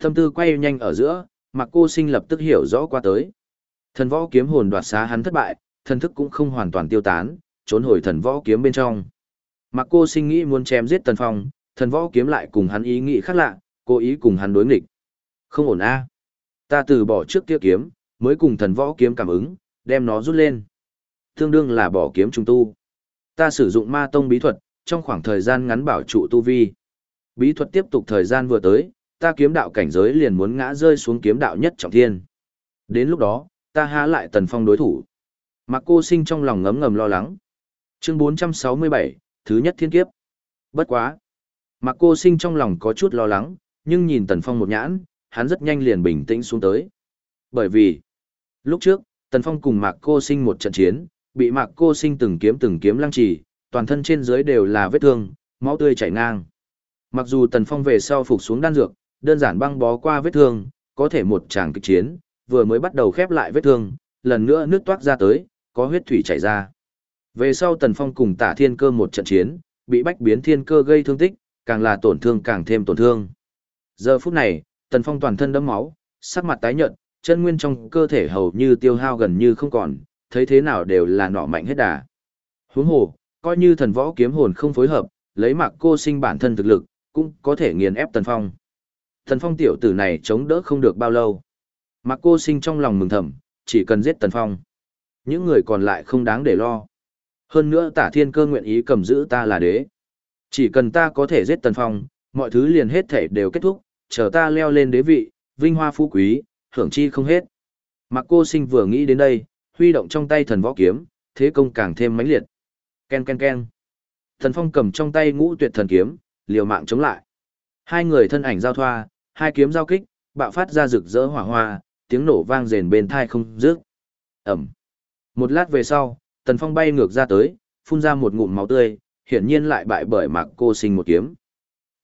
Tâm tư quay nhanh ở giữa, Mặc Cô Sinh lập tức hiểu rõ qua tới. Thần võ kiếm hồn đoạt xá hắn thất bại, thần thức cũng không hoàn toàn tiêu tán, trốn hồi thần võ kiếm bên trong. Mặc Cô Sinh nghĩ muốn chém giết Tần Phong, thần võ kiếm lại cùng hắn ý nghĩ khác lạ, cố ý cùng hắn đối nghịch. Không ổn a. Ta từ bỏ trước kia kiếm, mới cùng thần võ kiếm cảm ứng, đem nó rút lên. Tương đương là bỏ kiếm trung tu. Ta sử dụng ma tông bí thuật, trong khoảng thời gian ngắn bảo trụ tu vi. Bí thuật tiếp tục thời gian vừa tới, ta kiếm đạo cảnh giới liền muốn ngã rơi xuống kiếm đạo nhất trọng thiên. Đến lúc đó, ta há lại tần phong đối thủ. mạc cô sinh trong lòng ngấm ngầm lo lắng. Chương 467, thứ nhất thiên kiếp. Bất quá. mạc cô sinh trong lòng có chút lo lắng, nhưng nhìn tần phong một nhãn, hắn rất nhanh liền bình tĩnh xuống tới. Bởi vì, lúc trước, tần phong cùng mạc cô sinh một trận chiến, bị mạc cô sinh từng kiếm từng kiếm lăng trì, toàn thân trên dưới đều là vết thương, máu tươi chảy ngang. Mặc dù tần phong về sau phục xuống đan dược, đơn giản băng bó qua vết thương, có thể một tràng kịch chiến, vừa mới bắt đầu khép lại vết thương, lần nữa nước toát ra tới, có huyết thủy chảy ra. Về sau Tần Phong cùng Tả Thiên Cơ một trận chiến, bị bách biến thiên cơ gây thương tích, càng là tổn thương càng thêm tổn thương. Giờ phút này, Tần Phong toàn thân đẫm máu, sắc mặt tái nhợt, chân nguyên trong cơ thể hầu như tiêu hao gần như không còn, thấy thế nào đều là nọ mạnh hết đà. Huống hồ, coi như thần võ kiếm hồn không phối hợp, lấy mặc cô sinh bản thân thực lực, cũng có thể nghiền ép Tần Phong. Tần Phong tiểu tử này chống đỡ không được bao lâu. Mặc cô sinh trong lòng mừng thầm, chỉ cần giết Tần Phong. Những người còn lại không đáng để lo. Hơn nữa tả thiên cơ nguyện ý cầm giữ ta là đế. Chỉ cần ta có thể giết Tần Phong, mọi thứ liền hết thể đều kết thúc, chờ ta leo lên đế vị, vinh hoa phú quý, hưởng chi không hết. Mặc cô sinh vừa nghĩ đến đây, huy động trong tay thần võ kiếm, thế công càng thêm mãnh liệt. Ken ken ken. Thần Phong cầm trong tay ngũ tuyệt thần kiếm, liều mạng chống lại. Hai người thân ảnh giao thoa, hai kiếm giao kích, bạo phát ra rực rỡ hỏa hoa, tiếng nổ vang rền bên thai không dứt. Ẩm. Một lát về sau, Tần Phong bay ngược ra tới, phun ra một ngụm máu tươi, hiển nhiên lại bại bởi Mạc Cô Sinh một kiếm.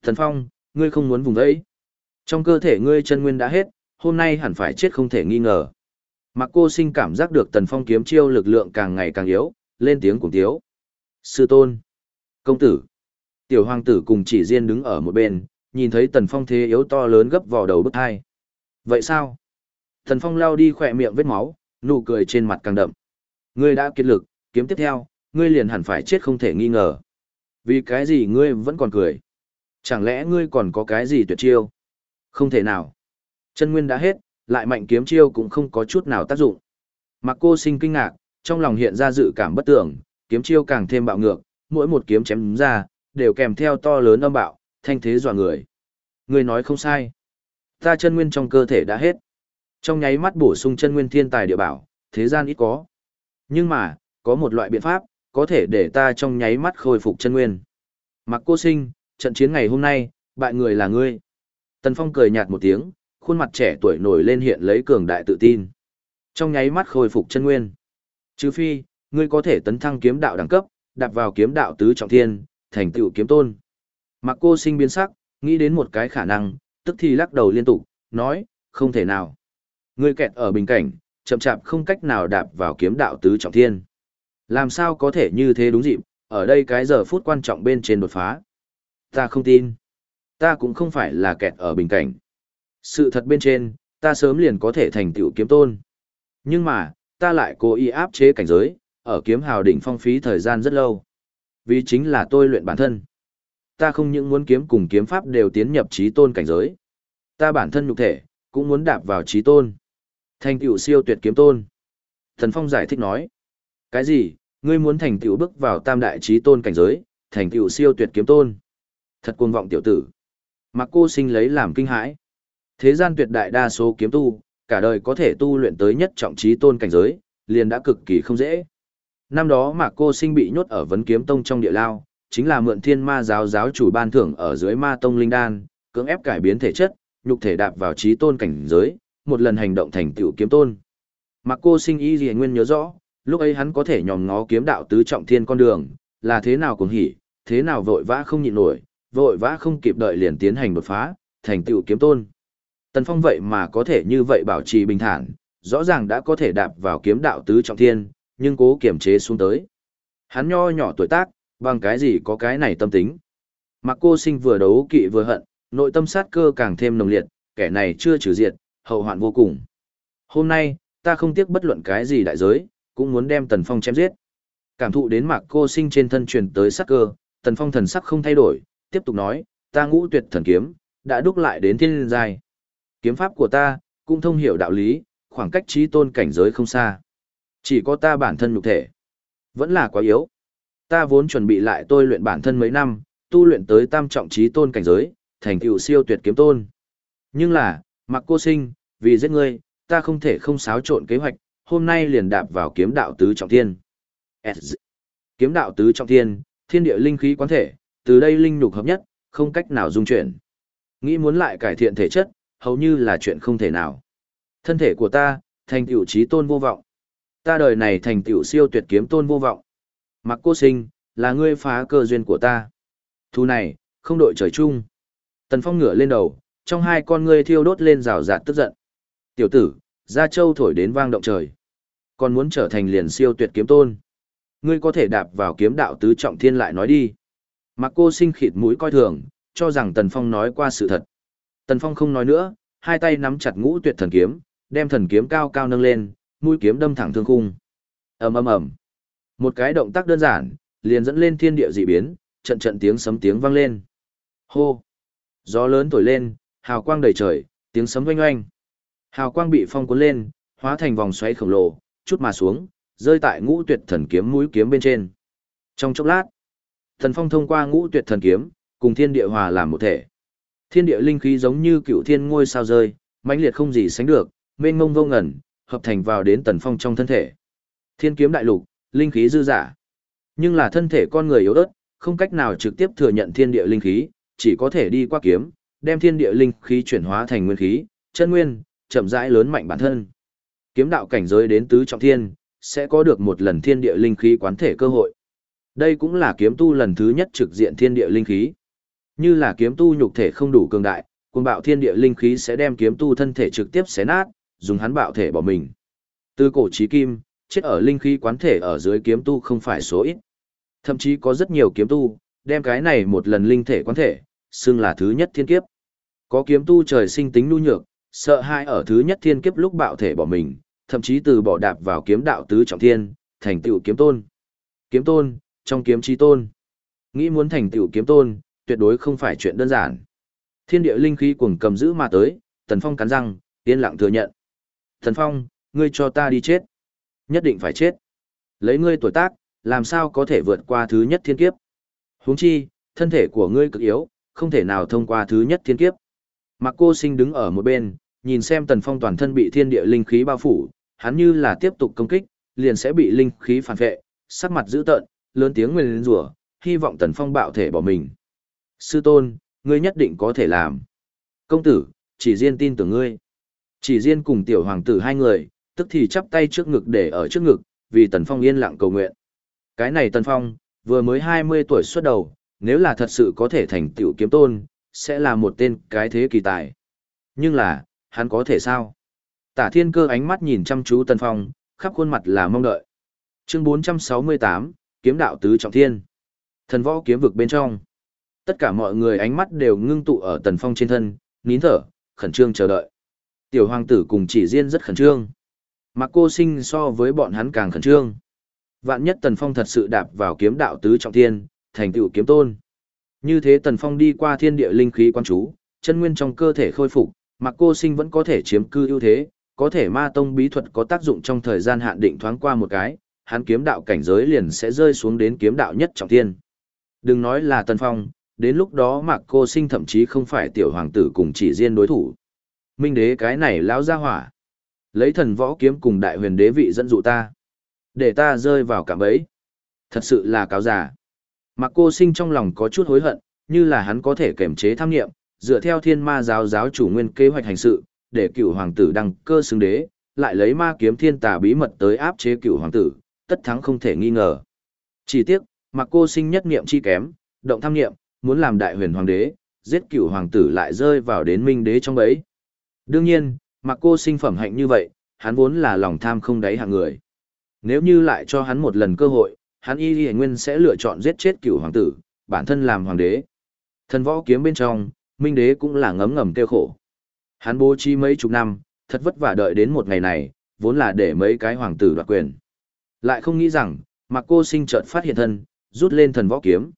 Tần Phong, ngươi không muốn vùng đấy. Trong cơ thể ngươi chân nguyên đã hết, hôm nay hẳn phải chết không thể nghi ngờ. Mạc Cô Sinh cảm giác được Tần Phong kiếm chiêu lực lượng càng ngày càng yếu, lên tiếng cùng thiếu. Sư tôn, công tử, tiểu hoàng tử cùng chỉ riêng đứng ở một bên, nhìn thấy Tần Phong thế yếu to lớn gấp vào đầu bức hai. Vậy sao? Tần Phong lao đi khỏe miệng vết máu, nụ cười trên mặt càng đậm. Ngươi đã kiệt lực, kiếm tiếp theo, ngươi liền hẳn phải chết không thể nghi ngờ. Vì cái gì ngươi vẫn còn cười? Chẳng lẽ ngươi còn có cái gì tuyệt chiêu? Không thể nào. Chân nguyên đã hết, lại mạnh kiếm chiêu cũng không có chút nào tác dụng. Mặc cô sinh kinh ngạc, trong lòng hiện ra dự cảm bất tưởng, kiếm chiêu càng thêm bạo ngược, mỗi một kiếm chém ra, đều kèm theo to lớn âm bạo, thanh thế dọa người. người nói không sai. Ta chân nguyên trong cơ thể đã hết. Trong nháy mắt bổ sung chân nguyên thiên tài địa bảo, thế gian ít có. Nhưng mà, có một loại biện pháp, có thể để ta trong nháy mắt khôi phục chân nguyên. Mặc cô sinh, trận chiến ngày hôm nay, bại người là ngươi. Tần Phong cười nhạt một tiếng, khuôn mặt trẻ tuổi nổi lên hiện lấy cường đại tự tin. Trong nháy mắt khôi phục chân nguyên. Trừ phi, ngươi có thể tấn thăng kiếm đạo đẳng cấp, đạp vào kiếm đạo tứ trọng thiên, thành tựu kiếm tôn. Mặc cô sinh biến sắc, nghĩ đến một cái khả năng, tức thì lắc đầu liên tục, nói, không thể nào. Ngươi kẹt ở bình cảnh, chậm chạp không cách nào đạp vào kiếm đạo tứ trọng thiên. Làm sao có thể như thế đúng dịp, ở đây cái giờ phút quan trọng bên trên đột phá. Ta không tin. Ta cũng không phải là kẹt ở bình cảnh. Sự thật bên trên, ta sớm liền có thể thành tựu kiếm tôn. Nhưng mà, ta lại cố ý áp chế cảnh giới, ở kiếm hào đỉnh phong phí thời gian rất lâu. Vì chính là tôi luyện bản thân. Ta không những muốn kiếm cùng kiếm pháp đều tiến nhập trí tôn cảnh giới. Ta bản thân nhục thể, cũng muốn đạp vào trí tôn. Thành tựu siêu tuyệt kiếm tôn. Thần Phong giải thích nói. Cái gì, ngươi muốn thành tựu bước vào tam đại trí tôn cảnh giới, thành tựu siêu tuyệt kiếm tôn. Thật cuồng vọng tiểu tử. Mặc cô sinh lấy làm kinh hãi. Thế gian tuyệt đại đa số kiếm tu, cả đời có thể tu luyện tới nhất trọng trí tôn cảnh giới, liền đã cực kỳ không dễ. Năm đó mà Cô Sinh bị nhốt ở Vấn Kiếm Tông trong địa lao, chính là mượn Thiên Ma giáo giáo chủ ban thưởng ở dưới Ma Tông linh đan, cưỡng ép cải biến thể chất, nhục thể đạp vào trí tôn cảnh giới, một lần hành động thành tựu kiếm tôn. Mặc Cô Sinh y gì nguyên nhớ rõ, lúc ấy hắn có thể nhòm ngó kiếm đạo tứ trọng thiên con đường, là thế nào cũng hỉ, thế nào vội vã không nhịn nổi, vội vã không kịp đợi liền tiến hành đột phá, thành tựu kiếm tôn. Tần Phong vậy mà có thể như vậy bảo trì bình thản, rõ ràng đã có thể đạp vào kiếm đạo tứ trọng thiên, nhưng cố kiềm chế xuống tới. Hắn nho nhỏ tuổi tác, bằng cái gì có cái này tâm tính. Mặc cô sinh vừa đấu kỵ vừa hận, nội tâm sát cơ càng thêm nồng liệt, kẻ này chưa trừ diệt, hậu hoạn vô cùng. Hôm nay, ta không tiếc bất luận cái gì đại giới, cũng muốn đem Tần Phong chém giết. Cảm thụ đến mạc cô sinh trên thân truyền tới sát cơ, Tần Phong thần sắc không thay đổi, tiếp tục nói, ta ngũ tuyệt thần kiếm, đã đúc lại đến thiên liên giai. Kiếm pháp của ta, cũng thông hiểu đạo lý, khoảng cách trí tôn cảnh giới không xa. Chỉ có ta bản thân nhục thể. Vẫn là quá yếu. Ta vốn chuẩn bị lại tôi luyện bản thân mấy năm, tu luyện tới tam trọng trí tôn cảnh giới, thành tựu siêu tuyệt kiếm tôn. Nhưng là, mặc cô sinh, vì giết ngươi, ta không thể không xáo trộn kế hoạch, hôm nay liền đạp vào kiếm đạo tứ trọng thiên. Kiếm đạo tứ trọng thiên, thiên địa linh khí quán thể, từ đây linh nhục hợp nhất, không cách nào dung chuyển. Nghĩ muốn lại cải thiện thể chất, hầu như là chuyện không thể nào. Thân thể của ta, thành tựu trí tôn vô vọng. Ta đời này thành tựu siêu tuyệt kiếm tôn vô vọng. Mặc cô sinh, là ngươi phá cơ duyên của ta. Thu này, không đội trời chung. Tần Phong ngửa lên đầu, trong hai con ngươi thiêu đốt lên rào rạt tức giận. Tiểu tử, Gia Châu thổi đến vang động trời. Còn muốn trở thành liền siêu tuyệt kiếm tôn. Ngươi có thể đạp vào kiếm đạo tứ trọng thiên lại nói đi. Mặc cô sinh khịt mũi coi thường, cho rằng Tần Phong nói qua sự thật. Tần Phong không nói nữa, hai tay nắm chặt ngũ tuyệt thần kiếm, đem thần kiếm cao cao nâng lên, mũi kiếm đâm thẳng thương khung. ầm ầm ầm, một cái động tác đơn giản, liền dẫn lên thiên địa dị biến, trận trận tiếng sấm tiếng vang lên. Hô, gió lớn thổi lên, hào quang đầy trời, tiếng sấm oanh oanh. Hào quang bị phong cuốn lên, hóa thành vòng xoáy khổng lồ, chút mà xuống, rơi tại ngũ tuyệt thần kiếm mũi kiếm bên trên. Trong chốc lát, thần phong thông qua ngũ tuyệt thần kiếm, cùng thiên địa hòa làm một thể. Thiên địa linh khí giống như cựu thiên ngôi sao rơi, mãnh liệt không gì sánh được, mênh mông vô ngẩn, hợp thành vào đến tần phong trong thân thể. Thiên kiếm đại lục, linh khí dư giả. Nhưng là thân thể con người yếu ớt, không cách nào trực tiếp thừa nhận thiên địa linh khí, chỉ có thể đi qua kiếm, đem thiên địa linh khí chuyển hóa thành nguyên khí, chân nguyên, chậm rãi lớn mạnh bản thân. Kiếm đạo cảnh giới đến tứ trọng thiên, sẽ có được một lần thiên địa linh khí quán thể cơ hội. Đây cũng là kiếm tu lần thứ nhất trực diện thiên địa linh khí. Như là kiếm tu nhục thể không đủ cường đại, cuồng bạo thiên địa linh khí sẽ đem kiếm tu thân thể trực tiếp xé nát, dùng hắn bạo thể bỏ mình. Từ cổ chí kim, chết ở linh khí quán thể ở dưới kiếm tu không phải số ít. Thậm chí có rất nhiều kiếm tu, đem cái này một lần linh thể quán thể, xưng là thứ nhất thiên kiếp. Có kiếm tu trời sinh tính nhu nhược, sợ hãi ở thứ nhất thiên kiếp lúc bạo thể bỏ mình, thậm chí từ bỏ đạp vào kiếm đạo tứ trọng thiên, thành tựu kiếm tôn. Kiếm tôn, trong kiếm chi tôn. Nghĩ muốn thành tựu kiếm tôn, tuyệt đối không phải chuyện đơn giản. Thiên địa linh khí cuồng cầm giữ mà tới, Tần Phong cắn răng, yên lặng thừa nhận. Tần Phong, ngươi cho ta đi chết. Nhất định phải chết. Lấy ngươi tuổi tác, làm sao có thể vượt qua thứ nhất thiên kiếp. huống chi, thân thể của ngươi cực yếu, không thể nào thông qua thứ nhất thiên kiếp. Mặc cô sinh đứng ở một bên, nhìn xem Tần Phong toàn thân bị thiên địa linh khí bao phủ, hắn như là tiếp tục công kích, liền sẽ bị linh khí phản vệ, sắc mặt dữ tợn, lớn tiếng nguyền rủa, hy vọng Tần Phong bạo thể bỏ mình. Sư tôn, ngươi nhất định có thể làm. Công tử, chỉ riêng tin tưởng ngươi. Chỉ riêng cùng tiểu hoàng tử hai người, tức thì chắp tay trước ngực để ở trước ngực, vì Tần Phong yên lặng cầu nguyện. Cái này Tần Phong, vừa mới 20 tuổi xuất đầu, nếu là thật sự có thể thành tiểu kiếm tôn, sẽ là một tên cái thế kỳ tài. Nhưng là, hắn có thể sao? Tả thiên cơ ánh mắt nhìn chăm chú Tần Phong, khắp khuôn mặt là mong đợi. Chương 468, Kiếm đạo tứ trọng thiên. Thần võ kiếm vực bên trong. Tất cả mọi người ánh mắt đều ngưng tụ ở Tần Phong trên thân, nín thở, khẩn trương chờ đợi. Tiểu hoàng tử cùng chỉ riêng rất khẩn trương. Mạc cô sinh so với bọn hắn càng khẩn trương. Vạn nhất Tần Phong thật sự đạp vào kiếm đạo tứ trọng thiên, thành tựu kiếm tôn. Như thế Tần Phong đi qua thiên địa linh khí quan chú, chân nguyên trong cơ thể khôi phục, Mạc cô sinh vẫn có thể chiếm cư ưu thế, có thể ma tông bí thuật có tác dụng trong thời gian hạn định thoáng qua một cái, hắn kiếm đạo cảnh giới liền sẽ rơi xuống đến kiếm đạo nhất trọng thiên. Đừng nói là Tần Phong, đến lúc đó Mạc cô sinh thậm chí không phải tiểu hoàng tử cùng chỉ riêng đối thủ. Minh đế cái này lão ra hỏa. Lấy thần võ kiếm cùng đại huyền đế vị dẫn dụ ta. Để ta rơi vào cạm bẫy. Thật sự là cáo giả. Mặc cô sinh trong lòng có chút hối hận, như là hắn có thể kềm chế tham nghiệm, dựa theo thiên ma giáo giáo chủ nguyên kế hoạch hành sự, để cựu hoàng tử đăng cơ xứng đế, lại lấy ma kiếm thiên tà bí mật tới áp chế cựu hoàng tử, tất thắng không thể nghi ngờ. Chỉ tiếc, mặc cô sinh nhất niệm chi kém, động tham niệm, muốn làm đại huyền hoàng đế, giết cựu hoàng tử lại rơi vào đến minh đế trong ấy. Đương nhiên, mặc cô sinh phẩm hạnh như vậy, hắn vốn là lòng tham không đáy hạng người. Nếu như lại cho hắn một lần cơ hội, hắn y y nguyên sẽ lựa chọn giết chết cựu hoàng tử, bản thân làm hoàng đế. Thần võ kiếm bên trong, minh đế cũng là ngấm ngầm kêu khổ. Hắn bố trí mấy chục năm, thật vất vả đợi đến một ngày này, vốn là để mấy cái hoàng tử đoạt quyền. Lại không nghĩ rằng, Mạc Cô Sinh chợt phát hiện thân, rút lên thần võ kiếm.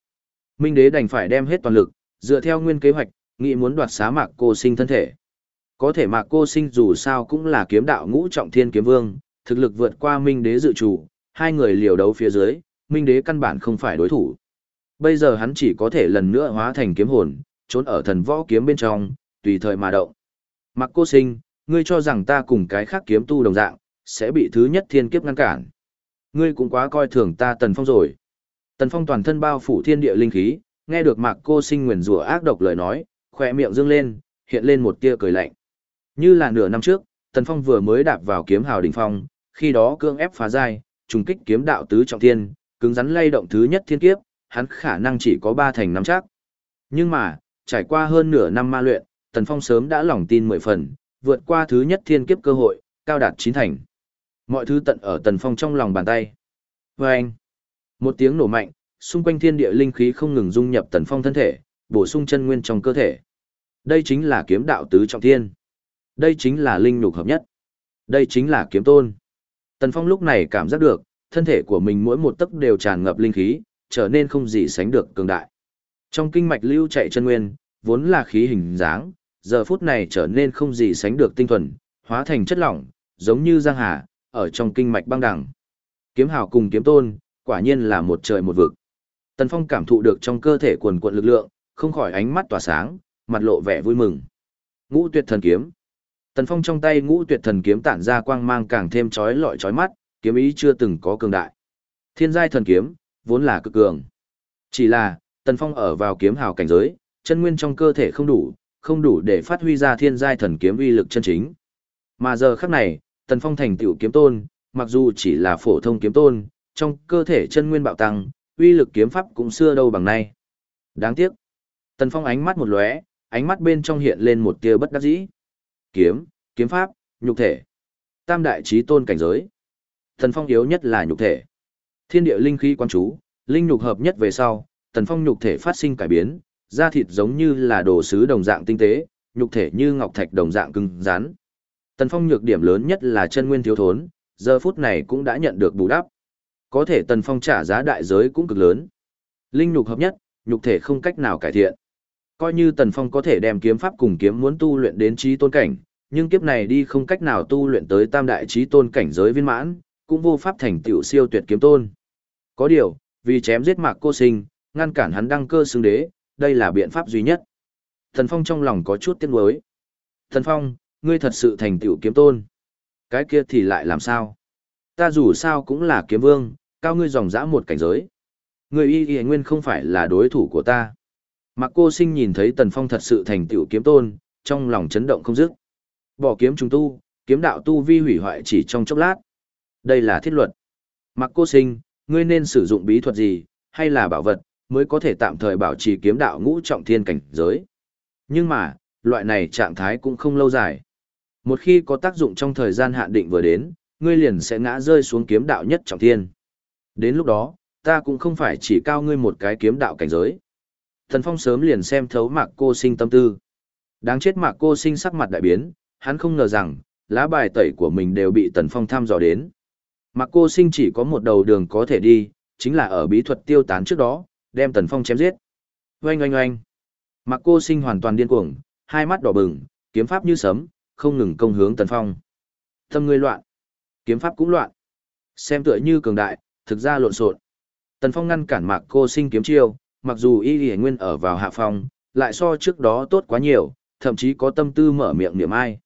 Minh đế đành phải đem hết toàn lực, dựa theo nguyên kế hoạch, nghĩ muốn đoạt xá Mạc Cô Sinh thân thể. Có thể Mạc Cô Sinh dù sao cũng là kiếm đạo ngũ trọng thiên kiếm vương, thực lực vượt qua Minh đế dự chủ, hai người liều đấu phía dưới, Minh đế căn bản không phải đối thủ. Bây giờ hắn chỉ có thể lần nữa hóa thành kiếm hồn, trốn ở thần võ kiếm bên trong, tùy thời mà động. Mạc Cô Sinh, ngươi cho rằng ta cùng cái khác kiếm tu đồng dạng, sẽ bị thứ nhất thiên kiếp ngăn cản. Ngươi cũng quá coi thường ta Tần Phong rồi. Tần Phong toàn thân bao phủ thiên địa linh khí, nghe được Mạc Cô Sinh nguyền rủa ác độc lời nói, khỏe miệng dương lên, hiện lên một tia cười lạnh. Như là nửa năm trước, Tần Phong vừa mới đạp vào kiếm hào đỉnh phong, khi đó cương ép phá giai, trùng kích kiếm đạo tứ trọng thiên, cứng rắn lay động thứ nhất thiên kiếp, hắn khả năng chỉ có ba thành năm chắc. Nhưng mà, trải qua hơn nửa năm ma luyện, Tần Phong sớm đã lòng tin mười phần, vượt qua thứ nhất thiên kiếp cơ hội, cao đạt chín thành. Mọi thứ tận ở Tần Phong trong lòng bàn tay. Và anh, một tiếng nổ mạnh, xung quanh thiên địa linh khí không ngừng dung nhập Tần Phong thân thể, bổ sung chân nguyên trong cơ thể. Đây chính là kiếm đạo tứ trọng thiên. Đây chính là linh nhục hợp nhất. Đây chính là kiếm tôn. Tần Phong lúc này cảm giác được, thân thể của mình mỗi một tấc đều tràn ngập linh khí, trở nên không gì sánh được cường đại. Trong kinh mạch lưu chạy chân nguyên, vốn là khí hình dáng, giờ phút này trở nên không gì sánh được tinh thuần, hóa thành chất lỏng, giống như giang hà, ở trong kinh mạch băng đẳng. Kiếm hào cùng kiếm tôn, quả nhiên là một trời một vực. Tần Phong cảm thụ được trong cơ thể quần quận lực lượng, không khỏi ánh mắt tỏa sáng, mặt lộ vẻ vui mừng. Ngũ tuyệt thần kiếm. Tần Phong trong tay ngũ tuyệt thần kiếm tản ra quang mang càng thêm chói lọi chói mắt, kiếm ý chưa từng có cường đại. Thiên giai thần kiếm, vốn là cực cường. Chỉ là, Tần Phong ở vào kiếm hào cảnh giới, chân nguyên trong cơ thể không đủ, không đủ để phát huy ra thiên giai thần kiếm uy lực chân chính. Mà giờ khắc này, Tần Phong thành tựu kiếm tôn, mặc dù chỉ là phổ thông kiếm tôn, trong cơ thể chân nguyên bạo tăng, uy lực kiếm pháp cũng xưa đâu bằng nay. Đáng tiếc. Tần Phong ánh mắt một lóe, ánh mắt bên trong hiện lên một tia bất đắc dĩ. Kiếm, kiếm pháp, nhục thể. Tam đại trí tôn cảnh giới. thần Phong yếu nhất là nhục thể. Thiên địa linh khí quan chú, linh nhục hợp nhất về sau, thần Phong nhục thể phát sinh cải biến, da thịt giống như là đồ sứ đồng dạng tinh tế, nhục thể như ngọc thạch đồng dạng cứng rắn. Tần Phong nhược điểm lớn nhất là chân nguyên thiếu thốn, giờ phút này cũng đã nhận được bù đắp. Có thể Tần Phong trả giá đại giới cũng cực lớn. Linh nhục hợp nhất, nhục thể không cách nào cải thiện. Coi như Tần Phong có thể đem kiếm pháp cùng kiếm muốn tu luyện đến trí tôn cảnh, nhưng kiếp này đi không cách nào tu luyện tới tam đại trí tôn cảnh giới viên mãn, cũng vô pháp thành tựu siêu tuyệt kiếm tôn. Có điều, vì chém giết mạc cô sinh, ngăn cản hắn đăng cơ xưng đế, đây là biện pháp duy nhất. Thần Phong trong lòng có chút tiếc nuối. Thần Phong, ngươi thật sự thành tựu kiếm tôn. Cái kia thì lại làm sao? Ta dù sao cũng là kiếm vương, cao ngươi dòng dã một cảnh giới. người y y nguyên không phải là đối thủ của ta. Mạc cô sinh nhìn thấy Tần Phong thật sự thành tựu kiếm tôn, trong lòng chấn động không dứt. Bỏ kiếm trùng tu, kiếm đạo tu vi hủy hoại chỉ trong chốc lát. Đây là thiết luật. Mạc cô sinh, ngươi nên sử dụng bí thuật gì, hay là bảo vật, mới có thể tạm thời bảo trì kiếm đạo ngũ trọng thiên cảnh giới. Nhưng mà, loại này trạng thái cũng không lâu dài. Một khi có tác dụng trong thời gian hạn định vừa đến, ngươi liền sẽ ngã rơi xuống kiếm đạo nhất trọng thiên. Đến lúc đó, ta cũng không phải chỉ cao ngươi một cái kiếm đạo cảnh giới. Thần Phong sớm liền xem thấu mạc cô sinh tâm tư. Đáng chết mạc cô sinh sắc mặt đại biến, hắn không ngờ rằng, lá bài tẩy của mình đều bị Tần Phong thăm dò đến. Mạc cô sinh chỉ có một đầu đường có thể đi, chính là ở bí thuật tiêu tán trước đó, đem Tần Phong chém giết. Oanh oanh oanh. Mạc cô sinh hoàn toàn điên cuồng, hai mắt đỏ bừng, kiếm pháp như sấm, không ngừng công hướng Tần Phong. Tâm ngươi loạn, kiếm pháp cũng loạn. Xem tựa như cường đại, thực ra lộn xộn. Tần Phong ngăn cản Mạc cô sinh kiếm chiêu, mặc dù y y nguyên ở vào hạ phòng, lại so trước đó tốt quá nhiều, thậm chí có tâm tư mở miệng niệm ai.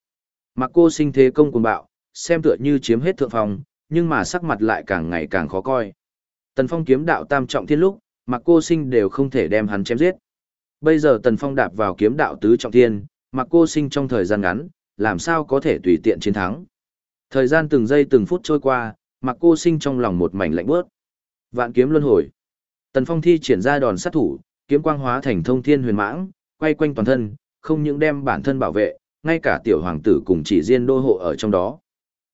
Mặc cô sinh thế công cuồng bạo, xem tựa như chiếm hết thượng phòng, nhưng mà sắc mặt lại càng ngày càng khó coi. Tần Phong kiếm đạo tam trọng thiên lúc, mặc Cô Sinh đều không thể đem hắn chém giết. Bây giờ Tần Phong đạp vào kiếm đạo tứ trọng thiên, mặc Cô Sinh trong thời gian ngắn, làm sao có thể tùy tiện chiến thắng. Thời gian từng giây từng phút trôi qua, mặc Cô Sinh trong lòng một mảnh lạnh bớt. Vạn kiếm luân hồi. Tần Phong thi triển ra đòn sát thủ, kiếm quang hóa thành thông thiên huyền mãng, quay quanh toàn thân, không những đem bản thân bảo vệ, ngay cả tiểu hoàng tử cùng chỉ riêng đô hộ ở trong đó.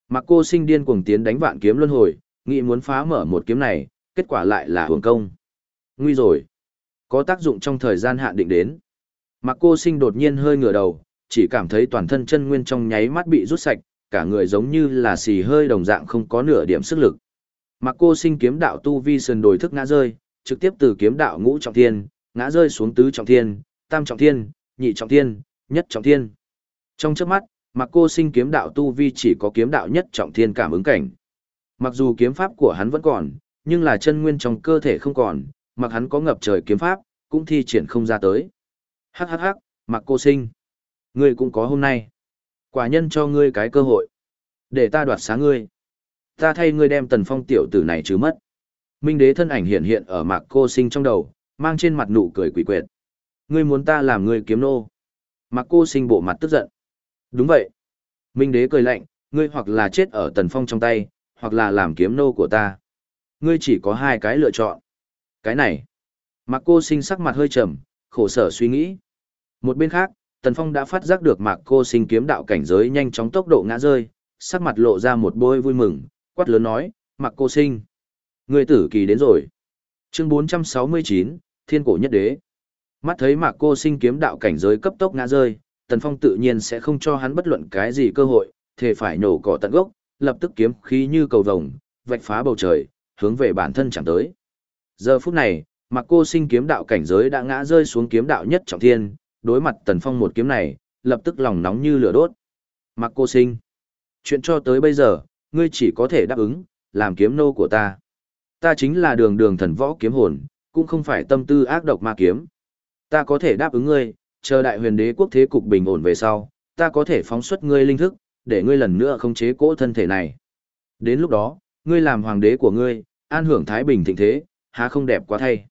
Mặc Cô Sinh điên cuồng tiến đánh vạn kiếm luân hồi, nghĩ muốn phá mở một kiếm này, kết quả lại là hưởng công. Nguy rồi. Có tác dụng trong thời gian hạn định đến. Mặc cô sinh đột nhiên hơi ngửa đầu, chỉ cảm thấy toàn thân chân nguyên trong nháy mắt bị rút sạch, cả người giống như là xì hơi đồng dạng không có nửa điểm sức lực. Mặc cô sinh kiếm đạo tu vi sườn đồi thức ngã rơi, trực tiếp từ kiếm đạo ngũ trọng thiên, ngã rơi xuống tứ trọng thiên, tam trọng thiên, nhị trọng thiên, nhất trọng thiên. Trong chớp mắt, Mặc cô sinh kiếm đạo tu vi chỉ có kiếm đạo nhất trọng thiên cảm ứng cảnh. Mặc dù kiếm pháp của hắn vẫn còn, nhưng là chân nguyên trong cơ thể không còn, mặc hắn có ngập trời kiếm pháp, cũng thi triển không ra tới. Hắc hắc hắc, mặc cô sinh. Ngươi cũng có hôm nay. Quả nhân cho ngươi cái cơ hội. Để ta đoạt xá ngươi. Ta thay ngươi đem tần phong tiểu tử này trừ mất. Minh đế thân ảnh hiện hiện ở mạc cô sinh trong đầu, mang trên mặt nụ cười quỷ quyệt. Ngươi muốn ta làm ngươi kiếm nô. Mạc cô sinh bộ mặt tức giận. Đúng vậy. Minh đế cười lạnh, ngươi hoặc là chết ở tần phong trong tay, hoặc là làm kiếm nô của ta. Ngươi chỉ có hai cái lựa chọn. Cái này. Mạc cô sinh sắc mặt hơi trầm, khổ sở suy nghĩ. Một bên khác, tần phong đã phát giác được mạc cô sinh kiếm đạo cảnh giới nhanh chóng tốc độ ngã rơi, sắc mặt lộ ra một bôi vui mừng, quát lớn nói, mạc cô sinh. Ngươi tử kỳ đến rồi. Chương 469, Thiên cổ nhất đế. Mắt thấy mạc cô sinh kiếm đạo cảnh giới cấp tốc ngã rơi, Tần Phong tự nhiên sẽ không cho hắn bất luận cái gì cơ hội, thể phải nổ cỏ tận gốc, lập tức kiếm khí như cầu vồng, vạch phá bầu trời, hướng về bản thân chẳng tới. Giờ phút này, Mạc Cô Sinh kiếm đạo cảnh giới đã ngã rơi xuống kiếm đạo nhất trọng thiên, đối mặt Tần Phong một kiếm này, lập tức lòng nóng như lửa đốt. Mạc Cô Sinh, chuyện cho tới bây giờ, ngươi chỉ có thể đáp ứng, làm kiếm nô của ta. Ta chính là đường đường thần võ kiếm hồn, cũng không phải tâm tư ác độc ma kiếm. Ta có thể đáp ứng ngươi, chờ đại huyền đế quốc thế cục bình ổn về sau, ta có thể phóng xuất ngươi linh thức, để ngươi lần nữa không chế cỗ thân thể này. Đến lúc đó, ngươi làm hoàng đế của ngươi, an hưởng thái bình thịnh thế, há không đẹp quá thay.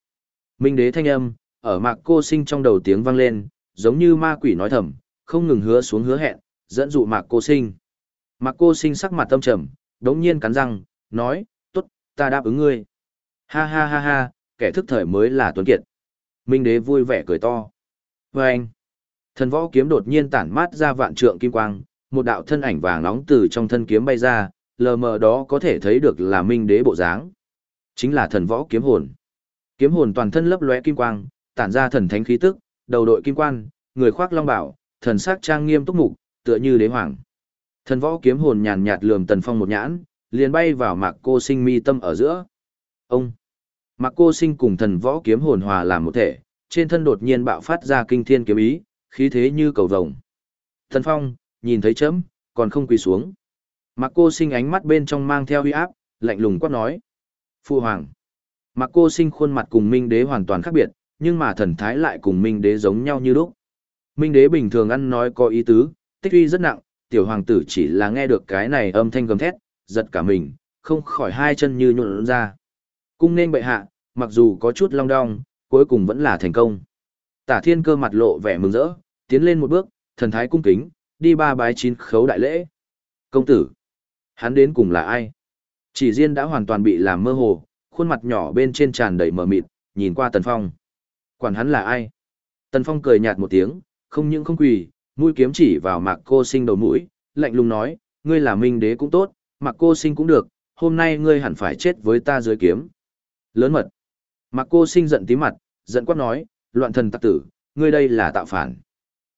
Minh đế thanh âm, ở mạc cô sinh trong đầu tiếng vang lên, giống như ma quỷ nói thầm, không ngừng hứa xuống hứa hẹn, dẫn dụ mạc cô sinh. Mạc cô sinh sắc mặt tâm trầm, đống nhiên cắn răng, nói, ta đáp ứng ngươi. Ha ha ha ha, kẻ thức thời mới là tuấn kiệt. Minh đế vui vẻ cười to. Và anh, thần võ kiếm đột nhiên tản mát ra vạn trượng kim quang, một đạo thân ảnh vàng nóng từ trong thân kiếm bay ra, lờ mờ đó có thể thấy được là minh đế bộ dáng. Chính là thần võ kiếm hồn. Kiếm hồn toàn thân lấp lóe kim quang, tản ra thần thánh khí tức, đầu đội kim quan, người khoác long bảo, thần sắc trang nghiêm túc mục, tựa như đế hoàng. Thần võ kiếm hồn nhàn nhạt lườm Tần Phong một nhãn, liền bay vào Mạc Cô Sinh mi tâm ở giữa. Ông Mạc Cô Sinh cùng thần võ kiếm hồn hòa làm một thể, trên thân đột nhiên bạo phát ra kinh thiên kiếm ý, khí thế như cầu vồng. Thần Phong, nhìn thấy chấm, còn không quỳ xuống. Mạc Cô Sinh ánh mắt bên trong mang theo uy áp, lạnh lùng quát nói: "Phu hoàng." Mạc Cô Sinh khuôn mặt cùng Minh Đế hoàn toàn khác biệt, nhưng mà thần thái lại cùng Minh Đế giống nhau như lúc. Minh Đế bình thường ăn nói có ý tứ, tích uy rất nặng, tiểu hoàng tử chỉ là nghe được cái này âm thanh gầm thét, giật cả mình, không khỏi hai chân như nhũn ra. Cung nên bệ hạ, mặc dù có chút long đong, cuối cùng vẫn là thành công. Tả thiên cơ mặt lộ vẻ mừng rỡ, tiến lên một bước, thần thái cung kính, đi ba bái chín khấu đại lễ. Công tử, hắn đến cùng là ai? Chỉ riêng đã hoàn toàn bị làm mơ hồ, khuôn mặt nhỏ bên trên tràn đầy mờ mịt, nhìn qua Tần Phong. Quản hắn là ai? Tần Phong cười nhạt một tiếng, không những không quỳ, mũi kiếm chỉ vào mạc cô sinh đầu mũi, lạnh lùng nói, ngươi là minh đế cũng tốt, mạc cô sinh cũng được, hôm nay ngươi hẳn phải chết với ta dưới kiếm. Lớn mật. Mạc cô sinh giận tí mặt, giận quát nói, loạn thần tặc tử, ngươi đây là tạo phản.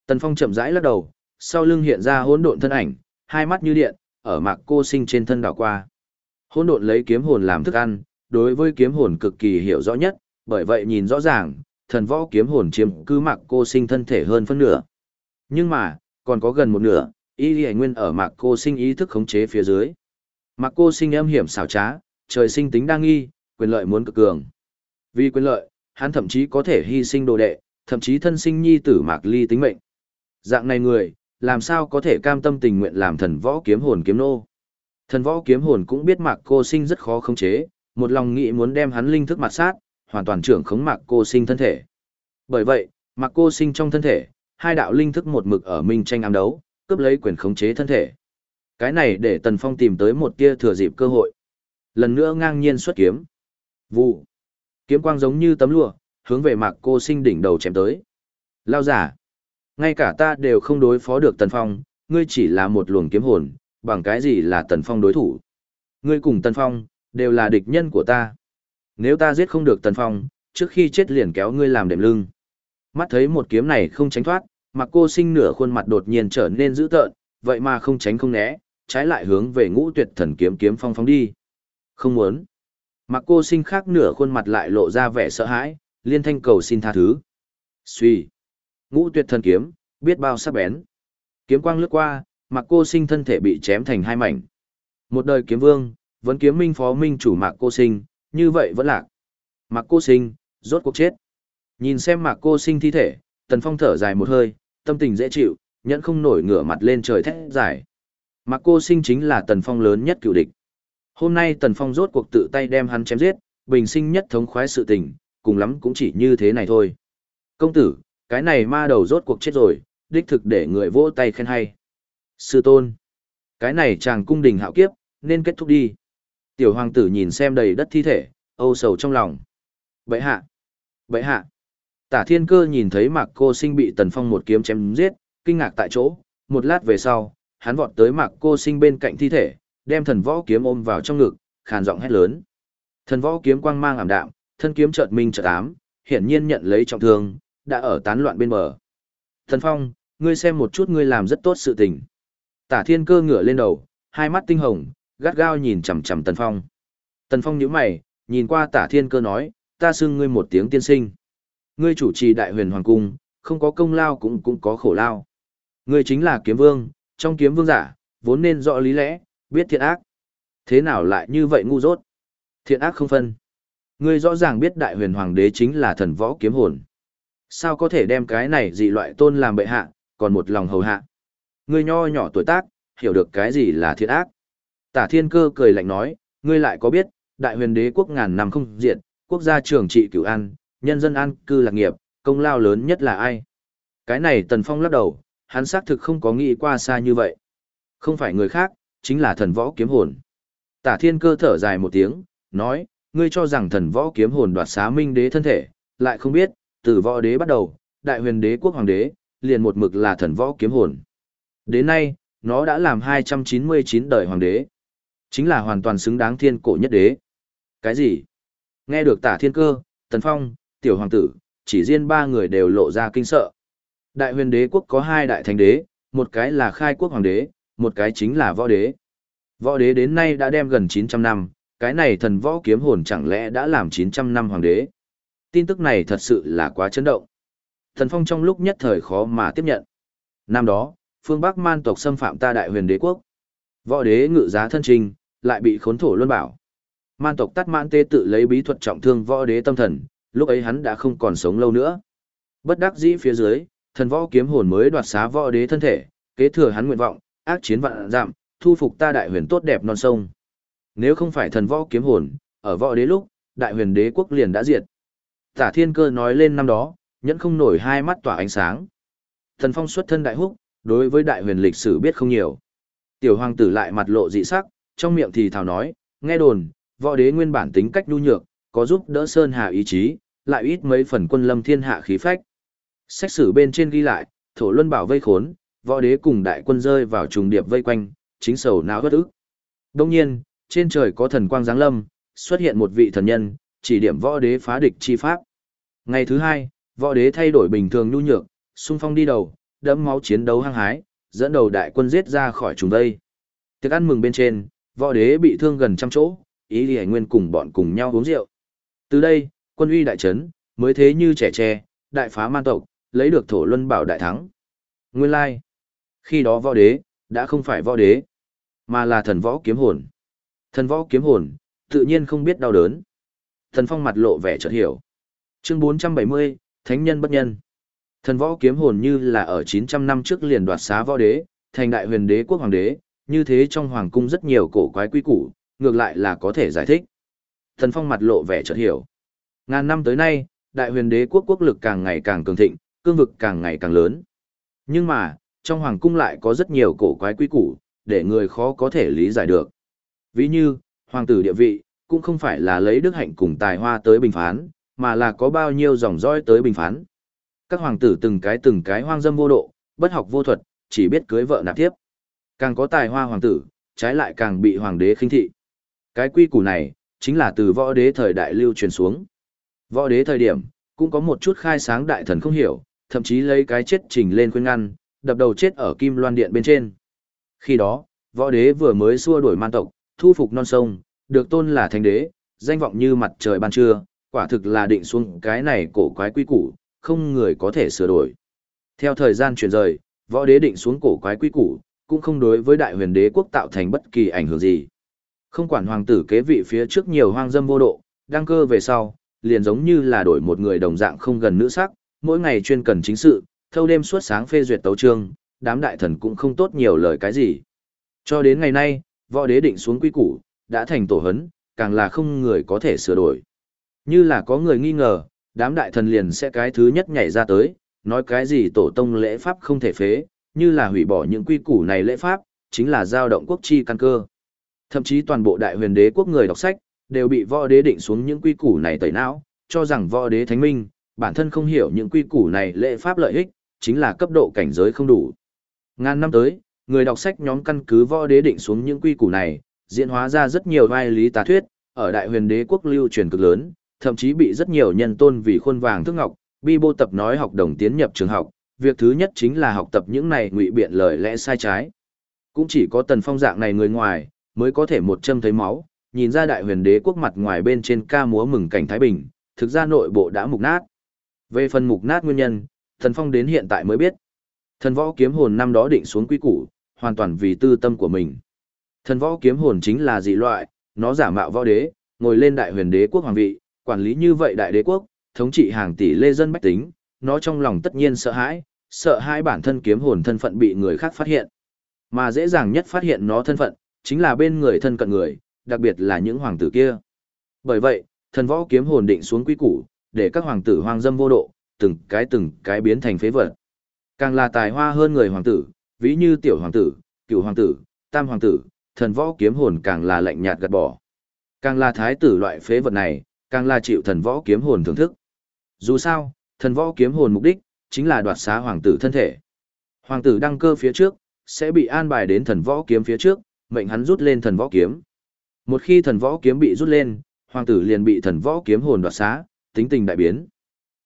Tần Phong chậm rãi lắc đầu, sau lưng hiện ra hỗn độn thân ảnh, hai mắt như điện, ở mạc cô sinh trên thân đảo qua. Hỗn độn lấy kiếm hồn làm thức ăn, đối với kiếm hồn cực kỳ hiểu rõ nhất, bởi vậy nhìn rõ ràng, thần võ kiếm hồn chiếm cứ mạc cô sinh thân thể hơn phân nửa. Nhưng mà, còn có gần một nửa, y lì nguyên ở mạc cô sinh ý thức khống chế phía dưới. Mạc cô sinh âm hiểm xảo trá, trời sinh tính đa nghi, quyền lợi muốn cực cường. Vì quyền lợi, hắn thậm chí có thể hy sinh đồ đệ, thậm chí thân sinh nhi tử mạc ly tính mệnh. Dạng này người, làm sao có thể cam tâm tình nguyện làm thần võ kiếm hồn kiếm nô. Thần võ kiếm hồn cũng biết mạc cô sinh rất khó khống chế, một lòng nghĩ muốn đem hắn linh thức mặt sát, hoàn toàn trưởng khống mạc cô sinh thân thể. Bởi vậy, mạc cô sinh trong thân thể, hai đạo linh thức một mực ở minh tranh ám đấu, cướp lấy quyền khống chế thân thể. Cái này để Tần Phong tìm tới một tia thừa dịp cơ hội. Lần nữa ngang nhiên xuất kiếm. Vụ. Kiếm quang giống như tấm lụa, hướng về mạc cô sinh đỉnh đầu chém tới. Lao giả. Ngay cả ta đều không đối phó được Tần Phong, ngươi chỉ là một luồng kiếm hồn, bằng cái gì là Tần Phong đối thủ. Ngươi cùng Tần Phong, đều là địch nhân của ta. Nếu ta giết không được Tần Phong, trước khi chết liền kéo ngươi làm đệm lưng. Mắt thấy một kiếm này không tránh thoát, mặc cô sinh nửa khuôn mặt đột nhiên trở nên dữ tợn, vậy mà không tránh không né, trái lại hướng về ngũ tuyệt thần kiếm kiếm phong phóng đi. Không muốn. Mặc cô sinh khác nửa khuôn mặt lại lộ ra vẻ sợ hãi, liên thanh cầu xin tha thứ. Suy. Ngũ tuyệt thần kiếm, biết bao sắc bén. Kiếm quang lướt qua, mặc cô sinh thân thể bị chém thành hai mảnh. Một đời kiếm vương, vẫn kiếm minh phó minh chủ mạc cô sinh, như vậy vẫn lạc. Mạc cô sinh, rốt cuộc chết. Nhìn xem mạc cô sinh thi thể, tần phong thở dài một hơi, tâm tình dễ chịu, nhẫn không nổi ngửa mặt lên trời thét dài. Mạc cô sinh chính là tần phong lớn nhất cựu địch. Hôm nay tần phong rốt cuộc tự tay đem hắn chém giết, bình sinh nhất thống khoái sự tình, cùng lắm cũng chỉ như thế này thôi. Công tử, cái này ma đầu rốt cuộc chết rồi, đích thực để người vỗ tay khen hay. Sư tôn, cái này chàng cung đình hạo kiếp, nên kết thúc đi. Tiểu hoàng tử nhìn xem đầy đất thi thể, âu sầu trong lòng. Bệ hạ! Bệ hạ! Tả thiên cơ nhìn thấy mạc cô sinh bị tần phong một kiếm chém giết, kinh ngạc tại chỗ, một lát về sau, hắn vọt tới mạc cô sinh bên cạnh thi thể, đem thần võ kiếm ôm vào trong ngực, khàn giọng hét lớn. Thần võ kiếm quang mang ảm đạm, thân kiếm chợt minh chợt ám, hiển nhiên nhận lấy trọng thương, đã ở tán loạn bên bờ. Thần phong, ngươi xem một chút ngươi làm rất tốt sự tình. Tả thiên cơ ngửa lên đầu, hai mắt tinh hồng, gắt gao nhìn chằm chằm Tần Phong. Tần Phong nhíu mày, nhìn qua Tả Thiên Cơ nói, ta xưng ngươi một tiếng tiên sinh. Ngươi chủ trì đại huyền hoàng cung, không có công lao cũng cũng có khổ lao. Ngươi chính là kiếm vương, trong kiếm vương giả, vốn nên rõ lý lẽ, biết thiện ác. Thế nào lại như vậy ngu dốt? Thiện ác không phân. Ngươi rõ ràng biết đại huyền hoàng đế chính là thần võ kiếm hồn. Sao có thể đem cái này dị loại tôn làm bệ hạ, còn một lòng hầu hạ? Ngươi nho nhỏ tuổi tác, hiểu được cái gì là thiện ác. Tả thiên cơ cười lạnh nói, ngươi lại có biết, đại huyền đế quốc ngàn năm không diệt, quốc gia trường trị cửu an, nhân dân an cư lạc nghiệp, công lao lớn nhất là ai? Cái này tần phong lắc đầu, hắn xác thực không có nghĩ qua xa như vậy. Không phải người khác, chính là thần võ kiếm hồn. Tả thiên cơ thở dài một tiếng, nói, ngươi cho rằng thần võ kiếm hồn đoạt xá minh đế thân thể, lại không biết, từ võ đế bắt đầu, đại huyền đế quốc hoàng đế, liền một mực là thần võ kiếm hồn. Đến nay, nó đã làm 299 đời hoàng đế. Chính là hoàn toàn xứng đáng thiên cổ nhất đế. Cái gì? Nghe được tả thiên cơ, tần phong, tiểu hoàng tử, chỉ riêng ba người đều lộ ra kinh sợ. Đại huyền đế quốc có hai đại thánh đế, một cái là khai quốc hoàng đế, một cái chính là võ đế. Võ đế đến nay đã đem gần 900 năm, cái này thần võ kiếm hồn chẳng lẽ đã làm 900 năm hoàng đế. Tin tức này thật sự là quá chấn động. Thần phong trong lúc nhất thời khó mà tiếp nhận. Năm đó, phương Bắc man tộc xâm phạm ta đại huyền đế quốc. Võ đế ngự giá thân trình, lại bị khốn thổ luân bảo. Man tộc tắt mãn tê tự lấy bí thuật trọng thương võ đế tâm thần, lúc ấy hắn đã không còn sống lâu nữa. Bất đắc dĩ phía dưới, thần võ kiếm hồn mới đoạt xá võ đế thân thể, kế thừa hắn nguyện vọng, ác chiến vạn giảm, thu phục ta đại huyền tốt đẹp non sông. Nếu không phải thần võ kiếm hồn, ở võ đế lúc, đại huyền đế quốc liền đã diệt. Tả thiên cơ nói lên năm đó, nhẫn không nổi hai mắt tỏa ánh sáng. Thần phong xuất thân đại húc, đối với đại huyền lịch sử biết không nhiều. Tiểu hoàng tử lại mặt lộ dị sắc, trong miệng thì thào nói, nghe đồn, võ đế nguyên bản tính cách nhu nhược, có giúp đỡ Sơn Hà ý chí, lại ít mấy phần quân lâm thiên hạ khí phách. Sách sử bên trên ghi lại, thổ luân bảo vây khốn, võ đế cùng đại quân rơi vào trùng điệp vây quanh, chính sầu não bất ức. Đông nhiên, trên trời có thần quang giáng lâm, xuất hiện một vị thần nhân, chỉ điểm võ đế phá địch chi pháp. Ngày thứ hai, võ đế thay đổi bình thường nhu nhược, xung phong đi đầu, đẫm máu chiến đấu hăng hái, dẫn đầu đại quân giết ra khỏi trùng vây. Tiệc ăn mừng bên trên, võ đế bị thương gần trăm chỗ, ý lì nguyên cùng bọn cùng nhau uống rượu. Từ đây, quân uy đại trấn, mới thế như trẻ tre, đại phá man tộc, lấy được thổ luân bảo đại thắng. Nguyên lai, khi đó võ đế, đã không phải võ đế, mà là thần võ kiếm hồn. Thần võ kiếm hồn, tự nhiên không biết đau đớn. Thần phong mặt lộ vẻ chợt hiểu. Chương 470, Thánh nhân bất nhân. Thần võ kiếm hồn như là ở 900 năm trước liền đoạt xá võ đế, thành đại huyền đế quốc hoàng đế, như thế trong hoàng cung rất nhiều cổ quái quy củ, ngược lại là có thể giải thích. Thần Phong mặt lộ vẻ chợt hiểu. Ngàn năm tới nay, đại huyền đế quốc quốc lực càng ngày càng cường thịnh, cương vực càng ngày càng lớn. Nhưng mà, trong hoàng cung lại có rất nhiều cổ quái quy củ, để người khó có thể lý giải được. Ví như, hoàng tử địa vị, cũng không phải là lấy đức hạnh cùng tài hoa tới bình phán, mà là có bao nhiêu dòng dõi tới bình phán. Các hoàng tử từng cái từng cái hoang dâm vô độ, bất học vô thuật, chỉ biết cưới vợ nạp tiếp. Càng có tài hoa hoàng tử, trái lại càng bị hoàng đế khinh thị. Cái quy củ này, chính là từ võ đế thời đại lưu truyền xuống. Võ đế thời điểm, cũng có một chút khai sáng đại thần không hiểu, thậm chí lấy cái chết trình lên khuyên ngăn, đập đầu chết ở kim loan điện bên trên. Khi đó, võ đế vừa mới xua đuổi man tộc, thu phục non sông, được tôn là thánh đế, danh vọng như mặt trời ban trưa, quả thực là định xuống cái này cổ quái quy củ, không người có thể sửa đổi. Theo thời gian chuyển rời, võ đế định xuống cổ quái quy củ, cũng không đối với đại huyền đế quốc tạo thành bất kỳ ảnh hưởng gì. Không quản hoàng tử kế vị phía trước nhiều hoang dâm vô độ, đăng cơ về sau, liền giống như là đổi một người đồng dạng không gần nữ sắc, mỗi ngày chuyên cần chính sự, thâu đêm suốt sáng phê duyệt tấu chương, đám đại thần cũng không tốt nhiều lời cái gì. Cho đến ngày nay, võ đế định xuống quy củ, đã thành tổ hấn, càng là không người có thể sửa đổi. Như là có người nghi ngờ, đám đại thần liền sẽ cái thứ nhất nhảy ra tới, nói cái gì tổ tông lễ pháp không thể phế, như là hủy bỏ những quy củ này lễ pháp, chính là giao động quốc chi căn cơ. Thậm chí toàn bộ đại huyền đế quốc người đọc sách, đều bị võ đế định xuống những quy củ này tẩy não, cho rằng võ đế thánh minh, bản thân không hiểu những quy củ này lễ pháp lợi ích, chính là cấp độ cảnh giới không đủ. Ngàn năm tới, người đọc sách nhóm căn cứ võ đế định xuống những quy củ này, diễn hóa ra rất nhiều vai lý tà thuyết, ở đại huyền đế quốc lưu truyền cực lớn, thậm chí bị rất nhiều nhân tôn vì khuôn vàng thức ngọc, bi bô tập nói học đồng tiến nhập trường học, việc thứ nhất chính là học tập những này ngụy biện lời lẽ sai trái. Cũng chỉ có tần phong dạng này người ngoài, mới có thể một châm thấy máu, nhìn ra đại huyền đế quốc mặt ngoài bên trên ca múa mừng cảnh Thái Bình, thực ra nội bộ đã mục nát. Về phần mục nát nguyên nhân, thần phong đến hiện tại mới biết. Thần võ kiếm hồn năm đó định xuống quy củ, hoàn toàn vì tư tâm của mình. Thần võ kiếm hồn chính là dị loại, nó giả mạo võ đế, ngồi lên đại huyền đế quốc hoàng vị, quản lý như vậy đại đế quốc, thống trị hàng tỷ lê dân bách tính, nó trong lòng tất nhiên sợ hãi, sợ hãi bản thân kiếm hồn thân phận bị người khác phát hiện. Mà dễ dàng nhất phát hiện nó thân phận, chính là bên người thân cận người, đặc biệt là những hoàng tử kia. Bởi vậy, thần võ kiếm hồn định xuống quy củ, để các hoàng tử hoang dâm vô độ, từng cái từng cái biến thành phế vật. Càng là tài hoa hơn người hoàng tử, ví như tiểu hoàng tử, cựu hoàng tử, tam hoàng tử, thần võ kiếm hồn càng là lạnh nhạt gạt bỏ. Càng là thái tử loại phế vật này, càng là chịu thần võ kiếm hồn thưởng thức. Dù sao, thần võ kiếm hồn mục đích, chính là đoạt xá hoàng tử thân thể. Hoàng tử đăng cơ phía trước, sẽ bị an bài đến thần võ kiếm phía trước, mệnh hắn rút lên thần võ kiếm. Một khi thần võ kiếm bị rút lên, hoàng tử liền bị thần võ kiếm hồn đoạt xá, tính tình đại biến.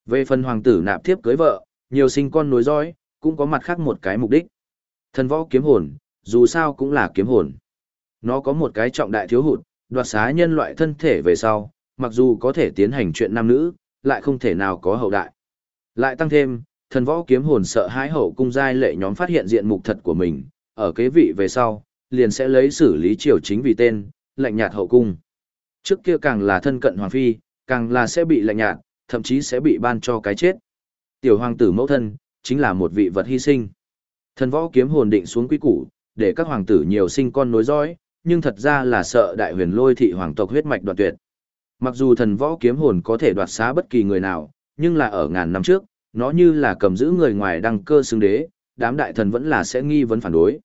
Về phần hoàng tử nạp thiếp cưới vợ, nhiều sinh con nối dõi, cũng có mặt khác một cái mục đích. Thần võ kiếm hồn, dù sao cũng là kiếm hồn. Nó có một cái trọng đại thiếu hụt, đoạt xá nhân loại thân thể về sau, mặc dù có thể tiến hành chuyện nam nữ, lại không thể nào có hậu đại. Lại tăng thêm, thần võ kiếm hồn sợ hãi hậu cung giai lệ nhóm phát hiện diện mục thật của mình, ở kế vị về sau, liền sẽ lấy xử lý triều chính vì tên, lạnh nhạt hậu cung. Trước kia càng là thân cận hoàng phi, càng là sẽ bị lạnh nhạt, thậm chí sẽ bị ban cho cái chết. Tiểu hoàng tử mẫu thân, chính là một vị vật hy sinh. Thần võ kiếm hồn định xuống quý củ, để các hoàng tử nhiều sinh con nối dõi, nhưng thật ra là sợ đại huyền lôi thị hoàng tộc huyết mạch đoạn tuyệt. Mặc dù thần võ kiếm hồn có thể đoạt xá bất kỳ người nào, nhưng là ở ngàn năm trước, nó như là cầm giữ người ngoài đăng cơ xứng đế, đám đại thần vẫn là sẽ nghi vấn phản đối.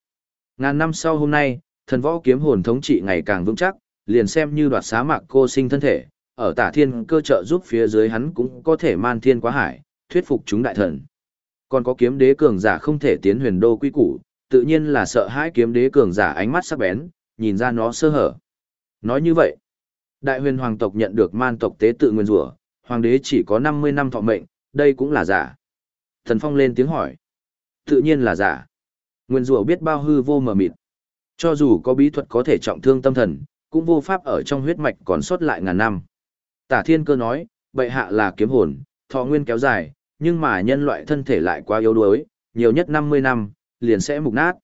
Ngàn năm sau hôm nay, thần võ kiếm hồn thống trị ngày càng vững chắc, liền xem như đoạt xá mạc cô sinh thân thể, ở tả thiên cơ trợ giúp phía dưới hắn cũng có thể man thiên quá hải, thuyết phục chúng đại thần. Còn có kiếm đế cường giả không thể tiến huyền đô quy củ, tự nhiên là sợ hãi kiếm đế cường giả ánh mắt sắc bén, nhìn ra nó sơ hở. Nói như vậy, đại huyền hoàng tộc nhận được man tộc tế tự nguyên rủa, hoàng đế chỉ có 50 năm thọ mệnh, đây cũng là giả. Thần Phong lên tiếng hỏi. Tự nhiên là giả. Nguyên rủa biết bao hư vô mờ mịt. Cho dù có bí thuật có thể trọng thương tâm thần, cũng vô pháp ở trong huyết mạch còn sót lại ngàn năm. Tả thiên cơ nói, bệ hạ là kiếm hồn, thọ nguyên kéo dài, nhưng mà nhân loại thân thể lại quá yếu đuối, nhiều nhất 50 năm, liền sẽ mục nát.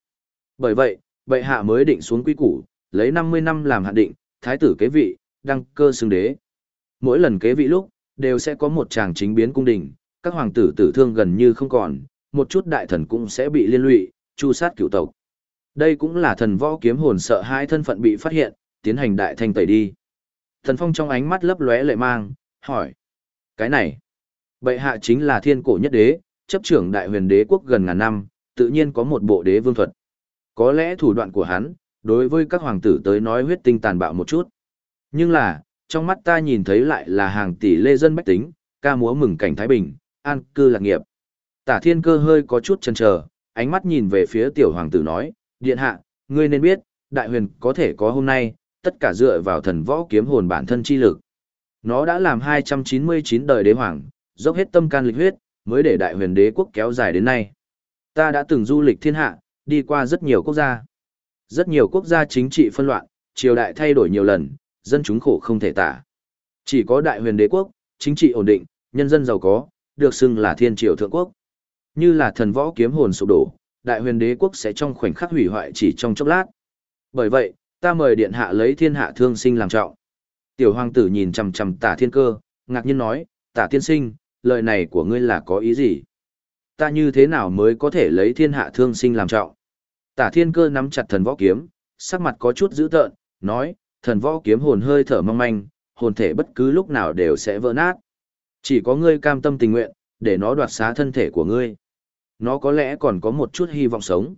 Bởi vậy, bệ hạ mới định xuống quy củ, lấy 50 năm làm hạn định, thái tử kế vị, đăng cơ xưng đế. Mỗi lần kế vị lúc, đều sẽ có một chàng chính biến cung đình, các hoàng tử tử thương gần như không còn, một chút đại thần cũng sẽ bị liên lụy, tru sát cửu tộc. Đây cũng là thần võ kiếm hồn sợ hai thân phận bị phát hiện, tiến hành đại thanh tẩy đi. Thần Phong trong ánh mắt lấp lóe lệ mang, hỏi. Cái này, bệ hạ chính là thiên cổ nhất đế, chấp trưởng đại huyền đế quốc gần ngàn năm, tự nhiên có một bộ đế vương thuật. Có lẽ thủ đoạn của hắn, đối với các hoàng tử tới nói huyết tinh tàn bạo một chút. Nhưng là, trong mắt ta nhìn thấy lại là hàng tỷ lê dân bách tính, ca múa mừng cảnh Thái Bình, an cư lạc nghiệp. Tả thiên cơ hơi có chút chần chờ, ánh mắt nhìn về phía tiểu hoàng tử nói, điện hạ, ngươi nên biết, đại huyền có thể có hôm nay, tất cả dựa vào thần võ kiếm hồn bản thân chi lực. Nó đã làm 299 đời đế hoàng, dốc hết tâm can lịch huyết, mới để đại huyền đế quốc kéo dài đến nay. Ta đã từng du lịch thiên hạ, đi qua rất nhiều quốc gia. Rất nhiều quốc gia chính trị phân loạn, triều đại thay đổi nhiều lần, dân chúng khổ không thể tả. Chỉ có đại huyền đế quốc, chính trị ổn định, nhân dân giàu có, được xưng là thiên triều thượng quốc. Như là thần võ kiếm hồn sụp đổ, đại huyền đế quốc sẽ trong khoảnh khắc hủy hoại chỉ trong chốc lát. Bởi vậy, ta mời điện hạ lấy thiên hạ thương sinh làm trọng. Tiểu hoàng tử nhìn chằm chằm tả thiên cơ, ngạc nhiên nói, tả tiên sinh, lời này của ngươi là có ý gì? Ta như thế nào mới có thể lấy thiên hạ thương sinh làm trọng? Tả thiên cơ nắm chặt thần võ kiếm, sắc mặt có chút dữ tợn, nói, thần võ kiếm hồn hơi thở mong manh, hồn thể bất cứ lúc nào đều sẽ vỡ nát. Chỉ có ngươi cam tâm tình nguyện, để nó đoạt xá thân thể của ngươi. Nó có lẽ còn có một chút hy vọng sống.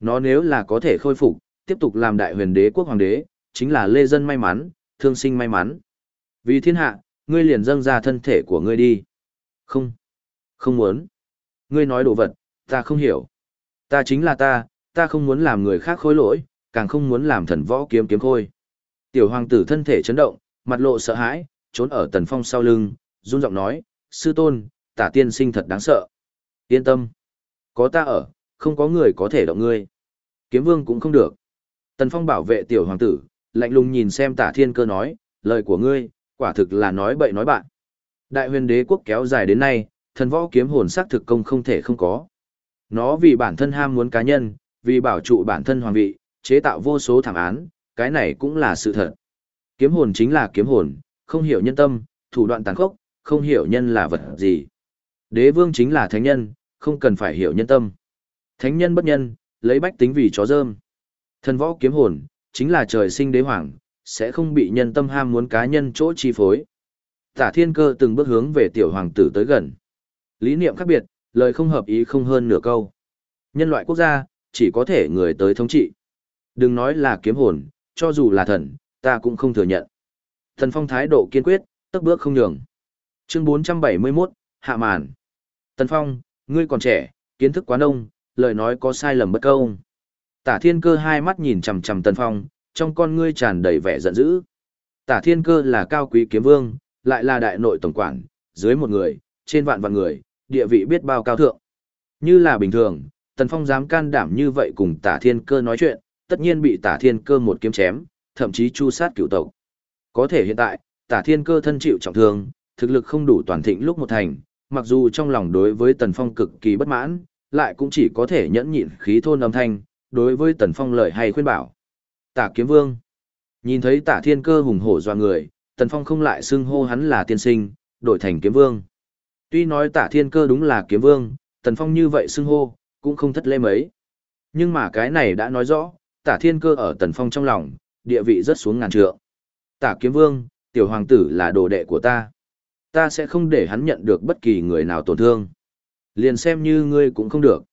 Nó nếu là có thể khôi phục, tiếp tục làm đại huyền đế quốc hoàng đế, chính là lê dân may mắn, thương sinh may mắn. Vì thiên hạ, ngươi liền dâng ra thân thể của ngươi đi. Không. Không muốn. Ngươi nói đồ vật, ta không hiểu. Ta chính là ta, ta không muốn làm người khác khối lỗi, càng không muốn làm thần võ kiếm kiếm khôi. Tiểu hoàng tử thân thể chấn động, mặt lộ sợ hãi, trốn ở tần phong sau lưng, run giọng nói, sư tôn, tả tiên sinh thật đáng sợ. Yên tâm. Có ta ở, không có người có thể động ngươi. Kiếm vương cũng không được. Tần phong bảo vệ tiểu hoàng tử, lạnh lùng nhìn xem tả thiên cơ nói, lời của ngươi, quả thực là nói bậy nói bạn. Đại huyền đế quốc kéo dài đến nay, thần võ kiếm hồn sắc thực công không thể không có. Nó vì bản thân ham muốn cá nhân, vì bảo trụ bản thân hoàng vị, chế tạo vô số thảm án, cái này cũng là sự thật. Kiếm hồn chính là kiếm hồn, không hiểu nhân tâm, thủ đoạn tàn khốc, không hiểu nhân là vật gì. Đế vương chính là thánh nhân, không cần phải hiểu nhân tâm. Thánh nhân bất nhân, lấy bách tính vì chó dơm. Thần võ kiếm hồn, chính là trời sinh đế hoàng, sẽ không bị nhân tâm ham muốn cá nhân chỗ chi phối. Tả thiên cơ từng bước hướng về tiểu hoàng tử tới gần. Lý niệm khác biệt, lời không hợp ý không hơn nửa câu. Nhân loại quốc gia, chỉ có thể người tới thống trị. Đừng nói là kiếm hồn, cho dù là thần, ta cũng không thừa nhận. Thần phong thái độ kiên quyết, tức bước không nhường. Chương 471, Hạ màn. Tần Phong, ngươi còn trẻ, kiến thức quá nông, lời nói có sai lầm bất công. Tả thiên cơ hai mắt nhìn chằm chằm Tần Phong, trong con ngươi tràn đầy vẻ giận dữ. Tả thiên cơ là cao quý kiếm vương, lại là đại nội tổng quản, dưới một người, trên vạn vạn người, địa vị biết bao cao thượng. Như là bình thường, Tần Phong dám can đảm như vậy cùng tả thiên cơ nói chuyện, tất nhiên bị tả thiên cơ một kiếm chém, thậm chí chu sát cửu tộc. Có thể hiện tại, tả thiên cơ thân chịu trọng thương, thực lực không đủ toàn thịnh lúc một thành, mặc dù trong lòng đối với Tần Phong cực kỳ bất mãn, lại cũng chỉ có thể nhẫn nhịn khí thôn âm thanh, đối với Tần Phong lời hay khuyên bảo. Tả kiếm vương. Nhìn thấy tả thiên cơ hùng hổ doa người, Tần Phong không lại xưng hô hắn là tiên sinh, đổi thành kiếm vương. Tuy nói tả thiên cơ đúng là kiếm vương, Tần Phong như vậy xưng hô, cũng không thất lễ mấy. Nhưng mà cái này đã nói rõ, tả thiên cơ ở Tần Phong trong lòng, địa vị rất xuống ngàn trượng. Tả kiếm vương, tiểu hoàng tử là đồ đệ của ta. Ta sẽ không để hắn nhận được bất kỳ người nào tổn thương. Liền xem như ngươi cũng không được.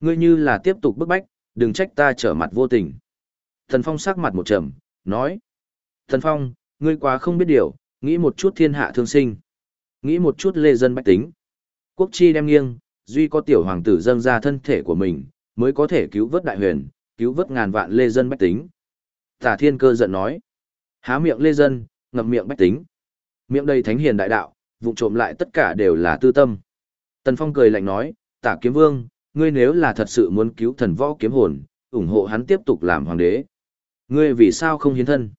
Ngươi như là tiếp tục bức bách, đừng trách ta trở mặt vô tình. Thần Phong sắc mặt một trầm, nói. Thần Phong, ngươi quá không biết điều, nghĩ một chút thiên hạ thương sinh. Nghĩ một chút lê dân bách tính. Quốc chi đem nghiêng, duy có tiểu hoàng tử dâng ra thân thể của mình, mới có thể cứu vớt đại huyền, cứu vớt ngàn vạn lê dân bách tính. Tả thiên cơ giận nói. Há miệng lê dân, ngậm miệng bách tính. Miệng đầy thánh hiền đại đạo, vụng trộm lại tất cả đều là tư tâm. Tần Phong cười lạnh nói, tả kiếm vương, ngươi nếu là thật sự muốn cứu thần võ kiếm hồn, ủng hộ hắn tiếp tục làm hoàng đế. Ngươi vì sao không hiến thân?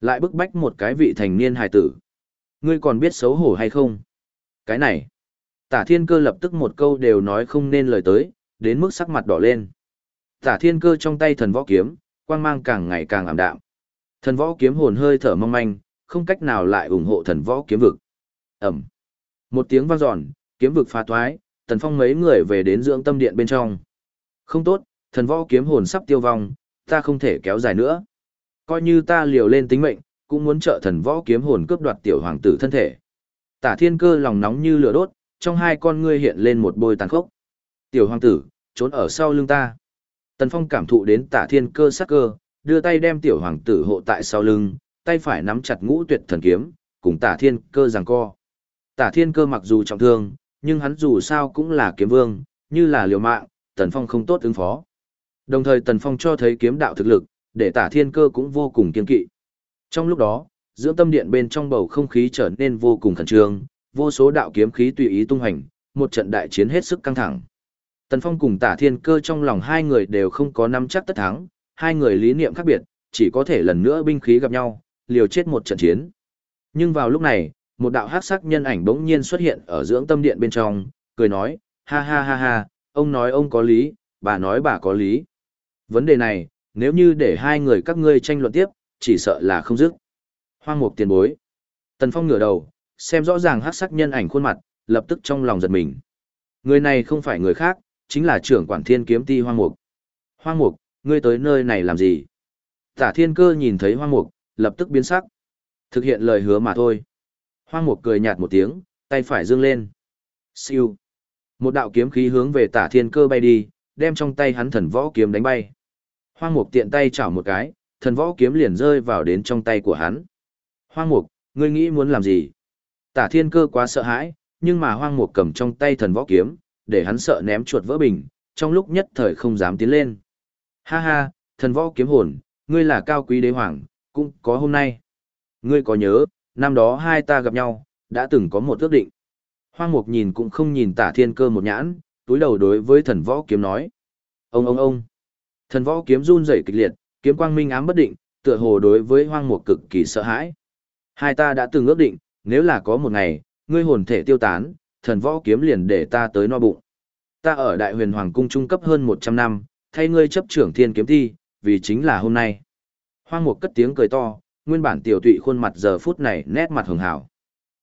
Lại bức bách một cái vị thành niên hài tử. Ngươi còn biết xấu hổ hay không? Cái này. Tả thiên cơ lập tức một câu đều nói không nên lời tới, đến mức sắc mặt đỏ lên. Tả thiên cơ trong tay thần võ kiếm, quang mang càng ngày càng ảm đạm. Thần võ kiếm hồn hơi thở mong manh, không cách nào lại ủng hộ thần võ kiếm vực. Ẩm. Một tiếng vang dọn, kiếm vực phá toái tần phong mấy người về đến dưỡng tâm điện bên trong. Không tốt, thần võ kiếm hồn sắp tiêu vong, ta không thể kéo dài nữa. Coi như ta liều lên tính mệnh, cũng muốn trợ thần võ kiếm hồn cướp đoạt tiểu hoàng tử thân thể. Tả thiên cơ lòng nóng như lửa đốt, trong hai con ngươi hiện lên một bôi tàn khốc. Tiểu hoàng tử, trốn ở sau lưng ta. Tần Phong cảm thụ đến tả thiên cơ sắc cơ, đưa tay đem tiểu hoàng tử hộ tại sau lưng, tay phải nắm chặt ngũ tuyệt thần kiếm, cùng tả thiên cơ giằng co. Tả thiên cơ mặc dù trọng thương, nhưng hắn dù sao cũng là kiếm vương, như là liều mạng, Tần Phong không tốt ứng phó. Đồng thời Tần Phong cho thấy kiếm đạo thực lực, để tả thiên cơ cũng vô cùng kiên kỵ. Trong lúc đó, dưỡng tâm điện bên trong bầu không khí trở nên vô cùng khẩn trương, vô số đạo kiếm khí tùy ý tung hành, một trận đại chiến hết sức căng thẳng. Tần Phong cùng Tả Thiên Cơ trong lòng hai người đều không có nắm chắc tất thắng, hai người lý niệm khác biệt, chỉ có thể lần nữa binh khí gặp nhau, liều chết một trận chiến. Nhưng vào lúc này, một đạo hắc sắc nhân ảnh bỗng nhiên xuất hiện ở dưỡng tâm điện bên trong, cười nói, ha ha ha ha, ông nói ông có lý, bà nói bà có lý. Vấn đề này, nếu như để hai người các ngươi tranh luận tiếp, chỉ sợ là không dứt. Hoang mục tiền bối. Tần Phong ngửa đầu, xem rõ ràng hắc sắc nhân ảnh khuôn mặt, lập tức trong lòng giật mình. Người này không phải người khác, chính là trưởng quản thiên kiếm ti hoang mục. Hoang mục, ngươi tới nơi này làm gì? Tả thiên cơ nhìn thấy hoang mục, lập tức biến sắc. Thực hiện lời hứa mà thôi. Hoang mục cười nhạt một tiếng, tay phải dương lên. Siêu. Một đạo kiếm khí hướng về tả thiên cơ bay đi, đem trong tay hắn thần võ kiếm đánh bay. Hoang mục tiện tay chảo một cái, thần võ kiếm liền rơi vào đến trong tay của hắn. Hoang mục, ngươi nghĩ muốn làm gì? Tả thiên cơ quá sợ hãi, nhưng mà hoang mục cầm trong tay thần võ kiếm, để hắn sợ ném chuột vỡ bình, trong lúc nhất thời không dám tiến lên. Ha ha, thần võ kiếm hồn, ngươi là cao quý đế hoàng, cũng có hôm nay. Ngươi có nhớ, năm đó hai ta gặp nhau, đã từng có một ước định. Hoang mục nhìn cũng không nhìn tả thiên cơ một nhãn, túi đầu đối với thần võ kiếm nói. Ông ông ông. Thần võ kiếm run rẩy kịch liệt, kiếm quang minh ám bất định, tựa hồ đối với hoang mục cực kỳ sợ hãi. Hai ta đã từng ước định, nếu là có một ngày, ngươi hồn thể tiêu tán, thần võ kiếm liền để ta tới no bụng. Ta ở đại huyền hoàng cung trung cấp hơn 100 năm, thay ngươi chấp trưởng thiên kiếm thi, vì chính là hôm nay. Hoang mục cất tiếng cười to, nguyên bản tiểu tụy khuôn mặt giờ phút này nét mặt hường hảo.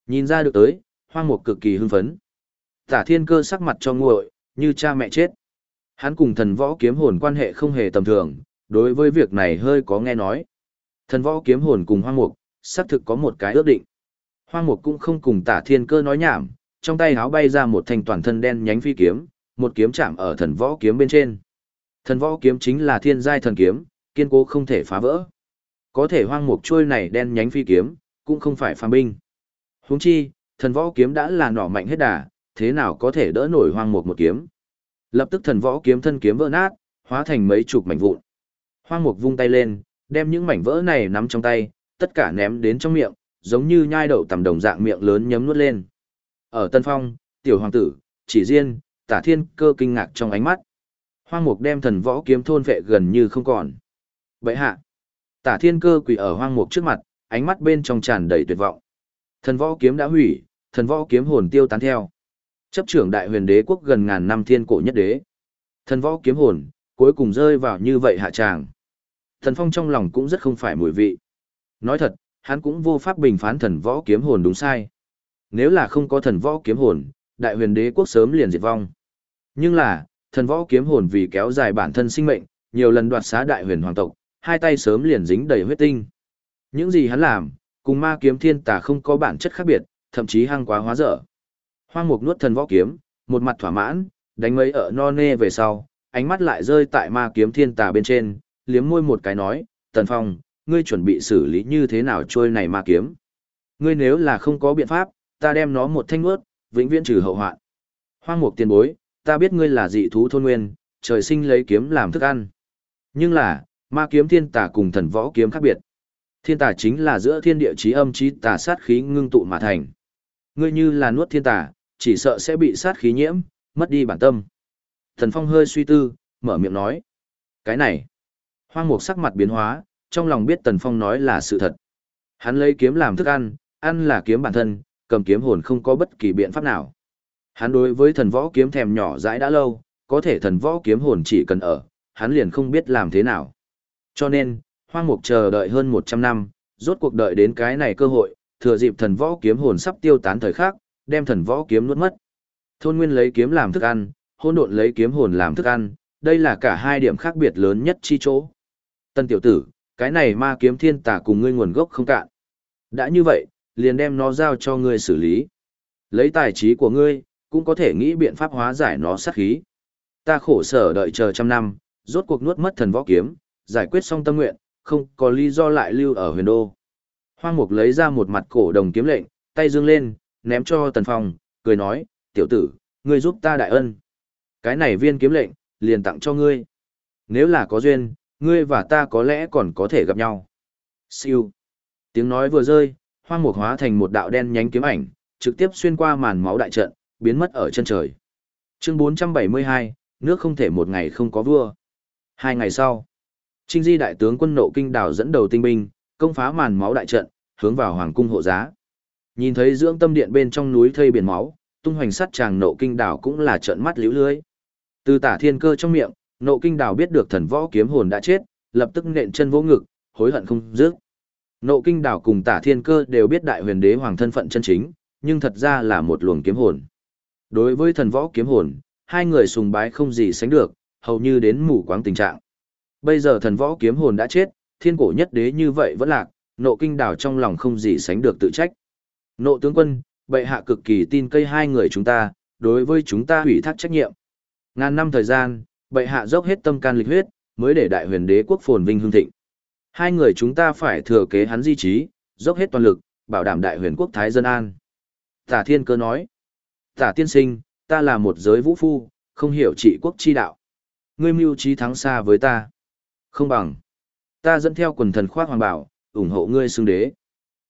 Nhìn ra được tới, hoang mục cực kỳ hưng phấn. Tả thiên cơ sắc mặt cho nguội, như cha mẹ chết. Hắn cùng thần võ kiếm hồn quan hệ không hề tầm thường, đối với việc này hơi có nghe nói. Thần võ kiếm hồn cùng hoang mục, xác thực có một cái ước định. Hoang mục cũng không cùng tả thiên cơ nói nhảm, trong tay háo bay ra một thanh toàn thân đen nhánh phi kiếm, một kiếm chạm ở thần võ kiếm bên trên. Thần võ kiếm chính là thiên giai thần kiếm, kiên cố không thể phá vỡ. Có thể hoang mục trôi này đen nhánh phi kiếm, cũng không phải phàm binh. Huống chi, thần võ kiếm đã là nỏ mạnh hết đà, thế nào có thể đỡ nổi hoang mục một kiếm. Lập tức thần võ kiếm thân kiếm vỡ nát, hóa thành mấy chục mảnh vụn. Hoang mục vung tay lên, đem những mảnh vỡ này nắm trong tay, tất cả ném đến trong miệng, giống như nhai đậu tầm đồng dạng miệng lớn nhấm nuốt lên. Ở Tân Phong, tiểu hoàng tử, chỉ riêng, tả thiên cơ kinh ngạc trong ánh mắt. Hoang mục đem thần võ kiếm thôn vệ gần như không còn. Vậy hạ, tả thiên cơ quỳ ở hoang mục trước mặt, ánh mắt bên trong tràn đầy tuyệt vọng. Thần võ kiếm đã hủy, thần võ kiếm hồn tiêu tán theo. Chấp trưởng đại huyền đế quốc gần ngàn năm thiên cổ nhất đế. Thần võ kiếm hồn, cuối cùng rơi vào như vậy hạ tràng. Thần phong trong lòng cũng rất không phải mùi vị. Nói thật, hắn cũng vô pháp bình phán thần võ kiếm hồn đúng sai. Nếu là không có thần võ kiếm hồn, đại huyền đế quốc sớm liền diệt vong. Nhưng là, thần võ kiếm hồn vì kéo dài bản thân sinh mệnh, nhiều lần đoạt xá đại huyền hoàng tộc, hai tay sớm liền dính đầy huyết tinh. Những gì hắn làm, cùng ma kiếm thiên tà không có bản chất khác biệt, thậm chí hăng quá hóa dở. Hoang mục nuốt thần võ kiếm, một mặt thỏa mãn, đánh mấy ở no nê về sau, ánh mắt lại rơi tại ma kiếm thiên tà bên trên, liếm môi một cái nói, Tần Phong, ngươi chuẩn bị xử lý như thế nào trôi này ma kiếm. Ngươi nếu là không có biện pháp, ta đem nó một thanh ướt, vĩnh viễn trừ hậu hoạn. Hoang mục tiền bối, ta biết ngươi là dị thú thôn nguyên, trời sinh lấy kiếm làm thức ăn. Nhưng là, ma kiếm thiên tà cùng thần võ kiếm khác biệt. Thiên tà chính là giữa thiên địa chí âm chí tà sát khí ngưng tụ mà thành. Ngươi như là nuốt thiên tà, chỉ sợ sẽ bị sát khí nhiễm, mất đi bản tâm. Thần Phong hơi suy tư, mở miệng nói. Cái này. Hoang mục sắc mặt biến hóa, trong lòng biết Tần Phong nói là sự thật. Hắn lấy kiếm làm thức ăn, ăn là kiếm bản thân, cầm kiếm hồn không có bất kỳ biện pháp nào. Hắn đối với thần võ kiếm thèm nhỏ dãi đã lâu, có thể thần võ kiếm hồn chỉ cần ở, hắn liền không biết làm thế nào. Cho nên, hoang mục chờ đợi hơn 100 năm, rốt cuộc đợi đến cái này cơ hội, thừa dịp thần võ kiếm hồn sắp tiêu tán thời khắc, đem thần võ kiếm nuốt mất. Thôn Nguyên lấy kiếm làm thức ăn, hôn độn lấy kiếm hồn làm thức ăn, đây là cả hai điểm khác biệt lớn nhất chi chỗ. Tân tiểu tử, cái này ma kiếm thiên tà cùng ngươi nguồn gốc không cạn. Đã như vậy, liền đem nó giao cho ngươi xử lý. Lấy tài trí của ngươi, cũng có thể nghĩ biện pháp hóa giải nó sát khí. Ta khổ sở đợi chờ trăm năm, rốt cuộc nuốt mất thần võ kiếm, giải quyết xong tâm nguyện, không có lý do lại lưu ở huyền đô. Hoang mục lấy ra một mặt cổ đồng kiếm lệnh, tay dương lên, ném cho tần phong, cười nói, tiểu tử, ngươi giúp ta đại ân. Cái này viên kiếm lệnh, liền tặng cho ngươi. Nếu là có duyên, ngươi và ta có lẽ còn có thể gặp nhau. Siêu. Tiếng nói vừa rơi, hoang mục hóa thành một đạo đen nhánh kiếm ảnh, trực tiếp xuyên qua màn máu đại trận, biến mất ở chân trời. Chương 472, nước không thể một ngày không có vua. Hai ngày sau, Trinh Di đại tướng quân nộ kinh đảo dẫn đầu tinh binh, công phá màn máu đại trận, hướng vào hoàng cung hộ giá. Nhìn thấy dưỡng tâm điện bên trong núi thây biển máu, tung hoành sắt chàng nộ kinh đảo cũng là trận mắt liễu lưới. Từ tả thiên cơ trong miệng, nộ kinh đảo biết được thần võ kiếm hồn đã chết, lập tức nện chân vô ngực, hối hận không dứt. Nộ kinh đảo cùng tả thiên cơ đều biết đại huyền đế hoàng thân phận chân chính, nhưng thật ra là một luồng kiếm hồn. Đối với thần võ kiếm hồn, hai người sùng bái không gì sánh được, hầu như đến mù quáng tình trạng. Bây giờ thần võ kiếm hồn đã chết, thiên cổ nhất đế như vậy vẫn lạc, nộ kinh đảo trong lòng không gì sánh được tự trách. Nộ tướng quân, bệ hạ cực kỳ tin cây hai người chúng ta, đối với chúng ta hủy thác trách nhiệm. Ngàn năm thời gian, bệ hạ dốc hết tâm can lịch huyết, mới để đại huyền đế quốc phồn vinh hương thịnh. Hai người chúng ta phải thừa kế hắn di trí, dốc hết toàn lực, bảo đảm đại huyền quốc thái dân an. Tả thiên cơ nói, tả tiên sinh, ta là một giới vũ phu, không hiểu trị quốc chi đạo. Ngươi mưu trí thắng xa với ta. Không bằng. Ta dẫn theo quần thần khoác hoàng bảo, ủng hộ ngươi xưng đế.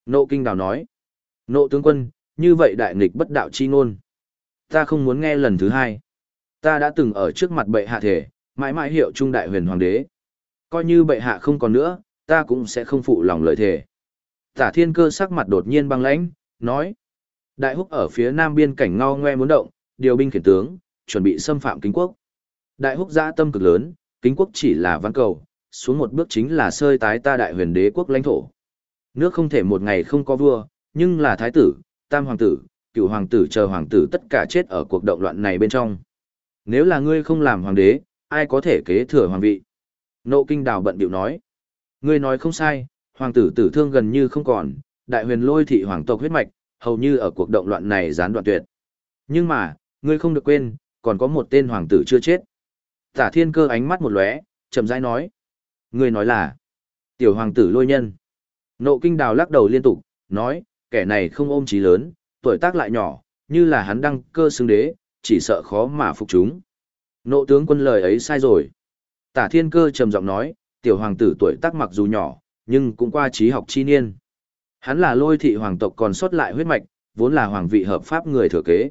Nộ kinh đào nói. Nộ tướng quân, như vậy đại nghịch bất đạo chi ngôn. Ta không muốn nghe lần thứ hai. Ta đã từng ở trước mặt bệ hạ thể, mãi mãi hiệu trung đại huyền hoàng đế. Coi như bệ hạ không còn nữa, ta cũng sẽ không phụ lòng lời thể. Tả thiên cơ sắc mặt đột nhiên băng lãnh, nói. Đại húc ở phía nam biên cảnh ngao ngoe muốn động, điều binh khiển tướng, chuẩn bị xâm phạm kính quốc. Đại húc giã tâm cực lớn, kính quốc chỉ là văn cầu, xuống một bước chính là sơi tái ta đại huyền đế quốc lãnh thổ. Nước không thể một ngày không có vua, nhưng là thái tử, tam hoàng tử, cựu hoàng tử chờ hoàng tử tất cả chết ở cuộc động loạn này bên trong. Nếu là ngươi không làm hoàng đế, ai có thể kế thừa hoàng vị? Nộ kinh đào bận biểu nói. Ngươi nói không sai, hoàng tử tử thương gần như không còn, đại huyền lôi thị hoàng tộc huyết mạch, hầu như ở cuộc động loạn này gián đoạn tuyệt. Nhưng mà, ngươi không được quên, còn có một tên hoàng tử chưa chết. Tả thiên cơ ánh mắt một lóe, chậm rãi nói. Ngươi nói là, tiểu hoàng tử lôi nhân. Nộ kinh đào lắc đầu liên tục, nói, kẻ này không ôm trí lớn, tuổi tác lại nhỏ, như là hắn đăng cơ xưng đế, chỉ sợ khó mà phục chúng. Nộ tướng quân lời ấy sai rồi. Tả thiên cơ trầm giọng nói, tiểu hoàng tử tuổi tác mặc dù nhỏ, nhưng cũng qua trí học chi niên. Hắn là lôi thị hoàng tộc còn sót lại huyết mạch, vốn là hoàng vị hợp pháp người thừa kế.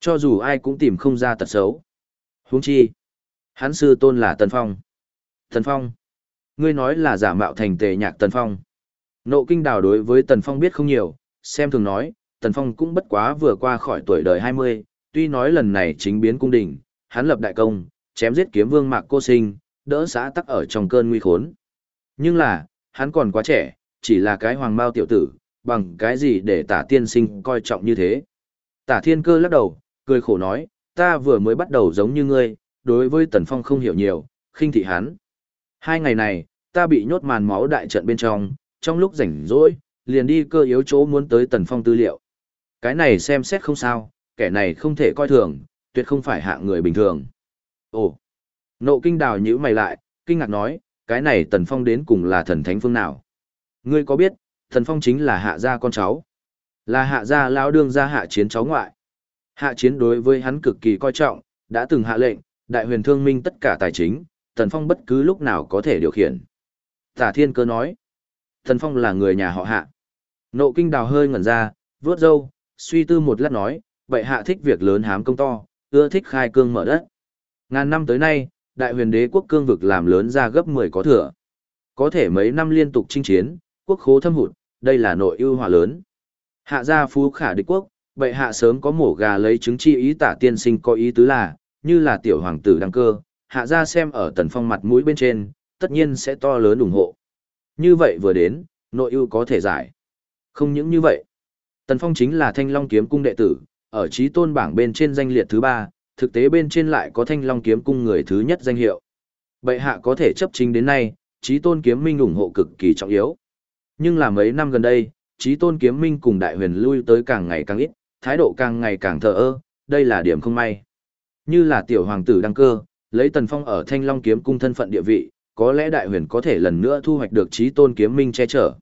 Cho dù ai cũng tìm không ra tật xấu. Huống chi, hắn sư tôn là Tần Phong. thần Phong, ngươi nói là giả mạo thành tề nhạc Tần Phong. Nộ kinh đào đối với Tần Phong biết không nhiều, xem thường nói, Tần Phong cũng bất quá vừa qua khỏi tuổi đời 20, tuy nói lần này chính biến cung đình, hắn lập đại công, chém giết kiếm vương mạc cô sinh, đỡ xã tắc ở trong cơn nguy khốn. Nhưng là, hắn còn quá trẻ, chỉ là cái hoàng mao tiểu tử, bằng cái gì để tả tiên sinh coi trọng như thế. Tả thiên cơ lắc đầu, cười khổ nói, ta vừa mới bắt đầu giống như ngươi, đối với tần phong không hiểu nhiều, khinh thị hắn. Hai ngày này, ta bị nhốt màn máu đại trận bên trong, trong lúc rảnh rỗi, liền đi cơ yếu chỗ muốn tới tần phong tư liệu. Cái này xem xét không sao, kẻ này không thể coi thường, tuyệt không phải hạ người bình thường. Ồ! Nộ kinh đào nhữ mày lại, kinh ngạc nói, cái này tần phong đến cùng là thần thánh phương nào? Ngươi có biết, thần phong chính là hạ gia con cháu. Là hạ gia lão đương gia hạ chiến cháu ngoại. Hạ chiến đối với hắn cực kỳ coi trọng, đã từng hạ lệnh, đại huyền thương minh tất cả tài chính, thần phong bất cứ lúc nào có thể điều khiển. Tả thiên cơ nói, thần phong là người nhà họ hạ. Nộ kinh đào hơi ngẩn ra, vớt râu, suy tư một lát nói, vậy hạ thích việc lớn hám công to, ưa thích khai cương mở đất. Ngàn năm tới nay, đại huyền đế quốc cương vực làm lớn ra gấp 10 có thừa. Có thể mấy năm liên tục chinh chiến, quốc khố thâm hụt, đây là nội ưu hòa lớn. Hạ gia phú khả địch quốc, bệ hạ sớm có mổ gà lấy chứng chi ý tả tiên sinh có ý tứ là, như là tiểu hoàng tử đăng cơ, hạ ra xem ở tần phong mặt mũi bên trên, tất nhiên sẽ to lớn ủng hộ. Như vậy vừa đến, nội ưu có thể giải. Không những như vậy, tần phong chính là thanh long kiếm cung đệ tử, ở trí tôn bảng bên trên danh liệt thứ ba, thực tế bên trên lại có thanh long kiếm cung người thứ nhất danh hiệu. Bệ hạ có thể chấp chính đến nay, trí tôn kiếm minh ủng hộ cực kỳ trọng yếu. Nhưng là mấy năm gần đây, trí tôn kiếm minh cùng đại huyền lui tới càng ngày càng ít, thái độ càng ngày càng thờ ơ, đây là điểm không may. Như là tiểu hoàng tử đăng cơ, lấy tần phong ở thanh long kiếm cung thân phận địa vị, có lẽ đại huyền có thể lần nữa thu hoạch được trí tôn kiếm minh che chở.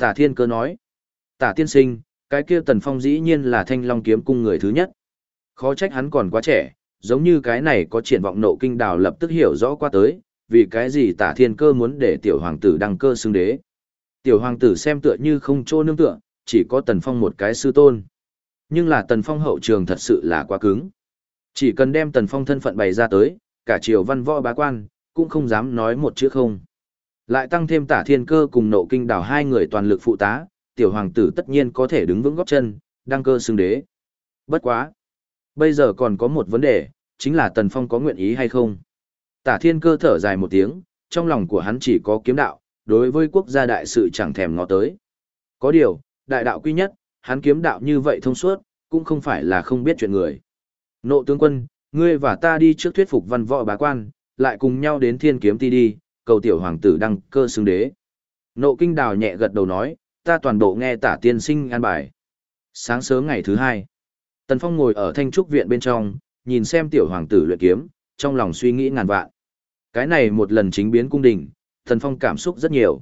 Tả thiên cơ nói, tả tiên sinh, cái kia tần phong dĩ nhiên là thanh long kiếm cung người thứ nhất. Khó trách hắn còn quá trẻ, giống như cái này có triển vọng nộ kinh đào lập tức hiểu rõ qua tới, vì cái gì tả thiên cơ muốn để tiểu hoàng tử đăng cơ xưng đế. Tiểu hoàng tử xem tựa như không chỗ nương tựa, chỉ có tần phong một cái sư tôn. Nhưng là Tần Phong hậu trường thật sự là quá cứng. Chỉ cần đem Tần Phong thân phận bày ra tới, cả triều văn võ bá quan, cũng không dám nói một chữ không. Lại tăng thêm tả thiên cơ cùng nộ kinh đảo hai người toàn lực phụ tá, tiểu hoàng tử tất nhiên có thể đứng vững góp chân, đăng cơ xưng đế. Bất quá. Bây giờ còn có một vấn đề, chính là Tần Phong có nguyện ý hay không. Tả thiên cơ thở dài một tiếng, trong lòng của hắn chỉ có kiếm đạo, đối với quốc gia đại sự chẳng thèm ngó tới. Có điều, đại đạo quy nhất, hắn kiếm đạo như vậy thông suốt, cũng không phải là không biết chuyện người. Nộ tướng quân, ngươi và ta đi trước thuyết phục văn võ bá quan, lại cùng nhau đến thiên kiếm ti đi, cầu tiểu hoàng tử đăng cơ xứng đế. Nộ kinh đào nhẹ gật đầu nói, ta toàn bộ nghe tả tiên sinh an bài. Sáng sớm ngày thứ hai, Tần Phong ngồi ở thanh trúc viện bên trong, nhìn xem tiểu hoàng tử luyện kiếm, trong lòng suy nghĩ ngàn vạn. Cái này một lần chính biến cung đình, Tần Phong cảm xúc rất nhiều.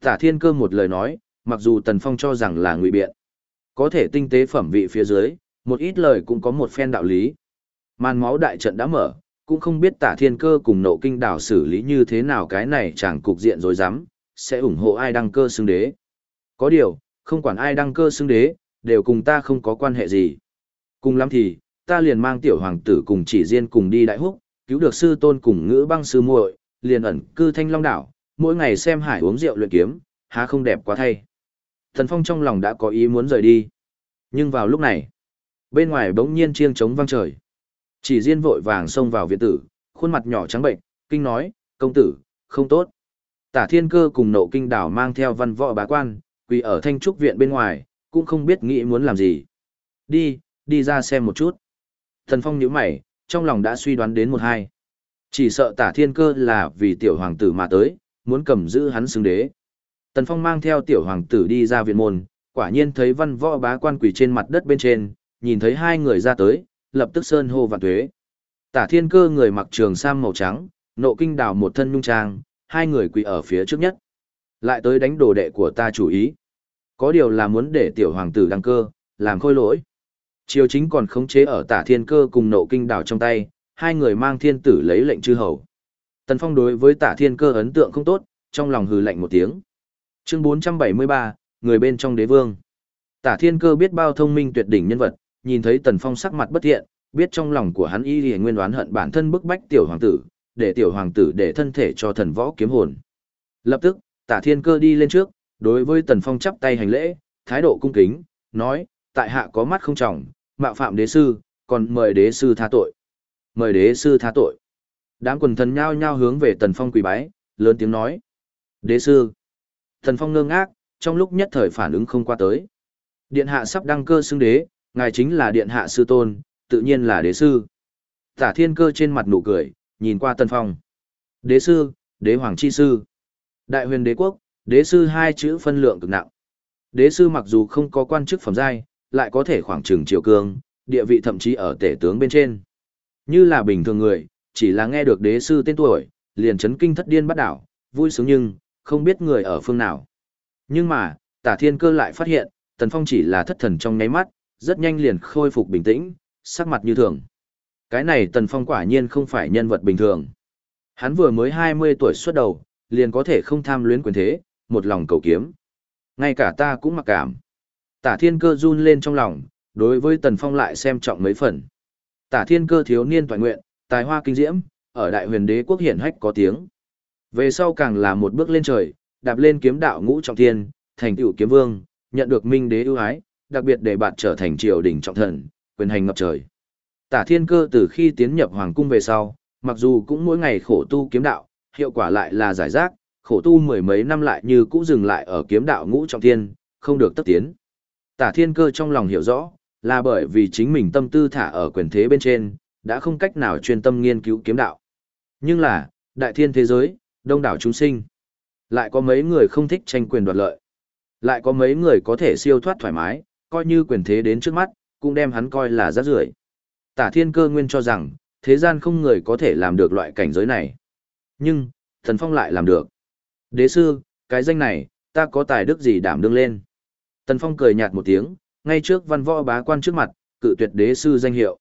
Tả thiên cơ một lời nói, mặc dù Tần Phong cho rằng là ngụy biện. Có thể tinh tế phẩm vị phía dưới, một ít lời cũng có một phen đạo lý. Màn máu đại trận đã mở, cũng không biết tả thiên cơ cùng nộ kinh đảo xử lý như thế nào cái này chẳng cục diện rồi dám, sẽ ủng hộ ai đăng cơ xưng đế. Có điều, không quản ai đăng cơ xưng đế, đều cùng ta không có quan hệ gì. Cùng lắm thì, ta liền mang tiểu hoàng tử cùng chỉ riêng cùng đi đại húc, cứu được sư tôn cùng ngữ băng sư muội, liền ẩn cư thanh long đảo, mỗi ngày xem hải uống rượu luyện kiếm, há không đẹp quá thay. Thần Phong trong lòng đã có ý muốn rời đi. Nhưng vào lúc này, bên ngoài bỗng nhiên chiêng trống vang trời. Chỉ riêng vội vàng xông vào viện tử, khuôn mặt nhỏ trắng bệnh, kinh nói, công tử, không tốt. Tả thiên cơ cùng nộ kinh đảo mang theo văn võ bá quan, quỳ ở thanh trúc viện bên ngoài, cũng không biết nghĩ muốn làm gì. Đi, đi ra xem một chút. Thần phong nhíu mày, trong lòng đã suy đoán đến một hai. Chỉ sợ tả thiên cơ là vì tiểu hoàng tử mà tới, muốn cầm giữ hắn xứng đế. Tần phong mang theo tiểu hoàng tử đi ra viện môn, quả nhiên thấy văn võ bá quan quỳ trên mặt đất bên trên, nhìn thấy hai người ra tới, lập tức sơn hô vạn tuế. Tả thiên cơ người mặc trường sam màu trắng, nộ kinh đào một thân nhung trang, hai người quỳ ở phía trước nhất. Lại tới đánh đồ đệ của ta chủ ý. Có điều là muốn để tiểu hoàng tử đăng cơ, làm khôi lỗi. Triều chính còn khống chế ở tả thiên cơ cùng nộ kinh đảo trong tay, hai người mang thiên tử lấy lệnh chư hầu. Tần Phong đối với tả thiên cơ ấn tượng không tốt, trong lòng hừ lạnh một tiếng. Chương 473, người bên trong đế vương. Tả thiên cơ biết bao thông minh tuyệt đỉnh nhân vật, nhìn thấy Tần Phong sắc mặt bất thiện, biết trong lòng của hắn y y nguyên đoán hận bản thân bức bách tiểu hoàng tử, để tiểu hoàng tử để thân thể cho thần võ kiếm hồn. Lập tức, tả thiên cơ đi lên trước, đối với Tần Phong chắp tay hành lễ, thái độ cung kính, nói, tại hạ có mắt không trọng, mạo phạm đế sư, còn mời đế sư tha tội. Mời đế sư tha tội. Đám quần thần nhao nhao hướng về Tần Phong quỳ bái, lớn tiếng nói. Đế sư. Tần Phong ngơ ngác, trong lúc nhất thời phản ứng không qua tới. Điện hạ sắp đăng cơ xưng đế, ngài chính là điện hạ sư tôn, tự nhiên là đế sư. Tả thiên cơ trên mặt nụ cười, nhìn qua Tần Phong. Đế sư, đế hoàng chi sư. Đại huyền đế quốc, đế sư hai chữ phân lượng cực nặng. Đế sư mặc dù không có quan chức phẩm giai, lại có thể khoảng trừng triều cương, địa vị thậm chí ở tể tướng bên trên. Như là bình thường người, chỉ là nghe được đế sư tên tuổi, liền chấn kinh thất điên bắt đảo, vui sướng nhưng, không biết người ở phương nào. Nhưng mà, tả thiên cơ lại phát hiện, tần phong chỉ là thất thần trong nháy mắt, rất nhanh liền khôi phục bình tĩnh, sắc mặt như thường. Cái này tần phong quả nhiên không phải nhân vật bình thường. Hắn vừa mới 20 tuổi xuất đầu, liền có thể không tham luyến quyền thế, một lòng cầu kiếm. Ngay cả ta cũng mặc cảm. Tả thiên cơ run lên trong lòng, đối với tần phong lại xem trọng mấy phần. Tả thiên cơ thiếu niên toàn nguyện, tài hoa kinh diễm, ở đại huyền đế quốc hiển hách có tiếng. Về sau càng là một bước lên trời, đạp lên kiếm đạo ngũ trọng thiên, thành tựu kiếm vương, nhận được minh đế ưu ái, đặc biệt để bạn trở thành triều đình trọng thần, quyền hành ngập trời. Tả thiên cơ từ khi tiến nhập hoàng cung về sau, mặc dù cũng mỗi ngày khổ tu kiếm đạo, hiệu quả lại là giải rác, khổ tu mười mấy năm lại như cũ dừng lại ở kiếm đạo ngũ trọng thiên, không được tất tiến. Tả thiên cơ trong lòng hiểu rõ, là bởi vì chính mình tâm tư thả ở quyền thế bên trên, đã không cách nào chuyên tâm nghiên cứu kiếm đạo. Nhưng là, đại thiên thế giới, đông đảo chúng sinh. Lại có mấy người không thích tranh quyền đoạt lợi. Lại có mấy người có thể siêu thoát thoải mái, coi như quyền thế đến trước mắt, cũng đem hắn coi là rác rưởi. Tả thiên cơ nguyên cho rằng, thế gian không người có thể làm được loại cảnh giới này. Nhưng, thần phong lại làm được. Đế sư, cái danh này, ta có tài đức gì đảm đương lên. Tần phong cười nhạt một tiếng, ngay trước văn võ bá quan trước mặt, cự tuyệt đế sư danh hiệu.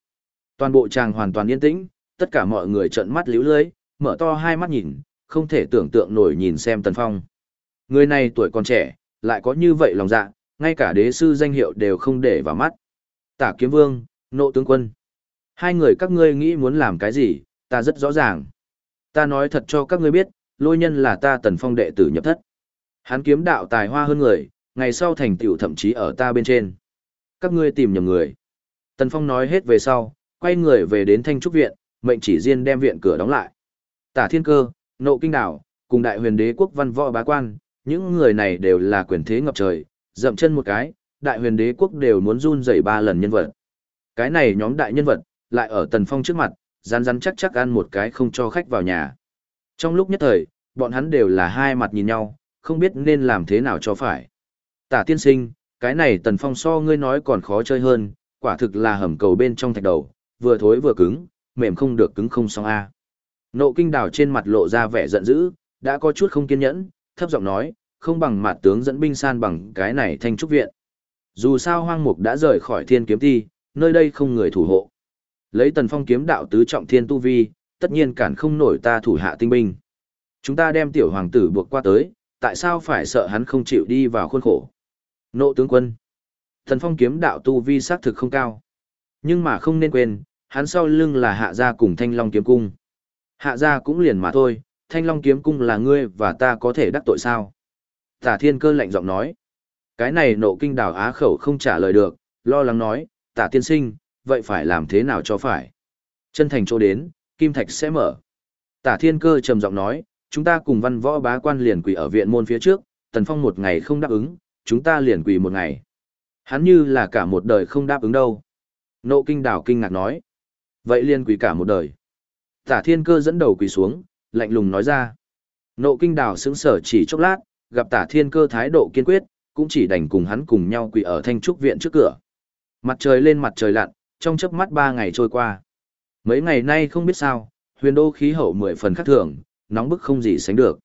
Toàn bộ chàng hoàn toàn yên tĩnh, tất cả mọi người trợn mắt liễu lưới, mở to hai mắt nhìn, không thể tưởng tượng nổi nhìn xem Tần Phong. Người này tuổi còn trẻ, lại có như vậy lòng dạ, ngay cả đế sư danh hiệu đều không để vào mắt. Tả kiếm vương, nộ tướng quân. Hai người các ngươi nghĩ muốn làm cái gì, ta rất rõ ràng. Ta nói thật cho các ngươi biết, lôi nhân là ta tần phong đệ tử nhập thất. Hắn kiếm đạo tài hoa hơn người, ngày sau thành tựu thậm chí ở ta bên trên. Các ngươi tìm nhầm người. Tần phong nói hết về sau, quay người về đến thanh trúc viện, mệnh chỉ riêng đem viện cửa đóng lại. Tả thiên cơ, nộ kinh đảo, cùng đại huyền đế quốc văn võ bá quan, những người này đều là quyền thế ngập trời, dậm chân một cái, đại huyền đế quốc đều muốn run rẩy ba lần nhân vật. Cái này nhóm đại nhân vật, lại ở tần phong trước mặt, rắn rắn chắc chắc ăn một cái không cho khách vào nhà. Trong lúc nhất thời, bọn hắn đều là hai mặt nhìn nhau, không biết nên làm thế nào cho phải. Tả tiên sinh, cái này tần phong so ngươi nói còn khó chơi hơn, quả thực là hầm cầu bên trong thạch đầu, vừa thối vừa cứng, mềm không được cứng không xong a. Nộ kinh đảo trên mặt lộ ra vẻ giận dữ, đã có chút không kiên nhẫn, thấp giọng nói, không bằng mặt tướng dẫn binh san bằng cái này thanh trúc viện. Dù sao hoang mục đã rời khỏi thiên kiếm ti, nơi đây không người thủ hộ. Lấy tần phong kiếm đạo tứ trọng thiên tu vi, tất nhiên cản không nổi ta thủ hạ tinh binh. Chúng ta đem tiểu hoàng tử buộc qua tới, tại sao phải sợ hắn không chịu đi vào khuôn khổ? Nộ tướng quân. Tần phong kiếm đạo tu vi xác thực không cao. Nhưng mà không nên quên, hắn sau lưng là hạ gia cùng thanh long kiếm cung. Hạ gia cũng liền mà thôi, thanh long kiếm cung là ngươi và ta có thể đắc tội sao? Tả thiên cơ lạnh giọng nói. Cái này nộ kinh đảo á khẩu không trả lời được, lo lắng nói, tả tiên sinh, vậy phải làm thế nào cho phải? Chân thành chỗ đến, kim thạch sẽ mở. Tả thiên cơ trầm giọng nói, chúng ta cùng văn võ bá quan liền quỳ ở viện môn phía trước, tần phong một ngày không đáp ứng, chúng ta liền quỳ một ngày. Hắn như là cả một đời không đáp ứng đâu. Nộ kinh đảo kinh ngạc nói. Vậy liền quỳ cả một đời. Tả thiên cơ dẫn đầu quỳ xuống, lạnh lùng nói ra. Nộ kinh đảo sững sở chỉ chốc lát, gặp tả thiên cơ thái độ kiên quyết, cũng chỉ đành cùng hắn cùng nhau quỳ ở thanh trúc viện trước cửa. Mặt trời lên mặt trời lặn, trong chớp mắt ba ngày trôi qua. Mấy ngày nay không biết sao, huyền đô khí hậu mười phần khác thường, nóng bức không gì sánh được.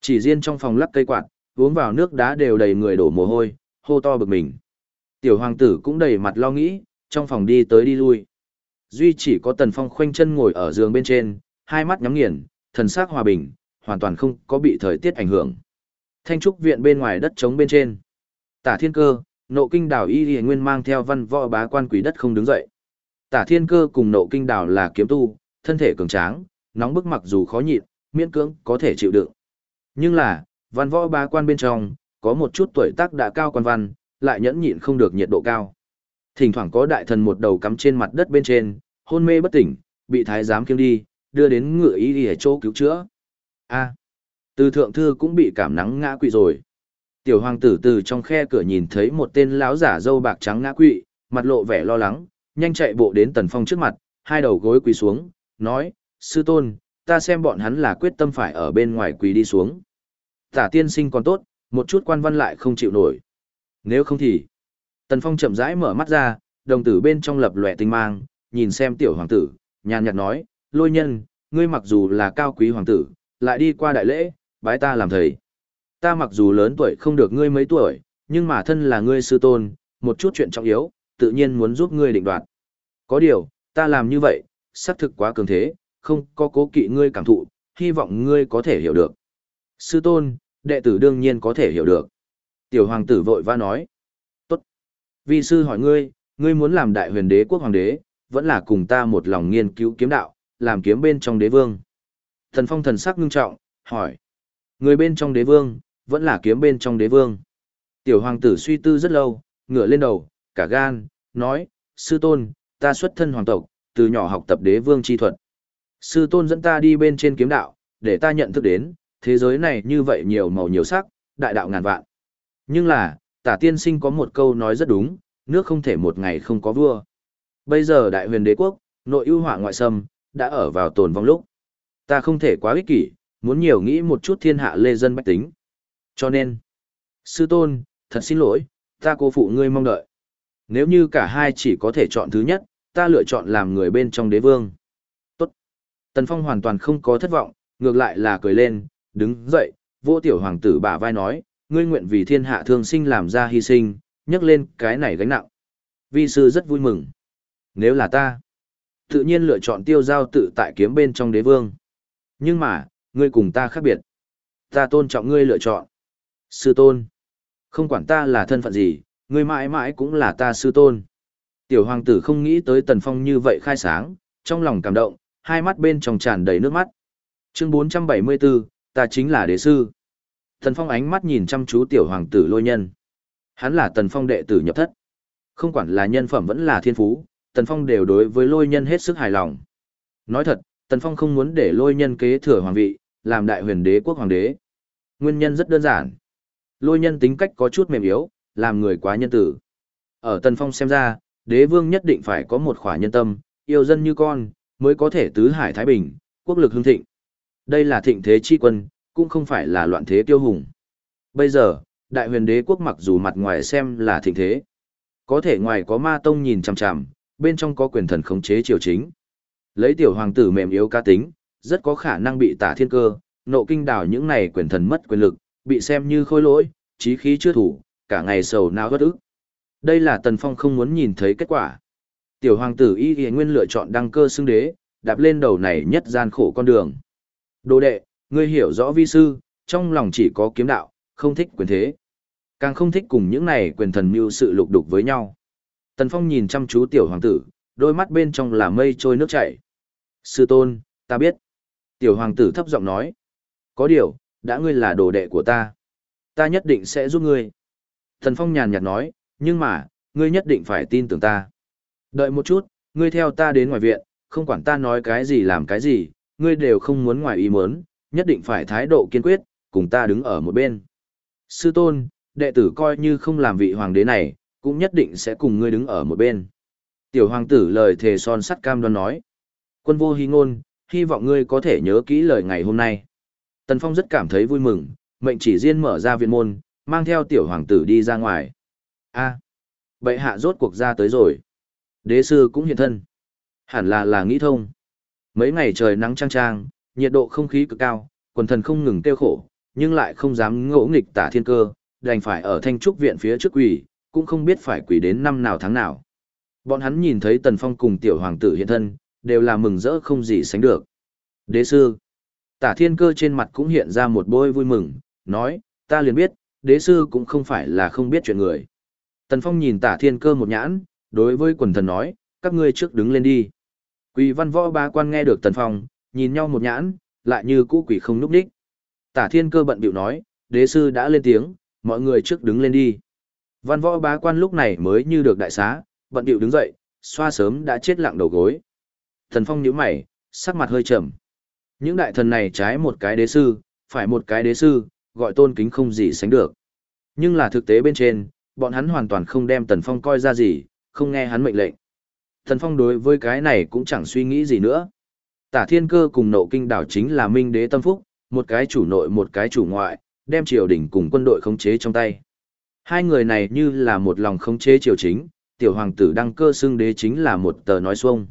Chỉ riêng trong phòng lắc cây quạt, uống vào nước đá đều đầy người đổ mồ hôi, hô to bực mình. Tiểu hoàng tử cũng đầy mặt lo nghĩ, trong phòng đi tới đi lui. Duy chỉ có tần phong khoanh chân ngồi ở giường bên trên, hai mắt nhắm nghiền, thần sắc hòa bình, hoàn toàn không có bị thời tiết ảnh hưởng. Thanh trúc viện bên ngoài đất trống bên trên. Tả thiên cơ, nộ kinh đảo y y nguyên mang theo văn võ bá quan quỷ đất không đứng dậy. Tả thiên cơ cùng nộ kinh đảo là kiếm tu, thân thể cường tráng, nóng bức mặc dù khó nhịn, miễn cưỡng có thể chịu đựng. Nhưng là, văn võ bá quan bên trong, có một chút tuổi tác đã cao quan văn, lại nhẫn nhịn không được nhiệt độ cao. Thỉnh thoảng có đại thần một đầu cắm trên mặt đất bên trên, hôn mê bất tỉnh, bị thái giám kiêng đi, đưa đến ngựa y y chỗ cứu chữa. A từ thượng thư cũng bị cảm nắng ngã quỵ rồi. Tiểu hoàng tử từ trong khe cửa nhìn thấy một tên lão giả dâu bạc trắng ngã quỵ, mặt lộ vẻ lo lắng, nhanh chạy bộ đến tần phong trước mặt, hai đầu gối quỳ xuống, nói, sư tôn, ta xem bọn hắn là quyết tâm phải ở bên ngoài quỳ đi xuống. Tả tiên sinh còn tốt, một chút quan văn lại không chịu nổi. Nếu không thì... Tần phong chậm rãi mở mắt ra, đồng tử bên trong lập lòe tinh mang, nhìn xem tiểu hoàng tử, nhàn nhạt nói, lôi nhân, ngươi mặc dù là cao quý hoàng tử, lại đi qua đại lễ, bái ta làm thầy. Ta mặc dù lớn tuổi không được ngươi mấy tuổi, nhưng mà thân là ngươi sư tôn, một chút chuyện trọng yếu, tự nhiên muốn giúp ngươi định đoạt. Có điều, ta làm như vậy, xác thực quá cường thế, không có cố kỵ ngươi cảm thụ, hy vọng ngươi có thể hiểu được. Sư tôn, đệ tử đương nhiên có thể hiểu được. Tiểu hoàng tử vội va nói. Tốt. Vi sư hỏi ngươi, ngươi muốn làm đại huyền đế quốc hoàng đế, vẫn là cùng ta một lòng nghiên cứu kiếm đạo, làm kiếm bên trong đế vương. Thần phong thần sắc ngưng trọng, hỏi. Người bên trong đế vương, vẫn là kiếm bên trong đế vương. Tiểu hoàng tử suy tư rất lâu, ngửa lên đầu, cả gan, nói, sư tôn, ta xuất thân hoàng tộc, từ nhỏ học tập đế vương chi thuật. Sư tôn dẫn ta đi bên trên kiếm đạo, để ta nhận thức đến, thế giới này như vậy nhiều màu nhiều sắc, đại đạo ngàn vạn. Nhưng là, tả tiên sinh có một câu nói rất đúng, nước không thể một ngày không có vua. Bây giờ đại huyền đế quốc, nội ưu hỏa ngoại xâm, đã ở vào tồn vong lúc. Ta không thể quá ích kỷ, muốn nhiều nghĩ một chút thiên hạ lê dân bách tính. Cho nên, sư tôn, thật xin lỗi, ta cô phụ ngươi mong đợi. Nếu như cả hai chỉ có thể chọn thứ nhất, ta lựa chọn làm người bên trong đế vương. Tốt. Tần Phong hoàn toàn không có thất vọng, ngược lại là cười lên, đứng dậy, vô tiểu hoàng tử bả vai nói, ngươi nguyện vì thiên hạ thương sinh làm ra hy sinh, nhấc lên cái này gánh nặng. Vi sư rất vui mừng. Nếu là ta, tự nhiên lựa chọn tiêu giao tự tại kiếm bên trong đế vương. Nhưng mà, ngươi cùng ta khác biệt. Ta tôn trọng ngươi lựa chọn. Sư tôn. Không quản ta là thân phận gì, ngươi mãi mãi cũng là ta sư tôn. Tiểu hoàng tử không nghĩ tới Tần Phong như vậy khai sáng, trong lòng cảm động, hai mắt bên trong tràn đầy nước mắt. Chương 474, ta chính là đế sư. Tần Phong ánh mắt nhìn chăm chú tiểu hoàng tử lôi nhân. Hắn là Tần Phong đệ tử nhập thất. Không quản là nhân phẩm vẫn là thiên phú, Tần Phong đều đối với lôi nhân hết sức hài lòng. Nói thật, Tần Phong không muốn để lôi nhân kế thừa hoàng vị, làm đại huyền đế quốc hoàng đế. Nguyên nhân rất đơn giản. Lôi nhân tính cách có chút mềm yếu, làm người quá nhân tử. Ở Tần Phong xem ra, đế vương nhất định phải có một khỏa nhân tâm, yêu dân như con, mới có thể tứ hải thái bình, quốc lực hưng thịnh. Đây là thịnh thế chi quân, cũng không phải là loạn thế tiêu hùng. Bây giờ, đại huyền đế quốc mặc dù mặt ngoài xem là thịnh thế, có thể ngoài có ma tông nhìn chằm chằm, bên trong có quyền thần khống chế triều chính. Lấy tiểu hoàng tử mềm yếu ca tính, rất có khả năng bị tả thiên cơ, nộ kinh đảo những này quyền thần mất quyền lực, bị xem như khôi lỗi, trí khí chưa thủ, cả ngày sầu não bất ức. Đây là Tần Phong không muốn nhìn thấy kết quả. Tiểu hoàng tử y y nguyên lựa chọn đăng cơ xưng đế, đạp lên đầu này nhất gian khổ con đường. Đồ đệ, ngươi hiểu rõ vi sư, trong lòng chỉ có kiếm đạo, không thích quyền thế. Càng không thích cùng những này quyền thần mưu sự lục đục với nhau. Tần Phong nhìn chăm chú tiểu hoàng tử, đôi mắt bên trong là mây trôi nước chảy. Sư tôn, ta biết. Tiểu hoàng tử thấp giọng nói. Có điều, đã ngươi là đồ đệ của ta. Ta nhất định sẽ giúp ngươi. Thần Phong nhàn nhạt nói, nhưng mà, ngươi nhất định phải tin tưởng ta. Đợi một chút, ngươi theo ta đến ngoài viện, không quản ta nói cái gì làm cái gì, ngươi đều không muốn ngoài ý muốn, nhất định phải thái độ kiên quyết, cùng ta đứng ở một bên. Sư tôn, đệ tử coi như không làm vị hoàng đế này, cũng nhất định sẽ cùng ngươi đứng ở một bên. Tiểu hoàng tử lời thề son sắt cam đoan nói. Quân vô hy ngôn, hy vọng ngươi có thể nhớ kỹ lời ngày hôm nay. Tần Phong rất cảm thấy vui mừng, mệnh chỉ riêng mở ra viện môn, mang theo tiểu hoàng tử đi ra ngoài. a bệ hạ rốt cuộc ra tới rồi. Đế sư cũng hiện thân. Hẳn là là nghĩ thông. Mấy ngày trời nắng trang trang, nhiệt độ không khí cực cao, quần thần không ngừng tiêu khổ, nhưng lại không dám ngỗ nghịch tả thiên cơ, đành phải ở thanh trúc viện phía trước quỷ, cũng không biết phải quỷ đến năm nào tháng nào. Bọn hắn nhìn thấy Tần Phong cùng tiểu hoàng tử hiện thân, đều là mừng rỡ không gì sánh được. Đế sư, tả thiên cơ trên mặt cũng hiện ra một bôi vui mừng, nói, ta liền biết, đế sư cũng không phải là không biết chuyện người. Tần Phong nhìn tả thiên cơ một nhãn, đối với quần thần nói, các ngươi trước đứng lên đi. Quỳ văn võ ba quan nghe được Tần Phong, nhìn nhau một nhãn, lại như cũ quỷ không núp đích. Tả thiên cơ bận biểu nói, đế sư đã lên tiếng, mọi người trước đứng lên đi. Văn võ bá quan lúc này mới như được đại xá, bận biểu đứng dậy, xoa sớm đã chết lặng đầu gối. Thần Phong nhíu mày, sắc mặt hơi trầm. Những đại thần này trái một cái đế sư, phải một cái đế sư, gọi tôn kính không gì sánh được. Nhưng là thực tế bên trên, bọn hắn hoàn toàn không đem Tần Phong coi ra gì, không nghe hắn mệnh lệnh. Tần Phong đối với cái này cũng chẳng suy nghĩ gì nữa. Tả thiên cơ cùng nộ kinh đảo chính là minh đế tâm phúc, một cái chủ nội một cái chủ ngoại, đem triều đình cùng quân đội khống chế trong tay. Hai người này như là một lòng khống chế triều chính, tiểu hoàng tử đăng cơ xưng đế chính là một tờ nói xuông.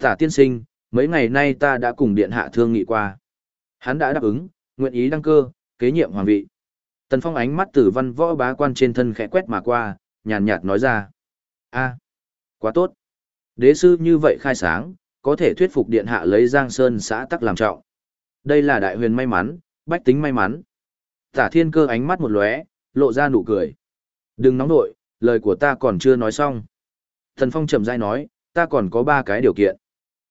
Tả tiên sinh, mấy ngày nay ta đã cùng điện hạ thương nghị qua. Hắn đã đáp ứng, nguyện ý đăng cơ, kế nhiệm hoàng vị. Tần Phong ánh mắt từ văn võ bá quan trên thân khẽ quét mà qua, nhàn nhạt nói ra. a quá tốt. Đế sư như vậy khai sáng, có thể thuyết phục điện hạ lấy Giang Sơn xã tắc làm trọng. Đây là đại huyền may mắn, bách tính may mắn. Tả thiên cơ ánh mắt một lóe, lộ ra nụ cười. Đừng nóng nội, lời của ta còn chưa nói xong. Thần Phong chậm rãi nói, ta còn có ba cái điều kiện.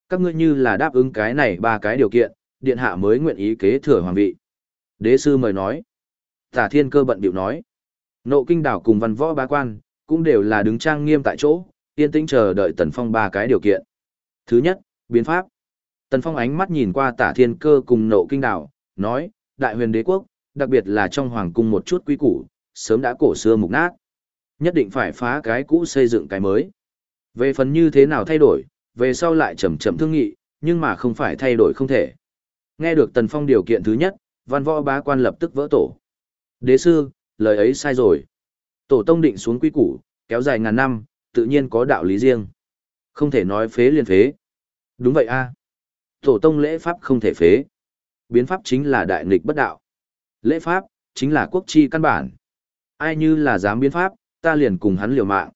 Các ngươi như là đáp ứng cái này ba cái điều kiện, điện hạ mới nguyện ý kế thừa hoàng vị. Đế sư mời nói. Tả thiên cơ bận biểu nói. Nộ kinh đảo cùng văn võ ba quan, cũng đều là đứng trang nghiêm tại chỗ, yên tĩnh chờ đợi Tần Phong ba cái điều kiện. Thứ nhất, biến pháp. Tần Phong ánh mắt nhìn qua tả thiên cơ cùng nộ kinh đảo, nói, đại huyền đế quốc, đặc biệt là trong hoàng cung một chút quý củ, sớm đã cổ xưa mục nát. Nhất định phải phá cái cũ xây dựng cái mới. Về phần như thế nào thay đổi, về sau lại chậm chậm thương nghị, nhưng mà không phải thay đổi không thể. Nghe được Tần Phong điều kiện thứ nhất, văn võ bá quan lập tức vỡ tổ. Đế sư, lời ấy sai rồi. Tổ tông định xuống quy củ, kéo dài ngàn năm, tự nhiên có đạo lý riêng. Không thể nói phế liền phế. Đúng vậy a. Tổ tông lễ pháp không thể phế. Biến pháp chính là đại nghịch bất đạo. Lễ pháp, chính là quốc chi căn bản. Ai như là dám biến pháp, ta liền cùng hắn liều mạng.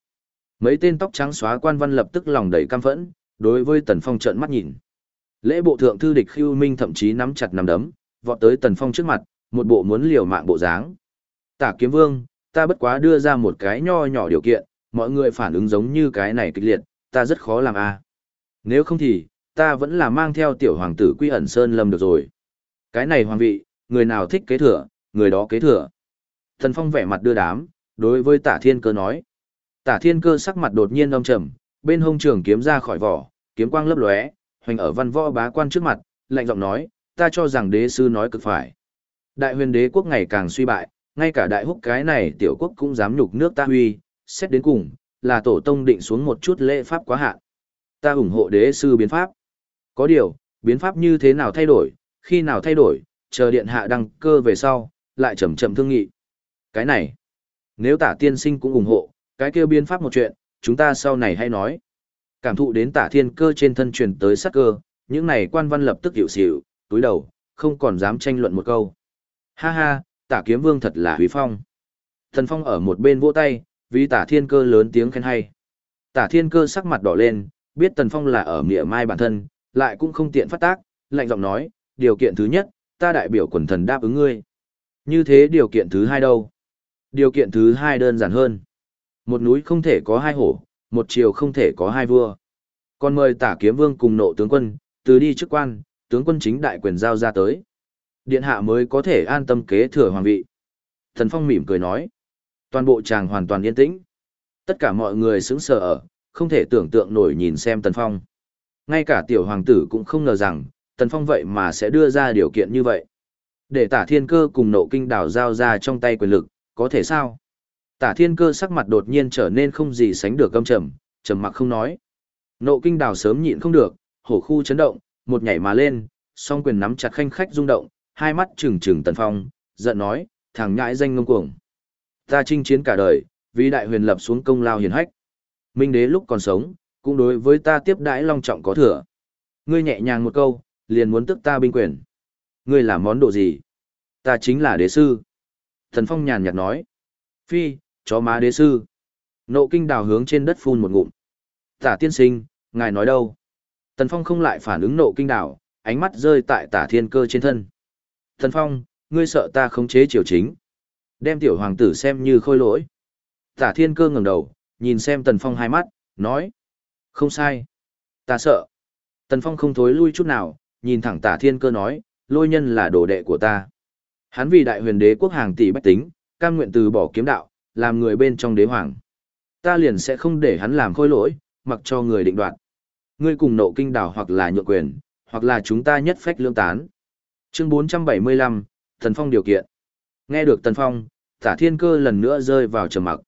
Mấy tên tóc trắng xóa quan văn lập tức lòng đầy căm phẫn, đối với Tần Phong trợn mắt nhìn. Lễ bộ thượng thư địch Khưu Minh thậm chí nắm chặt nắm đấm, vọt tới Tần Phong trước mặt, một bộ muốn liều mạng bộ dáng. Tả Kiếm Vương, ta bất quá đưa ra một cái nho nhỏ điều kiện, mọi người phản ứng giống như cái này kịch liệt, ta rất khó làm a. Nếu không thì, ta vẫn là mang theo tiểu hoàng tử quy ẩn sơn lâm được rồi. Cái này hoàng vị, người nào thích kế thừa, người đó kế thừa. Thần Phong vẻ mặt đưa đám, đối với tả thiên cơ nói. Tả thiên cơ sắc mặt đột nhiên đông trầm, bên hông trường kiếm ra khỏi vỏ, kiếm quang lấp lóe, hoành ở văn võ bá quan trước mặt, lạnh giọng nói, ta cho rằng đế sư nói cực phải. Đại huyền đế quốc ngày càng suy bại, ngay cả đại húc cái này tiểu quốc cũng dám nhục nước ta huy, xét đến cùng, là tổ tông định xuống một chút lễ pháp quá hạn. Ta ủng hộ đế sư biến pháp. Có điều, biến pháp như thế nào thay đổi, khi nào thay đổi, chờ điện hạ đăng cơ về sau, lại chậm chậm thương nghị. Cái này, nếu tả tiên sinh cũng ủng hộ, cái kêu biến pháp một chuyện, chúng ta sau này hay nói. Cảm thụ đến tả thiên cơ trên thân truyền tới sắc cơ, những này quan văn lập tức hiểu xỉu, túi đầu, không còn dám tranh luận một câu. Ha ha, tả kiếm vương thật là huy phong. Thần phong ở một bên vỗ tay, vì tả thiên cơ lớn tiếng khen hay. Tả thiên cơ sắc mặt đỏ lên, biết tần phong là ở mỉa mai bản thân, lại cũng không tiện phát tác, lạnh giọng nói, điều kiện thứ nhất, ta đại biểu quần thần đáp ứng ngươi. Như thế điều kiện thứ hai đâu? Điều kiện thứ hai đơn giản hơn. Một núi không thể có hai hổ, một chiều không thể có hai vua. Còn mời tả kiếm vương cùng nộ tướng quân, từ đi chức quan, tướng quân chính đại quyền giao ra tới. Điện hạ mới có thể an tâm kế thừa hoàng vị. Thần Phong mỉm cười nói. Toàn bộ chàng hoàn toàn yên tĩnh. Tất cả mọi người sững sờ ở, không thể tưởng tượng nổi nhìn xem Tần Phong. Ngay cả tiểu hoàng tử cũng không ngờ rằng, Tần Phong vậy mà sẽ đưa ra điều kiện như vậy. Để tả thiên cơ cùng nộ kinh đảo giao ra trong tay quyền lực, có thể sao? Tả thiên cơ sắc mặt đột nhiên trở nên không gì sánh được âm trầm, trầm mặc không nói. Nộ kinh đào sớm nhịn không được, hổ khu chấn động, một nhảy mà lên, song quyền nắm chặt khanh khách rung động, hai mắt trừng trừng tần phong, giận nói, thằng nhãi danh ngông cuồng. Ta chinh chiến cả đời, vì đại huyền lập xuống công lao hiền hách. Minh đế lúc còn sống, cũng đối với ta tiếp đãi long trọng có thừa. Ngươi nhẹ nhàng một câu, liền muốn tức ta binh quyền. Ngươi là món đồ gì? Ta chính là đế sư. Thần phong nhàn nhạt nói. Phi, chó má đế sư. Nộ kinh đào hướng trên đất phun một ngụm. Tả tiên sinh, ngài nói đâu? Tần phong không lại phản ứng nộ kinh đào, ánh mắt rơi tại tả thiên cơ trên thân. Tần phong, ngươi sợ ta khống chế triều chính. Đem tiểu hoàng tử xem như khôi lỗi. Tả thiên cơ ngẩng đầu, nhìn xem tần phong hai mắt, nói. Không sai. Ta sợ. Tần phong không thối lui chút nào, nhìn thẳng tả thiên cơ nói, lôi nhân là đồ đệ của ta. Hắn vì đại huyền đế quốc hàng tỷ bách tính, cam nguyện từ bỏ kiếm đạo, làm người bên trong đế hoàng. Ta liền sẽ không để hắn làm khôi lỗi, mặc cho người định đoạt. Ngươi cùng nộ kinh đảo hoặc là nhượng quyền, hoặc là chúng ta nhất phách lương tán. Chương 475, Tần Phong điều kiện. Nghe được Tần Phong, tả thiên cơ lần nữa rơi vào trầm mặc.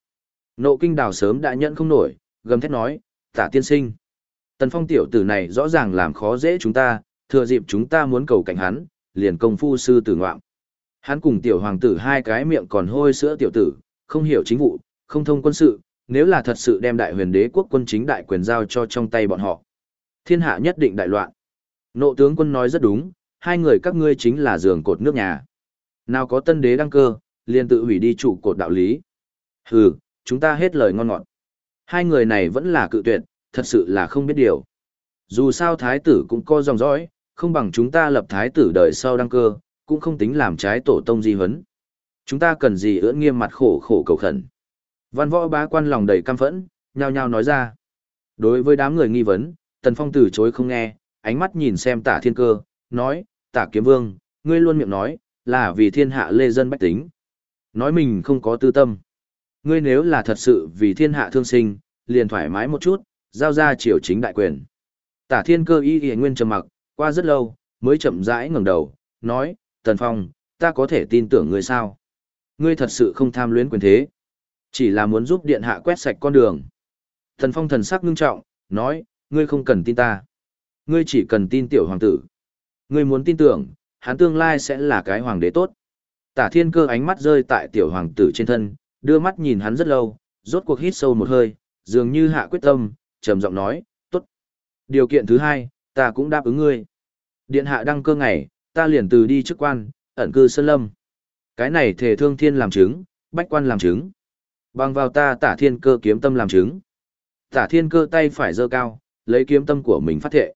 Nộ kinh đảo sớm đã nhận không nổi, gầm thét nói, tả tiên sinh. Tần Phong tiểu tử này rõ ràng làm khó dễ chúng ta, thừa dịp chúng ta muốn cầu cảnh hắn, liền công phu sư tử ngoạm. Hắn cùng tiểu hoàng tử hai cái miệng còn hôi sữa tiểu tử, không hiểu chính vụ, không thông quân sự, nếu là thật sự đem đại huyền đế quốc quân chính đại quyền giao cho trong tay bọn họ. Thiên hạ nhất định đại loạn. Nộ tướng quân nói rất đúng, hai người các ngươi chính là giường cột nước nhà. Nào có tân đế đăng cơ, liền tự hủy đi trụ cột đạo lý. Hừ, chúng ta hết lời ngon ngọt. Hai người này vẫn là cự tuyệt, thật sự là không biết điều. Dù sao thái tử cũng có dòng dõi, không bằng chúng ta lập thái tử đời sau đăng cơ, cũng không tính làm trái tổ tông di huấn. Chúng ta cần gì ưỡn nghiêm mặt khổ khổ cầu khẩn. Văn võ bá quan lòng đầy căm phẫn, nhao nhao nói ra. Đối với đám người nghi vấn, Tần Phong từ chối không nghe, ánh mắt nhìn xem tả thiên cơ, nói, tả kiếm vương, ngươi luôn miệng nói, là vì thiên hạ lê dân bách tính. Nói mình không có tư tâm. Ngươi nếu là thật sự vì thiên hạ thương sinh, liền thoải mái một chút, giao ra triều chính đại quyền. Tả thiên cơ y y nguyên trầm mặc, qua rất lâu, mới chậm rãi ngẩng đầu, nói, Tần Phong, ta có thể tin tưởng ngươi sao? Ngươi thật sự không tham luyến quyền thế. Chỉ là muốn giúp điện hạ quét sạch con đường. Thần Phong thần sắc ngưng trọng, nói, ngươi không cần tin ta. Ngươi chỉ cần tin tiểu hoàng tử. Ngươi muốn tin tưởng, hắn tương lai sẽ là cái hoàng đế tốt. Tả thiên cơ ánh mắt rơi tại tiểu hoàng tử trên thân, đưa mắt nhìn hắn rất lâu, rốt cuộc hít sâu một hơi, dường như hạ quyết tâm, trầm giọng nói, tốt. Điều kiện thứ hai, ta cũng đáp ứng ngươi. Điện hạ đăng cơ ngày, ta liền từ đi chức quan, ẩn cư sơn lâm. Cái này thể thương thiên làm chứng, bách quan làm chứng. Bằng vào ta tả thiên cơ kiếm tâm làm chứng. Tả thiên cơ tay phải giơ cao, lấy kiếm tâm của mình phát thệ.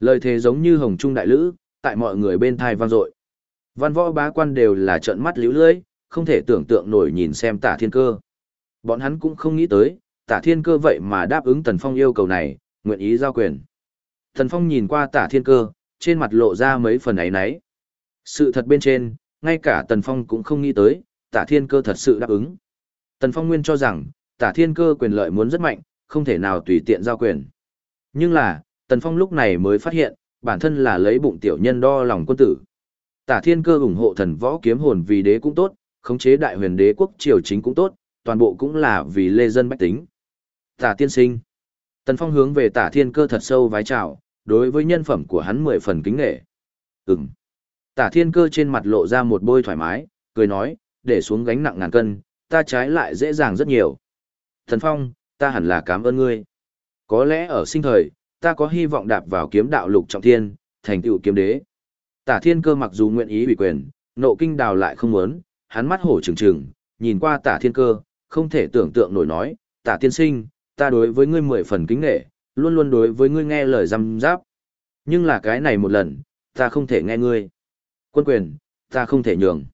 Lời thề giống như hồng trung đại lữ, tại mọi người bên thai vang dội. Văn võ bá quan đều là trợn mắt liễu lưỡi, không thể tưởng tượng nổi nhìn xem tả thiên cơ. Bọn hắn cũng không nghĩ tới, tả thiên cơ vậy mà đáp ứng Tần Phong yêu cầu này, nguyện ý giao quyền. Tần Phong nhìn qua tả thiên cơ, trên mặt lộ ra mấy phần ấy nấy. Sự thật bên trên, ngay cả Tần Phong cũng không nghĩ tới, tả thiên cơ thật sự đáp ứng. Tần Phong nguyên cho rằng, tả thiên cơ quyền lợi muốn rất mạnh, không thể nào tùy tiện giao quyền. Nhưng là, Tần Phong lúc này mới phát hiện, bản thân là lấy bụng tiểu nhân đo lòng quân tử. Tả thiên cơ ủng hộ thần võ kiếm hồn vì đế cũng tốt, khống chế đại huyền đế quốc triều chính cũng tốt, toàn bộ cũng là vì lê dân bách tính. Tả tiên sinh. Tần Phong hướng về tả thiên cơ thật sâu vái chào, đối với nhân phẩm của hắn mười phần kính nghệ. Ừm. Tả thiên cơ trên mặt lộ ra một bôi thoải mái, cười nói, để xuống gánh nặng ngàn cân, ta trái lại dễ dàng rất nhiều. Thần Phong, ta hẳn là cảm ơn ngươi. Có lẽ ở sinh thời, ta có hy vọng đạp vào kiếm đạo lục trọng thiên, thành tựu kiếm đế. Tả thiên cơ mặc dù nguyện ý ủy quyền, nộ kinh đào lại không muốn, hắn mắt hổ trừng trừng, nhìn qua tả thiên cơ, không thể tưởng tượng nổi nói, tả tiên sinh, ta đối với ngươi mười phần kính nghệ, luôn luôn đối với ngươi nghe lời răm giáp. Nhưng là cái này một lần, ta không thể nghe ngươi. Quân quyền, ta không thể nhường.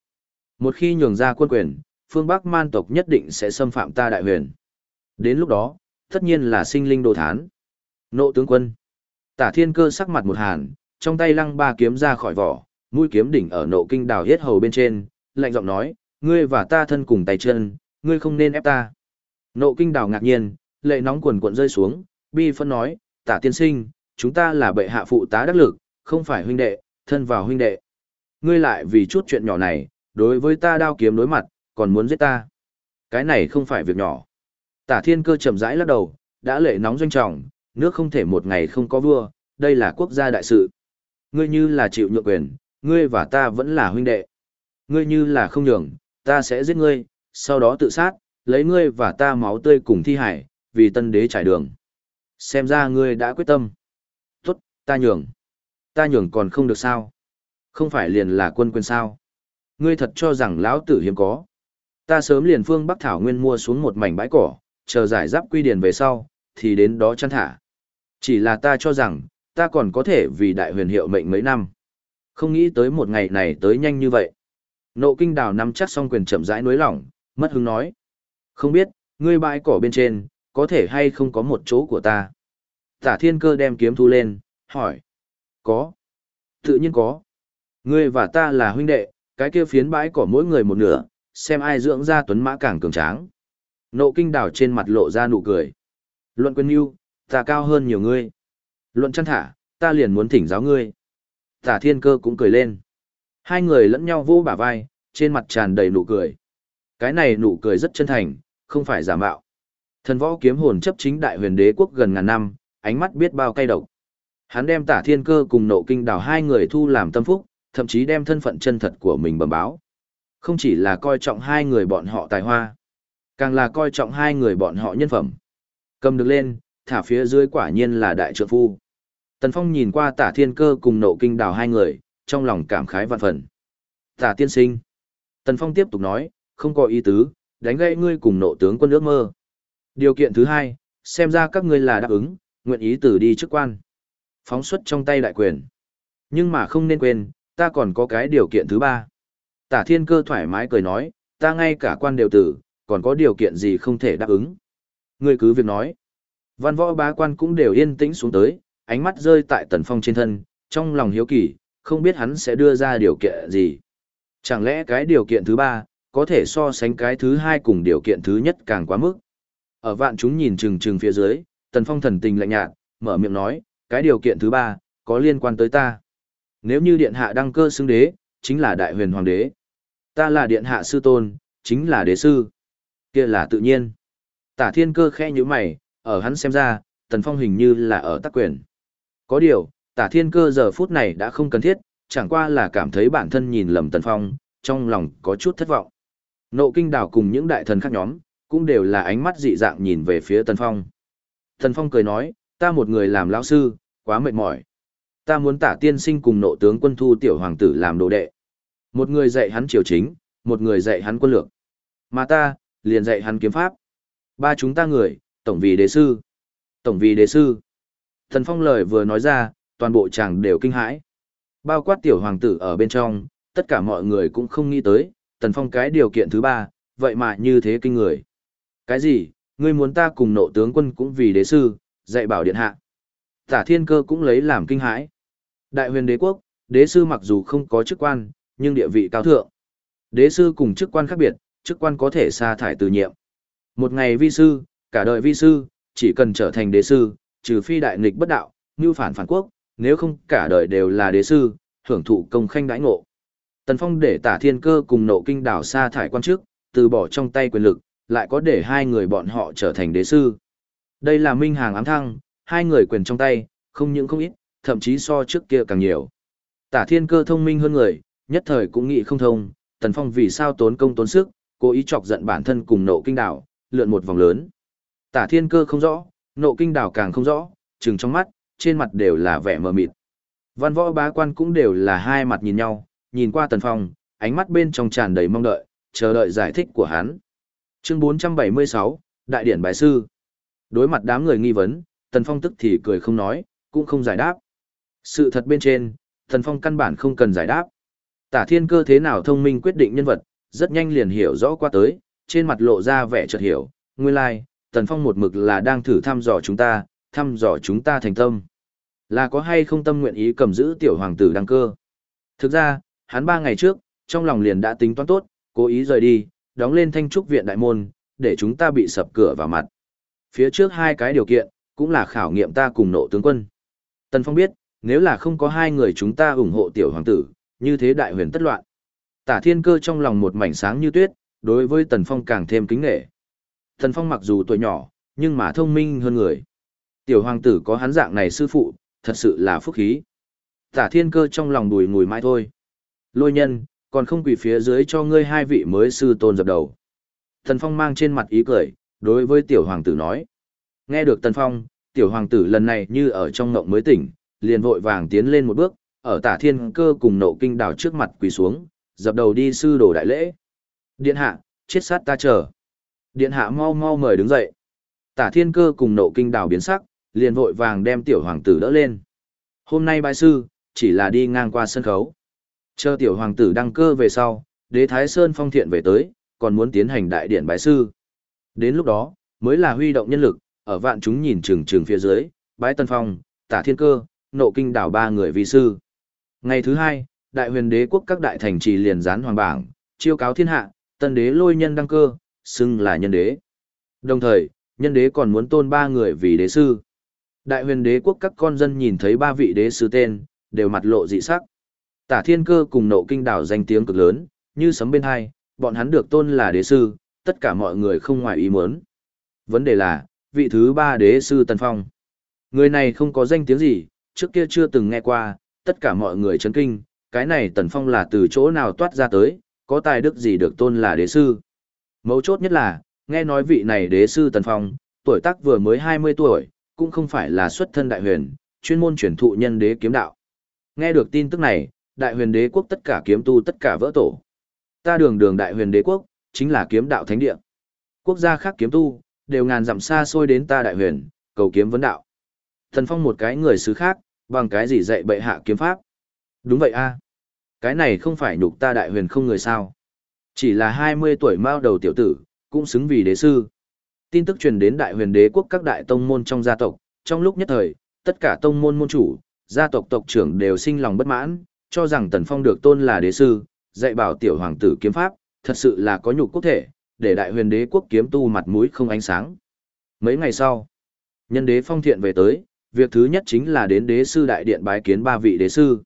Một khi nhường ra quân quyền, phương Bắc man tộc nhất định sẽ xâm phạm ta đại huyền. Đến lúc đó, tất nhiên là sinh linh đồ thán. Nộ tướng quân. Tả thiên cơ sắc mặt một hàn, trong tay lăng ba kiếm ra khỏi vỏ, mũi kiếm đỉnh ở nộ kinh đào hết hầu bên trên, lạnh giọng nói, ngươi và ta thân cùng tay chân, ngươi không nên ép ta. Nộ kinh đào ngạc nhiên, lệ nóng quần cuộn rơi xuống, bi phân nói, tả tiên sinh, chúng ta là bệ hạ phụ tá đắc lực, không phải huynh đệ, thân vào huynh đệ. Ngươi lại vì chút chuyện nhỏ này, đối với ta đao kiếm đối mặt, còn muốn giết ta. Cái này không phải việc nhỏ. Tả thiên cơ chậm rãi lắc đầu, đã lệ nóng doanh trọng, nước không thể một ngày không có vua, đây là quốc gia đại sự. Ngươi như là chịu nhượng quyền, ngươi và ta vẫn là huynh đệ. Ngươi như là không nhường, ta sẽ giết ngươi, sau đó tự sát, lấy ngươi và ta máu tươi cùng thi hải, vì tân đế trải đường. Xem ra ngươi đã quyết tâm. Tốt, ta nhường. Ta nhường còn không được sao. Không phải liền là quân quyền sao. Ngươi thật cho rằng lão tử hiếm có. Ta sớm liền phương Bắc Thảo Nguyên mua xuống một mảnh bãi cỏ, chờ giải giáp quy điền về sau, thì đến đó chăn thả. Chỉ là ta cho rằng, ta còn có thể vì đại huyền hiệu mệnh mấy năm. Không nghĩ tới một ngày này tới nhanh như vậy. Nộ kinh đào nắm chắc xong quyền chậm rãi nối lỏng, mất hứng nói. Không biết, ngươi bãi cỏ bên trên, có thể hay không có một chỗ của ta. Tả thiên cơ đem kiếm thu lên, hỏi. Có. Tự nhiên có. Ngươi và ta là huynh đệ, cái kia phiến bãi cỏ mỗi người một nửa, xem ai dưỡng ra tuấn mã càng cường tráng. Nộ kinh đảo trên mặt lộ ra nụ cười. Luận quân yêu, ta cao hơn nhiều ngươi. Luận chăn thả, ta liền muốn thỉnh giáo ngươi. Tả thiên cơ cũng cười lên. Hai người lẫn nhau vô bả vai, trên mặt tràn đầy nụ cười. Cái này nụ cười rất chân thành, không phải giả mạo. Thần võ kiếm hồn chấp chính đại huyền đế quốc gần ngàn năm, ánh mắt biết bao cay độc. Hắn đem tả thiên cơ cùng nộ kinh đảo hai người thu làm tâm phúc, thậm chí đem thân phận chân thật của mình bẩm báo. Không chỉ là coi trọng hai người bọn họ tài hoa, càng là coi trọng hai người bọn họ nhân phẩm. Cầm được lên, thả phía dưới quả nhiên là đại trượng phu. Tần Phong nhìn qua tả thiên cơ cùng nộ kinh đào hai người, trong lòng cảm khái vạn phần. Tả tiên sinh. Tần Phong tiếp tục nói, không có ý tứ, đánh gãy ngươi cùng nộ tướng quân ước mơ. Điều kiện thứ hai, xem ra các ngươi là đáp ứng, nguyện ý từ đi chức quan. Phóng xuất trong tay đại quyền. Nhưng mà không nên quên, ta còn có cái điều kiện thứ ba. Tả thiên cơ thoải mái cười nói, ta ngay cả quan đều tử, còn có điều kiện gì không thể đáp ứng. Ngươi cứ việc nói. Văn võ bá quan cũng đều yên tĩnh xuống tới, ánh mắt rơi tại tần phong trên thân, trong lòng hiếu kỳ, không biết hắn sẽ đưa ra điều kiện gì. Chẳng lẽ cái điều kiện thứ ba, có thể so sánh cái thứ hai cùng điều kiện thứ nhất càng quá mức. Ở vạn chúng nhìn chừng chừng phía dưới, tần phong thần tình lạnh nhạt, mở miệng nói, cái điều kiện thứ ba, có liên quan tới ta. Nếu như điện hạ đăng cơ xưng đế, chính là đại huyền hoàng đế. Ta là điện hạ sư tôn, chính là đế sư. kia là tự nhiên. Tả thiên cơ khe như mày, ở hắn xem ra, tần phong hình như là ở tắc quyền. Có điều, tả thiên cơ giờ phút này đã không cần thiết, chẳng qua là cảm thấy bản thân nhìn lầm tần phong, trong lòng có chút thất vọng. Nộ kinh đảo cùng những đại thần khác nhóm, cũng đều là ánh mắt dị dạng nhìn về phía tần phong. Tần phong cười nói, ta một người làm lão sư, quá mệt mỏi. Ta muốn tả tiên sinh cùng nộ tướng quân thu tiểu hoàng tử làm đồ đệ. Một người dạy hắn triều chính, một người dạy hắn quân lược. Mà ta, liền dạy hắn kiếm pháp. Ba chúng ta người, tổng vì đế sư. Tổng vì đế sư. Thần phong lời vừa nói ra, toàn bộ chàng đều kinh hãi. Bao quát tiểu hoàng tử ở bên trong, tất cả mọi người cũng không nghĩ tới, tần phong cái điều kiện thứ ba, vậy mà như thế kinh người. Cái gì, ngươi muốn ta cùng nộ tướng quân cũng vì đế sư, dạy bảo điện hạ. Tả thiên cơ cũng lấy làm kinh hãi. Đại huyền đế quốc, đế sư mặc dù không có chức quan, nhưng địa vị cao thượng. Đế sư cùng chức quan khác biệt, chức quan có thể sa thải từ nhiệm. Một ngày vi sư, cả đời vi sư, chỉ cần trở thành đế sư, trừ phi đại nghịch bất đạo, như phản phản quốc, nếu không cả đời đều là đế sư, hưởng thụ công khanh đãi ngộ. Tần Phong để tả thiên cơ cùng nộ kinh đảo sa thải quan chức, từ bỏ trong tay quyền lực, lại có để hai người bọn họ trở thành đế sư. Đây là minh hàng ám thăng, hai người quyền trong tay, không những không ít, thậm chí so trước kia càng nhiều. Tả thiên cơ thông minh hơn người, nhất thời cũng nghĩ không thông, Tần Phong vì sao tốn công tốn sức, cố ý chọc giận bản thân cùng nộ kinh đảo, lượn một vòng lớn. Tả thiên cơ không rõ, nộ kinh đảo càng không rõ, chừng trong mắt, trên mặt đều là vẻ mờ mịt. Văn võ bá quan cũng đều là hai mặt nhìn nhau, nhìn qua Tần Phong, ánh mắt bên trong tràn đầy mong đợi, chờ đợi giải thích của hắn. Chương 476, Đại điển bài sư. Đối mặt đám người nghi vấn, Tần Phong tức thì cười không nói, cũng không giải đáp. Sự thật bên trên, thần Phong căn bản không cần giải đáp. Tả thiên cơ thế nào thông minh quyết định nhân vật, rất nhanh liền hiểu rõ qua tới, trên mặt lộ ra vẻ chợt hiểu, nguyên lai, like, Tần Phong một mực là đang thử thăm dò chúng ta, thăm dò chúng ta thành tâm. Là có hay không tâm nguyện ý cầm giữ tiểu hoàng tử đăng cơ. Thực ra, hắn ba ngày trước, trong lòng liền đã tính toán tốt, cố ý rời đi, đóng lên thanh trúc viện đại môn, để chúng ta bị sập cửa vào mặt. Phía trước hai cái điều kiện, cũng là khảo nghiệm ta cùng nộ tướng quân. Tần Phong biết, nếu là không có hai người chúng ta ủng hộ tiểu hoàng tử, như thế đại huyền tất loạn. Tả thiên cơ trong lòng một mảnh sáng như tuyết, đối với Tần Phong càng thêm kính nghệ. Tần Phong mặc dù tuổi nhỏ, nhưng mà thông minh hơn người. Tiểu hoàng tử có hắn dạng này sư phụ, thật sự là phúc khí. Tả thiên cơ trong lòng đùi ngùi mãi thôi. Lôi nhân, còn không quỳ phía dưới cho ngươi hai vị mới sư tôn dập đầu. Tần Phong mang trên mặt ý cười, đối với tiểu hoàng tử nói. Nghe được Tần Phong, tiểu hoàng tử lần này như ở trong ngộng mới tỉnh, liền vội vàng tiến lên một bước, ở tả thiên cơ cùng nộ kinh đảo trước mặt quỳ xuống, dập đầu đi sư đồ đại lễ. Điện hạ, chết sát ta chờ. Điện hạ mau mau mời đứng dậy. Tả thiên cơ cùng nộ kinh đảo biến sắc, liền vội vàng đem tiểu hoàng tử đỡ lên. Hôm nay bài sư, chỉ là đi ngang qua sân khấu. Chờ tiểu hoàng tử đăng cơ về sau, đế thái sơn phong thiện về tới, còn muốn tiến hành đại điện bài sư. Đến lúc đó, mới là huy động nhân lực, ở vạn chúng nhìn chừng chừng phía dưới, bái tân phong, tả thiên cơ, nộ kinh đảo ba người vi sư. Ngày thứ hai, đại huyền đế quốc các đại thành trì liền gián hoàng bảng, chiêu cáo thiên hạ, tân đế lôi nhân đăng cơ, xưng là nhân đế. Đồng thời, nhân đế còn muốn tôn ba người vì đế sư. Đại huyền đế quốc các con dân nhìn thấy ba vị đế sư tên, đều mặt lộ dị sắc. Tả thiên cơ cùng nộ kinh đảo danh tiếng cực lớn, như sấm bên hai, bọn hắn được tôn là đế sư, tất cả mọi người không ngoài ý muốn. Vấn đề là, vị thứ ba đế sư Tần Phong. Người này không có danh tiếng gì, trước kia chưa từng nghe qua, tất cả mọi người chấn kinh, cái này Tần Phong là từ chỗ nào toát ra tới, có tài đức gì được tôn là đế sư. Mấu chốt nhất là, nghe nói vị này đế sư Tần Phong, tuổi tác vừa mới 20 tuổi, cũng không phải là xuất thân đại huyền, chuyên môn chuyển thụ nhân đế kiếm đạo. Nghe được tin tức này, đại huyền đế quốc tất cả kiếm tu tất cả vỡ tổ. Ta đường đường đại huyền đế quốc, chính là kiếm đạo thánh địa. Quốc gia khác kiếm tu, đều ngàn dặm xa xôi đến ta đại huyền, cầu kiếm vấn đạo. Thần Phong một cái người xứ khác, bằng cái gì dạy bệ hạ kiếm pháp? Đúng vậy a Cái này không phải nhục ta đại huyền không người sao. Chỉ là 20 tuổi mao đầu tiểu tử, cũng xứng vì đế sư. Tin tức truyền đến đại huyền đế quốc các đại tông môn trong gia tộc, trong lúc nhất thời, tất cả tông môn môn chủ, gia tộc tộc trưởng đều sinh lòng bất mãn, cho rằng Tần Phong được tôn là đế sư, dạy bảo tiểu hoàng tử kiếm pháp, thật sự là có nhục quốc thể, để đại huyền đế quốc kiếm tu mặt mũi không ánh sáng. Mấy ngày sau, nhân đế phong thiện về tới, việc thứ nhất chính là đến đế sư đại điện bái kiến ba vị đế sư.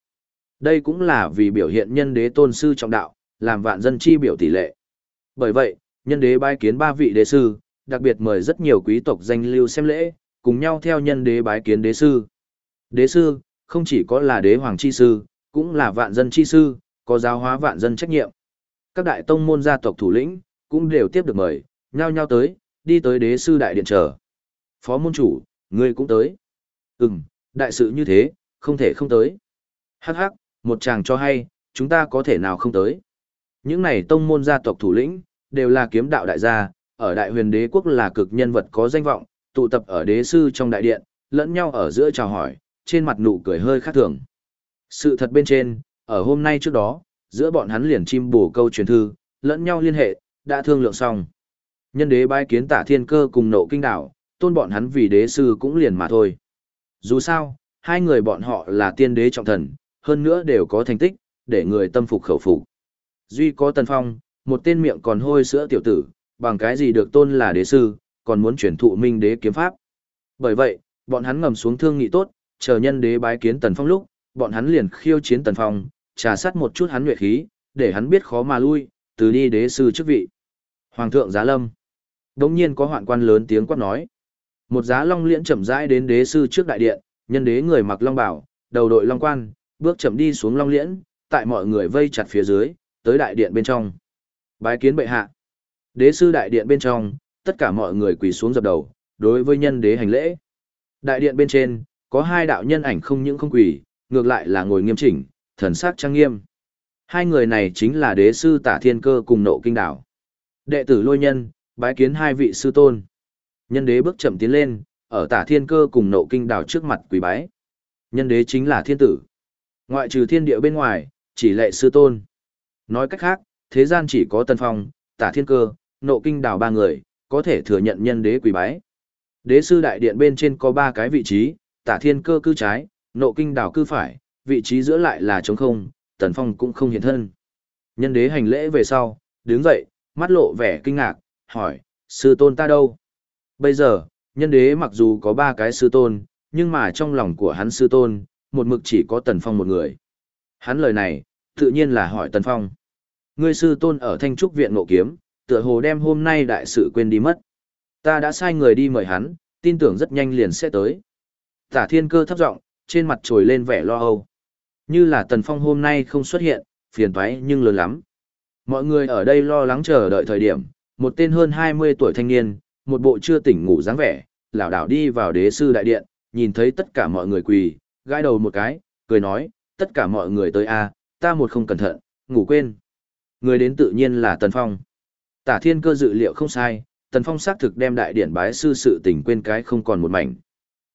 Đây cũng là vì biểu hiện nhân đế tôn sư trọng đạo, làm vạn dân chi biểu tỷ lệ. Bởi vậy, nhân đế bái kiến ba vị đế sư, đặc biệt mời rất nhiều quý tộc danh lưu xem lễ, cùng nhau theo nhân đế bái kiến đế sư. Đế sư, không chỉ có là đế hoàng chi sư, cũng là vạn dân chi sư, có giáo hóa vạn dân trách nhiệm. Các đại tông môn gia tộc thủ lĩnh, cũng đều tiếp được mời, nhau nhau tới, đi tới đế sư đại điện chờ. Phó môn chủ, ngươi cũng tới. Ừm, đại sự như thế, không thể không tới. Hắc hắc, một chàng cho hay, chúng ta có thể nào không tới. Những này tông môn gia tộc thủ lĩnh, đều là kiếm đạo đại gia, ở đại huyền đế quốc là cực nhân vật có danh vọng, tụ tập ở đế sư trong đại điện, lẫn nhau ở giữa chào hỏi, trên mặt nụ cười hơi khác thường. Sự thật bên trên, ở hôm nay trước đó, giữa bọn hắn liền chim bổ câu truyền thư, lẫn nhau liên hệ, đã thương lượng xong. Nhân đế bái kiến tả thiên cơ cùng nộ kinh đảo, tôn bọn hắn vì đế sư cũng liền mà thôi. Dù sao, hai người bọn họ là tiên đế trọng thần, hơn nữa đều có thành tích, để người tâm phục khẩu phục. Duy có Tần Phong, một tên miệng còn hôi sữa tiểu tử, bằng cái gì được tôn là đế sư, còn muốn chuyển thụ minh đế kiếm pháp. Bởi vậy, bọn hắn ngầm xuống thương nghị tốt, chờ nhân đế bái kiến Tần Phong lúc, bọn hắn liền khiêu chiến Tần Phong, trà sát một chút hắn nhuệ khí, để hắn biết khó mà lui, từ đi đế sư chức vị. Hoàng thượng Giá Lâm. Đống nhiên có hoạn quan lớn tiếng quát nói. Một giá long liễn chậm rãi đến đế sư trước đại điện, nhân đế người mặc long bảo, đầu đội long quan, bước chậm đi xuống long liễn, tại mọi người vây chặt phía dưới, tới đại điện bên trong. Bái kiến bệ hạ. Đế sư đại điện bên trong, tất cả mọi người quỳ xuống dập đầu, đối với nhân đế hành lễ. Đại điện bên trên, có hai đạo nhân ảnh không những không quỳ, ngược lại là ngồi nghiêm chỉnh, thần sắc trang nghiêm. Hai người này chính là đế sư tả thiên cơ cùng nộ kinh đảo. Đệ tử lôi nhân, bái kiến hai vị sư tôn. Nhân đế bước chậm tiến lên, ở tả thiên cơ cùng nộ kinh đào trước mặt quỳ bái. Nhân đế chính là thiên tử. Ngoại trừ thiên địa bên ngoài, chỉ lệ sư tôn. Nói cách khác, thế gian chỉ có tần phong, tả thiên cơ, nộ kinh đào ba người, có thể thừa nhận nhân đế quỳ bái. Đế sư đại điện bên trên có ba cái vị trí, tả thiên cơ cư trái, nộ kinh đào cư phải, vị trí giữa lại là trống không, tần phong cũng không hiện thân. Nhân đế hành lễ về sau, đứng dậy, mắt lộ vẻ kinh ngạc, hỏi, sư tôn ta đâu? Bây giờ, nhân đế mặc dù có ba cái sư tôn, nhưng mà trong lòng của hắn sư tôn, một mực chỉ có tần phong một người. Hắn lời này, tự nhiên là hỏi tần phong. Ngươi sư tôn ở thanh trúc viện ngộ kiếm, tựa hồ đem hôm nay đại sự quên đi mất. Ta đã sai người đi mời hắn, tin tưởng rất nhanh liền sẽ tới. Tả thiên cơ thấp giọng trên mặt trồi lên vẻ lo âu. Như là tần phong hôm nay không xuất hiện, phiền toái nhưng lớn lắm. Mọi người ở đây lo lắng chờ đợi thời điểm, một tên hơn 20 tuổi thanh niên, một bộ chưa tỉnh ngủ dáng vẻ, lảo đảo đi vào đế sư đại điện, nhìn thấy tất cả mọi người quỳ, gãi đầu một cái, cười nói, tất cả mọi người tới a, ta một không cẩn thận, ngủ quên. Người đến tự nhiên là Tần Phong. Tả thiên cơ dự liệu không sai, Tần Phong xác thực đem đại điện bái sư sự tình quên cái không còn một mảnh.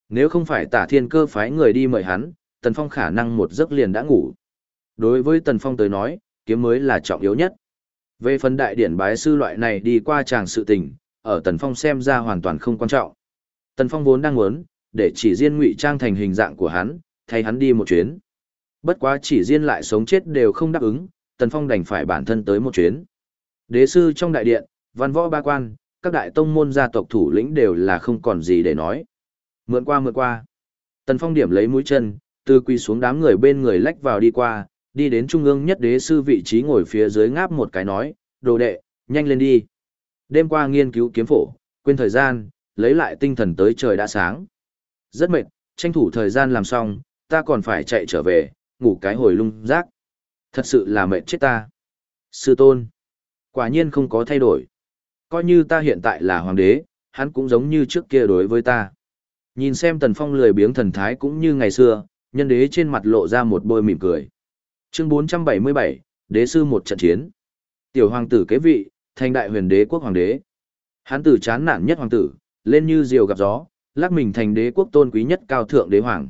Nếu không phải tả thiên cơ phái người đi mời hắn, Tần Phong khả năng một giấc liền đã ngủ. Đối với Tần Phong tới nói, kiếm mới là trọng yếu nhất. Về phần đại điển bái sư loại này đi qua chàng sự tình, ở Tần Phong xem ra hoàn toàn không quan trọng. Tần Phong vốn đang muốn, để chỉ riêng ngụy trang thành hình dạng của hắn, thay hắn đi một chuyến. Bất quá chỉ riêng lại sống chết đều không đáp ứng, Tần Phong đành phải bản thân tới một chuyến. Đế sư trong đại điện, văn võ ba quan, các đại tông môn gia tộc thủ lĩnh đều là không còn gì để nói. Mượn qua mượn qua. Tần Phong điểm lấy mũi chân, từ quy xuống đám người bên người lách vào đi qua, đi đến trung ương nhất đế sư vị trí ngồi phía dưới ngáp một cái nói, đồ đệ, nhanh lên đi. Đêm qua nghiên cứu kiếm phổ, quên thời gian, lấy lại tinh thần tới trời đã sáng. Rất mệt, tranh thủ thời gian làm xong, ta còn phải chạy trở về, ngủ cái hồi lung rác. Thật sự là mệt chết ta. Sư tôn. Quả nhiên không có thay đổi. Coi như ta hiện tại là hoàng đế, hắn cũng giống như trước kia đối với ta. Nhìn xem tần phong lười biếng thần thái cũng như ngày xưa, nhân đế trên mặt lộ ra một bôi mỉm cười. Chương 477, Đế sư một trận chiến. Tiểu hoàng tử kế vị, thành đại huyền đế quốc hoàng đế. Hắn tử chán nản nhất hoàng tử, lên như diều gặp gió, lắc mình thành đế quốc tôn quý nhất cao thượng đế hoàng.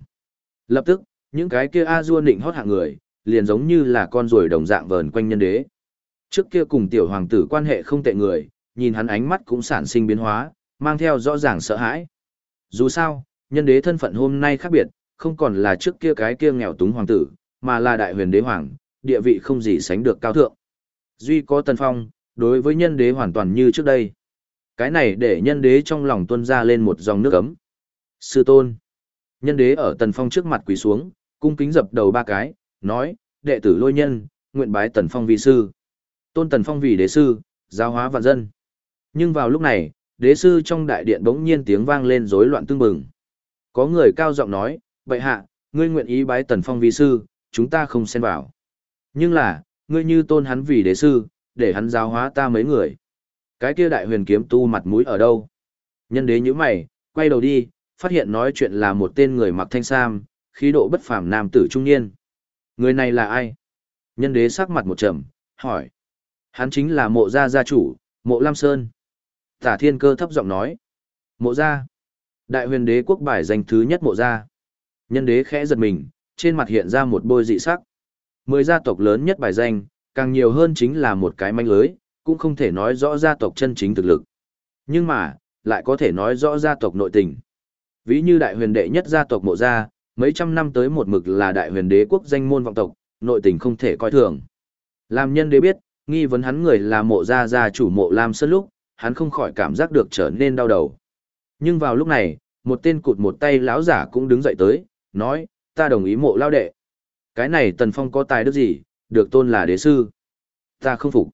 Lập tức, những cái kia a dua nịnh hót hạng người, liền giống như là con ruồi đồng dạng vờn quanh nhân đế. Trước kia cùng tiểu hoàng tử quan hệ không tệ người, nhìn hắn ánh mắt cũng sản sinh biến hóa, mang theo rõ ràng sợ hãi. Dù sao, nhân đế thân phận hôm nay khác biệt, không còn là trước kia cái kia nghèo túng hoàng tử, mà là đại huyền đế hoàng, địa vị không gì sánh được cao thượng. Duy có Tần Phong, đối với nhân đế hoàn toàn như trước đây. Cái này để nhân đế trong lòng tuôn ra lên một dòng nước ấm. Sư tôn. Nhân đế ở Tần Phong trước mặt quỳ xuống, cung kính dập đầu ba cái, nói, đệ tử lôi nhân, nguyện bái Tần Phong vi sư. Tôn Tần Phong vì đế sư, giáo hóa vạn dân. Nhưng vào lúc này, đế sư trong đại điện bỗng nhiên tiếng vang lên rối loạn tương bừng. Có người cao giọng nói, bệ hạ, ngươi nguyện ý bái Tần Phong vi sư, chúng ta không xen vào. Nhưng là, ngươi như tôn hắn vì đế sư, để hắn giáo hóa ta mấy người. Cái kia đại huyền kiếm tu mặt mũi ở đâu? Nhân đế như mày, quay đầu đi, phát hiện nói chuyện là một tên người mặc thanh sam, khí độ bất phàm nam tử trung niên. Người này là ai? Nhân đế sắc mặt một trầm, hỏi. Hắn chính là mộ gia gia chủ, mộ Lam Sơn. Tả thiên cơ thấp giọng nói. Mộ gia. Đại huyền đế quốc bài danh thứ nhất mộ gia. Nhân đế khẽ giật mình, trên mặt hiện ra một bôi dị sắc. Mười gia tộc lớn nhất bài danh, càng nhiều hơn chính là một cái manh lưới, cũng không thể nói rõ gia tộc chân chính thực lực. Nhưng mà, lại có thể nói rõ gia tộc nội tình. Ví như đại huyền đệ nhất gia tộc mộ gia, mấy trăm năm tới một mực là đại huyền đế quốc danh môn vọng tộc, nội tình không thể coi thường. Làm nhân đế biết, nghi vấn hắn người là mộ gia gia chủ mộ Lam Sơn lúc, hắn không khỏi cảm giác được trở nên đau đầu. Nhưng vào lúc này, một tên cụt một tay lão giả cũng đứng dậy tới, nói, ta đồng ý mộ lao đệ. Cái này tần phong có tài đức gì, được tôn là đế sư. Ta không phục.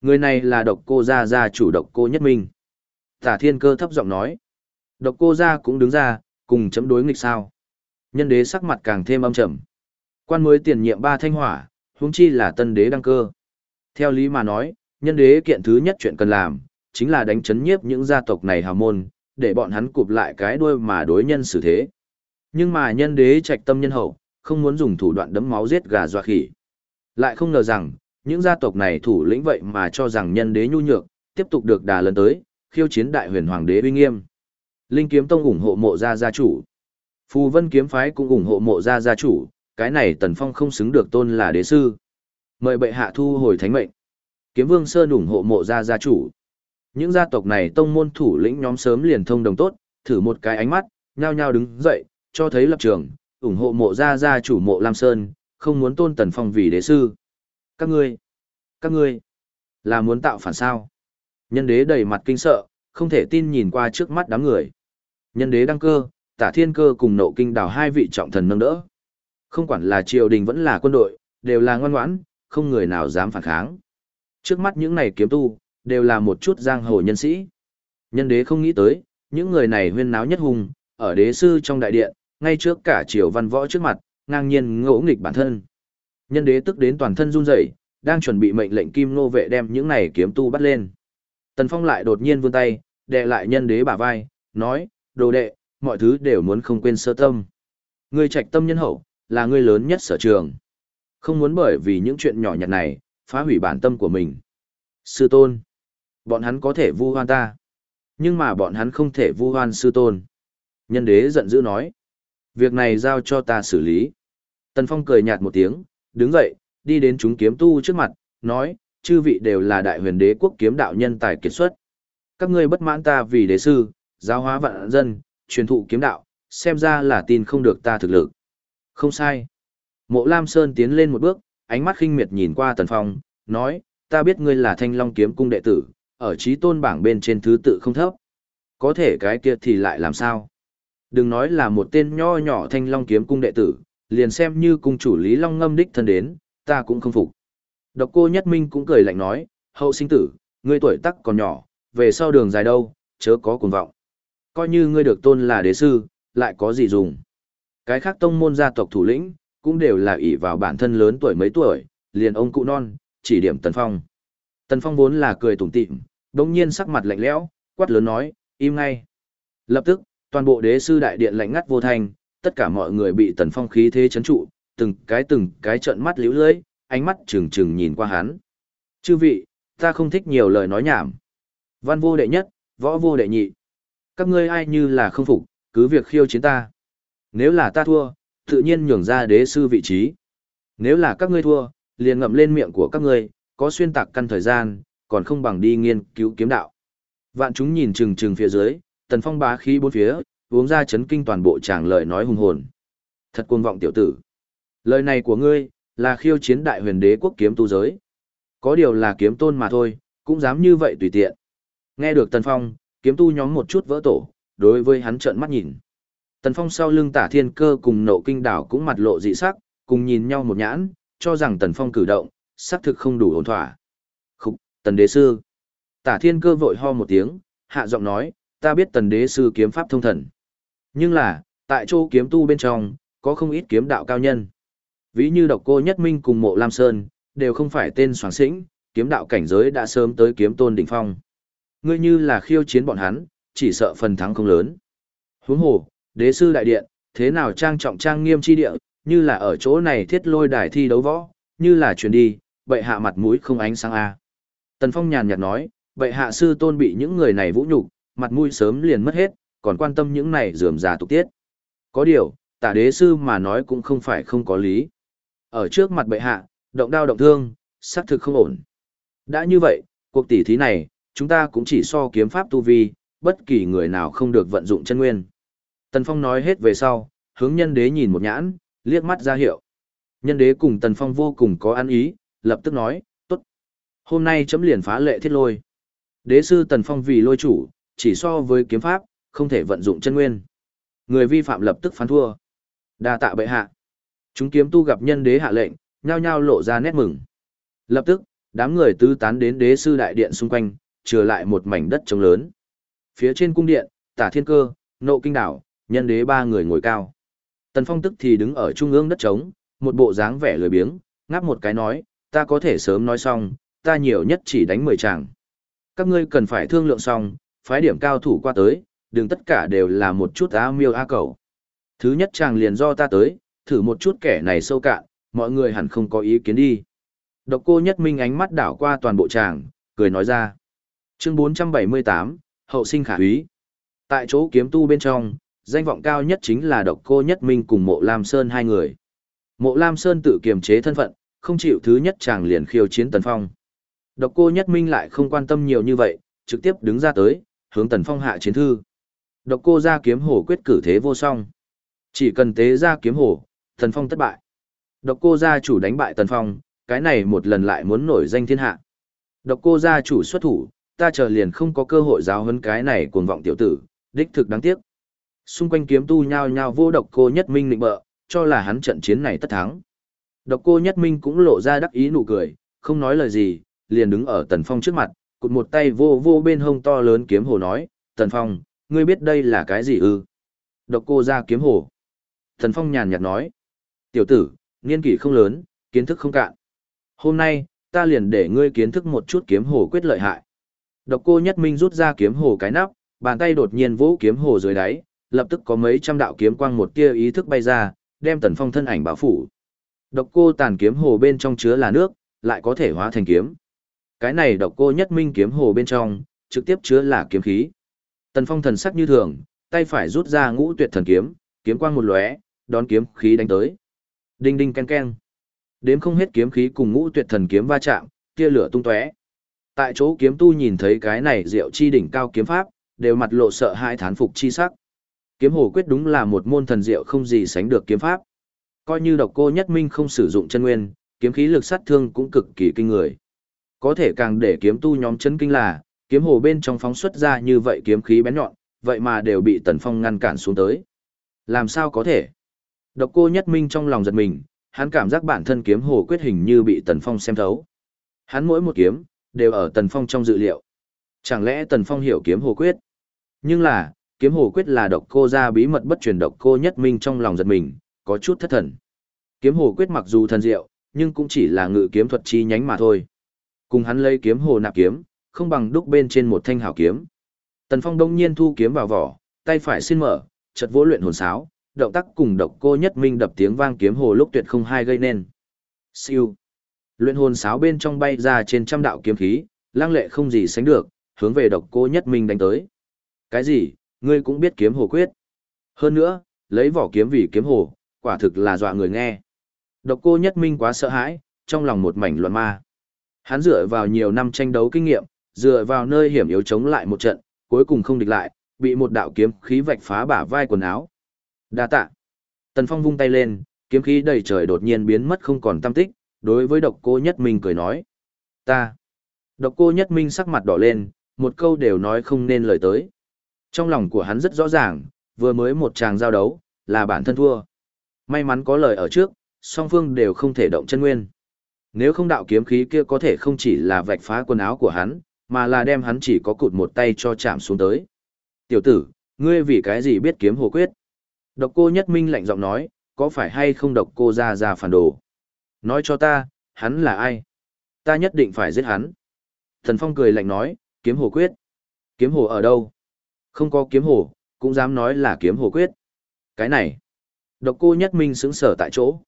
Người này là độc cô gia gia chủ độc cô nhất minh. Tả thiên cơ thấp giọng nói. Độc cô gia cũng đứng ra, cùng chấm đối nghịch sao. Nhân đế sắc mặt càng thêm âm trầm. Quan mới tiền nhiệm ba thanh hỏa, huống chi là tân đế đăng cơ. Theo lý mà nói, nhân đế kiện thứ nhất chuyện cần làm, chính là đánh chấn nhiếp những gia tộc này hào môn, để bọn hắn cụp lại cái đuôi mà đối nhân xử thế. Nhưng mà nhân đế trạch tâm nhân hậu, không muốn dùng thủ đoạn đấm máu giết gà dọa khỉ. Lại không ngờ rằng, những gia tộc này thủ lĩnh vậy mà cho rằng nhân đế nhu nhược, tiếp tục được đà lần tới, khiêu chiến đại huyền hoàng đế uy nghiêm. Linh kiếm tông ủng hộ mộ gia gia chủ. Phù vân kiếm phái cũng ủng hộ mộ gia gia chủ, cái này tần phong không xứng được tôn là đế sư. Mời bệ hạ thu hồi thánh mệnh. Kiếm vương sơn ủng hộ mộ gia gia chủ. Những gia tộc này tông môn thủ lĩnh nhóm sớm liền thông đồng tốt, thử một cái ánh mắt, nhao nhao đứng dậy, cho thấy lập trường, ủng hộ mộ gia gia chủ mộ Lam Sơn, không muốn tôn tần phong vì đế sư. Các ngươi, các ngươi, là muốn tạo phản sao? Nhân đế đầy mặt kinh sợ, không thể tin nhìn qua trước mắt đám người. Nhân đế đăng cơ, tả thiên cơ cùng nộ kinh đào hai vị trọng thần nâng đỡ. Không quản là triều đình vẫn là quân đội, đều là ngoan ngoãn, không người nào dám phản kháng. Trước mắt những này kiếm tu, đều là một chút giang hồ nhân sĩ. Nhân đế không nghĩ tới, những người này huyên náo nhất hùng, ở đế sư trong đại điện, ngay trước cả triều văn võ trước mặt, ngang nhiên ngỗ nghịch bản thân. Nhân đế tức đến toàn thân run rẩy, đang chuẩn bị mệnh lệnh kim nô vệ đem những này kiếm tu bắt lên. Tần Phong lại đột nhiên vươn tay, đè lại nhân đế bả vai, nói, đồ đệ, mọi thứ đều muốn không quên sơ tâm. Ngươi trạch tâm nhân hậu, là ngươi lớn nhất sở trường. Không muốn bởi vì những chuyện nhỏ nhặt này, phá hủy bản tâm của mình. Sư tôn. Bọn hắn có thể vu hoan ta. Nhưng mà bọn hắn không thể vu hoan sư tôn. Nhân đế giận dữ nói. Việc này giao cho ta xử lý. Tần Phong cười nhạt một tiếng, đứng dậy, đi đến chúng kiếm tu trước mặt, nói, chư vị đều là đại huyền đế quốc kiếm đạo nhân tài kiệt xuất. Các ngươi bất mãn ta vì đế sư, giáo hóa vạn dân, truyền thụ kiếm đạo, xem ra là tin không được ta thực lực. Không sai. Mộ Lam Sơn tiến lên một bước, ánh mắt khinh miệt nhìn qua Tần Phong, nói, ta biết ngươi là thanh long kiếm cung đệ tử, ở trí tôn bảng bên trên thứ tự không thấp. Có thể cái kia thì lại làm sao? Đừng nói là một tên nho nhỏ thanh long kiếm cung đệ tử, liền xem như cung chủ Lý Long ngâm đích thân đến, ta cũng không phục. Độc cô Nhất Minh cũng cười lạnh nói, hậu sinh tử, ngươi tuổi tắc còn nhỏ, về sau đường dài đâu, chớ có cuồng vọng. Coi như ngươi được tôn là đế sư, lại có gì dùng. Cái khác tông môn gia tộc thủ lĩnh, cũng đều là ỷ vào bản thân lớn tuổi mấy tuổi, liền ông cụ non, chỉ điểm Tần Phong. Tần Phong vốn là cười tủm tỉm, đột nhiên sắc mặt lạnh lẽo, quát lớn nói, im ngay. Lập tức, toàn bộ đế sư đại điện lạnh ngắt vô thanh tất cả mọi người bị Tần Phong khí thế chấn trụ, từng cái từng cái trợn mắt liễu lưỡi, ánh mắt trừng trừng nhìn qua hắn. Chư vị, ta không thích nhiều lời nói nhảm. Văn vô đệ nhất, võ vô đệ nhị. Các ngươi ai như là không phục, cứ việc khiêu chiến ta. Nếu là ta thua, tự nhiên nhường ra đế sư vị trí. Nếu là các ngươi thua, liền ngậm lên miệng của các ngươi, có xuyên tạc căn thời gian, còn không bằng đi nghiên cứu kiếm đạo. Vạn chúng nhìn chừng chừng phía dưới, tần phong bá khí bốn phía, uống ra chấn kinh toàn bộ tràng lời nói hùng hồn. Thật cuồng vọng tiểu tử. Lời này của ngươi, là khiêu chiến đại huyền đế quốc kiếm tu giới. Có điều là kiếm tôn mà thôi, cũng dám như vậy tùy tiện. Nghe được tần phong, kiếm tu nhóm một chút vỡ tổ, đối với hắn trợn mắt nhìn. Tần phong sau lưng tả thiên cơ cùng nộ kinh đảo cũng mặt lộ dị sắc, cùng nhìn nhau một nhãn, cho rằng tần phong cử động, xác thực không đủ ổn thỏa. Khúc, tần đế sư. Tả thiên cơ vội ho một tiếng, hạ giọng nói, ta biết tần đế sư kiếm pháp thông thần. Nhưng là, tại chỗ kiếm tu bên trong, có không ít kiếm đạo cao nhân. Ví như độc cô nhất minh cùng mộ Lam Sơn, đều không phải tên soáng sĩnh, kiếm đạo cảnh giới đã sớm tới kiếm tôn đỉnh phong. Ngươi như là khiêu chiến bọn hắn, chỉ sợ phần thắng không lớn. Huống hồ, đế sư đại điện, thế nào trang trọng trang nghiêm chi địa, như là ở chỗ này thiết lôi đài thi đấu võ, như là chuyển đi, bệ hạ mặt mũi không ánh sáng a. Tần Phong nhàn nhạt nói, bệ hạ sư tôn bị những người này vũ nhục, mặt mũi sớm liền mất hết, còn quan tâm những này dườm già tục tiết. Có điều, tả đế sư mà nói cũng không phải không có lý. Ở trước mặt bệ hạ, động đao động thương, xác thực không ổn. Đã như vậy, cuộc tỷ thí này, chúng ta cũng chỉ so kiếm pháp tu vi, bất kỳ người nào không được vận dụng chân nguyên. Tần Phong nói hết về sau, hướng nhân đế nhìn một nhãn, liếc mắt ra hiệu. Nhân đế cùng Tần Phong vô cùng có ăn ý, lập tức nói, tốt. Hôm nay chấm liền phá lệ thiết lôi. Đế sư Tần Phong vì lôi chủ, chỉ so với kiếm pháp, không thể vận dụng chân nguyên. Người vi phạm lập tức phán thua. đa tạ bệ hạ. Chúng kiếm tu gặp nhân đế hạ lệnh, nhao nhao lộ ra nét mừng. Lập tức, đám người tứ tán đến đế sư đại điện xung quanh, trừ lại một mảnh đất trống lớn. Phía trên cung điện, tả thiên cơ, nộ kinh đảo, nhân đế ba người ngồi cao. Tần Phong tức thì đứng ở trung ương đất trống, một bộ dáng vẻ lười biếng, ngáp một cái nói, ta có thể sớm nói xong, ta nhiều nhất chỉ đánh 10 chàng. Các ngươi cần phải thương lượng xong, phái điểm cao thủ qua tới, đừng tất cả đều là một chút á miêu á cầu. Thứ nhất chàng liền do ta tới, thử một chút kẻ này sâu cạn, mọi người hẳn không có ý kiến đi. Độc cô nhất minh ánh mắt đảo qua toàn bộ chàng, cười nói ra. Chương 478, Hậu sinh khả úy. Tại chỗ kiếm tu bên trong, danh vọng cao nhất chính là độc cô nhất minh cùng mộ Lam Sơn hai người. Mộ Lam Sơn tự kiềm chế thân phận, không chịu thứ nhất chàng liền khiêu chiến Tần Phong. Độc cô nhất minh lại không quan tâm nhiều như vậy, trực tiếp đứng ra tới, hướng Tần Phong hạ chiến thư. Độc cô ra kiếm hổ quyết cử thế vô song. Chỉ cần tế ra kiếm hổ, Tần Phong thất bại. Độc cô gia chủ đánh bại Tần Phong, cái này một lần lại muốn nổi danh thiên hạ. Độc cô gia chủ xuất thủ, ta chờ liền không có cơ hội giáo huấn cái này cuồng vọng tiểu tử, đích thực đáng tiếc. Xung quanh kiếm tu nhao nhao vô độc cô nhất minh định bợ, cho là hắn trận chiến này tất thắng. Độc cô nhất minh cũng lộ ra đắc ý nụ cười, không nói lời gì, liền đứng ở Tần Phong trước mặt, cụt một tay vô vô bên hông to lớn kiếm hồ nói, Tần Phong, ngươi biết đây là cái gì ư? Độc cô ra kiếm hồ. Tần Phong nhàn nhạt nói, tiểu tử, niên kỷ không lớn, kiến thức không cạn. Hôm nay, ta liền để ngươi kiến thức một chút kiếm hồ quyết lợi hại. Độc cô nhất minh rút ra kiếm hồ cái nắp, bàn tay đột nhiên vỗ kiếm hồ dưới đáy, lập tức có mấy trăm đạo kiếm quang một tia ý thức bay ra, đem tần phong thân ảnh bảo phủ. Độc cô tàn kiếm hồ bên trong chứa là nước, lại có thể hóa thành kiếm. Cái này độc cô nhất minh kiếm hồ bên trong, trực tiếp chứa là kiếm khí. Tần phong thần sắc như thường, tay phải rút ra ngũ tuyệt thần kiếm, kiếm quang một lóe, đón kiếm khí đánh tới. Đinh đinh ken ken. Đếm không hết kiếm khí cùng ngũ tuyệt thần kiếm va chạm, tia lửa tung tóe. Tại chỗ kiếm tu nhìn thấy cái này diệu chi đỉnh cao kiếm pháp, đều mặt lộ sợ hãi thán phục chi sắc. Kiếm hồ quyết đúng là một môn thần diệu không gì sánh được kiếm pháp. Coi như độc cô nhất minh không sử dụng chân nguyên, kiếm khí lực sát thương cũng cực kỳ kinh người. Có thể càng để kiếm tu nhóm chấn kinh là, kiếm hồ bên trong phóng xuất ra như vậy kiếm khí bén nhọn, vậy mà đều bị Tần Phong ngăn cản xuống tới. Làm sao có thể? Độc cô nhất minh trong lòng giật mình, hắn cảm giác bản thân kiếm hồ quyết hình như bị Tần Phong xem thấu. Hắn mỗi một kiếm, đều ở Tần Phong trong dự liệu. Chẳng lẽ Tần Phong hiểu kiếm hồ quyết? Nhưng là, kiếm hồ quyết là độc cô ra bí mật bất truyền độc cô nhất minh trong lòng giật mình, có chút thất thần. Kiếm hồ quyết mặc dù thần diệu, nhưng cũng chỉ là ngự kiếm thuật chi nhánh mà thôi. Cùng hắn lấy kiếm hồ nạp kiếm, không bằng đúc bên trên một thanh hảo kiếm. Tần Phong đông nhiên thu kiếm vào vỏ, tay phải xin mở, chợt vỗ luyện hồn sáo, động tác cùng độc cô nhất minh đập tiếng vang kiếm hồ lúc tuyệt không hai gây nên. Siêu. Luyện hồn sáo bên trong bay ra trên trăm đạo kiếm khí, lang lệ không gì sánh được, hướng về độc cô nhất minh đánh tới. Cái gì, ngươi cũng biết kiếm hồ quyết. Hơn nữa, lấy vỏ kiếm vì kiếm hồ, quả thực là dọa người nghe. Độc cô nhất minh quá sợ hãi, trong lòng một mảnh loạn ma. Hắn dựa vào nhiều năm tranh đấu kinh nghiệm, dựa vào nơi hiểm yếu chống lại một trận, cuối cùng không địch lại, bị một đạo kiếm khí vạch phá bả vai quần áo. Đa tạ. Tần Phong vung tay lên, kiếm khí đầy trời đột nhiên biến mất không còn tâm tích, đối với độc cô nhất minh cười nói. Ta. Độc cô nhất minh sắc mặt đỏ lên, một câu đều nói không nên lời tới. Trong lòng của hắn rất rõ ràng, vừa mới một tràng giao đấu, là bản thân thua. May mắn có lời ở trước, song phương đều không thể động chân nguyên. Nếu không đạo kiếm khí kia có thể không chỉ là vạch phá quần áo của hắn, mà là đem hắn chỉ có cụt một tay cho chạm xuống tới. Tiểu tử, ngươi vì cái gì biết kiếm hồ quyết? Độc cô nhất minh lạnh giọng nói, có phải hay không độc cô ra ra phản đồ? Nói cho ta, hắn là ai? Ta nhất định phải giết hắn. Thần Phong cười lạnh nói, kiếm hồ quyết. Kiếm hồ ở đâu? Không có kiếm hồ, cũng dám nói là kiếm hồ quyết. Cái này. Độc cô nhất minh xứng sở tại chỗ.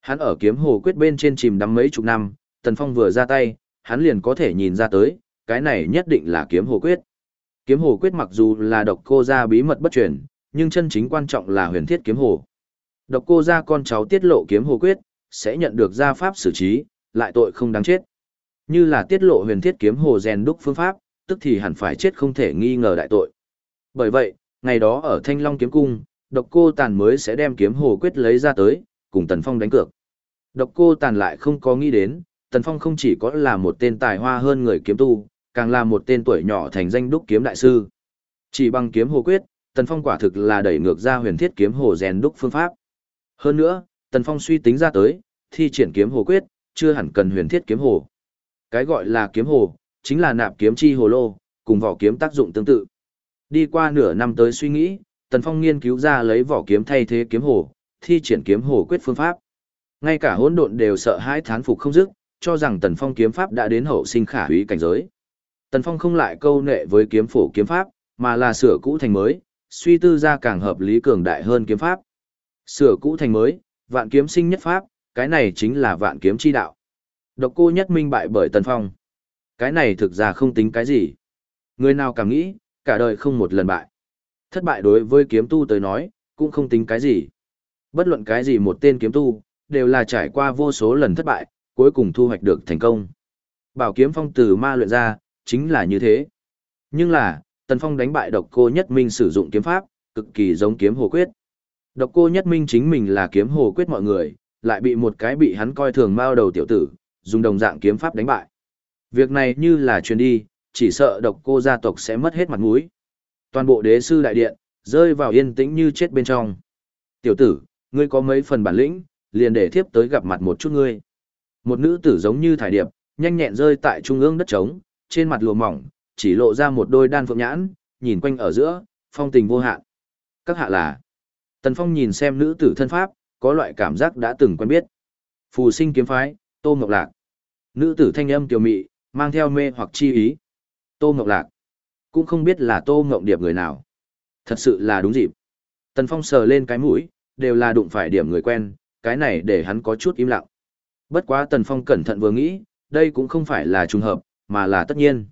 Hắn ở kiếm hồ quyết bên trên chìm đắm mấy chục năm, Tần Phong vừa ra tay, hắn liền có thể nhìn ra tới, cái này nhất định là kiếm hồ quyết. Kiếm hồ quyết mặc dù là độc cô gia bí mật bất truyền, nhưng chân chính quan trọng là huyền thiết kiếm hồ. Độc cô gia con cháu tiết lộ kiếm hồ quyết, sẽ nhận được gia pháp xử trí, lại tội không đáng chết. Như là tiết lộ huyền thiết kiếm hồ rèn đúc phương pháp, tức thì hẳn phải chết không thể nghi ngờ đại tội. Bởi vậy, ngày đó ở Thanh Long kiếm cung, độc cô tàn mới sẽ đem kiếm hồ quyết lấy ra tới, cùng Tần Phong đánh cược. Độc cô tàn lại không có nghĩ đến, Tần Phong không chỉ có là một tên tài hoa hơn người kiếm tu, càng là một tên tuổi nhỏ thành danh đúc kiếm đại sư. Chỉ bằng kiếm hồ quyết, Tần Phong quả thực là đẩy ngược ra huyền thiết kiếm hồ rèn đúc phương pháp. Hơn nữa, Tần Phong suy tính ra tới, thi triển kiếm hồ quyết, chưa hẳn cần huyền thiết kiếm hồ. Cái gọi là kiếm hồ, chính là nạp kiếm chi hồ lô, cùng vỏ kiếm tác dụng tương tự. Đi qua nửa năm tới suy nghĩ, Tần Phong nghiên cứu ra lấy vỏ kiếm thay thế kiếm hồ, thi triển kiếm hồ quyết phương pháp. Ngay cả hỗn độn đều sợ hãi thán phục không dứt, cho rằng Tần Phong kiếm pháp đã đến hậu sinh khả hủy cảnh giới. Tần Phong không lại câu nệ với kiếm phổ kiếm pháp, mà là sửa cũ thành mới, suy tư ra càng hợp lý cường đại hơn kiếm pháp. Sửa cũ thành mới, vạn kiếm sinh nhất pháp, cái này chính là vạn kiếm chi đạo. Độc cô nhất minh bại bởi Tần Phong. Cái này thực ra không tính cái gì. Người nào cảm nghĩ, cả đời không một lần bại. Thất bại đối với kiếm tu tới nói, cũng không tính cái gì. Bất luận cái gì một tên kiếm tu, đều là trải qua vô số lần thất bại, cuối cùng thu hoạch được thành công. Bảo kiếm phong từ ma luyện ra, chính là như thế. Nhưng là, Tần Phong đánh bại độc cô nhất minh sử dụng kiếm pháp, cực kỳ giống kiếm hồ quyết. Độc cô nhất minh chính mình là kiếm hồ quyết mọi người, lại bị một cái bị hắn coi thường mao đầu tiểu tử, dùng đồng dạng kiếm pháp đánh bại. Việc này như là truyền đi, chỉ sợ độc cô gia tộc sẽ mất hết mặt mũi. Toàn bộ đế sư đại điện, rơi vào yên tĩnh như chết bên trong. Tiểu tử, ngươi có mấy phần bản lĩnh, liền để thiếp tới gặp mặt một chút ngươi. Một nữ tử giống như thải điệp, nhanh nhẹn rơi tại trung ương đất trống, trên mặt lùa mỏng, chỉ lộ ra một đôi đan phượng nhãn, nhìn quanh ở giữa, phong tình vô hạn. Các hạ là. Tần Phong nhìn xem nữ tử thân pháp, có loại cảm giác đã từng quen biết. Phù sinh kiếm phái, Tô Ngọc Lạc. Nữ tử thanh âm tiểu mị, mang theo mê hoặc chi ý. Tô Ngọc Lạc. Cũng không biết là Tô Ngọc Điệp người nào. Thật sự là đúng dịp. Tần Phong sờ lên cái mũi, đều là đụng phải điểm người quen, cái này để hắn có chút im lặng. Bất quá Tần Phong cẩn thận vừa nghĩ, đây cũng không phải là trùng hợp, mà là tất nhiên.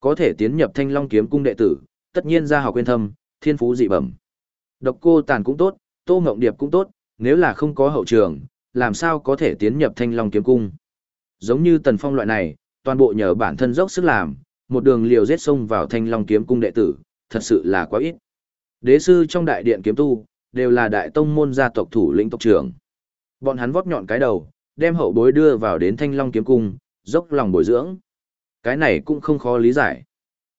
Có thể tiến nhập Thanh Long kiếm cung đệ tử, tất nhiên ra học quên thâm, thiên phú dị bẩm. Độc cô tàn cũng tốt, Tô Ngộng Điệp cũng tốt, nếu là không có hậu trường, làm sao có thể tiến nhập Thanh Long kiếm cung. Giống như Tần Phong loại này, toàn bộ nhờ bản thân dốc sức làm, một đường liều giết sông vào Thanh Long kiếm cung đệ tử, thật sự là quá ít. Đế sư trong đại điện kiếm tu, đều là đại tông môn gia tộc thủ lĩnh tộc trưởng. Bọn hắn vót nhọn cái đầu, đem hậu bối đưa vào đến Thanh Long kiếm cung, dốc lòng bồi dưỡng. Cái này cũng không khó lý giải.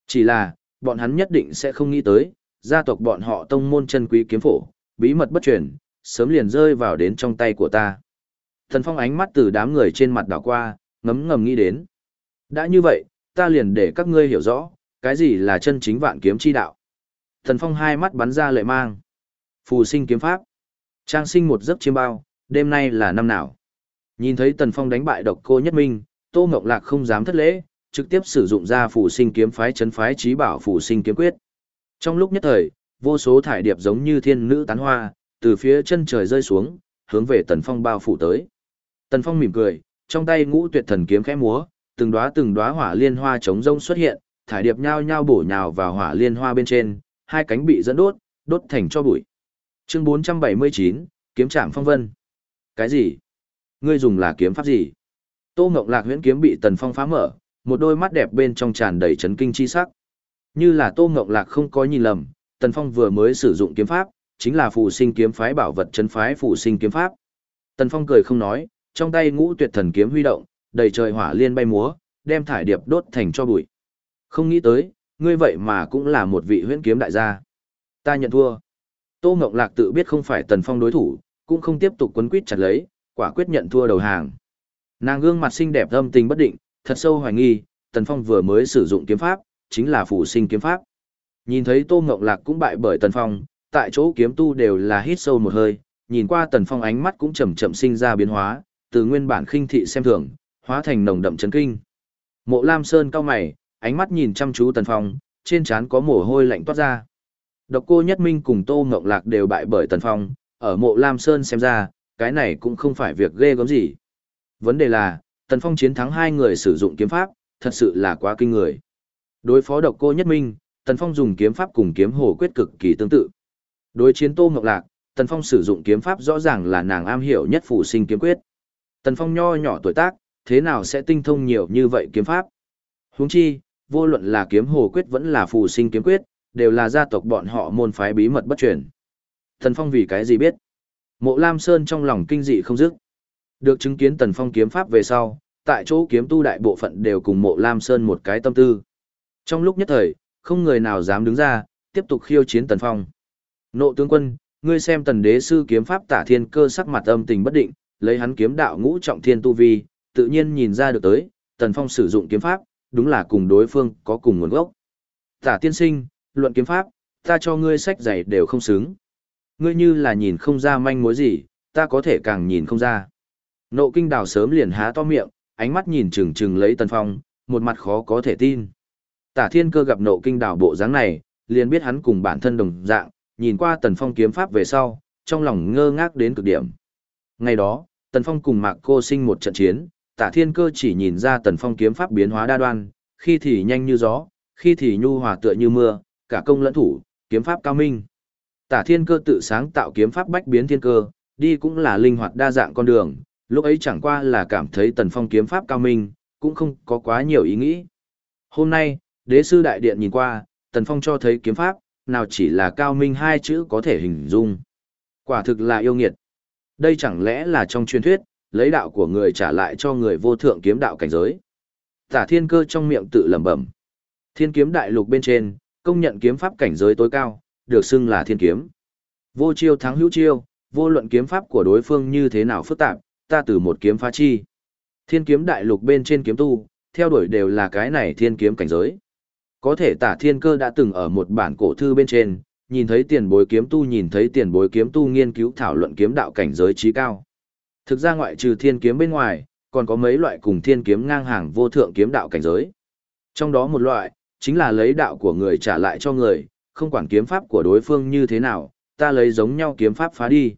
Chỉ là, bọn hắn nhất định sẽ không nghĩ tới, gia tộc bọn họ tông môn chân quý kiếm phổ, bí mật bất truyền, sớm liền rơi vào đến trong tay của ta. Thần Phong ánh mắt từ đám người trên mặt đảo qua, ngấm ngầm nghĩ đến. Đã như vậy, ta liền để các ngươi hiểu rõ, cái gì là chân chính vạn kiếm chi đạo. Thần Phong hai mắt bắn ra lệ mang. Phù sinh kiếm pháp. Trang sinh một giấc chiêm bao, đêm nay là năm nào. Nhìn thấy Tần Phong đánh bại độc cô nhất minh, Tô Ngọc Lạc không dám thất lễ, trực tiếp sử dụng ra phù sinh kiếm phái chấn phái trí bảo phù sinh kiếm quyết. Trong lúc nhất thời, vô số thải điệp giống như thiên nữ tán hoa, từ phía chân trời rơi xuống, hướng về Tần Phong bao phủ tới. Tần Phong mỉm cười, trong tay ngũ tuyệt thần kiếm khẽ múa, từng đóa từng đóa hỏa liên hoa chống rông xuất hiện, thải điệp nhao nhao bổ nhào vào hỏa liên hoa bên trên, hai cánh bị dẫn đốt, đốt thành cho bụi. Chương 479, kiếm trạm phong vân. Cái gì? Ngươi dùng là kiếm pháp gì? Tô Ngọc Lạc huyễn kiếm bị Tần Phong phá mở, một đôi mắt đẹp bên trong tràn đầy chấn kinh chi sắc. Như là Tô Ngọc Lạc không có nhìn lầm, Tần Phong vừa mới sử dụng kiếm pháp, chính là phù sinh kiếm phái bảo vật chấn phái phù sinh kiếm pháp. Tần Phong cười không nói, trong tay ngũ tuyệt thần kiếm huy động, đầy trời hỏa liên bay múa, đem thải điệp đốt thành cho bụi. Không nghĩ tới, ngươi vậy mà cũng là một vị huyễn kiếm đại gia. Ta nhận thua. Tô Ngọc Lạc tự biết không phải Tần Phong đối thủ, cũng không tiếp tục quấn quýt chặt lấy, quả quyết nhận thua đầu hàng. Nàng gương mặt xinh đẹp âm tình bất định, thật sâu hoài nghi, Tần Phong vừa mới sử dụng kiếm pháp, chính là phủ sinh kiếm pháp. Nhìn thấy Tô Ngọc Lạc cũng bại bởi Tần Phong, tại chỗ kiếm tu đều là hít sâu một hơi, nhìn qua Tần Phong ánh mắt cũng chậm chậm sinh ra biến hóa, từ nguyên bản khinh thị xem thường, hóa thành nồng đậm chấn kinh. Mộ Lam Sơn cao mày, ánh mắt nhìn chăm chú Tần Phong, trên trán có mồ hôi lạnh toát ra. Độc cô Nhất Minh cùng Tô Ngọc Lạc đều bại bởi Tần Phong, ở Mộ Lam Sơn xem ra, cái này cũng không phải việc ghê gớm gì. Vấn đề là, Tần Phong chiến thắng hai người sử dụng kiếm pháp, thật sự là quá kinh người. Đối phó độc cô nhất minh, Tần Phong dùng kiếm pháp cùng kiếm hồ quyết cực kỳ tương tự. Đối chiến Tô Ngọc Lạc, Tần Phong sử dụng kiếm pháp rõ ràng là nàng am hiểu nhất phủ sinh kiếm quyết. Tần Phong nho nhỏ tuổi tác, thế nào sẽ tinh thông nhiều như vậy kiếm pháp? Huống chi, vô luận là kiếm hồ quyết vẫn là phù sinh kiếm quyết, đều là gia tộc bọn họ môn phái bí mật bất truyền. Tần Phong vì cái gì biết? Mộ Lam Sơn trong lòng kinh dị không dứt. Được chứng kiến Tần Phong kiếm pháp về sau, tại chỗ kiếm tu đại bộ phận đều cùng Mộ Lam Sơn một cái tâm tư. Trong lúc nhất thời, không người nào dám đứng ra, tiếp tục khiêu chiến Tần Phong. Nộ tướng quân, ngươi xem Tần Đế sư kiếm pháp Tả Thiên Cơ sắc mặt âm tình bất định, lấy hắn kiếm đạo ngũ trọng thiên tu vi, tự nhiên nhìn ra được tới, Tần Phong sử dụng kiếm pháp, đúng là cùng đối phương có cùng nguồn gốc. Tả tiên sinh, luận kiếm pháp, ta cho ngươi sách giày đều không xứng. Ngươi như là nhìn không ra manh mối gì, ta có thể càng nhìn không ra. Nộ kinh đào sớm liền há to miệng, ánh mắt nhìn chừng chừng lấy Tần Phong, một mặt khó có thể tin. Tả thiên cơ gặp nộ kinh đào bộ dáng này, liền biết hắn cùng bản thân đồng dạng, nhìn qua Tần Phong kiếm pháp về sau, trong lòng ngơ ngác đến cực điểm. Ngày đó, Tần Phong cùng Mạc Cô sinh một trận chiến, Tả Thiên Cơ chỉ nhìn ra Tần Phong kiếm pháp biến hóa đa đoan, khi thì nhanh như gió, khi thì nhu hòa tựa như mưa, cả công lẫn thủ, kiếm pháp cao minh. Tả Thiên Cơ tự sáng tạo kiếm pháp bách biến thiên cơ, đi cũng là linh hoạt đa dạng con đường, lúc ấy chẳng qua là cảm thấy Tần Phong kiếm pháp cao minh, cũng không có quá nhiều ý nghĩ. Hôm nay, đế sư đại điện nhìn qua, Tần Phong cho thấy kiếm pháp, nào chỉ là cao minh hai chữ có thể hình dung. Quả thực là yêu nghiệt. Đây chẳng lẽ là trong truyền thuyết, lấy đạo của người trả lại cho người vô thượng kiếm đạo cảnh giới. Tả thiên cơ trong miệng tự lẩm bẩm. Thiên kiếm đại lục bên trên, công nhận kiếm pháp cảnh giới tối cao, được xưng là thiên kiếm. Vô chiêu thắng hữu chiêu, vô luận kiếm pháp của đối phương như thế nào phức tạp, ta từ một kiếm phá chi. Thiên kiếm đại lục bên trên kiếm tu, theo đuổi đều là cái này thiên kiếm cảnh giới. Có thể tả thiên cơ đã từng ở một bản cổ thư bên trên, nhìn thấy tiền bối kiếm tu nhìn thấy tiền bối kiếm tu nghiên cứu thảo luận kiếm đạo cảnh giới trí cao. Thực ra ngoại trừ thiên kiếm bên ngoài, còn có mấy loại cùng thiên kiếm ngang hàng vô thượng kiếm đạo cảnh giới. Trong đó một loại, chính là lấy đạo của người trả lại cho người, không quản kiếm pháp của đối phương như thế nào, ta lấy giống nhau kiếm pháp phá đi.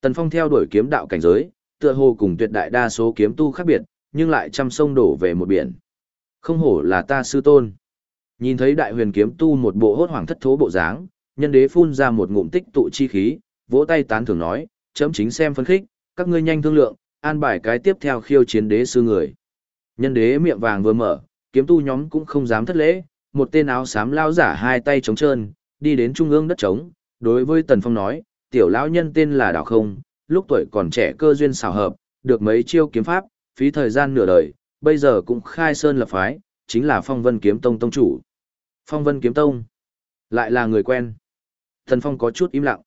Tần Phong theo đuổi kiếm đạo cảnh giới, tựa hồ cùng tuyệt đại đa số kiếm tu khác biệt, nhưng lại trăm sông đổ về một biển. Không hổ là ta sư tôn. Nhìn thấy đại huyền kiếm tu một bộ hốt hoảng thất thố bộ dáng, nhân đế phun ra một ngụm tích tụ chi khí, vỗ tay tán thưởng nói, chấm chính xem phân khích, các ngươi nhanh thương lượng, an bài cái tiếp theo khiêu chiến đế sư người. Nhân đế miệng vàng vừa mở, kiếm tu nhóm cũng không dám thất lễ, một tên áo xám lao giả hai tay trống trơn, đi đến trung ương đất trống, đối với Tần Phong nói, tiểu lão nhân tên là Đào Không, lúc tuổi còn trẻ cơ duyên xảo hợp, được mấy chiêu kiếm pháp, phí thời gian nửa đời, bây giờ cũng khai sơn lập phái, chính là Phong Vân Kiếm Tông tông chủ. Phong Vân Kiếm Tông, lại là người quen. Tần Phong có chút im lặng.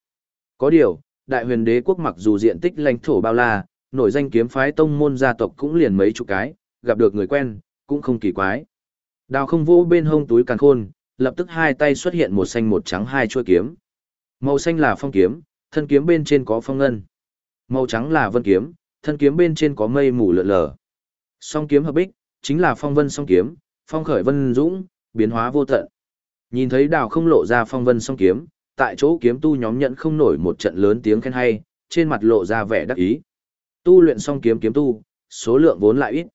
Có điều, đại huyền đế quốc mặc dù diện tích lãnh thổ bao la, nổi danh kiếm phái tông môn gia tộc cũng liền mấy chục cái, gặp được người quen, cũng không kỳ quái. Đào không vũ bên hông túi càn khôn, lập tức hai tay xuất hiện một xanh một trắng hai chuôi kiếm. Màu xanh là phong kiếm, thân kiếm bên trên có phong ngân. Màu trắng là vân kiếm, thân kiếm bên trên có mây mù lượn lờ. Song kiếm hợp bích, chính là phong vân song kiếm, phong khởi vân dũng, biến hóa vô tận. Nhìn thấy đào không lộ ra phong vân song kiếm, tại chỗ kiếm tu nhóm nhận không nổi một trận lớn tiếng khen hay, trên mặt lộ ra vẻ đắc ý. Tu luyện song kiếm kiếm tu, số lượng vốn lại ít.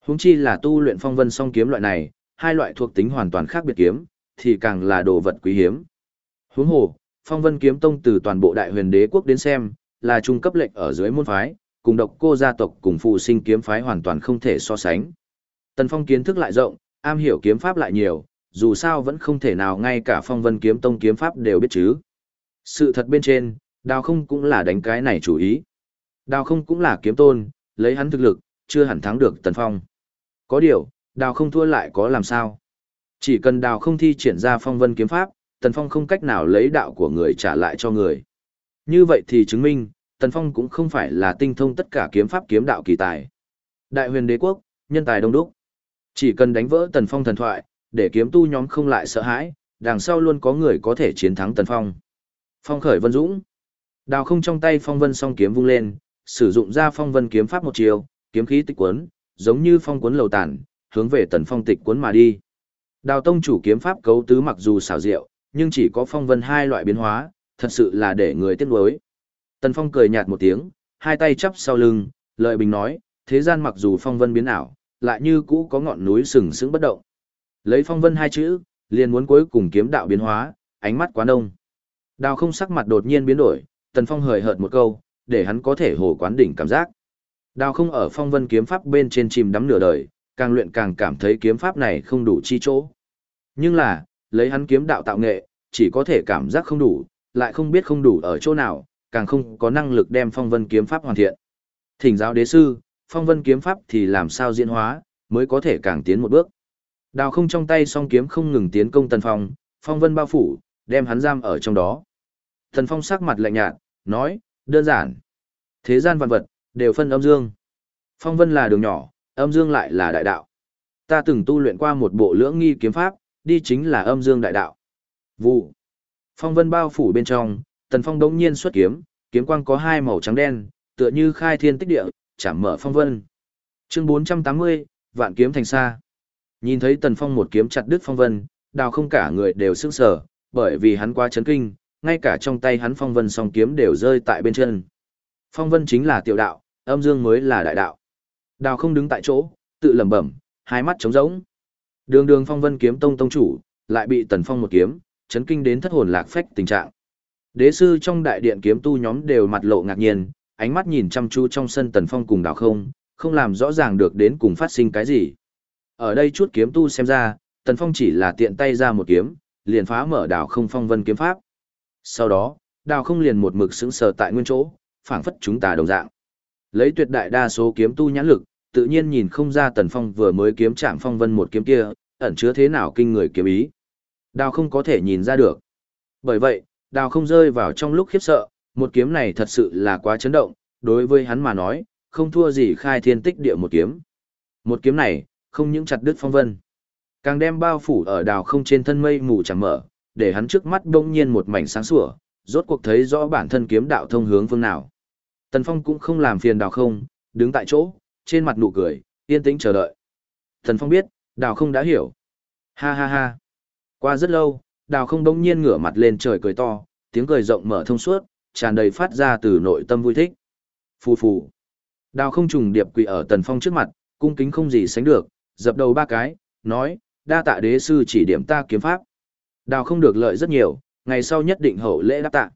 Huống chi là tu luyện phong vân song kiếm loại này, hai loại thuộc tính hoàn toàn khác biệt kiếm, thì càng là đồ vật quý hiếm. Huống hồ, phong vân kiếm tông từ toàn bộ đại huyền đế quốc đến xem, là trung cấp lệnh ở dưới môn phái, cùng độc cô gia tộc cùng phụ sinh kiếm phái hoàn toàn không thể so sánh. Tần phong kiến thức lại rộng, am hiểu kiếm pháp lại nhiều, dù sao vẫn không thể nào ngay cả phong vân kiếm tông kiếm pháp đều biết chứ. Sự thật bên trên, đào không cũng là đánh cái này chủ ý. Đào không cũng là kiếm tôn, lấy hắn thực lực, chưa hẳn thắng được tần phong. Có điều, đào không thua lại có làm sao. Chỉ cần đào không thi triển ra phong vân kiếm pháp, tần phong không cách nào lấy đạo của người trả lại cho người. Như vậy thì chứng minh, tần phong cũng không phải là tinh thông tất cả kiếm pháp kiếm đạo kỳ tài. Đại huyền đế quốc, nhân tài đông đúc. Chỉ cần đánh vỡ tần phong thần thoại, để kiếm tu nhóm không lại sợ hãi, đằng sau luôn có người có thể chiến thắng Tần Phong. Phong khởi vân dũng. Đào không trong tay phong vân song kiếm vung lên, sử dụng ra phong vân kiếm pháp một chiều, kiếm khí tịch cuốn, giống như phong cuốn lầu tản, hướng về Tần Phong tịch cuốn mà đi. Đào tông chủ kiếm pháp cấu tứ mặc dù xảo diệu, nhưng chỉ có phong vân hai loại biến hóa, thật sự là để người tiếc nuối. Tần Phong cười nhạt một tiếng, hai tay chắp sau lưng, lợi bình nói, thế gian mặc dù phong vân biến ảo, lại như cũ có ngọn núi sừng sững bất động. Lấy phong vân hai chữ, liền muốn cuối cùng kiếm đạo biến hóa, ánh mắt quá đông. Đào không sắc mặt đột nhiên biến đổi, tần phong hời hợt một câu, để hắn có thể hồ quán đỉnh cảm giác. Đào không ở phong vân kiếm pháp bên trên chìm đắm nửa đời, càng luyện càng cảm thấy kiếm pháp này không đủ chi chỗ. Nhưng là, lấy hắn kiếm đạo tạo nghệ, chỉ có thể cảm giác không đủ, lại không biết không đủ ở chỗ nào, càng không có năng lực đem phong vân kiếm pháp hoàn thiện. Thỉnh giáo đế sư, phong vân kiếm pháp thì làm sao diễn hóa, mới có thể càng tiến một bước. Đào không trong tay song kiếm không ngừng tiến công tần phong, phong vân bao phủ, đem hắn giam ở trong đó. Tần phong sắc mặt lạnh nhạt, nói, đơn giản. Thế gian vạn vật, đều phân âm dương. Phong vân là đường nhỏ, âm dương lại là đại đạo. Ta từng tu luyện qua một bộ lưỡng nghi kiếm pháp, đi chính là âm dương đại đạo. Vụ. Phong vân bao phủ bên trong, tần phong đống nhiên xuất kiếm, kiếm quang có hai màu trắng đen, tựa như khai thiên tích địa, chạm mở phong vân. Chương 480, vạn kiếm thành xa. Nhìn thấy tần phong một kiếm chặt đứt phong vân, đào không cả người đều sững sờ, bởi vì hắn quá chấn kinh, ngay cả trong tay hắn phong vân song kiếm đều rơi tại bên chân. Phong vân chính là tiểu đạo, âm dương mới là đại đạo. Đào không đứng tại chỗ, tự lẩm bẩm, hai mắt trống rỗng. Đường đường phong vân kiếm tông tông chủ, lại bị tần phong một kiếm, chấn kinh đến thất hồn lạc phách tình trạng. Đế sư trong đại điện kiếm tu nhóm đều mặt lộ ngạc nhiên, ánh mắt nhìn chăm chú trong sân tần phong cùng đào không, không làm rõ ràng được đến cùng phát sinh cái gì. Ở đây chút kiếm tu xem ra, tần phong chỉ là tiện tay ra một kiếm, liền phá mở đào không phong vân kiếm pháp. Sau đó, đào không liền một mực sững sờ tại nguyên chỗ, phảng phất chúng ta đồng dạng. Lấy tuyệt đại đa số kiếm tu nhãn lực, tự nhiên nhìn không ra tần phong vừa mới kiếm chạm phong vân một kiếm kia, ẩn chứa thế nào kinh người kiếm ý. Đào không có thể nhìn ra được. Bởi vậy, đào không rơi vào trong lúc khiếp sợ, một kiếm này thật sự là quá chấn động, đối với hắn mà nói, không thua gì khai thiên tích địa một kiếm. Một kiếm này, không những chặt đứt phong vân, càng đem bao phủ ở đào không trên thân mây mù chẳng mở, để hắn trước mắt đông nhiên một mảnh sáng sủa, rốt cuộc thấy rõ bản thân kiếm đạo thông hướng phương nào. Tần Phong cũng không làm phiền đào không, đứng tại chỗ, trên mặt nụ cười, yên tĩnh chờ đợi. Tần Phong biết, đào không đã hiểu. Ha ha ha. Qua rất lâu, đào không đông nhiên ngửa mặt lên trời cười to, tiếng cười rộng mở thông suốt, tràn đầy phát ra từ nội tâm vui thích. Phù phù. Đào không trùng điệp quỳ ở Tần Phong trước mặt, cung kính không gì sánh được, dập đầu ba cái, nói, đa tạ đế sư chỉ điểm ta kiếm pháp. Đào không được lợi rất nhiều, ngày sau nhất định hậu lễ đáp tạ.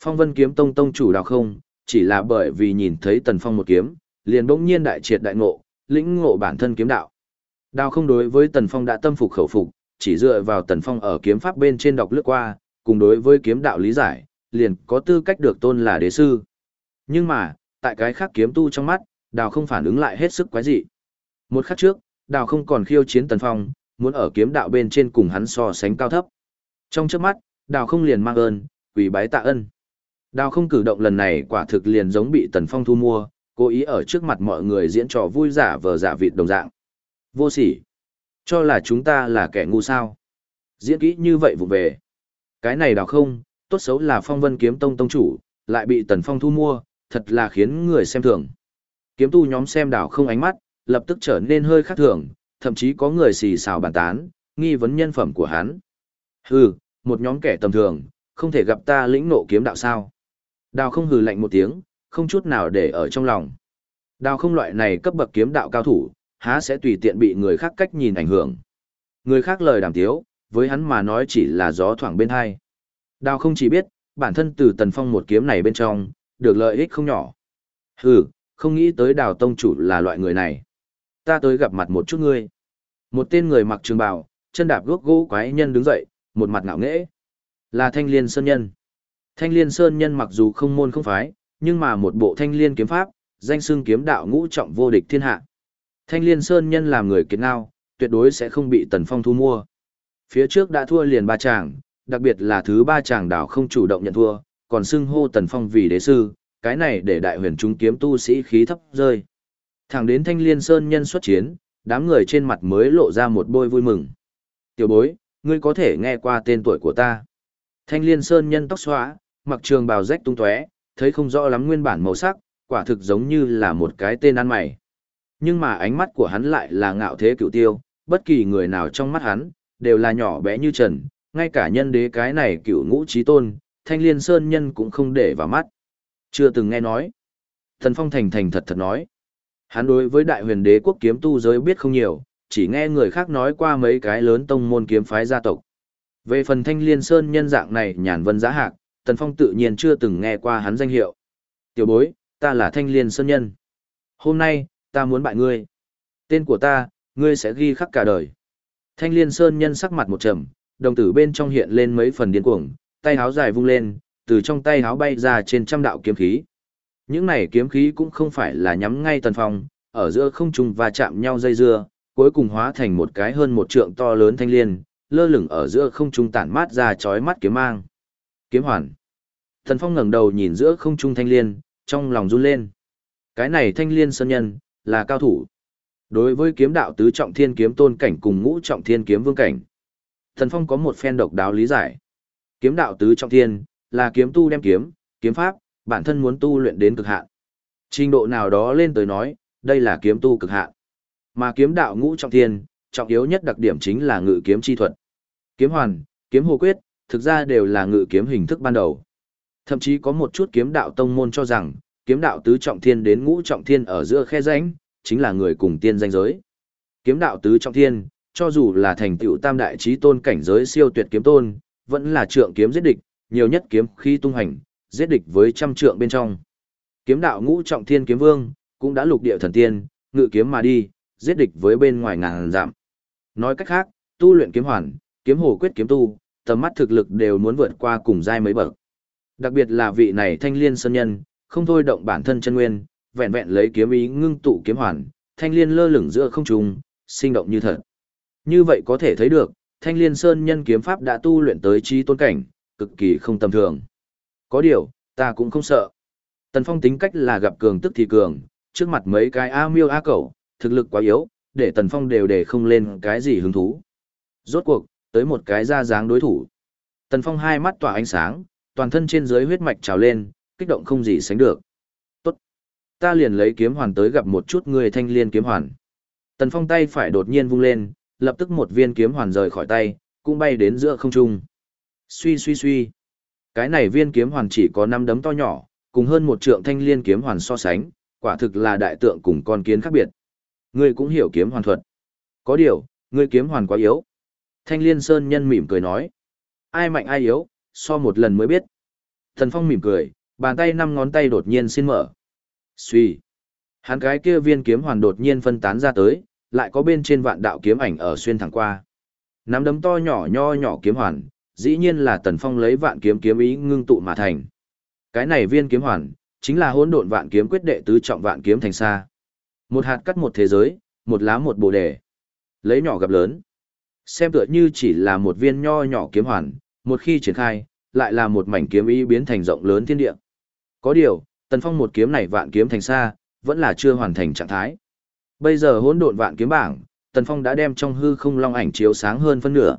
Phong vân kiếm tông tông chủ đào không, chỉ là bởi vì nhìn thấy Tần Phong một kiếm, liền bỗng nhiên đại triệt đại ngộ, lĩnh ngộ bản thân kiếm đạo. Đào không đối với Tần Phong đã tâm phục khẩu phục, chỉ dựa vào Tần Phong ở kiếm pháp bên trên đọc lướt qua, cùng đối với kiếm đạo lý giải, liền có tư cách được tôn là đế sư. Nhưng mà, tại cái khác kiếm tu trong mắt, Đào không phản ứng lại hết sức quái dị. Một khắc trước, Đào không còn khiêu chiến Tần Phong, muốn ở kiếm đạo bên trên cùng hắn so sánh cao thấp. Trong trước mắt, Đào không liền mang ơn, quỳ bái tạ ân. Đào không cử động lần này quả thực liền giống bị Tần Phong thu mua, cố ý ở trước mặt mọi người diễn trò vui giả vờ giả vịt đồng dạng. Vô sỉ. Cho là chúng ta là kẻ ngu sao. Diễn kỹ như vậy vụ về. Cái này đào không, tốt xấu là phong vân kiếm tông tông chủ, lại bị Tần Phong thu mua, thật là khiến người xem thường. Kiếm tu nhóm xem đào không ánh mắt, lập tức trở nên hơi khác thường, thậm chí có người xì xào bàn tán, nghi vấn nhân phẩm của hắn. Hừ, một nhóm kẻ tầm thường, không thể gặp ta lĩnh nộ kiếm đạo sao. Đào không hừ lạnh một tiếng, không chút nào để ở trong lòng. Đào không loại này cấp bậc kiếm đạo cao thủ, há sẽ tùy tiện bị người khác cách nhìn ảnh hưởng. Người khác lời đàm tiếu, với hắn mà nói chỉ là gió thoảng bên hai. Đào không chỉ biết, bản thân từ tần phong một kiếm này bên trong, được lợi ích không nhỏ. Hừ, không nghĩ tới đào tông chủ là loại người này. Ta tới gặp mặt một chút ngươi. Một tên người mặc trường bào, chân đạp gốc gỗ quái nhân đứng dậy, một mặt ngạo nghễ. Là thanh liên sơn nhân. Thanh liên sơn nhân mặc dù không môn không phái, nhưng mà một bộ thanh liên kiếm pháp, danh xưng kiếm đạo ngũ trọng vô địch thiên hạ. Thanh liên sơn nhân làm người kiệt ngao, tuyệt đối sẽ không bị tần phong thu mua. Phía trước đã thua liền ba chàng, đặc biệt là thứ ba chàng đảo không chủ động nhận thua, còn xưng hô tần phong vì đế sư, cái này để đại huyền trung kiếm tu sĩ khí thấp rơi. Thẳng đến thanh liên sơn nhân xuất chiến, đám người trên mặt mới lộ ra một bôi vui mừng. Tiểu bối, ngươi có thể nghe qua tên tuổi của ta. Thanh liên sơn nhân tóc xóa, mặc trường bào rách tung tóe, thấy không rõ lắm nguyên bản màu sắc, quả thực giống như là một cái tên ăn mày. Nhưng mà ánh mắt của hắn lại là ngạo thế cựu tiêu, bất kỳ người nào trong mắt hắn, đều là nhỏ bé như trần, ngay cả nhân đế cái này cựu ngũ trí tôn, thanh liên sơn nhân cũng không để vào mắt. Chưa từng nghe nói. Thần Phong thành thành thật thật nói. Hắn đối với đại huyền đế quốc kiếm tu giới biết không nhiều, chỉ nghe người khác nói qua mấy cái lớn tông môn kiếm phái gia tộc. Về phần thanh liên sơn nhân dạng này nhàn vân giá hạc, Tần Phong tự nhiên chưa từng nghe qua hắn danh hiệu. Tiểu bối, ta là thanh liên sơn nhân. Hôm nay, ta muốn bại ngươi. Tên của ta, ngươi sẽ ghi khắc cả đời. Thanh liên sơn nhân sắc mặt một trầm, đồng tử bên trong hiện lên mấy phần điên cuồng, tay háo dài vung lên, từ trong tay háo bay ra trên trăm đạo kiếm khí. Những này kiếm khí cũng không phải là nhắm ngay tần phong, ở giữa không trung và chạm nhau dây dưa, cuối cùng hóa thành một cái hơn một trượng to lớn thanh liên, lơ lửng ở giữa không trung tản mát ra chói mắt kiếm mang. Kiếm hoàn. Thần Phong ngẩng đầu nhìn giữa không trung thanh liên, trong lòng run lên. Cái này thanh liên sơn nhân, là cao thủ. Đối với kiếm đạo tứ trọng thiên kiếm tôn cảnh cùng ngũ trọng thiên kiếm vương cảnh, Thần Phong có một phen độc đáo lý giải. Kiếm đạo tứ trọng thiên, là kiếm tu đem kiếm, kiếm pháp, bản thân muốn tu luyện đến cực hạn. Trình độ nào đó lên tới nói, đây là kiếm tu cực hạn. Mà kiếm đạo ngũ trọng thiên, trọng yếu nhất đặc điểm chính là ngự kiếm chi thuật. Kiếm hoàn, kiếm hồ quyết, thực ra đều là ngự kiếm hình thức ban đầu. Thậm chí có một chút kiếm đạo tông môn cho rằng, kiếm đạo tứ trọng thiên đến ngũ trọng thiên ở giữa khe rãnh, chính là người cùng tiên danh giới. Kiếm đạo tứ trọng thiên, cho dù là thành tựu tam đại chí tôn cảnh giới siêu tuyệt kiếm tôn, vẫn là trượng kiếm giết địch, nhiều nhất kiếm khi tung hành, giết địch với trăm trượng bên trong. Kiếm đạo ngũ trọng thiên kiếm vương, cũng đã lục địa thần tiên, ngự kiếm mà đi, giết địch với bên ngoài ngàn giảm. Nói cách khác, tu luyện kiếm hoàn, kiếm hồ quyết kiếm tu, tầm mắt thực lực đều muốn vượt qua cùng giai mấy bậc. Đặc biệt là vị này thanh liên sơn nhân, không thôi động bản thân chân nguyên, vẹn vẹn lấy kiếm ý ngưng tụ kiếm hoàn, thanh liên lơ lửng giữa không trung, sinh động như thật. Như vậy có thể thấy được, thanh liên sơn nhân kiếm pháp đã tu luyện tới trí tôn cảnh, cực kỳ không tầm thường. Có điều, ta cũng không sợ. Tần Phong tính cách là gặp cường tức thì cường, trước mặt mấy cái A miêu A cẩu, thực lực quá yếu, để Tần Phong đều để không lên cái gì hứng thú. Rốt cuộc, tới một cái ra dáng đối thủ. Tần Phong hai mắt tỏa ánh sáng, toàn thân trên dưới huyết mạch trào lên, kích động không gì sánh được. Tốt. Ta liền lấy kiếm hoàn tới gặp một chút người thanh liên kiếm hoàn. Tần Phong tay phải đột nhiên vung lên, lập tức một viên kiếm hoàn rời khỏi tay, cũng bay đến giữa không trung. Suy suy suy. Cái này viên kiếm hoàn chỉ có năm đấm to nhỏ, cùng hơn một trượng thanh liên kiếm hoàn so sánh, quả thực là đại tượng cùng con kiến khác biệt. Ngươi cũng hiểu kiếm hoàn thuật. Có điều, ngươi kiếm hoàn quá yếu. Thanh liên sơn nhân mỉm cười nói. Ai mạnh ai yếu, so một lần mới biết. Thần phong mỉm cười, bàn tay năm ngón tay đột nhiên xin mở. Suy. Hắn cái kia viên kiếm hoàn đột nhiên phân tán ra tới, lại có bên trên vạn đạo kiếm ảnh ở xuyên thẳng qua. Nắm đấm to nhỏ nho nhỏ kiếm hoàn, dĩ nhiên là Tần Phong lấy vạn kiếm kiếm ý ngưng tụ mà thành. Cái này viên kiếm hoàn, chính là hỗn độn vạn kiếm quyết đệ tứ trọng vạn kiếm thành xa. Một hạt cắt một thế giới, một lá một bồ đề. Lấy nhỏ gặp lớn. Xem tựa như chỉ là một viên nho nhỏ kiếm hoàn, một khi triển khai, lại là một mảnh kiếm ý biến thành rộng lớn thiên địa. Có điều, Tần Phong một kiếm này vạn kiếm thành xa, vẫn là chưa hoàn thành trạng thái. Bây giờ hỗn độn vạn kiếm bảng, Tần Phong đã đem trong hư không long ảnh chiếu sáng hơn phân nửa.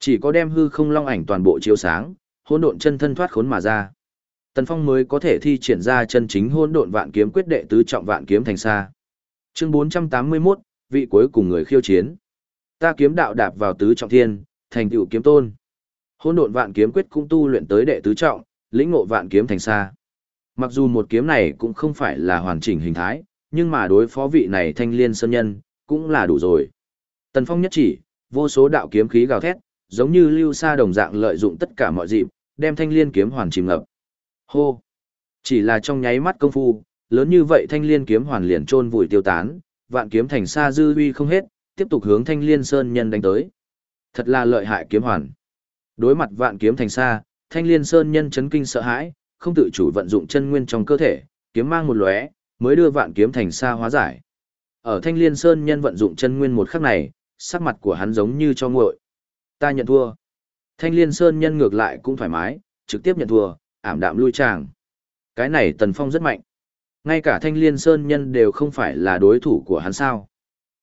Chỉ có đem hư không long ảnh toàn bộ chiếu sáng, hỗn độn chân thân thoát khốn mà ra. Tần Phong mới có thể thi triển ra chân chính hỗn độn vạn kiếm quyết đệ tứ trọng vạn kiếm thành xa. Chương 481, vị cuối cùng người khiêu chiến. Ta kiếm đạo đạp vào tứ trọng thiên, thành tựu kiếm tôn. Hỗn độn vạn kiếm quyết cũng tu luyện tới đệ tứ trọng, lĩnh ngộ vạn kiếm thành xa. Mặc dù một kiếm này cũng không phải là hoàn chỉnh hình thái, nhưng mà đối phó vị này thanh liên sơn nhân, cũng là đủ rồi. Tần Phong nhất chỉ, vô số đạo kiếm khí gào thét, giống như lưu sa đồng dạng lợi dụng tất cả mọi dịp, đem thanh liên kiếm hoàn chìm ngập. Hô! Chỉ là trong nháy mắt công phu, lớn như vậy thanh liên kiếm hoàn liền trôn vùi tiêu tán, vạn kiếm thành xa dư uy không hết, tiếp tục hướng thanh liên sơn nhân đánh tới. Thật là lợi hại kiếm hoàn. Đối mặt vạn kiếm thành xa, thanh liên sơn nhân chấn kinh sợ hãi, không tự chủ vận dụng chân nguyên trong cơ thể, kiếm mang một lóe, mới đưa vạn kiếm thành xa hóa giải. Ở thanh liên sơn nhân vận dụng chân nguyên một khắc này, sắc mặt của hắn giống như cho nguội. Ta nhận thua. Thanh liên sơn nhân ngược lại cũng thoải mái, trực tiếp nhận thua, ảm đạm lui tràng. Cái này tần phong rất mạnh. Ngay cả thanh liên sơn nhân đều không phải là đối thủ của hắn sao.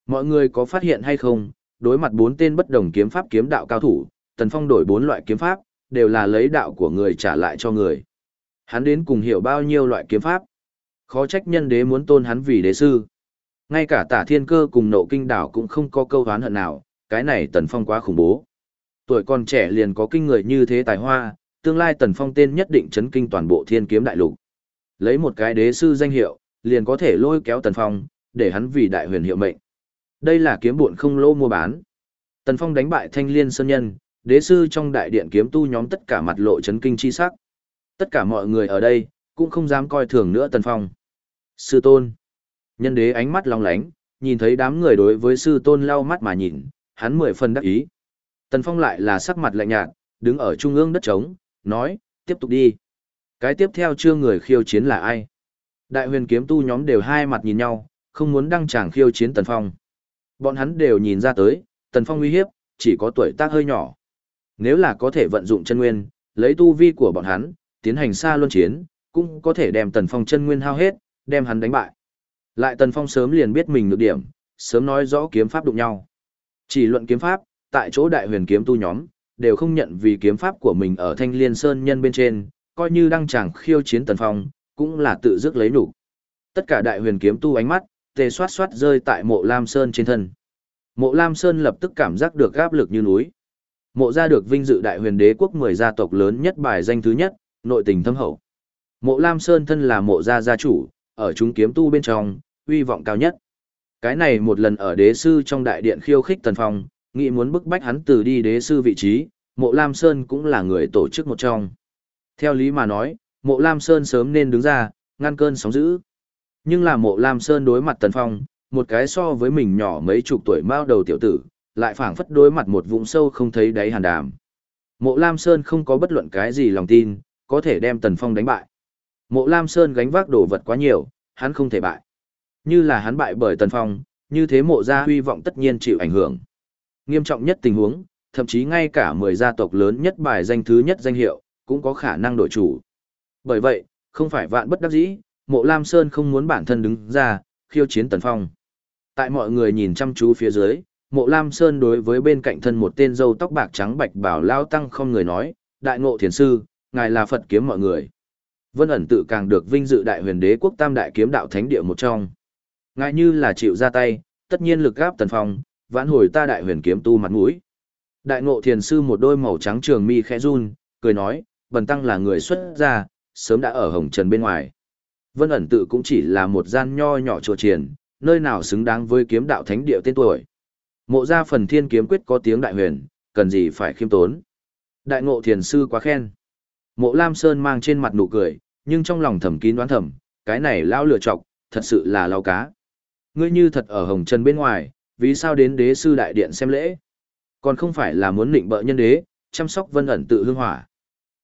Mọi người có phát hiện hay không, đối mặt bốn tên bất đồng kiếm pháp kiếm đạo cao thủ, tần phong đổi bốn loại kiếm pháp, đều là lấy đạo của người trả lại cho người. Hắn đến cùng hiểu bao nhiêu loại kiếm pháp. Khó trách nhân đế muốn tôn hắn vì đế sư. Ngay cả tả thiên cơ cùng nộ kinh đảo cũng không có câu hán hận nào, cái này tần phong quá khủng bố. Tuổi còn trẻ liền có kinh người như thế tài hoa, tương lai tần phong tên nhất định chấn kinh toàn bộ thiên kiếm đại lục. Lấy một cái đế sư danh hiệu, liền có thể lôi kéo tần phong, để hắn vì đại huyền hiệu mệnh. Đây là kiếm buồn không lô mua bán. Tần phong đánh bại thanh liên sơn nhân, đế sư trong đại điện kiếm tu nhóm tất cả mặt lộ chấn kinh chi sắc. Tất cả mọi người ở đây, cũng không dám coi thường nữa tần phong. Sư tôn. Nhân đế ánh mắt long lánh, nhìn thấy đám người đối với sư tôn lau mắt mà nhìn, hắn mười phần đắc ý. Tần Phong lại là sắc mặt lạnh nhạt, đứng ở trung ương đất trống, nói, tiếp tục đi. Cái tiếp theo chưa người khiêu chiến là ai? Đại huyền kiếm tu nhóm đều hai mặt nhìn nhau, không muốn đăng tràng khiêu chiến Tần Phong. Bọn hắn đều nhìn ra tới, Tần Phong uy hiếp, chỉ có tuổi tác hơi nhỏ. Nếu là có thể vận dụng chân nguyên, lấy tu vi của bọn hắn, tiến hành xa luân chiến, cũng có thể đem Tần Phong chân nguyên hao hết, đem hắn đánh bại. Lại Tần Phong sớm liền biết mình nhược điểm, sớm nói rõ kiếm pháp đụng nhau. Chỉ luận kiếm pháp, tại chỗ đại huyền kiếm tu nhóm, đều không nhận vì kiếm pháp của mình ở Thanh Liên Sơn nhân bên trên, coi như đang chẳng khiêu chiến Tần Phong, cũng là tự dứt lấy nhục. Tất cả đại huyền kiếm tu ánh mắt, tề xoát xoát rơi tại mộ Lam Sơn trên thân. Mộ Lam Sơn lập tức cảm giác được áp lực như núi. Mộ gia được vinh dự đại huyền đế quốc 10 gia tộc lớn nhất bài danh thứ nhất, nội tình thâm hậu. Mộ Lam Sơn thân là mộ gia gia chủ, ở chúng kiếm tu bên trong, uy vọng cao nhất. Cái này một lần ở đế sư trong đại điện khiêu khích Tần Phong, nghĩ muốn bức bách hắn từ đi đế sư vị trí, mộ Lam Sơn cũng là người tổ chức một trong. Theo lý mà nói, mộ Lam Sơn sớm nên đứng ra, ngăn cơn sóng dữ. Nhưng là mộ Lam Sơn đối mặt Tần Phong, một cái so với mình nhỏ mấy chục tuổi mao đầu tiểu tử, lại phảng phất đối mặt một vũng sâu không thấy đáy hàn đàm. Mộ Lam Sơn không có bất luận cái gì lòng tin, có thể đem Tần Phong đánh bại. Mộ Lam Sơn gánh vác đồ vật quá nhiều, hắn không thể bại. Như là hắn bại bởi Tần Phong, như thế mộ gia huy vọng tất nhiên chịu ảnh hưởng. Nghiêm trọng nhất tình huống, thậm chí ngay cả 10 gia tộc lớn nhất bài danh thứ nhất danh hiệu, cũng có khả năng đổi chủ. Bởi vậy, không phải vạn bất đắc dĩ, mộ Lam Sơn không muốn bản thân đứng ra, khiêu chiến Tần Phong. Tại mọi người nhìn chăm chú phía dưới, mộ Lam Sơn đối với bên cạnh thân một tên dâu tóc bạc trắng bạch bảo lao tăng không người nói, đại ngộ thiền sư, ngài là Phật kiếm mọi người. Vân ẩn tự càng được vinh dự đại huyền đế quốc tam đại kiếm đạo thánh địa một trong. Ngài như là chịu ra tay, tất nhiên lực gáp tần phong, vãn hồi ta đại huyền kiếm tu mặt mũi. Đại ngộ thiền sư một đôi màu trắng trường mi khẽ run, cười nói, bần tăng là người xuất gia, sớm đã ở hồng trần bên ngoài. Vân ẩn tự cũng chỉ là một gian nho nhỏ chùa triển, nơi nào xứng đáng với kiếm đạo thánh địa tên tuổi. Mộ gia phần thiên kiếm quyết có tiếng đại huyền, cần gì phải khiêm tốn. Đại ngộ thiền sư quá khen. Mộ Lam Sơn mang trên mặt nụ cười, nhưng trong lòng thầm kín đoán thầm, cái này lao lừa chọc, thật sự là lao cá. Ngươi như thật ở hồng trần bên ngoài, vì sao đến đế sư đại điện xem lễ? Còn không phải là muốn định bợ nhân đế, chăm sóc vân ẩn tự hương hỏa.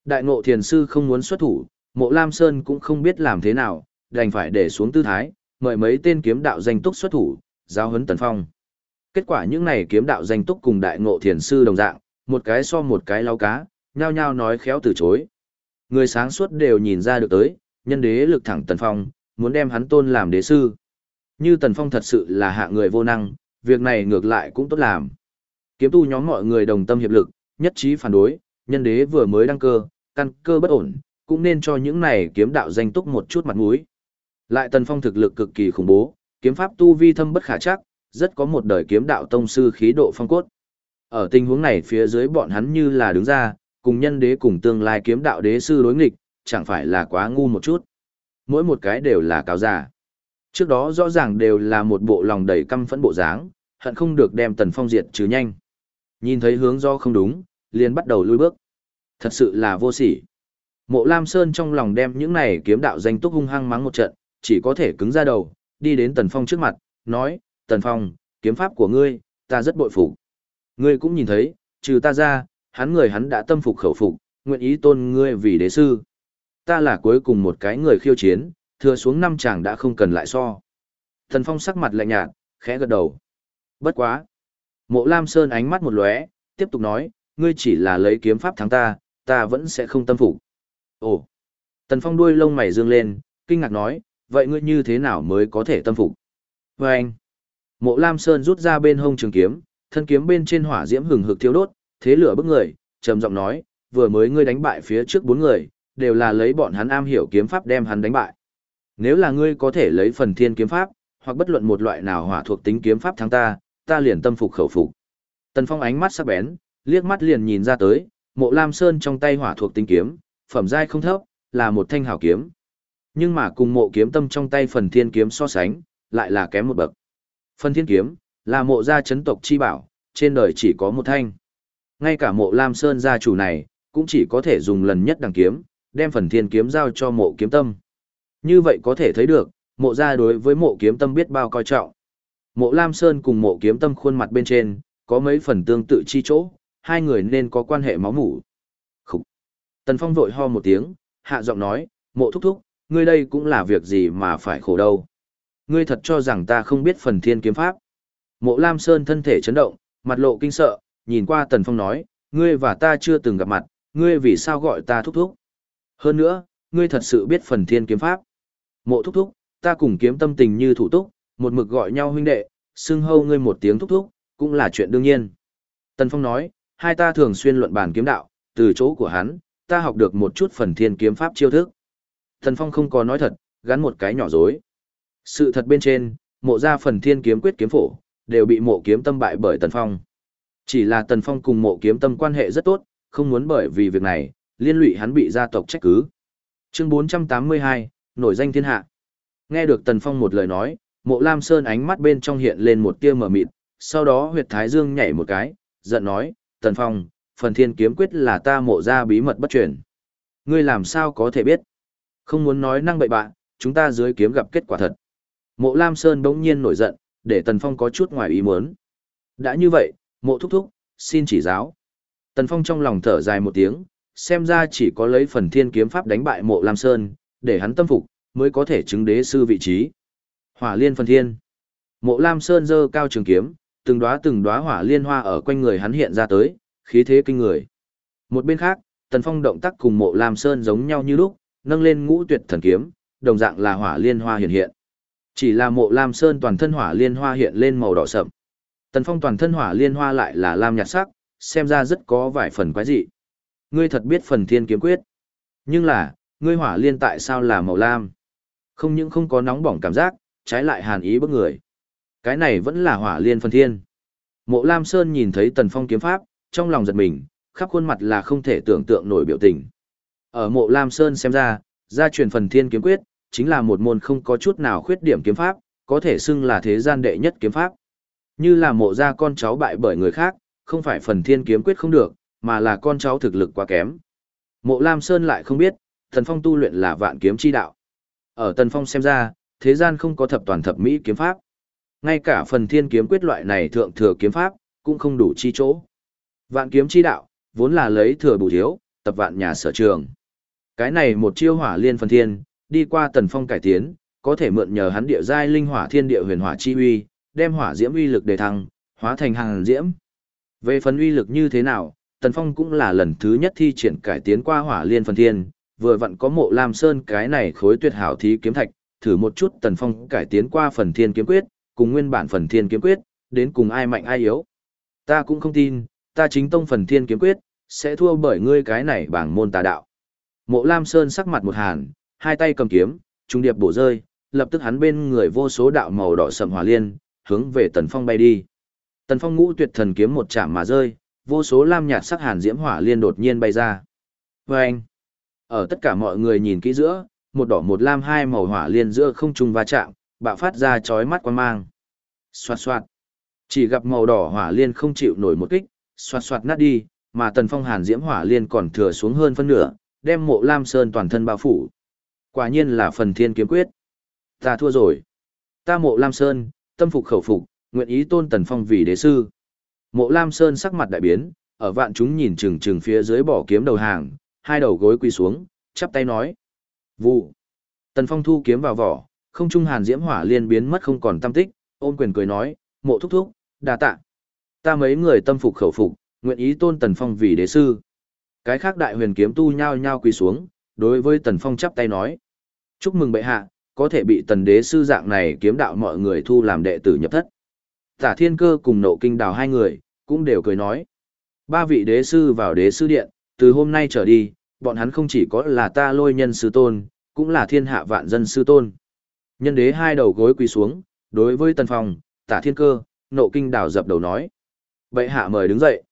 Đại ngộ thiền sư không muốn xuất thủ, mộ Lam Sơn cũng không biết làm thế nào, đành phải để xuống tư thái, mời mấy tên kiếm đạo danh túc xuất thủ, giao hấn tần phong. Kết quả những này kiếm đạo danh túc cùng đại ngộ thiền sư đồng dạng, một cái so một cái lau cá, nhao nhao nói khéo từ chối. Người sáng suốt đều nhìn ra được tới, nhân đế lực thẳng tần phong, muốn đem hắn tôn làm đế sư. Như tần phong thật sự là hạ người vô năng, việc này ngược lại cũng tốt làm. Kiếm tu nhóm mọi người đồng tâm hiệp lực, nhất trí phản đối, nhân đế vừa mới đăng cơ, căn cơ bất ổn, cũng nên cho những này kiếm đạo danh túc một chút mặt mũi. Lại Tần Phong thực lực cực kỳ khủng bố, kiếm pháp tu vi thâm bất khả chắc, rất có một đời kiếm đạo tông sư khí độ phong cốt. Ở tình huống này phía dưới bọn hắn như là đứng ra, cùng nhân đế cùng tương lai kiếm đạo đế sư đối nghịch, chẳng phải là quá ngu một chút. Mỗi một cái đều là cáo giả. Trước đó rõ ràng đều là một bộ lòng đầy căm phẫn bộ dáng, hận không được đem Tần Phong diệt trừ nhanh. Nhìn thấy hướng do không đúng, liền bắt đầu lùi bước. Thật sự là vô sỉ. Mộ Lam Sơn trong lòng đem những này kiếm đạo danh túc hung hăng mắng một trận, chỉ có thể cứng ra đầu, đi đến Tần Phong trước mặt, nói, Tần Phong, kiếm pháp của ngươi, ta rất bội phục. Ngươi cũng nhìn thấy, trừ ta ra, hắn người hắn đã tâm phục khẩu phục, nguyện ý tôn ngươi vì đế sư. Ta là cuối cùng một cái người khiêu chiến, thừa xuống năm chàng đã không cần lại so. Tần Phong sắc mặt lạnh nhạt, khẽ gật đầu. Bất quá. Mộ Lam Sơn ánh mắt một lóe, tiếp tục nói, ngươi chỉ là lấy kiếm pháp thắng ta, ta vẫn sẽ không tâm phục. Ồ. Tần Phong đuôi lông mày dương lên, kinh ngạc nói, vậy ngươi như thế nào mới có thể tâm phục? Và anh, mộ Lam Sơn rút ra bên hông trường kiếm, thân kiếm bên trên hỏa diễm hừng hực thiêu đốt, thế lửa bức người, trầm giọng nói, vừa mới ngươi đánh bại phía trước bốn người, đều là lấy bọn hắn am hiểu kiếm pháp đem hắn đánh bại. Nếu là ngươi có thể lấy phần thiên kiếm pháp, hoặc bất luận một loại nào hỏa thuộc tính kiếm pháp thắng ta, ta liền tâm phục khẩu phục. Tần Phong ánh mắt sắc bén, liếc mắt liền nhìn ra tới, Mộ Lam Sơn trong tay hỏa thuộc tính kiếm, phẩm giai không thấp, là một thanh hảo kiếm. Nhưng mà cùng mộ kiếm tâm trong tay phần thiên kiếm so sánh, lại là kém một bậc. Phần thiên kiếm, là mộ gia chấn tộc chi bảo, trên đời chỉ có một thanh. Ngay cả mộ Lam Sơn gia chủ này, cũng chỉ có thể dùng lần nhất đằng kiếm, đem phần thiên kiếm giao cho mộ kiếm tâm. Như vậy có thể thấy được, mộ gia đối với mộ kiếm tâm biết bao coi trọng. Mộ Lam Sơn cùng mộ kiếm tâm khuôn mặt bên trên, có mấy phần tương tự chi chỗ, hai người nên có quan hệ máu mủ. Tần Phong vội ho một tiếng, hạ giọng nói, mộ thúc thúc, ngươi đây cũng là việc gì mà phải khổ đâu. Ngươi thật cho rằng ta không biết phần thiên kiếm pháp. Mộ Lam Sơn thân thể chấn động, mặt lộ kinh sợ, nhìn qua Tần Phong nói, ngươi và ta chưa từng gặp mặt, ngươi vì sao gọi ta thúc thúc. Hơn nữa, ngươi thật sự biết phần thiên kiếm pháp. Mộ thúc thúc, ta cùng kiếm tâm tình như thủ túc, một mực gọi nhau huynh đệ, xưng hâu ngươi một tiếng thúc thúc, cũng là chuyện đương nhiên. Tần Phong nói, hai ta thường xuyên luận bàn kiếm đạo, từ chỗ của hắn, ta học được một chút phần thiên kiếm pháp chiêu thức. Thần Phong không có nói thật, gắn một cái nhỏ dối. Sự thật bên trên, mộ ra phần thiên kiếm quyết kiếm phổ, đều bị mộ kiếm tâm bại bởi Tần Phong. Chỉ là Tần Phong cùng mộ kiếm tâm quan hệ rất tốt, không muốn bởi vì việc này, liên lụy hắn bị gia tộc trách cứ. Chương 482, nổi danh thiên hạ. Nghe được Tần Phong một lời nói, mộ Lam Sơn ánh mắt bên trong hiện lên một tia mở mịt, sau đó huyệt thái dương nhảy một cái, giận nói, Tần Phong, phần thiên kiếm quyết là ta mộ ra bí mật bất truyền. Ngươi làm sao có thể biết? Không muốn nói năng bậy bạ, chúng ta dưới kiếm gặp kết quả thật. Mộ Lam Sơn bỗng nhiên nổi giận, để Tần Phong có chút ngoài ý muốn. Đã như vậy, mộ thúc thúc, xin chỉ giáo. Tần Phong trong lòng thở dài một tiếng, xem ra chỉ có lấy phần thiên kiếm pháp đánh bại mộ Lam Sơn, để hắn tâm phục, mới có thể chứng đế sư vị trí. Hỏa liên phần thiên. Mộ Lam Sơn giơ cao trường kiếm, từng đóa từng đóa hỏa liên hoa ở quanh người hắn hiện ra tới, khí thế kinh người. Một bên khác, Tần Phong động tác cùng Mộ Lam Sơn giống nhau như lúc, nâng lên ngũ tuyệt thần kiếm, đồng dạng là hỏa liên hoa hiện hiện. Chỉ là Mộ Lam Sơn toàn thân hỏa liên hoa hiện lên màu đỏ sậm. Tần Phong toàn thân hỏa liên hoa lại là lam nhạt sắc, xem ra rất có vài phần quái dị. Ngươi thật biết phần thiên kiếm quyết. Nhưng là, ngươi hỏa liên tại sao là màu lam? Không những không có nóng bỏng cảm giác, trái lại hàn ý bức người. Cái này vẫn là hỏa liên phần thiên. Mộ Lam Sơn nhìn thấy Tần Phong kiếm pháp, trong lòng giật mình, khắp khuôn mặt là không thể tưởng tượng nổi biểu tình. Ở mộ Lam Sơn xem ra, gia truyền phần thiên kiếm quyết, chính là một môn không có chút nào khuyết điểm kiếm pháp, có thể xưng là thế gian đệ nhất kiếm pháp. Như là mộ gia con cháu bại bởi người khác, không phải phần thiên kiếm quyết không được, mà là con cháu thực lực quá kém. Mộ Lam Sơn lại không biết, Tần Phong tu luyện là vạn kiếm chi đạo. Ở Tần Phong xem ra, thế gian không có thập toàn thập mỹ kiếm pháp. Ngay cả phần thiên kiếm quyết loại này thượng thừa kiếm pháp, cũng không đủ chi chỗ. Vạn kiếm chi đạo, vốn là lấy thừa bù thiếu, tập vạn nhà sở trường. Cái này một chiêu hỏa liên phần thiên, đi qua Tần Phong cải tiến, có thể mượn nhờ hắn địa giai linh hỏa thiên địa huyền hỏa chi uy, đem hỏa diễm uy lực đề thăng, hóa thành hàng diễm. Về phần uy lực như thế nào, Tần Phong cũng là lần thứ nhất thi triển cải tiến qua hỏa liên phần thiên, vừa vặn có mộ Lam Sơn cái này khối tuyệt hảo thí kiếm thạch, thử một chút Tần Phong cải tiến qua phần thiên kiếm quyết, cùng nguyên bản phần thiên kiếm quyết, đến cùng ai mạnh ai yếu. Ta cũng không tin, ta chính tông phần thiên kiếm quyết, sẽ thua bởi ngươi cái này bảng môn tà đạo. Mộ Lam Sơn sắc mặt một hàn, hai tay cầm kiếm, trung điệp bổ rơi, lập tức hắn bên người vô số đạo màu đỏ sầm hỏa liên, hướng về Tần Phong bay đi. Tần Phong ngũ tuyệt thần kiếm một chạm mà rơi, vô số lam nhạt sắc hàn diễm hỏa liên đột nhiên bay ra. Và anh, ở tất cả mọi người nhìn kỹ giữa, một đỏ một lam hai màu hỏa liên giữa không trung va chạm, bạo phát ra chói mắt quan mang. Xoạt xoạt. Chỉ gặp màu đỏ hỏa liên không chịu nổi một kích, xoạt xoạt nát đi, mà Tần Phong hàn diễm hỏa liên còn thừa xuống hơn phân nửa, đem mộ lam sơn toàn thân bao phủ. Quả nhiên là phần thiên kiếm quyết. Ta thua rồi. Ta mộ lam sơn, tâm phục khẩu phục, nguyện ý tôn Tần Phong vì đế sư. Mộ Lam Sơn sắc mặt đại biến, ở vạn chúng nhìn chừng chừng phía dưới bỏ kiếm đầu hàng, hai đầu gối quỳ xuống, chắp tay nói. Vụ. Tần Phong thu kiếm vào vỏ, không trung hàn diễm hỏa liên biến mất không còn tâm tích, ôn quyền cười nói, mộ thúc thúc, đà tạ. Ta mấy người tâm phục khẩu phục, nguyện ý tôn Tần Phong vì đế sư. Cái khác đại huyền kiếm tu nhao nhao quỳ xuống, đối với Tần Phong chắp tay nói. Chúc mừng bệ hạ, có thể bị tần đế sư dạng này kiếm đạo mọi người thu làm đệ tử nhập thất. Tả thiên cơ cùng nộ kinh đào hai người, cũng đều cười nói. Ba vị đế sư vào đế sư điện, từ hôm nay trở đi, bọn hắn không chỉ có là ta lôi nhân sư tôn, cũng là thiên hạ vạn dân sư tôn. Nhân đế hai đầu gối quỳ xuống, đối với tần phong, tả thiên cơ, nộ kinh đào dập đầu nói. Bệ hạ mời đứng dậy.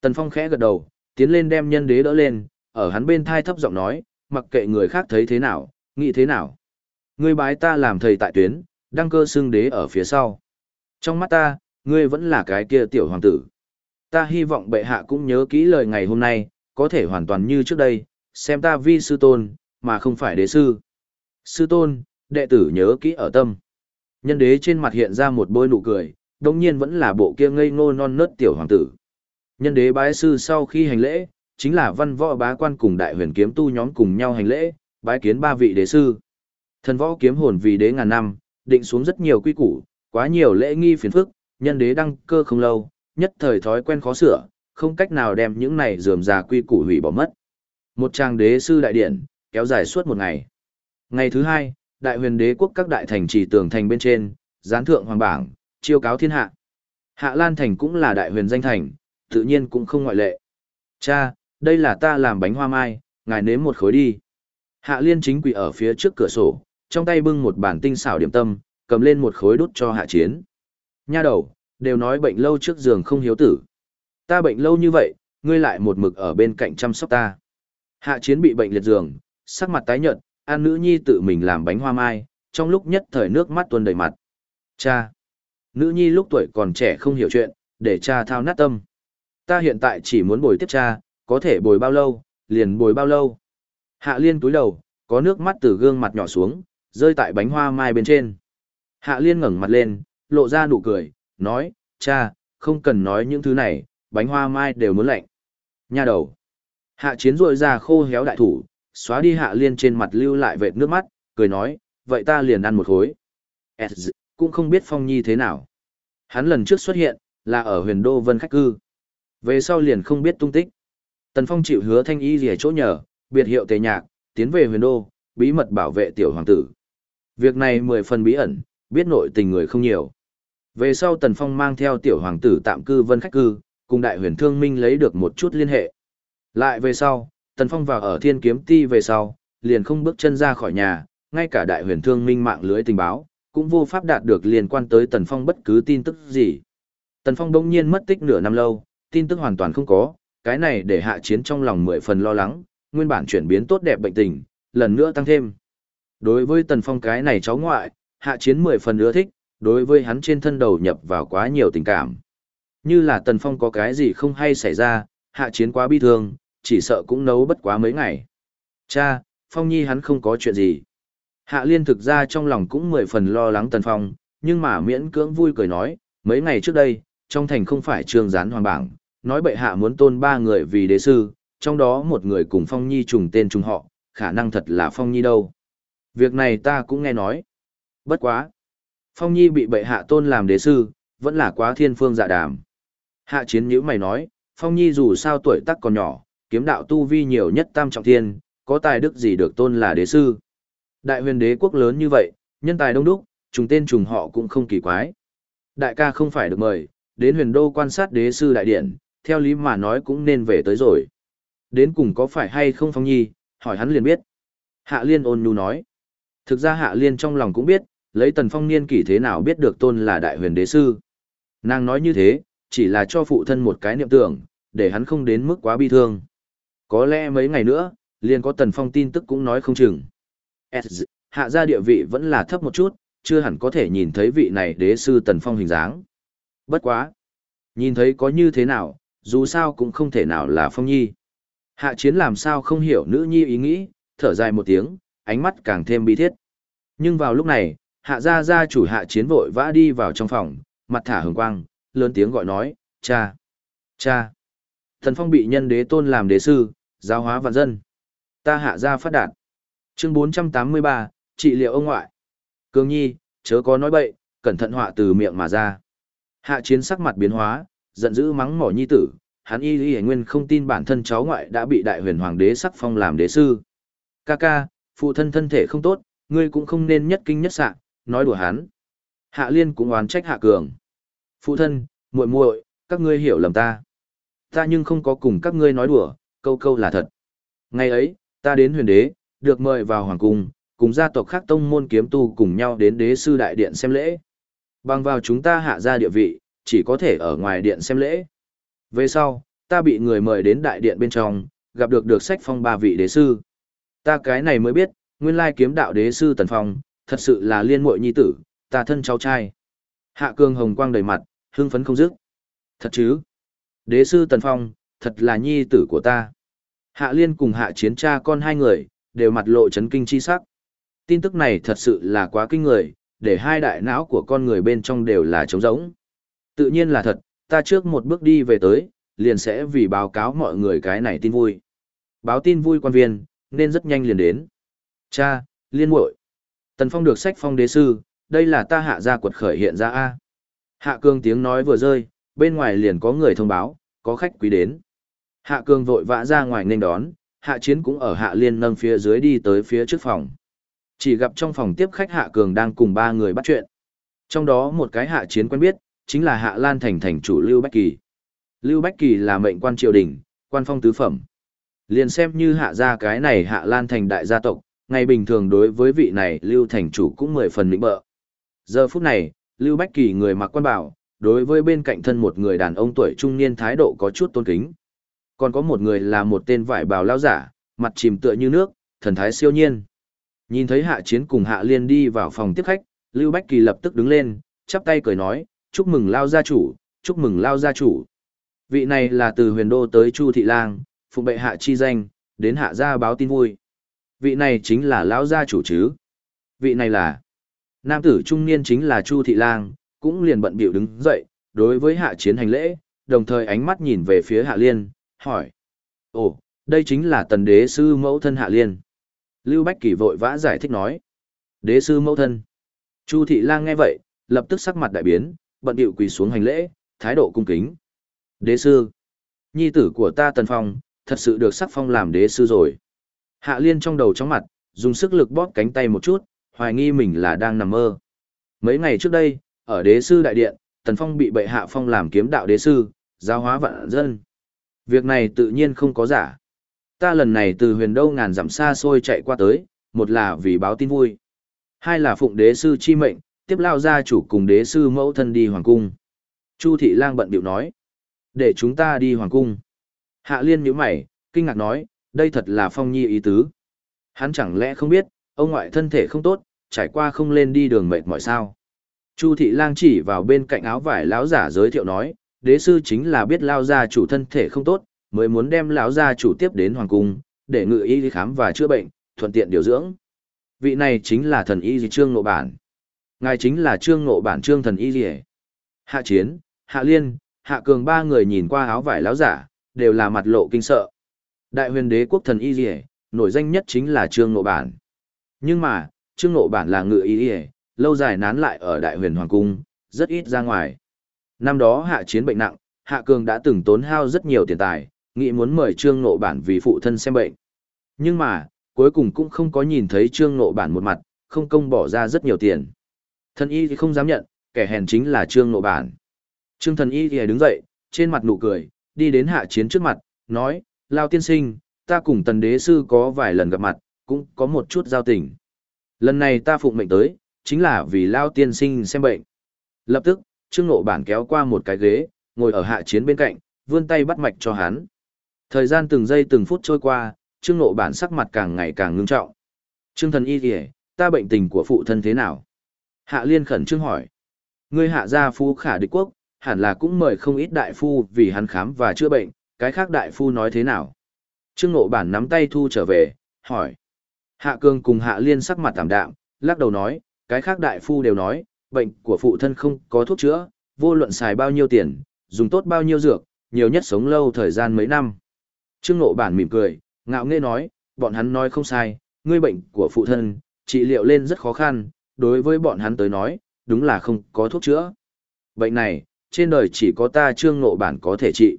Tần phong khẽ gật đầu, tiến lên đem nhân đế đỡ lên, ở hắn bên thai thấp giọng nói, mặc kệ người khác thấy thế nào, nghĩ thế nào. Ngươi bái ta làm thầy tại tuyến, đăng cơ xưng đế ở phía sau. Trong mắt ta, ngươi vẫn là cái kia tiểu hoàng tử. Ta hy vọng bệ hạ cũng nhớ kỹ lời ngày hôm nay, có thể hoàn toàn như trước đây, xem ta vi sư tôn, mà không phải đế sư. Sư tôn, đệ tử nhớ kỹ ở tâm. Nhân đế trên mặt hiện ra một bôi nụ cười, đồng nhiên vẫn là bộ kia ngây ngô non nớt tiểu hoàng tử. Nhân đế bái sư sau khi hành lễ, chính là văn võ bá quan cùng đại huyền kiếm tu nhóm cùng nhau hành lễ, bái kiến ba vị đế sư. Thần võ kiếm hồn vì đế ngàn năm, định xuống rất nhiều quy củ, quá nhiều lễ nghi phiền phức, nhân đế đăng cơ không lâu, nhất thời thói quen khó sửa, không cách nào đem những này dườm già quy củ hủy bỏ mất. Một trang đế sư đại điện, kéo dài suốt một ngày. Ngày thứ hai, đại huyền đế quốc các đại thành trì tường thành bên trên, gián thượng hoàng bảng, chiêu cáo thiên hạ. Hạ Lan thành cũng là đại huyền danh thành, tự nhiên cũng không ngoại lệ. Cha, đây là ta làm bánh hoa mai, ngài nếm một khối đi. Hạ liên chính quỳ ở phía trước cửa sổ, trong tay bưng một bản tinh xảo điểm tâm, cầm lên một khối đút cho hạ chiến. Nha đầu, đều nói bệnh lâu trước giường không hiếu tử. Ta bệnh lâu như vậy, ngươi lại một mực ở bên cạnh chăm sóc ta. Hạ chiến bị bệnh liệt giường, sắc mặt tái nhợt, an nữ nhi tự mình làm bánh hoa mai, trong lúc nhất thời nước mắt tuôn đầy mặt. Cha! Nữ nhi lúc tuổi còn trẻ không hiểu chuyện, để cha thao nát tâm. Ta hiện tại chỉ muốn bồi tiếp cha, có thể bồi bao lâu, liền bồi bao lâu. Hạ liên túi đầu, có nước mắt từ gương mặt nhỏ xuống, rơi tại bánh hoa mai bên trên. Hạ liên ngẩng mặt lên, lộ ra nụ cười, nói, cha, không cần nói những thứ này, bánh hoa mai đều muốn lạnh. Nha đầu. Hạ chiến rội ra khô héo đại thủ, xóa đi hạ liên trên mặt lưu lại vệt nước mắt, cười nói, vậy ta liền ăn một khối. Cũng không biết phong nhi thế nào. Hắn lần trước xuất hiện, là ở huyền đô vân khách cư. Về sau liền không biết tung tích. Tần Phong chịu hứa thanh y rỉa chỗ nhờ, biệt hiệu tề nhạc, tiến về huyền đô, bí mật bảo vệ tiểu hoàng tử. Việc này mười phần bí ẩn, biết nội tình người không nhiều. Về sau Tần Phong mang theo tiểu hoàng tử tạm cư vân khách cư, cùng đại huyền thương minh lấy được một chút liên hệ. Lại về sau, Tần Phong vào ở thiên kiếm ti về sau, liền không bước chân ra khỏi nhà, ngay cả đại huyền thương minh mạng lưới tình báo, cũng vô pháp đạt được liên quan tới Tần Phong bất cứ tin tức gì. Tần Phong đông nhiên mất tích nửa năm lâu, tin tức hoàn toàn không có, cái này để hạ chiến trong lòng mười phần lo lắng, nguyên bản chuyển biến tốt đẹp bệnh tình, lần nữa tăng thêm. Đối với Tần Phong cái này cháu ngoại, hạ chiến mười phần ưa thích, đối với hắn trên thân đầu nhập vào quá nhiều tình cảm. Như là Tần Phong có cái gì không hay xảy ra, hạ chiến quá bi thương, chỉ sợ cũng nấu bất quá mấy ngày. Cha, Phong Nhi hắn không có chuyện gì. Hạ Liên thực ra trong lòng cũng mười phần lo lắng Tần Phong, nhưng mà miễn cưỡng vui cười nói, mấy ngày trước đây, trong thành không phải trương gián hoàng bảng, nói bệ hạ muốn tôn ba người vì đế sư, trong đó một người cùng Phong Nhi trùng tên trùng họ, khả năng thật là Phong Nhi đâu. Việc này ta cũng nghe nói. Bất quá. Phong Nhi bị bệ hạ tôn làm đế sư, vẫn là quá thiên phương dạ đàm. Hạ chiến nhữ mày nói, Phong Nhi dù sao tuổi tác còn nhỏ, kiếm đạo tu vi nhiều nhất tam trọng thiên, có tài đức gì được tôn là đế sư. Đại huyền đế quốc lớn như vậy, nhân tài đông đúc, trùng tên trùng họ cũng không kỳ quái. Đại ca không phải được mời, đến huyền đô quan sát đế sư đại điện, theo lý mà nói cũng nên về tới rồi. Đến cùng có phải hay không Phong Nhi, hỏi hắn liền biết. Hạ Liên ôn nhu nói. Thực ra Hạ Liên trong lòng cũng biết, lấy tần phong niên kỷ thế nào biết được tôn là đại huyền đế sư. Nàng nói như thế, chỉ là cho phụ thân một cái niệm tưởng, để hắn không đến mức quá bi thương. Có lẽ mấy ngày nữa, liền có tần phong tin tức cũng nói không chừng. S, hạ gia địa vị vẫn là thấp một chút, chưa hẳn có thể nhìn thấy vị này đế sư tần phong hình dáng. Bất quá. Nhìn thấy có như thế nào, dù sao cũng không thể nào là phong nhi. Hạ chiến làm sao không hiểu nữ nhi ý nghĩ, thở dài một tiếng, ánh mắt càng thêm bi thiết. Nhưng vào lúc này, hạ gia gia chủ hạ chiến vội vã đi vào trong phòng, mặt thả hừng quang, lớn tiếng gọi nói, cha, cha. Thần phong bị nhân đế tôn làm đế sư, giáo hóa vạn dân. Ta hạ gia phát đạt. Chương 483, trị liệu ông ngoại. Cương nhi, chớ có nói bậy, cẩn thận họa từ miệng mà ra. Hạ chiến sắc mặt biến hóa, giận dữ mắng mỏ nhi tử, hắn y y nguyên không tin bản thân cháu ngoại đã bị đại huyền hoàng đế sắc phong làm đế sư. Ca ca, phụ thân thân thể không tốt, ngươi cũng không nên nhất kinh nhất sạng, nói đùa hắn. Hạ Liên cũng oán trách Hạ Cường. Phụ thân, muội muội, các ngươi hiểu lầm ta. Ta nhưng không có cùng các ngươi nói đùa, câu câu là thật. Ngày ấy, ta đến huyền đế, được mời vào hoàng cung, cùng gia tộc khác tông môn kiếm tu cùng nhau đến đế sư đại điện xem lễ. Bằng vào chúng ta hạ ra địa vị, chỉ có thể ở ngoài điện xem lễ. Về sau, ta bị người mời đến đại điện bên trong, gặp được được sách phong ba vị đế sư. Ta cái này mới biết, nguyên lai kiếm đạo đế sư Tần Phong, thật sự là liên muội nhi tử, ta thân cháu trai. Hạ Cương hồng quang đầy mặt, hưng phấn không dứt. Thật chứ? Đế sư Tần Phong, thật là nhi tử của ta. Hạ Liên cùng Hạ Chiến cha con hai người, đều mặt lộ chấn kinh chi sắc. Tin tức này thật sự là quá kinh người, để hai đại não của con người bên trong đều là trống rỗng. Tự nhiên là thật, ta trước một bước đi về tới, liền sẽ vì báo cáo mọi người cái này tin vui. Báo tin vui quan viên, nên rất nhanh liền đến. Cha, liên muội Tần Phong được sách phong đế sư, đây là ta hạ ra quật khởi hiện ra A. Hạ cương tiếng nói vừa rơi, bên ngoài liền có người thông báo, có khách quý đến. Hạ cương vội vã ra ngoài nên đón, hạ chiến cũng ở hạ liên nâng phía dưới đi tới phía trước phòng. Chỉ gặp trong phòng tiếp khách hạ cường đang cùng ba người bắt chuyện. Trong đó một cái hạ chiến quen biết, chính là hạ lan thành thành chủ Lưu Bách Kỳ. Lưu Bách Kỳ là mệnh quan triều đình, quan phong tứ phẩm. Liền xem như hạ gia cái này hạ lan thành đại gia tộc, ngày bình thường đối với vị này Lưu thành chủ cũng mười phần lĩnh bợ. Giờ phút này, Lưu Bách Kỳ người mặc quan bảo, đối với bên cạnh thân một người đàn ông tuổi trung niên thái độ có chút tôn kính. Còn có một người là một tên vải bào lao giả, mặt chìm tựa như nước, thần thái siêu nhiên. Nhìn thấy hạ chiến cùng hạ liên đi vào phòng tiếp khách, Lưu Bách Kỳ lập tức đứng lên, chắp tay cười nói, chúc mừng lao gia chủ, chúc mừng lao gia chủ. Vị này là từ huyền đô tới Chu Thị Lang, phụng bệ hạ chi danh, đến hạ gia báo tin vui. Vị này chính là lão gia chủ chứ. Vị này là nam tử trung niên chính là Chu Thị Lang, cũng liền bận biểu đứng dậy, đối với hạ chiến hành lễ, đồng thời ánh mắt nhìn về phía hạ liên, hỏi. Ồ, đây chính là tần đế sư mẫu thân hạ liên. Lưu Bách Kỳ vội vã giải thích nói. Đế sư mẫu thân. Chu Thị Lang nghe vậy, lập tức sắc mặt đại biến, bận điệu quỳ xuống hành lễ, thái độ cung kính. Đế sư. Nhi tử của ta Tần Phong, thật sự được sắc phong làm đế sư rồi. Hạ Liên trong đầu chóng mặt, dùng sức lực bóp cánh tay một chút, hoài nghi mình là đang nằm mơ. Mấy ngày trước đây, ở đế sư đại điện, Tần Phong bị bệ hạ phong làm kiếm đạo đế sư, giáo hóa vạn dân. Việc này tự nhiên không có giả. Ta lần này từ huyền đâu ngàn dặm xa xôi chạy qua tới, một là vì báo tin vui. Hai là phụng đế sư chi mệnh, tiếp lao gia chủ cùng đế sư mẫu thân đi hoàng cung. Chu thị lang bận biểu nói. Để chúng ta đi hoàng cung. Hạ liên nhíu mày, kinh ngạc nói, đây thật là phong nhi ý tứ. Hắn chẳng lẽ không biết, ông ngoại thân thể không tốt, trải qua không lên đi đường mệt mỏi sao. Chu thị lang chỉ vào bên cạnh áo vải lão giả giới thiệu nói, đế sư chính là biết lao gia chủ thân thể không tốt, mới muốn đem lão gia chủ tiếp đến hoàng cung, để ngự y khám và chữa bệnh, thuận tiện điều dưỡng. Vị này chính là thần y trương nộ bản. Ngài chính là trương nộ bản trương thần y Hạ chiến, hạ liên, hạ cường ba người nhìn qua áo vải lão giả, đều là mặt lộ kinh sợ. Đại huyền đế quốc thần y dì nổi danh nhất chính là trương nộ bản. Nhưng mà, trương nộ bản là ngự y dì lâu dài nán lại ở đại huyền hoàng cung, rất ít ra ngoài. Năm đó hạ chiến bệnh nặng, hạ cường đã từng tốn hao rất nhiều tiền tài, nghĩ muốn mời trương nộ bản vì phụ thân xem bệnh. Nhưng mà, cuối cùng cũng không có nhìn thấy trương nộ bản một mặt, không công bỏ ra rất nhiều tiền. Thần y thì không dám nhận, kẻ hèn chính là trương nộ bản. Trương thần y thì đứng dậy, trên mặt nụ cười, đi đến hạ chiến trước mặt, nói, Lao tiên sinh, ta cùng tần đế sư có vài lần gặp mặt, cũng có một chút giao tình. Lần này ta phụng mệnh tới, chính là vì Lao tiên sinh xem bệnh. Lập tức, Trương Ngộ Bản kéo qua một cái ghế, ngồi ở hạ chiến bên cạnh, vươn tay bắt mạch cho hắn. Thời gian từng giây từng phút trôi qua, Trương Ngộ Bản sắc mặt càng ngày càng ngưng trọng. Trương thần y kìa, ta bệnh tình của phụ thân thế nào? Hạ liên khẩn trương hỏi. Ngươi hạ gia phu khả địch quốc, hẳn là cũng mời không ít đại phu vì hắn khám và chữa bệnh, cái khác đại phu nói thế nào? Trương Ngộ Bản nắm tay thu trở về, hỏi. Hạ Cương cùng Hạ Liên sắc mặt tạm đạm, lắc đầu nói, cái khác đại phu đều nói, bệnh của phụ thân không có thuốc chữa, vô luận xài bao nhiêu tiền, dùng tốt bao nhiêu dược, nhiều nhất sống lâu thời gian mấy năm. Trương Ngộ Bản mỉm cười, ngạo nghễ nói, bọn hắn nói không sai, ngươi bệnh của phụ thân, trị liệu lên rất khó khăn, đối với bọn hắn tới nói, đúng là không có thuốc chữa. Bệnh này, trên đời chỉ có ta Trương Ngộ Bản có thể trị.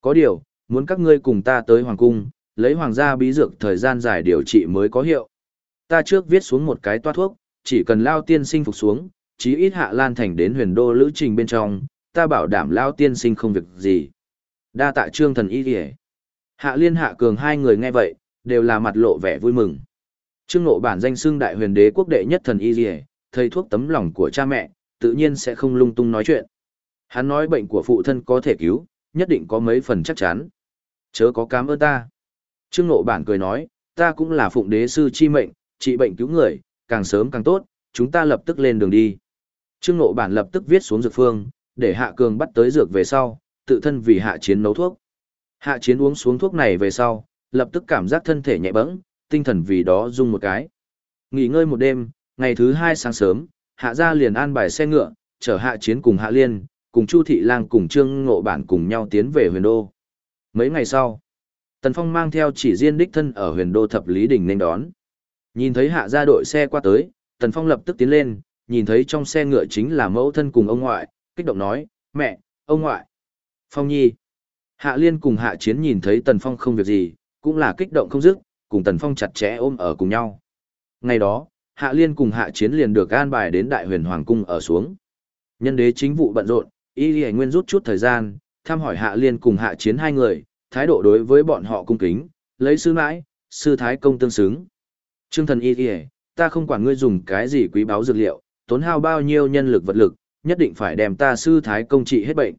Có điều, muốn các ngươi cùng ta tới Hoàng Cung, lấy Hoàng gia bí dược thời gian dài điều trị mới có hiệu. Ta trước viết xuống một cái toa thuốc, chỉ cần lao tiên sinh phục xuống, chí ít hạ lan thành đến huyền đô lữ trình bên trong, ta bảo đảm lao tiên sinh không việc gì. Đa tạ trương thần y kìa. Hạ liên hạ cường hai người nghe vậy, đều là mặt lộ vẻ vui mừng. Trương nộ bản danh xưng đại huyền đế quốc đệ nhất thần y kìa, thầy thuốc tấm lòng của cha mẹ, tự nhiên sẽ không lung tung nói chuyện. Hắn nói bệnh của phụ thân có thể cứu, nhất định có mấy phần chắc chắn. Chớ có cám ơn ta. Trương nộ bản cười nói, ta cũng là phụng đế sư chi mệnh, trị bệnh cứu người, càng sớm càng tốt, chúng ta lập tức lên đường đi. Trương Ngộ Bản lập tức viết xuống dược phương, để Hạ Cường bắt tới dược về sau, tự thân vì Hạ Chiến nấu thuốc. Hạ Chiến uống xuống thuốc này về sau, lập tức cảm giác thân thể nhẹ bẫng, tinh thần vì đó rung một cái. Nghỉ ngơi một đêm, ngày thứ hai sáng sớm, Hạ gia liền an bài xe ngựa, chở hạ chiến cùng hạ liên, cùng Chu Thị Lang cùng Trương Ngộ Bản cùng nhau tiến về huyền đô. Mấy ngày sau, Tần Phong mang theo chỉ riêng đích thân ở huyền đô thập lý đỉnh nên đón. Nhìn thấy hạ gia đội xe qua tới, Tần Phong lập tức tiến lên, nhìn thấy trong xe ngựa chính là mẫu thân cùng ông ngoại, kích động nói, mẹ, ông ngoại. Phong nhi. Hạ liên cùng hạ chiến nhìn thấy Tần Phong không việc gì, cũng là kích động không dứt, cùng Tần Phong chặt chẽ ôm ở cùng nhau. Ngày đó, Hạ liên cùng hạ chiến liền được an bài đến đại huyền hoàng cung ở xuống. Nhân đế chính vụ bận rộn, y lì nguyên rút chút thời gian, thăm hỏi hạ liên cùng hạ chiến hai người, thái độ đối với bọn họ cung kính, lấy sư mãi, sư thái công tương xứng. Trương thần y lì ta không quản ngươi dùng cái gì quý báu dược liệu, tốn hao bao nhiêu nhân lực vật lực, nhất định phải đem ta sư thái công trị hết bệnh.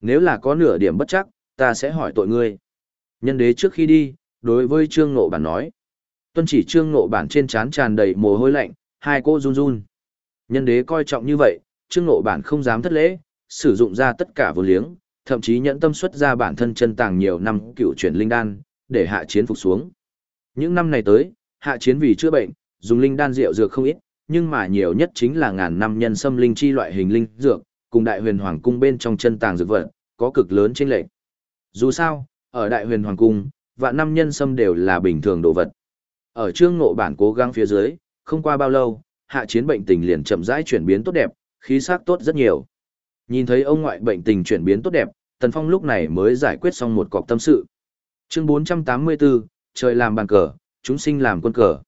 Nếu là có nửa điểm bất chắc, ta sẽ hỏi tội ngươi. Nhân đế trước khi đi, đối với Trương nộ Bản nói. Tuân chỉ Trương nộ Bản trên trán tràn đầy mồ hôi lạnh, hai cô run run. Nhân đế coi trọng như vậy, Trương nộ Bản không dám thất lễ, sử dụng ra tất cả vô liếng, thậm chí nhẫn tâm xuất ra bản thân chân tàng nhiều năm cựu chuyển linh đan, để hạ chiến phục xuống. Những năm này tới, hạ chiến vì chữa bệnh, dùng linh đan rượu dược không ít, nhưng mà nhiều nhất chính là ngàn năm nhân sâm linh chi loại hình linh dược, cùng đại huyền hoàng cung bên trong chân tàng dược vật, có cực lớn chênh lệch. Dù sao, ở đại huyền hoàng cung, vạn năm nhân sâm đều là bình thường đồ vật. Ở trương ngộ bản cố gắng phía dưới, không qua bao lâu, hạ chiến bệnh tình liền chậm rãi chuyển biến tốt đẹp, khí sắc tốt rất nhiều. Nhìn thấy ông ngoại bệnh tình chuyển biến tốt đẹp, Tần Phong lúc này mới giải quyết xong một cọc tâm sự. Chương 484, trời làm bàn cờ, chúng sinh làm quân cờ.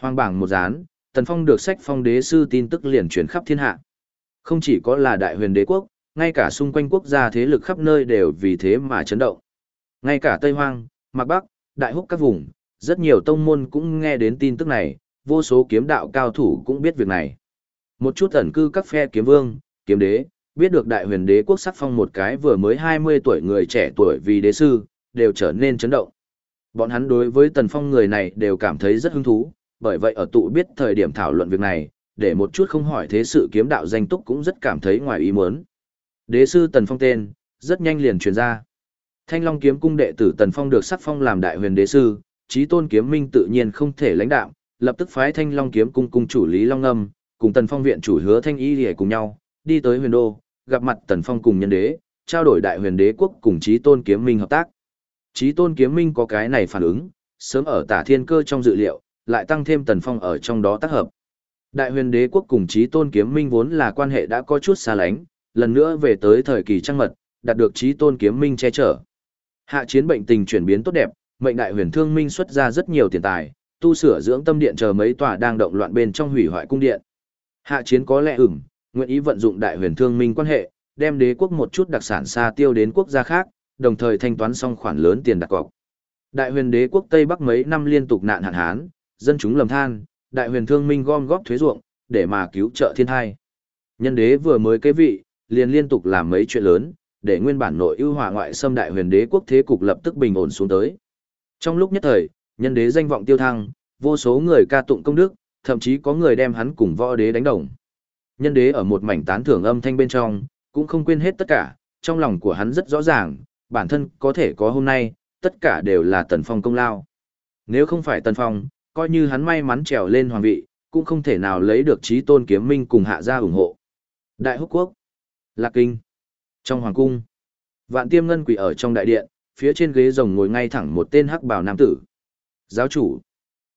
Hoàng bảng một dán, Tần Phong được sách phong đế sư tin tức liền truyền khắp thiên hạ. Không chỉ có là đại huyền đế quốc, ngay cả xung quanh quốc gia thế lực khắp nơi đều vì thế mà chấn động. Ngay cả Tây Hoang, Mạc Bắc, Đại Húc các vùng, rất nhiều tông môn cũng nghe đến tin tức này, vô số kiếm đạo cao thủ cũng biết việc này. Một chút ẩn cư các phe kiếm vương, kiếm đế, biết được đại huyền đế quốc sắc phong một cái vừa mới 20 tuổi người trẻ tuổi vì đế sư, đều trở nên chấn động. Bọn hắn đối với tần phong người này đều cảm thấy rất hứng thú, bởi vậy ở tụ biết thời điểm thảo luận việc này, để một chút không hỏi thế sự kiếm đạo danh túc cũng rất cảm thấy ngoài ý muốn. Đế sư tần phong tên, rất nhanh liền truyền ra. Thanh Long kiếm cung đệ tử tần phong được sắc phong làm đại huyền đế sư, trí tôn kiếm minh tự nhiên không thể lãnh đạo, lập tức phái Thanh Long kiếm cung cung chủ Lý Long Âm, cùng tần phong viện chủ hứa thanh y lìa cùng nhau, đi tới huyền đô, gặp mặt tần phong cùng nhân đế, trao đổi đại huyền đế quốc cùng trí tôn kiếm minh hợp tác. Trí tôn kiếm minh có cái này phản ứng, sớm ở tả thiên cơ trong dự liệu, lại tăng thêm tần phong ở trong đó tác hợp. Đại huyền đế quốc cùng trí tôn kiếm minh vốn là quan hệ đã có chút xa lánh, lần nữa về tới thời kỳ trăng mật, đạt được trí tôn kiếm minh che chở. Hạ chiến bệnh tình chuyển biến tốt đẹp, mệnh đại huyền thương minh xuất ra rất nhiều tiền tài, tu sửa dưỡng tâm điện chờ mấy tòa đang động loạn bên trong hủy hoại cung điện. Hạ chiến có lẽ ửng, nguyện ý vận dụng đại huyền thương minh quan hệ, đem đế quốc một chút đặc sản xa tiêu đến quốc gia khác, đồng thời thanh toán xong khoản lớn tiền đặt cọc. Đại huyền đế quốc Tây Bắc mấy năm liên tục nạn hạn hán, dân chúng lầm than, đại huyền thương minh gom góp thuế ruộng, để mà cứu trợ thiên thai. Nhân đế vừa mới kế vị, liền liên tục làm mấy chuyện lớn, để nguyên bản nội ưu hòa ngoại xâm đại huyền đế quốc thế cục lập tức bình ổn xuống tới. Trong lúc nhất thời, nhân đế danh vọng tiêu thăng, vô số người ca tụng công đức, thậm chí có người đem hắn cùng võ đế đánh đồng. Nhân đế ở một mảnh tán thưởng âm thanh bên trong, cũng không quên hết tất cả, trong lòng của hắn rất rõ ràng, bản thân có thể có hôm nay, tất cả đều là Tần Phong công lao. Nếu không phải Tần Phong, coi như hắn may mắn trèo lên hoàng vị, cũng không thể nào lấy được trí tôn kiếm minh cùng hạ gia ủng hộ. Đại húc quốc, Lạc Kinh, trong hoàng cung, vạn tiêm ngân quỷ ở trong đại điện, phía trên ghế rồng ngồi ngay thẳng một tên hắc bào nam tử. Giáo chủ,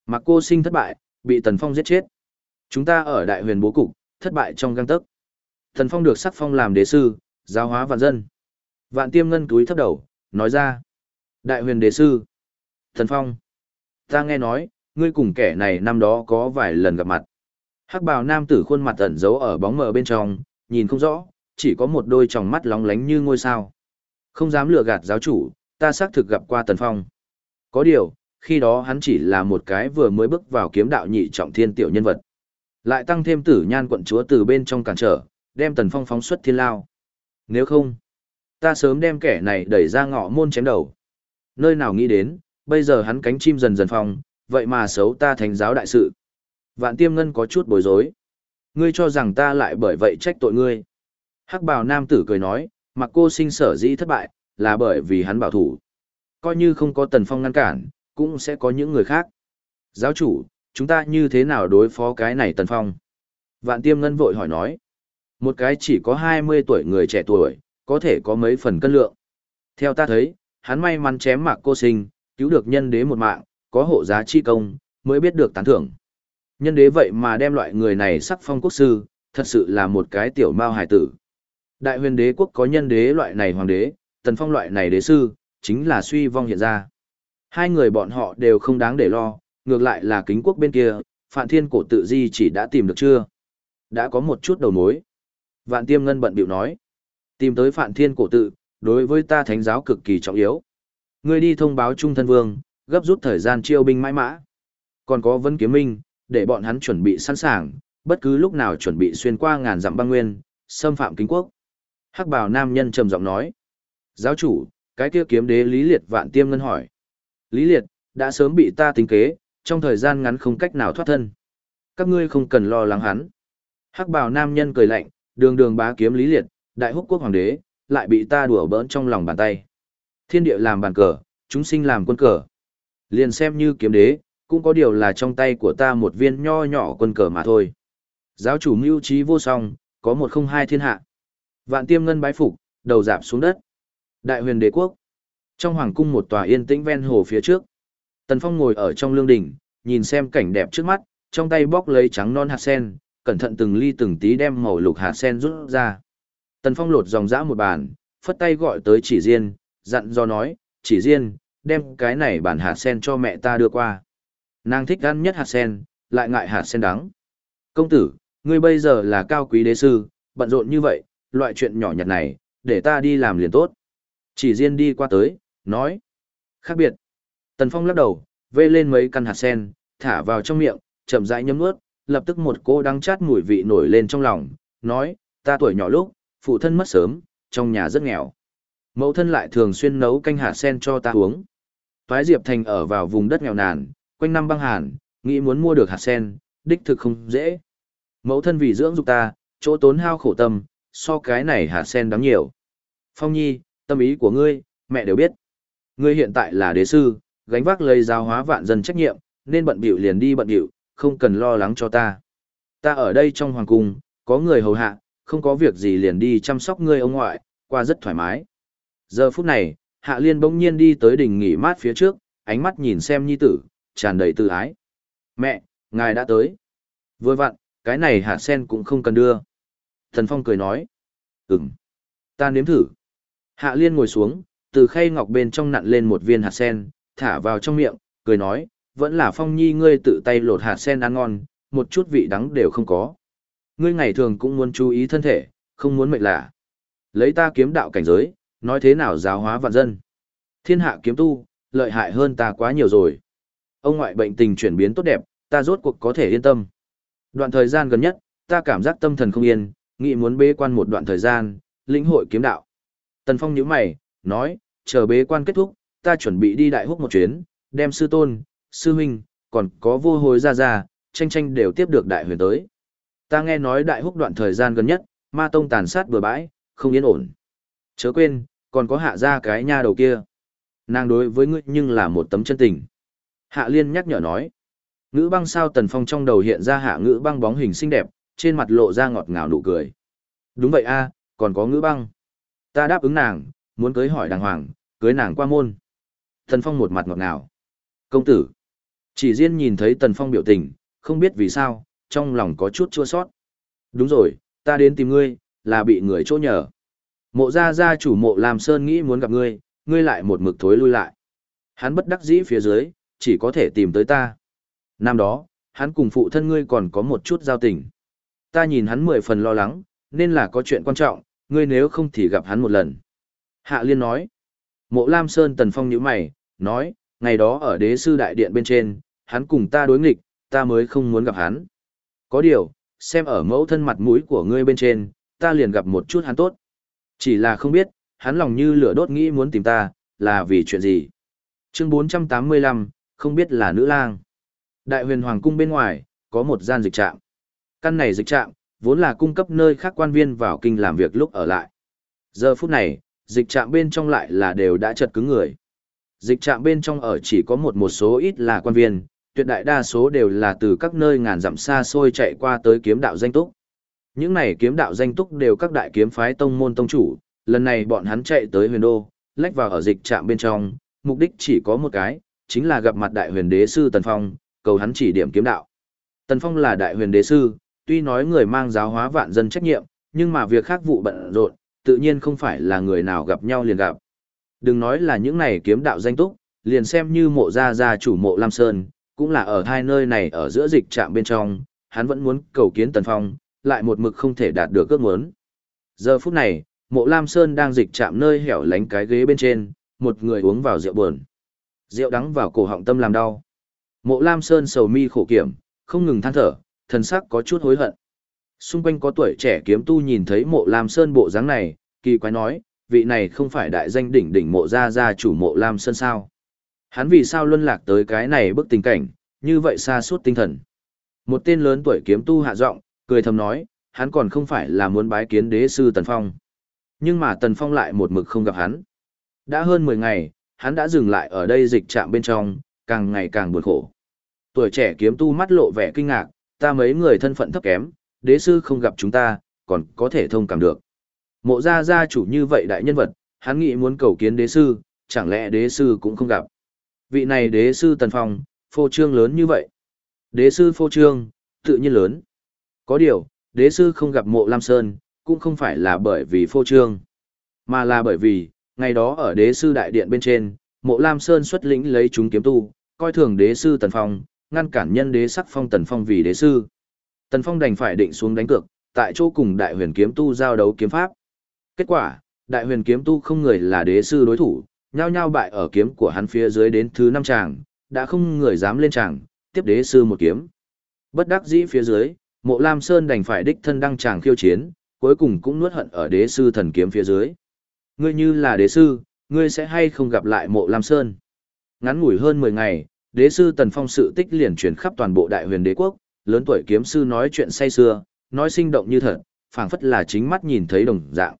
mặc cô sinh thất bại, bị Tần Phong giết chết. Chúng ta ở đại huyền bố cục, thất bại trong găng tấc. Tần Phong được sắc phong làm đế sư, giáo hóa vạn dân. Vạn tiêm ngân túi thấp đầu, nói ra. Đại huyền đế sư. Tần Phong. Ta nghe nói, ngươi cùng kẻ này năm đó có vài lần gặp mặt. Hắc bào nam tử khuôn mặt ẩn giấu ở bóng mờ bên trong, nhìn không rõ, chỉ có một đôi tròng mắt lóng lánh như ngôi sao. Không dám lừa gạt giáo chủ, ta xác thực gặp qua Tần Phong. Có điều, khi đó hắn chỉ là một cái vừa mới bước vào kiếm đạo nhị trọng thiên tiểu nhân vật. Lại tăng thêm tử nhan quận chúa từ bên trong cản trở, đem Tần Phong phóng xuất thiên lao. Nếu không, ta sớm đem kẻ này đẩy ra ngõ môn chém đầu. Nơi nào nghĩ đến, bây giờ hắn cánh chim dần dần phong, vậy mà xấu ta thành giáo đại sự. Vạn tiêm ngân có chút bối rối. Ngươi cho rằng ta lại bởi vậy trách tội ngươi. Hắc bào nam tử cười nói, mặc cô sinh sở dĩ thất bại, là bởi vì hắn bảo thủ. Coi như không có tần phong ngăn cản, cũng sẽ có những người khác. Giáo chủ, chúng ta như thế nào đối phó cái này tần phong? Vạn tiêm ngân vội hỏi nói. Một cái chỉ có 20 tuổi người trẻ tuổi, có thể có mấy phần cân lượng. Theo ta thấy, hắn may mắn chém mạc cô sinh, cứu được nhân đế một mạng, có hộ giá chi công, mới biết được tán thưởng. Nhân đế vậy mà đem loại người này sắc phong quốc sư, thật sự là một cái tiểu mao hải tử. Đại huyền đế quốc có nhân đế loại này hoàng đế, tần phong loại này đế sư, chính là suy vong hiện ra. Hai người bọn họ đều không đáng để lo, ngược lại là kính quốc bên kia, Phạn Thiên cổ tự di chỉ đã tìm được chưa? Đã có một chút đầu mối. Vạn Tiêm Ngân bận biểu nói. Tìm tới Phạn Thiên cổ tự, đối với ta thánh giáo cực kỳ trọng yếu. Ngươi đi thông báo Trung Thân Vương, gấp rút thời gian chiêu binh mãi mã. Còn có Vân Kiếm Minh, để bọn hắn chuẩn bị sẵn sàng, bất cứ lúc nào chuẩn bị xuyên qua ngàn dặm băng nguyên, xâm phạm kính quốc. Hắc bào nam nhân trầm giọng nói. Giáo chủ, cái kia kiếm đế Lý Liệt vạn tiêm ngân hỏi. Lý Liệt, đã sớm bị ta tính kế, trong thời gian ngắn không cách nào thoát thân. Các ngươi không cần lo lắng hắn. Hắc bào nam nhân cười lạnh, đường đường bá kiếm Lý Liệt, đại húc quốc hoàng đế, lại bị ta đùa bỡn trong lòng bàn tay. Thiên địa làm bàn cờ, chúng sinh làm quân cờ. Liền xem như kiếm đế, cũng có điều là trong tay của ta một viên nho nhỏ quân cờ mà thôi. Giáo chủ mưu trí vô song, có một không hai thiên hạ. Vạn tiêm ngân bái phục, đầu giảm xuống đất. Đại huyền đế quốc. Trong hoàng cung một tòa yên tĩnh ven hồ phía trước. Tần Phong ngồi ở trong lương đỉnh, nhìn xem cảnh đẹp trước mắt, trong tay bóc lấy trắng non hạt sen, cẩn thận từng ly từng tí đem màu lục hạt sen rút ra. Tần Phong lột dòng dã một bàn, phất tay gọi tới chỉ riêng, dặn do nói, chỉ riêng, đem cái này bản hạt sen cho mẹ ta đưa qua. Nàng thích ăn nhất hạt sen, lại ngại hạt sen đắng. Công tử, ngươi bây giờ là cao quý đế sư, bận rộn như vậy, loại chuyện nhỏ nhặt này, để ta đi làm liền tốt. Chỉ riêng đi qua tới, nói. Khác biệt. Tần Phong lắc đầu, vê lên mấy căn hạt sen, thả vào trong miệng, chậm rãi nhấm nuốt, lập tức một cô đắng chát mùi vị nổi lên trong lòng, nói, ta tuổi nhỏ lúc, phụ thân mất sớm, trong nhà rất nghèo. Mẫu thân lại thường xuyên nấu canh hạt sen cho ta uống. Toái Diệp Thành ở vào vùng đất nghèo nàn, quanh năm băng hàn, nghĩ muốn mua được hạt sen, đích thực không dễ. Mẫu thân vì dưỡng dục ta, chỗ tốn hao khổ tâm, so cái này hạt sen đáng nhiều. Phong Nhi, tâm ý của ngươi, mẹ đều biết. Ngươi hiện tại là đế sư, gánh vác lấy giáo hóa vạn dân trách nhiệm, nên bận bịu liền đi bận bịu, không cần lo lắng cho ta. Ta ở đây trong hoàng cung, có người hầu hạ, không có việc gì liền đi chăm sóc ngươi ông ngoại, qua rất thoải mái. Giờ phút này, Hạ Liên bỗng nhiên đi tới đỉnh nghỉ mát phía trước, ánh mắt nhìn xem nhi tử, tràn đầy tự ái. Mẹ, ngài đã tới. Vừa vặn, cái này hạ sen cũng không cần đưa. Thần Phong cười nói. Ừm. Ta nếm thử. Hạ Liên ngồi xuống, từ khay ngọc bên trong nặn lên một viên hạt sen, thả vào trong miệng, cười nói, vẫn là Phong Nhi ngươi tự tay lột hạt sen ăn ngon, một chút vị đắng đều không có. Ngươi ngày thường cũng muốn chú ý thân thể, không muốn mệt lạ. Lấy ta kiếm đạo cảnh giới, nói thế nào giáo hóa vạn dân. Thiên hạ kiếm tu, lợi hại hơn ta quá nhiều rồi. Ông ngoại bệnh tình chuyển biến tốt đẹp, ta rốt cuộc có thể yên tâm. Đoạn thời gian gần nhất, ta cảm giác tâm thần không yên, nghĩ muốn bế quan một đoạn thời gian, lĩnh hội kiếm đạo. Tần Phong nhíu mày, nói, chờ bế quan kết thúc, ta chuẩn bị đi đại húc một chuyến, đem sư tôn, sư huynh, còn có vô hồi ra ra, tranh tranh đều tiếp được đại huyền tới. Ta nghe nói đại húc đoạn thời gian gần nhất, ma tông tàn sát bừa bãi, không yên ổn. Chớ quên, còn có hạ ra cái nha đầu kia. Nàng đối với ngươi nhưng là một tấm chân tình. Hạ liên nhắc nhở nói. Ngữ băng sao tần phong trong đầu hiện ra hạ ngữ băng bóng hình xinh đẹp, trên mặt lộ ra ngọt ngào nụ cười. Đúng vậy a, còn có ngữ băng. Ta đáp ứng nàng, muốn cưới hỏi đàng hoàng, cưới nàng qua môn. Tần phong một mặt ngọt ngào. Công tử. Chỉ riêng nhìn thấy tần phong biểu tình, không biết vì sao, trong lòng có chút chua sót. Đúng rồi, ta đến tìm ngươi, là bị người chỗ nhờ. Mộ gia gia chủ mộ làm sơn nghĩ muốn gặp ngươi, ngươi lại một mực thối lui lại. Hắn bất đắc dĩ phía dưới, chỉ có thể tìm tới ta. Năm đó, hắn cùng phụ thân ngươi còn có một chút giao tình. Ta nhìn hắn mười phần lo lắng, nên là có chuyện quan trọng, ngươi nếu không thì gặp hắn một lần. Hạ Liên nói. Mộ Lam Sơn Tần Phong nhíu mày, nói, ngày đó ở đế sư đại điện bên trên, hắn cùng ta đối nghịch, ta mới không muốn gặp hắn. Có điều, xem ở mẫu thân mặt mũi của ngươi bên trên, ta liền gặp một chút hắn tốt. Chỉ là không biết, hắn lòng như lửa đốt nghĩ muốn tìm ta, là vì chuyện gì. Chương 485, không biết là nữ lang. Đại huyền hoàng cung bên ngoài, có một gian dịch trạm. Căn này dịch trạm, vốn là cung cấp nơi khác quan viên vào kinh làm việc lúc ở lại. Giờ phút này, dịch trạm bên trong lại là đều đã chật cứng người. Dịch trạm bên trong ở chỉ có một một số ít là quan viên, tuyệt đại đa số đều là từ các nơi ngàn dặm xa xôi chạy qua tới kiếm đạo danh túc. Những này kiếm đạo danh túc đều các đại kiếm phái tông môn tông chủ, lần này bọn hắn chạy tới huyền đô, lách vào ở dịch trạm bên trong, mục đích chỉ có một cái, chính là gặp mặt đại huyền đế sư Tần Phong, cầu hắn chỉ điểm kiếm đạo. Tần Phong là đại huyền đế sư, tuy nói người mang giáo hóa vạn dân trách nhiệm, nhưng mà việc khác vụ bận rộn, tự nhiên không phải là người nào gặp nhau liền gặp. Đừng nói là những này kiếm đạo danh túc, liền xem như mộ gia gia chủ mộ Lam Sơn, cũng là ở hai nơi này ở giữa dịch trạm bên trong, hắn vẫn muốn cầu kiến Tần Phong, lại một mực không thể đạt được ước muốn. Giờ phút này, mộ Lam Sơn đang dịch chạm nơi hẻo lánh cái ghế bên trên, một người uống vào rượu buồn. Rượu đắng vào cổ họng tâm làm đau. Mộ Lam Sơn sầu mi khổ kiểm, không ngừng than thở, thần sắc có chút hối hận. Xung quanh có tuổi trẻ kiếm tu nhìn thấy mộ Lam Sơn bộ dáng này, kỳ quái nói, vị này không phải đại danh đỉnh đỉnh mộ gia gia chủ mộ Lam Sơn sao? Hắn vì sao luân lạc tới cái này bức tình cảnh, như vậy xa suốt tinh thần. Một tên lớn tuổi kiếm tu hạ giọng, cười thầm nói, hắn còn không phải là muốn bái kiến đế sư Tần Phong. Nhưng mà Tần Phong lại một mực không gặp hắn. Đã hơn 10 ngày, hắn đã dừng lại ở đây dịch trạm bên trong, càng ngày càng buồn khổ. Tuổi trẻ kiếm tu mắt lộ vẻ kinh ngạc, ta mấy người thân phận thấp kém, đế sư không gặp chúng ta, còn có thể thông cảm được. Mộ gia gia chủ như vậy đại nhân vật, hắn nghĩ muốn cầu kiến đế sư, chẳng lẽ đế sư cũng không gặp. Vị này đế sư Tần Phong, phô trương lớn như vậy. Đế sư phô trương, tự nhiên lớn. Có điều, đế sư không gặp mộ Lam Sơn, cũng không phải là bởi vì phô trương, mà là bởi vì, ngày đó ở đế sư đại điện bên trên, mộ Lam Sơn xuất lĩnh lấy chúng kiếm tu, coi thường đế sư Tần Phong, ngăn cản nhân đế sắc phong Tần Phong vì đế sư. Tần Phong đành phải định xuống đánh cược, tại chỗ cùng đại huyền kiếm tu giao đấu kiếm pháp. Kết quả, đại huyền kiếm tu không người là đế sư đối thủ, nhao nhao bại ở kiếm của hắn phía dưới đến thứ năm tràng, đã không người dám lên tràng, tiếp đế sư một kiếm. Bất đắc dĩ phía dưới, Mộ Lam Sơn đành phải đích thân đăng tràng khiêu chiến, cuối cùng cũng nuốt hận ở đế sư thần kiếm phía dưới. Ngươi như là đế sư, ngươi sẽ hay không gặp lại Mộ Lam Sơn. Ngắn ngủi hơn 10 ngày, đế sư Tần Phong sự tích liền truyền khắp toàn bộ đại huyền đế quốc, lớn tuổi kiếm sư nói chuyện say xưa, nói sinh động như thật, phảng phất là chính mắt nhìn thấy đồng dạng.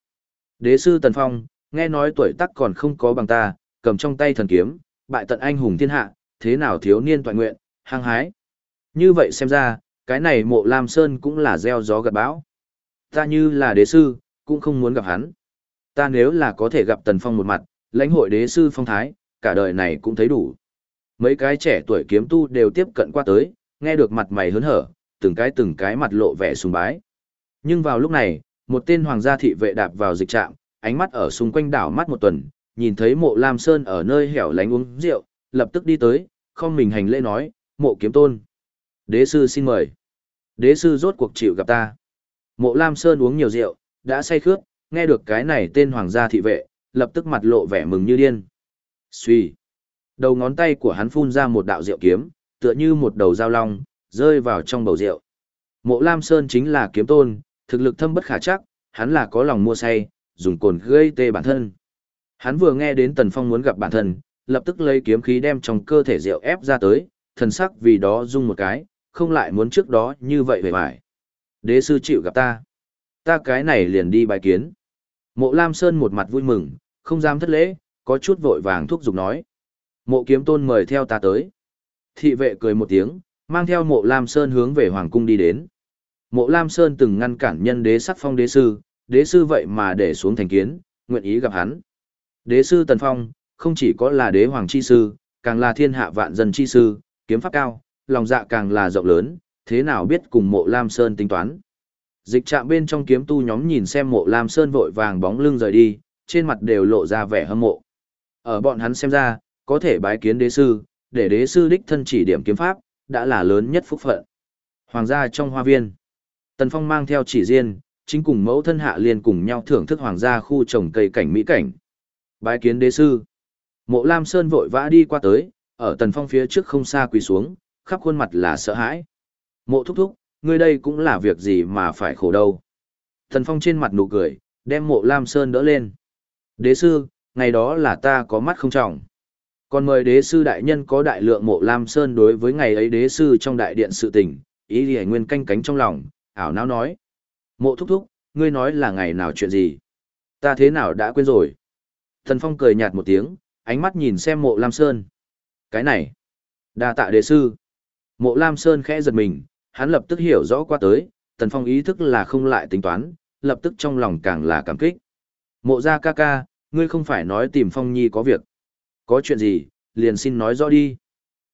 Đế sư Tần Phong, nghe nói tuổi tác còn không có bằng ta, cầm trong tay thần kiếm, bại tận anh hùng thiên hạ, thế nào thiếu niên toàn nguyện, hăng hái. Như vậy xem ra, cái này mộ Lam Sơn cũng là gieo gió gặt bão. Ta như là đế sư, cũng không muốn gặp hắn. Ta nếu là có thể gặp Tần Phong một mặt, lãnh hội đế sư phong thái, cả đời này cũng thấy đủ. Mấy cái trẻ tuổi kiếm tu đều tiếp cận qua tới, nghe được mặt mày hớn hở, từng cái từng cái mặt lộ vẻ sùng bái. Nhưng vào lúc này, một tên hoàng gia thị vệ đạp vào dịch trạm, ánh mắt ở xung quanh đảo mắt một tuần, nhìn thấy mộ Lam Sơn ở nơi hẻo lánh uống rượu, lập tức đi tới, không mình hành lễ nói, mộ kiếm tôn. Đế sư xin mời. Đế sư rốt cuộc chịu gặp ta. Mộ Lam Sơn uống nhiều rượu, đã say khướt, nghe được cái này tên hoàng gia thị vệ, lập tức mặt lộ vẻ mừng như điên. Xuy. Đầu ngón tay của hắn phun ra một đạo rượu kiếm, tựa như một đầu dao long, rơi vào trong bầu rượu. Mộ Lam Sơn chính là kiếm tôn, thực lực thâm bất khả chắc, hắn là có lòng mua say, dùng cồn gây tê bản thân. Hắn vừa nghe đến Tần Phong muốn gặp bản thân, lập tức lấy kiếm khí đem trong cơ thể rượu ép ra tới, thần sắc vì đó rung một cái, không lại muốn trước đó như vậy về vải. Đế sư chịu gặp ta. Ta cái này liền đi bài kiến. Mộ Lam Sơn một mặt vui mừng, không dám thất lễ, có chút vội vàng thúc giục nói. Mộ kiếm tôn mời theo ta tới. Thị vệ cười một tiếng, mang theo mộ Lam Sơn hướng về Hoàng cung đi đến. Mộ Lam Sơn từng ngăn cản nhân đế sắc phong đế sư, đế sư vậy mà để xuống thành kiến, nguyện ý gặp hắn. Đế sư Tần Phong, không chỉ có là đế hoàng chi sư, càng là thiên hạ vạn dân chi sư, kiếm pháp cao, lòng dạ càng là rộng lớn, thế nào biết cùng mộ Lam Sơn tính toán. Dịch trạm bên trong kiếm tu nhóm nhìn xem mộ Lam Sơn vội vàng bóng lưng rời đi, trên mặt đều lộ ra vẻ hâm mộ. Ở bọn hắn xem ra, có thể bái kiến đế sư, để đế sư đích thân chỉ điểm kiếm pháp, đã là lớn nhất phúc phận. Hoàng gia trong hoa viên, Tần Phong mang theo chỉ riêng, chính cùng mẫu thân hạ liên cùng nhau thưởng thức hoàng gia khu trồng cây cảnh mỹ cảnh. Bái kiến đế sư. Mộ Lam Sơn vội vã đi qua tới, ở Tần Phong phía trước không xa quỳ xuống, khắp khuôn mặt là sợ hãi. Mộ thúc thúc, ngươi đây cũng là việc gì mà phải khổ đâu. thần Phong trên mặt nụ cười, đem mộ Lam Sơn đỡ lên. Đế sư, ngày đó là ta có mắt không trọng. Còn mời đế sư đại nhân có đại lượng mộ Lam Sơn đối với ngày ấy đế sư trong đại điện sự tình, ý gì nguyên canh cánh trong lòng, ảo não nói. Mộ thúc thúc, ngươi nói là ngày nào chuyện gì? Ta thế nào đã quên rồi? Thần Phong cười nhạt một tiếng, ánh mắt nhìn xem mộ Lam Sơn. Cái này, đa tạ đế sư. Mộ Lam Sơn khẽ giật mình, hắn lập tức hiểu rõ qua tới, Tần Phong ý thức là không lại tính toán, lập tức trong lòng càng là cảm kích. Mộ gia ca ca, ngươi không phải nói tìm Phong Nhi có việc. Có chuyện gì, liền xin nói rõ đi.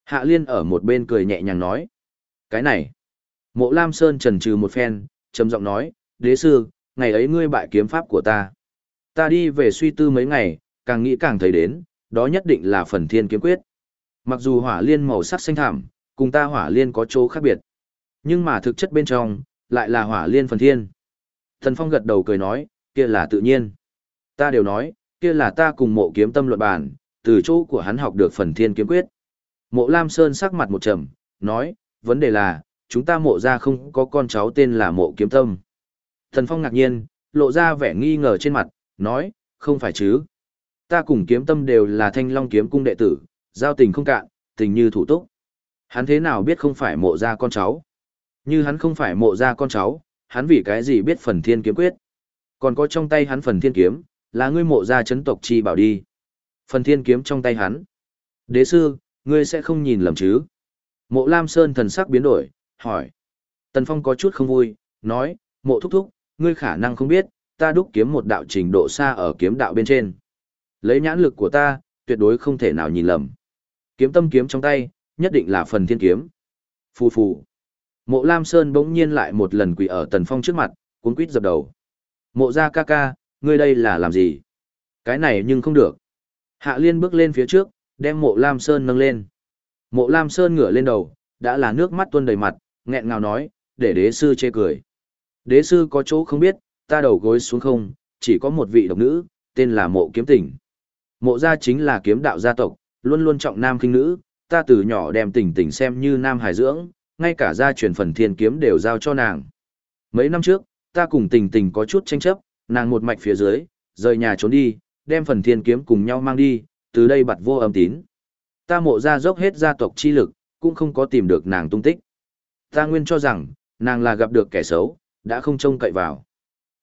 Hạ Liên ở một bên cười nhẹ nhàng nói. Cái này. Mộ Lam Sơn trần trừ một phen, trầm giọng nói, đế sư, ngày ấy ngươi bại kiếm pháp của ta. Ta đi về suy tư mấy ngày, càng nghĩ càng thấy đến, đó nhất định là phần thiên kiếm quyết. Mặc dù hỏa liên màu sắc xanh thảm, cùng ta hỏa liên có chỗ khác biệt. Nhưng mà thực chất bên trong, lại là hỏa liên phần thiên. Thần Phong gật đầu cười nói, kia là tự nhiên. Ta đều nói, kia là ta cùng mộ kiếm tâm luận bàn, từ chỗ của hắn học được phần thiên kiếm quyết. Mộ Lam Sơn sắc mặt một trầm, nói, vấn đề là, chúng ta mộ ra không có con cháu tên là mộ kiếm tâm. Thần Phong ngạc nhiên, lộ ra vẻ nghi ngờ trên mặt, nói, không phải chứ. Ta cùng kiếm tâm đều là thanh long kiếm cung đệ tử, giao tình không cạn, tình như thủ túc. Hắn thế nào biết không phải mộ ra con cháu? Như hắn không phải mộ ra con cháu, hắn vì cái gì biết phần thiên kiếm quyết? Còn có trong tay hắn phần thiên kiếm, là ngươi mộ ra chấn tộc chi bảo đi. Phần thiên kiếm trong tay hắn. Đế sư, ngươi sẽ không nhìn lầm chứ? Mộ Lam Sơn thần sắc biến đổi, hỏi. Tần Phong có chút không vui, nói, mộ thúc thúc, ngươi khả năng không biết, ta đúc kiếm một đạo trình độ xa ở kiếm đạo bên trên. Lấy nhãn lực của ta, tuyệt đối không thể nào nhìn lầm. Kiếm tâm kiếm trong tay, nhất định là phần thiên kiếm. Phù phù. Mộ Lam Sơn bỗng nhiên lại một lần quỳ ở Tần Phong trước mặt, cuốn quýt dập đầu. Mộ ra ca ca, ngươi đây là làm gì? Cái này nhưng không được. Hạ Liên bước lên phía trước, đem mộ Lam Sơn nâng lên. Mộ Lam Sơn ngửa lên đầu, đã là nước mắt tuôn đầy mặt, nghẹn ngào nói, để đế sư chê cười. Đế sư có chỗ không biết, ta đầu gối xuống không, chỉ có một vị độc nữ, tên là mộ kiếm tỉnh. Mộ gia chính là kiếm đạo gia tộc, luôn luôn trọng nam kinh nữ, ta từ nhỏ đem tình tình xem như nam hải dưỡng, ngay cả gia truyền phần thiên kiếm đều giao cho nàng. Mấy năm trước, ta cùng tình tình có chút tranh chấp, nàng một mạch phía dưới, rời nhà trốn đi, đem phần thiên kiếm cùng nhau mang đi, từ đây bật vô âm tín. Ta mộ ra dốc hết gia tộc chi lực, cũng không có tìm được nàng tung tích. Ta nguyên cho rằng, nàng là gặp được kẻ xấu, đã không trông cậy vào.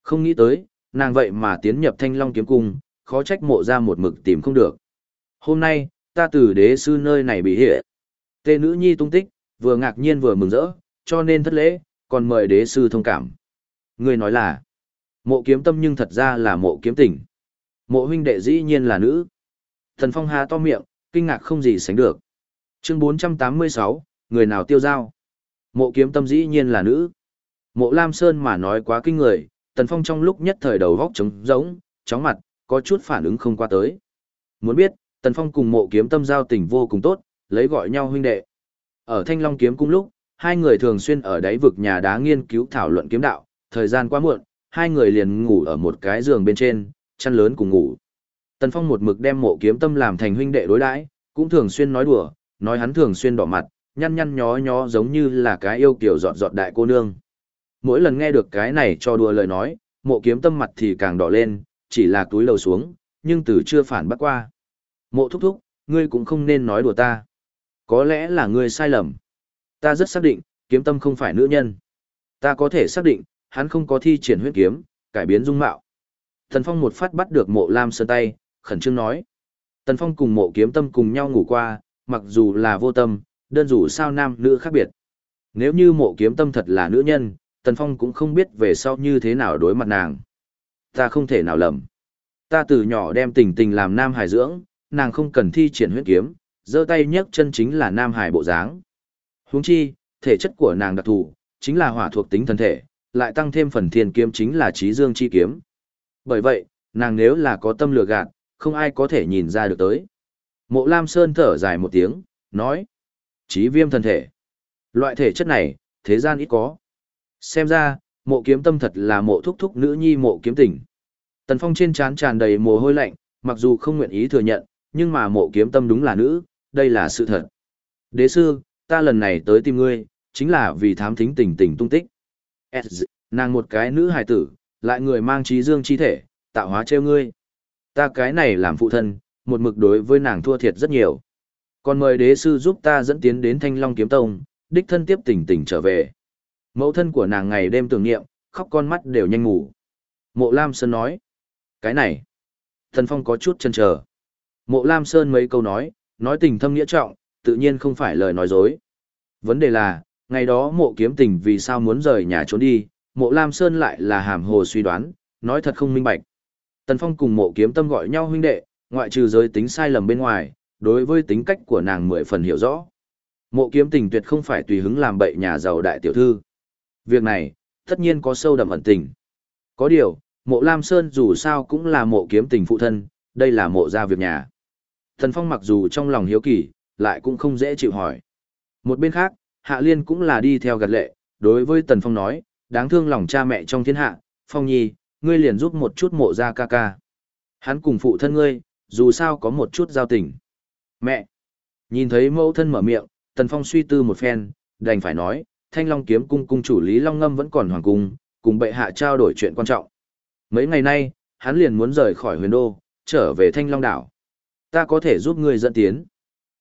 Không nghĩ tới, nàng vậy mà tiến nhập thanh long kiếm cung, khó trách mộ ra một mực tìm không được. Hôm nay, ta từ đế sư nơi này bị hệ. Tê nữ nhi tung tích, vừa ngạc nhiên vừa mừng rỡ, cho nên thất lễ, còn mời đế sư thông cảm. Người nói là, mộ kiếm tâm nhưng thật ra là mộ kiếm tình, Mộ huynh đệ dĩ nhiên là nữ. Thần Phong hà to miệng, kinh ngạc không gì sánh được. Chương 486, người nào tiêu giao? Mộ kiếm tâm dĩ nhiên là nữ. Mộ Lam Sơn mà nói quá kinh người, Tần Phong trong lúc nhất thời đầu góc trống rỗng, chóng mặt, có chút phản ứng không qua tới. Muốn biết, Tần Phong cùng mộ kiếm tâm giao tình vô cùng tốt, lấy gọi nhau huynh đệ. Ở Thanh Long kiếm cung lúc, hai người thường xuyên ở đáy vực nhà đá nghiên cứu thảo luận kiếm đạo, thời gian quá muộn, hai người liền ngủ ở một cái giường bên trên, chăn lớn cùng ngủ. Tần Phong một mực đem mộ kiếm tâm làm thành huynh đệ đối đãi, cũng thường xuyên nói đùa, nói hắn thường xuyên đỏ mặt, nhăn nhăn nhó nhó giống như là cái yêu kiểu dọn dọn đại cô nương. Mỗi lần nghe được cái này cho đùa lời nói, mộ kiếm tâm mặt thì càng đỏ lên, chỉ là túi lầu xuống, nhưng từ chưa phản bác qua. Mộ thúc thúc, ngươi cũng không nên nói đùa ta. Có lẽ là ngươi sai lầm. Ta rất xác định, kiếm tâm không phải nữ nhân. Ta có thể xác định, hắn không có thi triển huyết kiếm, cải biến dung mạo. Thần Phong một phát bắt được mộ Lam Sơn tay, khẩn trương nói. Tần Phong cùng mộ kiếm tâm cùng nhau ngủ qua, mặc dù là vô tâm, đơn dù sao nam nữ khác biệt. Nếu như mộ kiếm tâm thật là nữ nhân, Tần Phong cũng không biết về sau như thế nào đối mặt nàng. Ta không thể nào lầm. Ta từ nhỏ đem tình tình làm nam hải dưỡng, nàng không cần thi triển huyết kiếm, giơ tay nhấc chân chính là nam hải bộ dáng. Huống chi, thể chất của nàng đặc thù, chính là hỏa thuộc tính thân thể, lại tăng thêm phần thiên kiếm chính là trí dương chi kiếm. Bởi vậy, nàng nếu là có tâm lừa gạt, không ai có thể nhìn ra được tới. Mộ Lam Sơn thở dài một tiếng, nói. Trí viêm thân thể. Loại thể chất này, thế gian ít có. Xem ra, mộ kiếm tâm thật là mộ thúc thúc nữ nhi mộ kiếm tình. Tần Phong trên trán tràn đầy mồ hôi lạnh, mặc dù không nguyện ý thừa nhận, nhưng mà mộ kiếm tâm đúng là nữ, đây là sự thật. Đế sư, ta lần này tới tìm ngươi, chính là vì thám thính tình tình tung tích. S, nàng một cái nữ hài tử, lại người mang trí dương chi thể, tạo hóa treo ngươi. Ta cái này làm phụ thân, một mực đối với nàng thua thiệt rất nhiều. Còn mời đế sư giúp ta dẫn tiến đến Thanh Long Kiếm Tông, đích thân tiếp tình tình trở về. Mẫu thân của nàng ngày đêm tưởng niệm, khóc con mắt đều nhanh ngủ. Mộ Lam Sơn nói. Cái này. Thần Phong có chút chân chờ. Mộ Lam Sơn mấy câu nói, nói tình thâm nghĩa trọng, tự nhiên không phải lời nói dối. Vấn đề là, ngày đó mộ kiếm tình vì sao muốn rời nhà trốn đi, mộ Lam Sơn lại là hàm hồ suy đoán, nói thật không minh bạch. Tần Phong cùng mộ kiếm tâm gọi nhau huynh đệ, ngoại trừ giới tính sai lầm bên ngoài, đối với tính cách của nàng mười phần hiểu rõ. Mộ kiếm tình tuyệt không phải tùy hứng làm bậy nhà giàu đại tiểu thư. Việc này, tất nhiên có sâu đậm ẩn tình. Có điều, mộ Lam Sơn dù sao cũng là mộ kiếm tình phụ thân, đây là mộ gia việc nhà. Thần Phong mặc dù trong lòng hiếu kỳ, lại cũng không dễ chịu hỏi. Một bên khác, Hạ Liên cũng là đi theo gật lệ, đối với Tần Phong nói, đáng thương lòng cha mẹ trong thiên hạ, Phong Nhi, ngươi liền giúp một chút mộ ra ca ca. Hắn cùng phụ thân ngươi, dù sao có một chút giao tình. Mẹ! Nhìn thấy mẫu thân mở miệng, Tần Phong suy tư một phen, đành phải nói, Thanh Long kiếm cung cung chủ Lý Long Ngâm vẫn còn hoàng cung, cùng bệ hạ trao đổi chuyện quan trọng. Mấy ngày nay, hắn liền muốn rời khỏi huyền đô, trở về Thanh Long đảo. Ta có thể giúp ngươi dẫn tiến.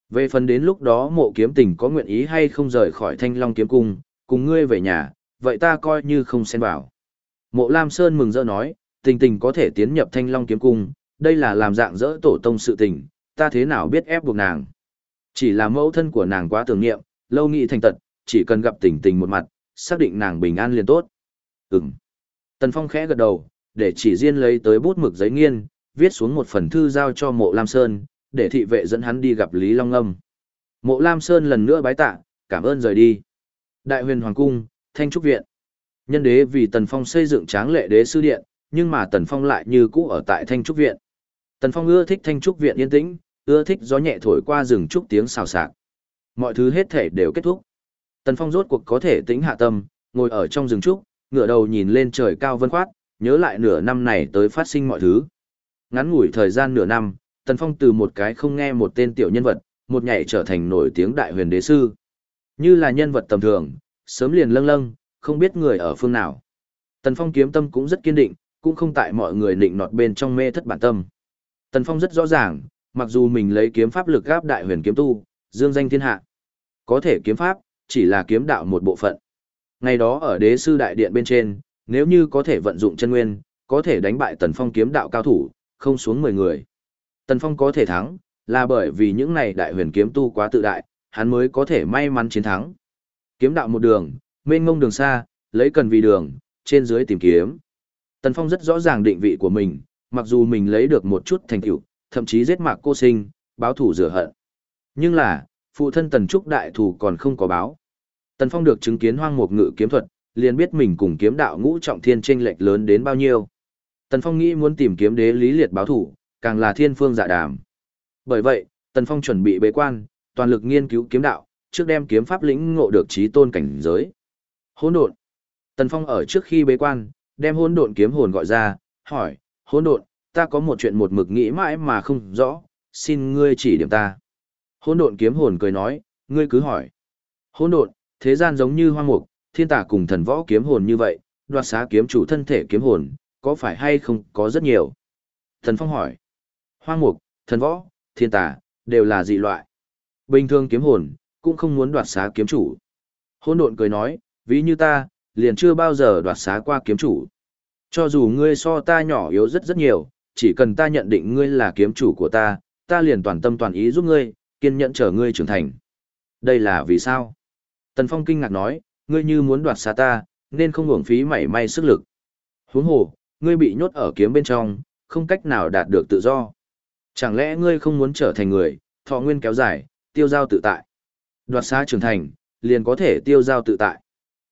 Về phần đến lúc đó mộ kiếm tình có nguyện ý hay không rời khỏi Thanh Long kiếm cung, cùng ngươi về nhà, vậy ta coi như không xen vào. Mộ Lam Sơn mừng rỡ nói, tình tình có thể tiến nhập Thanh Long kiếm cung, đây là làm dạng dỡ tổ tông sự tình, ta thế nào biết ép buộc nàng. Chỉ là mẫu thân của nàng quá tưởng niệm, lâu nghị thành tật, chỉ cần gặp tình tình một mặt, xác định nàng bình an liền tốt. Ừm. Tần Phong khẽ gật đầu, để chỉ riêng lấy tới bút mực giấy nghiên, viết xuống một phần thư giao cho mộ Lam Sơn, để thị vệ dẫn hắn đi gặp Lý Long Âm. Mộ Lam Sơn lần nữa bái tạ, cảm ơn rời đi. Đại huyền Hoàng Cung, Thanh Trúc Viện. Nhân đế vì Tần Phong xây dựng tráng lệ đế sư điện, nhưng mà Tần Phong lại như cũ ở tại Thanh Trúc Viện. Tần Phong ưa thích Thanh Trúc Viện yên tĩnh, ưa thích gió nhẹ thổi qua rừng trúc tiếng xào xạc. Mọi thứ hết thể đều kết thúc. Tần Phong rốt cuộc có thể tĩnh hạ tâm, ngồi ở trong rừng trúc, ngửa đầu nhìn lên trời cao vân khoát, nhớ lại nửa năm này tới phát sinh mọi thứ. Ngắn ngủi thời gian nửa năm, Tần Phong từ một cái không nghe một tên tiểu nhân vật, một nhảy trở thành nổi tiếng đại huyền đế sư. Như là nhân vật tầm thường, sớm liền lâng lâng, không biết người ở phương nào. Tần Phong kiếm tâm cũng rất kiên định, cũng không tại mọi người định nọt bên trong mê thất bản tâm. Tần Phong rất rõ ràng, mặc dù mình lấy kiếm pháp lực gáp đại huyền kiếm tu, dương danh thiên hạ. Có thể kiếm pháp, chỉ là kiếm đạo một bộ phận. Ngày đó ở đế sư đại điện bên trên, nếu như có thể vận dụng chân nguyên, có thể đánh bại Tần Phong kiếm đạo cao thủ, không xuống 10 người. Tần Phong có thể thắng, là bởi vì những này đại huyền kiếm tu quá tự đại, hắn mới có thể may mắn chiến thắng. Kiếm đạo một đường, mênh ngông đường xa, lấy cần vì đường, trên dưới tìm kiếm. Tần Phong rất rõ ràng định vị của mình, mặc dù mình lấy được một chút thành tựu, thậm chí giết mạc cô sinh, báo thủ rửa hận. Nhưng là, phụ thân Tần Trúc đại thủ còn không có báo. Tần Phong được chứng kiến hoang mục ngự kiếm thuật, liền biết mình cùng kiếm đạo ngũ trọng thiên chênh lệch lớn đến bao nhiêu. Tần Phong nghĩ muốn tìm kiếm đế lý liệt báo thủ, càng là thiên phương dạ đàm. Bởi vậy, Tần Phong chuẩn bị bế quan, toàn lực nghiên cứu kiếm đạo, trước đem kiếm pháp lĩnh ngộ được trí tôn cảnh giới. Hỗn độn. Tần Phong ở trước khi bế quan, đem hỗn độn kiếm hồn gọi ra, hỏi, hỗn độn, ta có một chuyện một mực nghĩ mãi mà không rõ, xin ngươi chỉ điểm ta. Hỗn độn kiếm hồn cười nói, ngươi cứ hỏi. Hỗn độn, thế gian giống như hoang mục, thiên tả cùng thần võ kiếm hồn như vậy, đoạt xá kiếm chủ thân thể kiếm hồn, có phải hay không có rất nhiều. Thần Phong hỏi, hoang mục, thần võ, thiên tả, đều là dị loại. Bình thường kiếm hồn, cũng không muốn đoạt xá kiếm chủ. Hôn độn cười nói, ví như ta, liền chưa bao giờ đoạt xá qua kiếm chủ. Cho dù ngươi so ta nhỏ yếu rất rất nhiều, chỉ cần ta nhận định ngươi là kiếm chủ của ta, ta liền toàn tâm toàn ý giúp ngươi, kiên nhẫn chờ ngươi trưởng thành. Đây là vì sao? Tần Phong kinh ngạc nói, ngươi như muốn đoạt xá ta, nên không uổng phí mảy may sức lực. Huống hồ, ngươi bị nhốt ở kiếm bên trong, không cách nào đạt được tự do. Chẳng lẽ ngươi không muốn trở thành người, thọ nguyên kéo dài, tiêu giao tự tại. Đoạt xa trưởng thành, liền có thể tiêu giao tự tại.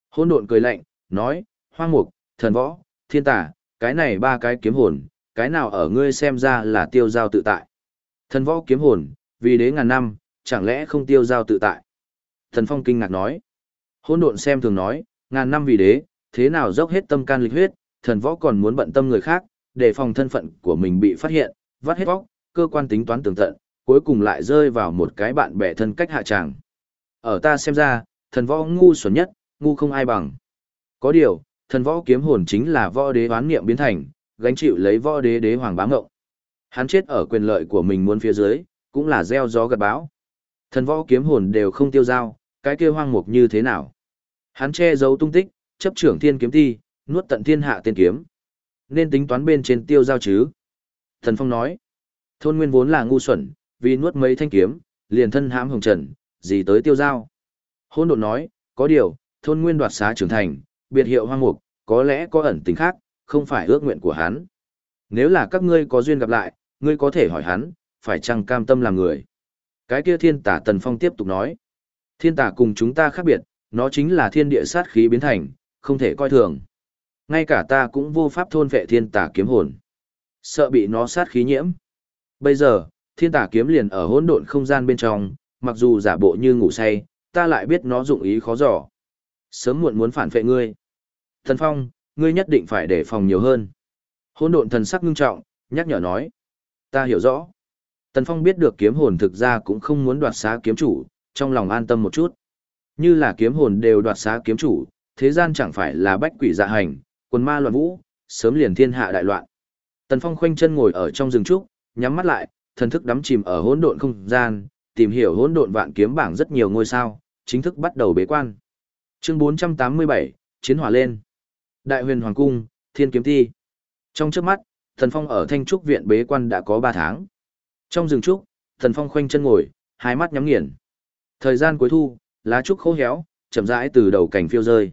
Hôn độn cười lạnh, nói, hoang mục, thần võ, thiên tả, cái này ba cái kiếm hồn, cái nào ở ngươi xem ra là tiêu giao tự tại. Thần võ kiếm hồn, vì đế ngàn năm, chẳng lẽ không tiêu giao tự tại. Thần phong kinh ngạc nói, hôn độn xem thường nói, ngàn năm vì đế, thế nào dốc hết tâm can lịch huyết, thần võ còn muốn bận tâm người khác, để phòng thân phận của mình bị phát hiện, vắt hết vóc, cơ quan tính toán tường tận, cuối cùng lại rơi vào một cái bạn bè thân cách hạ tràng. Ở ta xem ra, thần võ ngu xuẩn nhất, ngu không ai bằng. Có điều, thần võ kiếm hồn chính là võ đế oán niệm biến thành, gánh chịu lấy võ đế đế hoàng bám ngộng. Hắn chết ở quyền lợi của mình muốn phía dưới, cũng là gieo gió gặt bão. Thần võ kiếm hồn đều không tiêu dao, cái kia hoang mục như thế nào? Hắn che giấu tung tích, chấp trưởng thiên kiếm ti, nuốt tận thiên hạ tiên kiếm. Nên tính toán bên trên tiêu giao chứ? Thần Phong nói, thôn nguyên vốn là ngu xuẩn, vì nuốt mấy thanh kiếm, liền thân hãm hồng trần, gì tới tiêu giao. Hôn độn nói, có điều, thôn nguyên đoạt xá trưởng thành, biệt hiệu hoang mục, có lẽ có ẩn tính khác, không phải ước nguyện của hắn. Nếu là các ngươi có duyên gặp lại, ngươi có thể hỏi hắn, phải chăng cam tâm làm người. Cái kia thiên tả Tần Phong tiếp tục nói. Thiên tả cùng chúng ta khác biệt, nó chính là thiên địa sát khí biến thành, không thể coi thường. Ngay cả ta cũng vô pháp thôn vệ thiên tả kiếm hồn. Sợ bị nó sát khí nhiễm. Bây giờ, thiên tả kiếm liền ở hỗn độn không gian bên trong, mặc dù giả bộ như ngủ say, ta lại biết nó dụng ý khó dò. Sớm muộn muốn phản vệ ngươi. Thần Phong, ngươi nhất định phải đề phòng nhiều hơn. Hỗn độn thần sắc ngưng trọng, nhắc nhở nói. Ta hiểu rõ. Tần Phong biết được kiếm hồn thực ra cũng không muốn đoạt xá kiếm chủ, trong lòng an tâm một chút. Như là kiếm hồn đều đoạt xá kiếm chủ, thế gian chẳng phải là bách quỷ dạ hành, quần ma loạn vũ, sớm liền thiên hạ đại loạn. Tần Phong khoanh chân ngồi ở trong rừng trúc, nhắm mắt lại, thần thức đắm chìm ở hỗn độn không gian, tìm hiểu hỗn độn vạn kiếm bảng rất nhiều ngôi sao, chính thức bắt đầu bế quan. Chương 487, chiến hỏa lên. Đại huyền hoàng cung, thiên kiếm thi. Trong trước mắt, Thần Phong ở Thanh Trúc viện bế quan đã có 3 tháng. Trong rừng trúc, Thần Phong khoanh chân ngồi, hai mắt nhắm nghiền. Thời gian cuối thu, lá trúc khô héo, chậm rãi từ đầu cảnh phiêu rơi.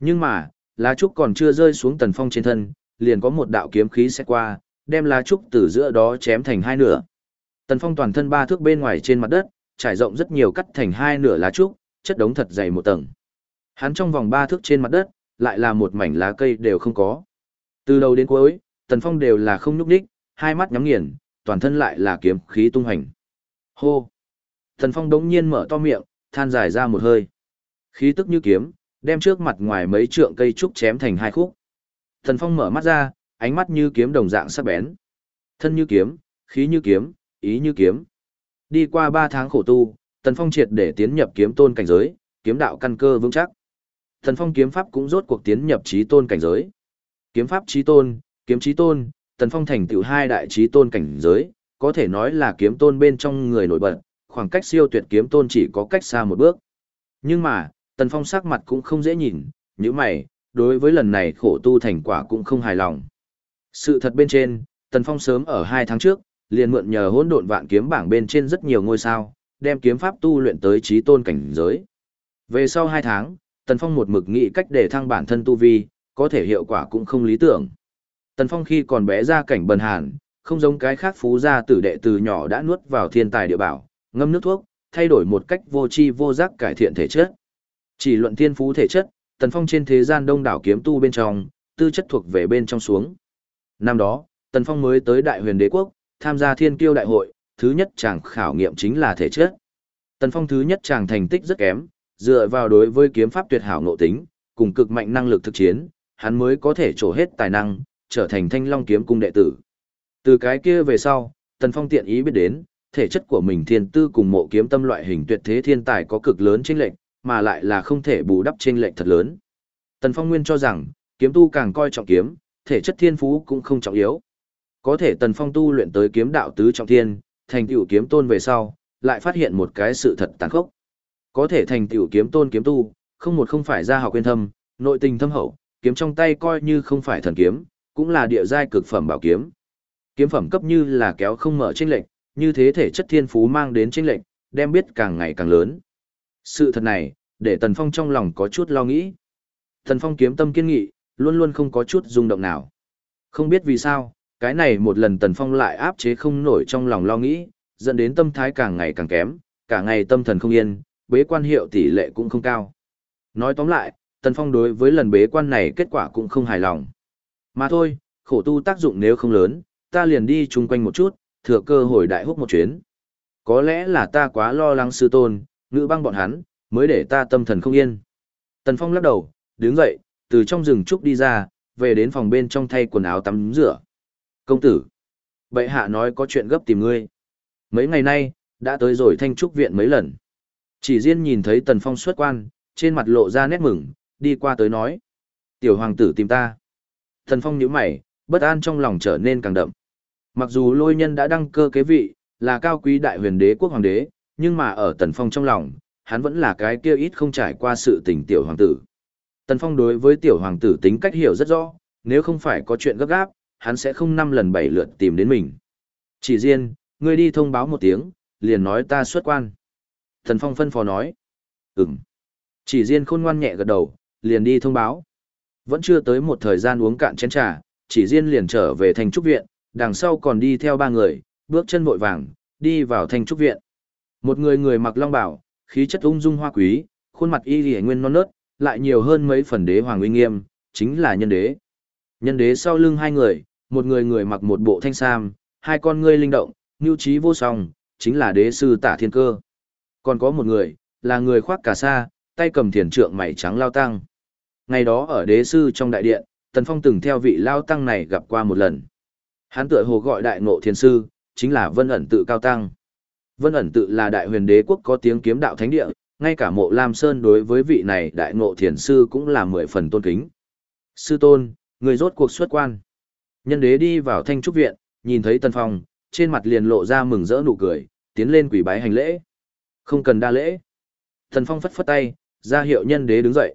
Nhưng mà, lá trúc còn chưa rơi xuống Tần Phong trên thân, liền có một đạo kiếm khí xét qua, đem lá trúc từ giữa đó chém thành hai nửa. Tần Phong toàn thân ba thước bên ngoài trên mặt đất, trải rộng rất nhiều cắt thành hai nửa lá trúc, chất đống thật dày một tầng. Hắn trong vòng ba thước trên mặt đất, lại là một mảnh lá cây đều không có. Từ đầu đến cuối, Tần Phong đều là không nhúc nhích, hai mắt nhắm nghiền, toàn thân lại là kiếm khí tung hành. Hô! Tần Phong đống nhiên mở to miệng, than dài ra một hơi. Khí tức như kiếm, đem trước mặt ngoài mấy trượng cây trúc chém thành hai khúc. Thần Phong mở mắt ra, ánh mắt như kiếm đồng dạng sắc bén. Thân như kiếm, khí như kiếm, ý như kiếm. Đi qua ba tháng khổ tu, Tần Phong triệt để tiến nhập kiếm tôn cảnh giới, kiếm đạo căn cơ vững chắc. Thần Phong kiếm pháp cũng rốt cuộc tiến nhập chí tôn cảnh giới. Kiếm pháp chí tôn, kiếm chí tôn, Tần Phong thành tựu hai đại chí tôn cảnh giới, có thể nói là kiếm tôn bên trong người nổi bật, khoảng cách siêu tuyệt kiếm tôn chỉ có cách xa một bước. Nhưng mà, Tần Phong sắc mặt cũng không dễ nhìn, như mày, đối với lần này khổ tu thành quả cũng không hài lòng. Sự thật bên trên, Tần Phong sớm ở hai tháng trước, liền mượn nhờ hỗn độn vạn kiếm bảng bên trên rất nhiều ngôi sao, đem kiếm pháp tu luyện tới trí tôn cảnh giới. Về sau hai tháng, Tần Phong một mực nghĩ cách để thăng bản thân tu vi, có thể hiệu quả cũng không lý tưởng. Tần Phong khi còn bé ra cảnh bần hàn, không giống cái khác phú gia tử đệ từ nhỏ đã nuốt vào thiên tài địa bảo, ngâm nước thuốc, thay đổi một cách vô tri vô giác cải thiện thể chất. Chỉ luận thiên phú thể chất, Tần Phong trên thế gian đông đảo kiếm tu bên trong, tư chất thuộc về bên trong xuống. Năm đó, Tần Phong mới tới Đại Huyền Đế quốc, tham gia Thiên Kiêu đại hội, thứ nhất chàng khảo nghiệm chính là thể chất. Tần Phong thứ nhất chàng thành tích rất kém, dựa vào đối với kiếm pháp tuyệt hảo nội tính, cùng cực mạnh năng lực thực chiến, hắn mới có thể trổ hết tài năng, trở thành Thanh Long kiếm cung đệ tử. Từ cái kia về sau, Tần Phong tiện ý biết đến, thể chất của mình thiên tư cùng mộ kiếm tâm loại hình tuyệt thế thiên tài có cực lớn chênh lệch, mà lại là không thể bù đắp trên lệnh thật lớn. Tần Phong nguyên cho rằng, kiếm tu càng coi trọng kiếm, thể chất thiên phú cũng không trọng yếu. Có thể Tần Phong tu luyện tới kiếm đạo tứ trọng thiên, thành tựu kiếm tôn về sau, lại phát hiện một cái sự thật tàn khốc. Có thể thành tựu kiếm tôn kiếm tu, không một không phải ra học quyên thâm, nội tình thâm hậu, kiếm trong tay coi như không phải thần kiếm, cũng là địa giai cực phẩm bảo kiếm. Kiếm phẩm cấp như là kéo không mở chênh lệch, như thế thể chất thiên phú mang đến chênh lệch, đem biết càng ngày càng lớn. Sự thật này, để Tần Phong trong lòng có chút lo nghĩ. Tần Phong kiếm tâm kiên nghị, luôn luôn không có chút rung động nào. Không biết vì sao, cái này một lần Tần Phong lại áp chế không nổi trong lòng lo nghĩ, dẫn đến tâm thái càng ngày càng kém, cả ngày tâm thần không yên, bế quan hiệu tỷ lệ cũng không cao. Nói tóm lại, Tần Phong đối với lần bế quan này kết quả cũng không hài lòng. Mà thôi, khổ tu tác dụng nếu không lớn, ta liền đi chung quanh một chút, thừa cơ hội đại húc một chuyến. Có lẽ là ta quá lo lắng sư tôn, ngữ băng bọn hắn, mới để ta tâm thần không yên. Tần Phong lắc đầu, đứng dậy, từ trong rừng trúc đi ra, về đến phòng bên trong thay quần áo tắm rửa. Công tử, bệ hạ nói có chuyện gấp tìm ngươi. Mấy ngày nay, đã tới rồi thanh trúc viện mấy lần. Chỉ riêng nhìn thấy Tần Phong xuất quan, trên mặt lộ ra nét mừng, đi qua tới nói. Tiểu hoàng tử tìm ta. Tần Phong nhíu mày, bất an trong lòng trở nên càng đậm. Mặc dù lôi nhân đã đăng cơ kế vị, là cao quý đại huyền đế quốc hoàng đế, nhưng mà ở Tần Phong trong lòng, hắn vẫn là cái kia ít không trải qua sự tình tiểu hoàng tử. Tần Phong đối với tiểu hoàng tử tính cách hiểu rất rõ, nếu không phải có chuyện gấp gáp, hắn sẽ không năm lần bảy lượt tìm đến mình. Chỉ riêng, ngươi đi thông báo một tiếng, liền nói ta xuất quan. Tần Phong phân phó nói. Ừm. Chỉ riêng khôn ngoan nhẹ gật đầu, liền đi thông báo. Vẫn chưa tới một thời gian uống cạn chén trà, chỉ riêng liền trở về thành trúc viện, đằng sau còn đi theo ba người, bước chân vội vàng, đi vào thành trúc viện. Một người người mặc long bảo, khí chất ung dung hoa quý, khuôn mặt y lì nguyên non nớt, lại nhiều hơn mấy phần đế hoàng uy nghiêm, chính là nhân đế. Nhân đế sau lưng hai người, một người người mặc một bộ thanh sam, hai con ngươi linh động, nhu trí vô song, chính là đế sư tả thiên cơ. Còn có một người, là người khoác cà sa, tay cầm thiền trượng mảy trắng lao tăng. Ngày đó ở đế sư trong đại điện, Tần Phong từng theo vị lao tăng này gặp qua một lần. Hắn tựa hồ gọi đại ngộ thiền sư, chính là vân ẩn tự cao tăng. Vân ẩn tự là đại huyền đế quốc có tiếng kiếm đạo thánh địa, ngay cả mộ Lam Sơn đối với vị này đại ngộ thiền sư cũng là mười phần tôn kính. Sư tôn, người rốt cuộc xuất quan. Nhân đế đi vào thanh trúc viện, nhìn thấy tân Phong, trên mặt liền lộ ra mừng rỡ nụ cười, tiến lên quỷ bái hành lễ. Không cần đa lễ. Tần Phong phất phất tay, ra hiệu nhân đế đứng dậy.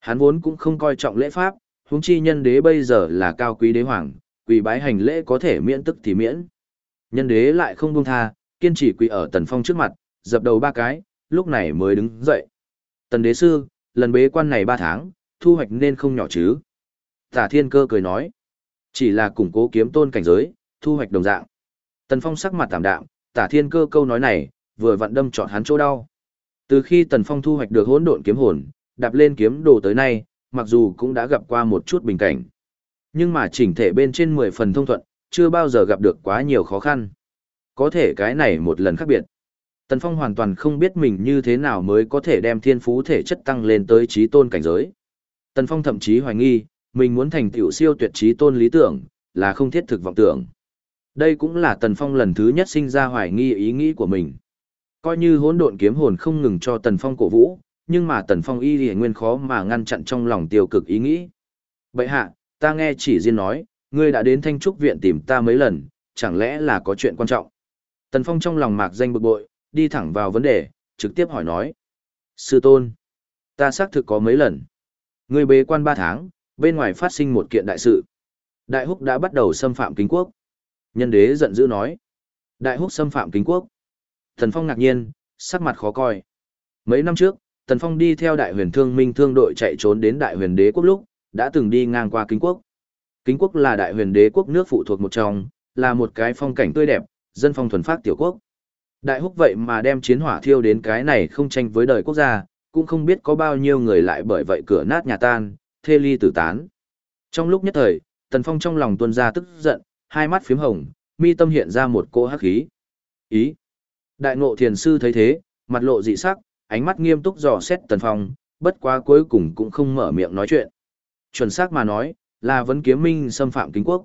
Hắn vốn cũng không coi trọng lễ pháp, huống chi nhân đế bây giờ là cao quý đế hoàng, quỳ bái hành lễ có thể miễn tức thì miễn. Nhân đế lại không buông tha, kiên trì quỳ ở Tần Phong trước mặt, dập đầu ba cái, lúc này mới đứng dậy. Tần đế sư, lần bế quan này ba tháng, thu hoạch nên không nhỏ chứ. Tả thiên cơ cười nói, chỉ là củng cố kiếm tôn cảnh giới, thu hoạch đồng dạng. Tần Phong sắc mặt tạm đạm, tả thiên cơ câu nói này, vừa vặn đâm chọn hắn chỗ đau. Từ khi Tần Phong thu hoạch được hỗn độn kiếm hồn, đạp lên kiếm đồ tới nay, mặc dù cũng đã gặp qua một chút bình cảnh. Nhưng mà chỉnh thể bên trên 10 phần thông thuận, chưa bao giờ gặp được quá nhiều khó khăn. Có thể cái này một lần khác biệt. Tần Phong hoàn toàn không biết mình như thế nào mới có thể đem thiên phú thể chất tăng lên tới trí tôn cảnh giới. Tần Phong thậm chí hoài nghi, mình muốn thành tiểu siêu tuyệt trí tôn lý tưởng, là không thiết thực vọng tưởng. Đây cũng là Tần Phong lần thứ nhất sinh ra hoài nghi ý nghĩ của mình. Coi như hỗn độn kiếm hồn không ngừng cho Tần Phong cổ vũ, nhưng mà Tần Phong y lìa nguyên khó mà ngăn chặn trong lòng tiêu cực ý nghĩ. Bậy hạ, ta nghe chỉ riêng nói, ngươi đã đến Thanh Trúc Viện tìm ta mấy lần, chẳng lẽ là có chuyện quan trọng. Tần Phong trong lòng mạc danh bực bội, đi thẳng vào vấn đề, trực tiếp hỏi nói. Sư tôn, ta xác thực có mấy lần. người bế quan ba tháng, bên ngoài phát sinh một kiện đại sự. Đại húc đã bắt đầu xâm phạm kính quốc. Nhân đế giận dữ nói. Đại húc xâm phạm kính quốc. Tần Phong ngạc nhiên, sắc mặt khó coi. Mấy năm trước, Tần Phong đi theo đại huyền thương minh thương đội chạy trốn đến đại huyền đế quốc lúc, đã từng đi ngang qua kính quốc. Kính quốc là đại huyền đế quốc nước phụ thuộc một trong, là một cái phong cảnh tươi đẹp, dân phong thuần phát tiểu quốc. Đại húc vậy mà đem chiến hỏa thiêu đến cái này không tranh với đời quốc gia, cũng không biết có bao nhiêu người lại bởi vậy cửa nát nhà tan, thê ly tử tán. Trong lúc nhất thời, Tần Phong trong lòng tuôn ra tức giận, hai mắt phím hồng, mi tâm hiện ra một cỗ hắc khí. Ý. Đại ngộ thiền sư thấy thế, mặt lộ dị sắc, ánh mắt nghiêm túc dò xét Tần Phong, bất quá cuối cùng cũng không mở miệng nói chuyện. Chuẩn xác mà nói, là vấn kiếm minh xâm phạm kính quốc.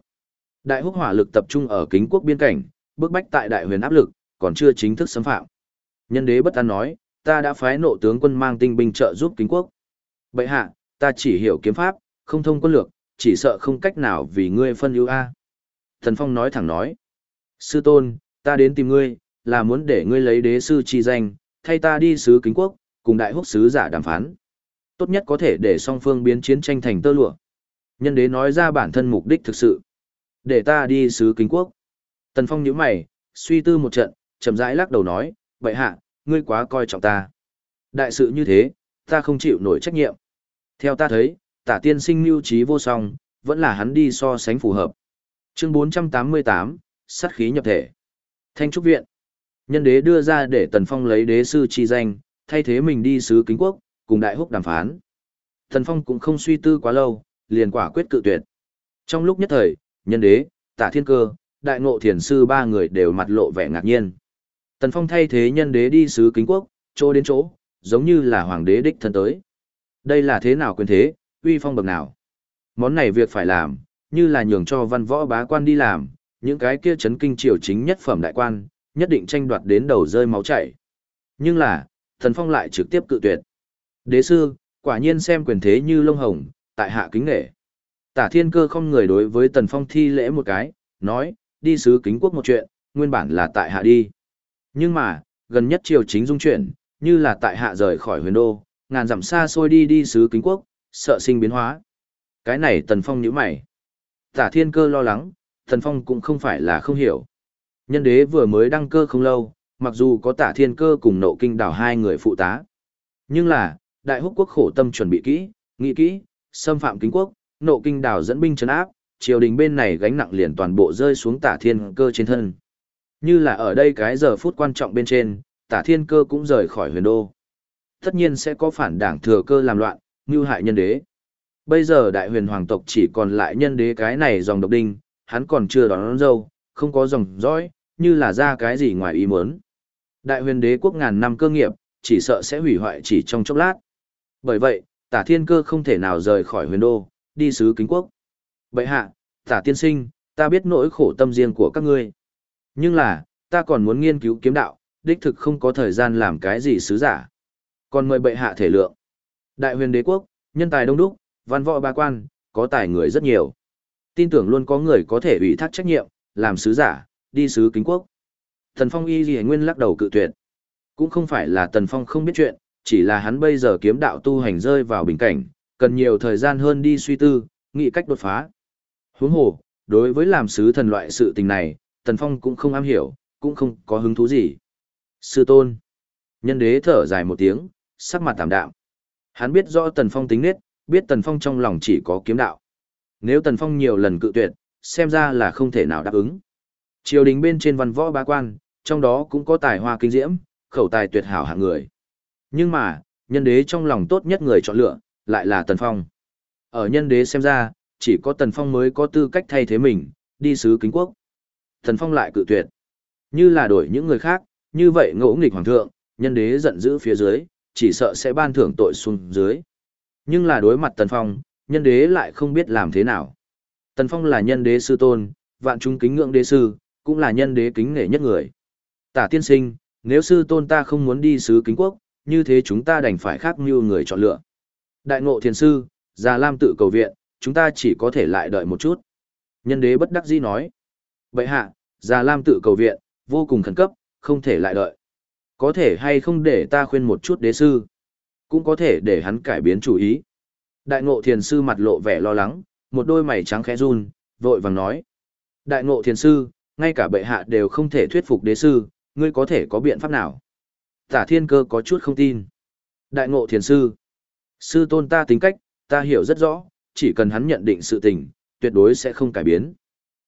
Đại húc hỏa lực tập trung ở kính quốc biên cảnh, bước bách tại đại huyền áp lực, còn chưa chính thức xâm phạm. Nhân đế bất an nói, ta đã phái nộ tướng quân mang tinh binh trợ giúp kính quốc. Bệ hạ, ta chỉ hiểu kiếm pháp, không thông quân lược, chỉ sợ không cách nào vì ngươi phân ưu a. Thần Phong nói thẳng nói, sư tôn, ta đến tìm ngươi, là muốn để ngươi lấy đế sư chi danh, thay ta đi sứ kính quốc, cùng đại húc sứ giả đàm phán. Tốt nhất có thể để song phương biến chiến tranh thành tơ lụa. Nhân đế nói ra bản thân mục đích thực sự. Để ta đi sứ kính quốc. Tần Phong nhíu mày, suy tư một trận, chậm rãi lắc đầu nói, vậy hạ, ngươi quá coi trọng ta. Đại sự như thế, ta không chịu nổi trách nhiệm. Theo ta thấy, tả tiên sinh mưu trí vô song, vẫn là hắn đi so sánh phù hợp. Chương 488, sát khí nhập thể. Thanh trúc viện. Nhân đế đưa ra để Tần Phong lấy đế sư chi danh, thay thế mình đi sứ kính quốc, cùng đại húc đàm phán. Tần Phong cũng không suy tư quá lâu, liền quả quyết cự tuyệt. Trong lúc nhất thời, nhân đế, tả thiên cơ, đại ngộ thiền sư ba người đều mặt lộ vẻ ngạc nhiên. Tần Phong thay thế nhân đế đi sứ kính quốc, chỗ đến chỗ, giống như là hoàng đế đích thân tới. Đây là thế nào quyền thế, uy phong bậc nào? Món này việc phải làm, như là nhường cho văn võ bá quan đi làm, những cái kia chấn kinh triều chính nhất phẩm đại quan, nhất định tranh đoạt đến đầu rơi máu chảy. Nhưng là, Tần phong lại trực tiếp cự tuyệt. Đế sư, quả nhiên xem quyền thế như lông hồng, tại hạ kính nghệ. Tả thiên cơ không người đối với tần phong thi lễ một cái, nói, đi sứ kính quốc một chuyện, nguyên bản là tại hạ đi. Nhưng mà, gần nhất triều chính dung chuyển, như là tại hạ rời khỏi huyền đô, ngàn dặm xa xôi đi đi sứ kính quốc, sợ sinh biến hóa. Cái này tần phong nhíu mày. Tả thiên cơ lo lắng, tần phong cũng không phải là không hiểu. Nhân đế vừa mới đăng cơ không lâu, mặc dù có tả thiên cơ cùng nộ kinh đảo hai người phụ tá. Nhưng là, đại húc quốc khổ tâm chuẩn bị kỹ, nghĩ kỹ, xâm phạm kính quốc, nộ kinh đảo dẫn binh trấn áp, triều đình bên này gánh nặng liền toàn bộ rơi xuống tả thiên cơ trên thân. Như là ở đây cái giờ phút quan trọng bên trên, tả thiên cơ cũng rời khỏi huyền đô. Tất nhiên sẽ có phản đảng thừa cơ làm loạn, như hại nhân đế. Bây giờ đại huyền hoàng tộc chỉ còn lại nhân đế cái này dòng độc đinh, hắn còn chưa đón, đón dâu, không có dòng dõi, như là ra cái gì ngoài ý muốn. Đại huyền đế quốc ngàn năm cơ nghiệp, chỉ sợ sẽ hủy hoại chỉ trong chốc lát. Bởi vậy, tả thiên cơ không thể nào rời khỏi huyền đô, đi sứ kính quốc. Bệ hạ, tả tiên sinh, ta biết nỗi khổ tâm riêng của các ngươi. Nhưng là, ta còn muốn nghiên cứu kiếm đạo, đích thực không có thời gian làm cái gì sứ giả. Còn mời bệ hạ thể lượng. Đại huyền đế quốc, nhân tài đông đúc, văn võ ba quan, có tài người rất nhiều. Tin tưởng luôn có người có thể ủy thác trách nhiệm, làm sứ giả, đi sứ kính quốc. Tần Phong y gì nguyên lắc đầu cự tuyệt. Cũng không phải là Tần Phong không biết chuyện, chỉ là hắn bây giờ kiếm đạo tu hành rơi vào bình cảnh, cần nhiều thời gian hơn đi suy tư, nghĩ cách đột phá. Huống hồ, đối với làm sứ thần loại sự tình này, Tần Phong cũng không am hiểu, cũng không có hứng thú gì. Sư tôn. Nhân đế thở dài một tiếng, sắc mặt tạm đạm. Hắn biết rõ Tần Phong tính nết, biết Tần Phong trong lòng chỉ có kiếm đạo. Nếu Tần Phong nhiều lần cự tuyệt, xem ra là không thể nào đáp ứng. Triều đình bên trên văn võ ba quan, trong đó cũng có tài hoa kinh diễm, khẩu tài tuyệt hảo hạng người. Nhưng mà, nhân đế trong lòng tốt nhất người chọn lựa, lại là Tần Phong. Ở nhân đế xem ra, chỉ có Tần Phong mới có tư cách thay thế mình, đi sứ kính quốc. Tần Phong lại cự tuyệt. Như là đổi những người khác, như vậy ngỗ nghịch hoàng thượng, nhân đế giận dữ phía dưới, chỉ sợ sẽ ban thưởng tội xuống dưới. Nhưng là đối mặt Tần Phong, nhân đế lại không biết làm thế nào. Tần Phong là nhân đế sư tôn, vạn chúng kính ngưỡng đế sư, cũng là nhân đế kính nể nhất người. Tả tiên sinh, nếu sư tôn ta không muốn đi sứ kính quốc, như thế chúng ta đành phải khác như người chọn lựa. Đại ngộ thiền sư, già lam tự cầu viện, chúng ta chỉ có thể lại đợi một chút. Nhân đế bất đắc dĩ nói. Bệ hạ, già lam tự cầu viện, vô cùng khẩn cấp, không thể lại đợi. Có thể hay không để ta khuyên một chút đế sư. Cũng có thể để hắn cải biến chủ ý. Đại ngộ thiền sư mặt lộ vẻ lo lắng, một đôi mày trắng khẽ run, vội vàng nói. Đại ngộ thiền sư, ngay cả bệ hạ đều không thể thuyết phục đế sư, ngươi có thể có biện pháp nào? Tả thiên cơ có chút không tin. Đại ngộ thiền sư. Sư tôn ta tính cách, ta hiểu rất rõ, chỉ cần hắn nhận định sự tình, tuyệt đối sẽ không cải biến.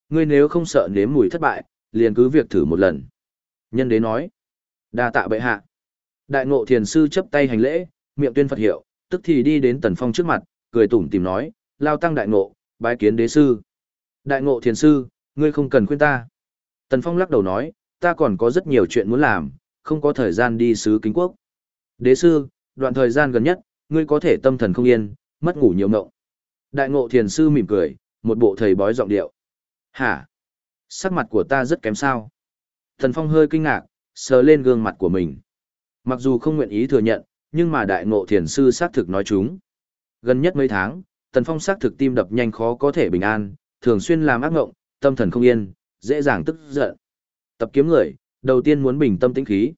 Ngươi nếu không sợ nếm mùi thất bại, liền cứ việc thử một lần. Nhân đế nói. đa tạ bệ hạ. Đại ngộ thiền sư chấp tay hành lễ, miệng tuyên Phật hiệu, tức thì đi đến tần phong trước mặt, cười tủm tìm nói, lao tăng đại ngộ, bái kiến đế sư. Đại ngộ thiền sư, ngươi không cần khuyên ta. Tần phong lắc đầu nói, ta còn có rất nhiều chuyện muốn làm, không có thời gian đi sứ kính quốc. Đế sư, đoạn thời gian gần nhất, ngươi có thể tâm thần không yên, mất ngủ nhiều mộng. Đại ngộ thiền sư mỉm cười, một bộ thầy bói giọng điệu. Hả? Sắc mặt của ta rất kém sao? Thần Phong hơi kinh ngạc, sờ lên gương mặt của mình. Mặc dù không nguyện ý thừa nhận, nhưng mà đại ngộ thiền sư xác thực nói chúng. Gần nhất mấy tháng, Tần Phong xác thực tim đập nhanh khó có thể bình an, thường xuyên làm ác ngộng, tâm thần không yên, dễ dàng tức giận. Tập kiếm người, đầu tiên muốn bình tâm tĩnh khí.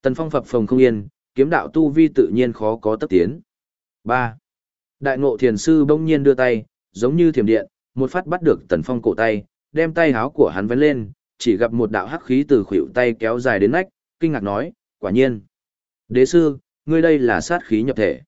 Tần Phong phập phồng không yên, kiếm đạo tu vi tự nhiên khó có tất tiến. 3. Đại ngộ thiền sư bỗng nhiên đưa tay, giống như thiểm điện, một phát bắt được Tần Phong cổ tay, đem tay háo của hắn vén lên, chỉ gặp một đạo hắc khí từ khuỷu tay kéo dài đến nách, kinh ngạc nói, quả nhiên. Đế sư, ngươi đây là sát khí nhập thể.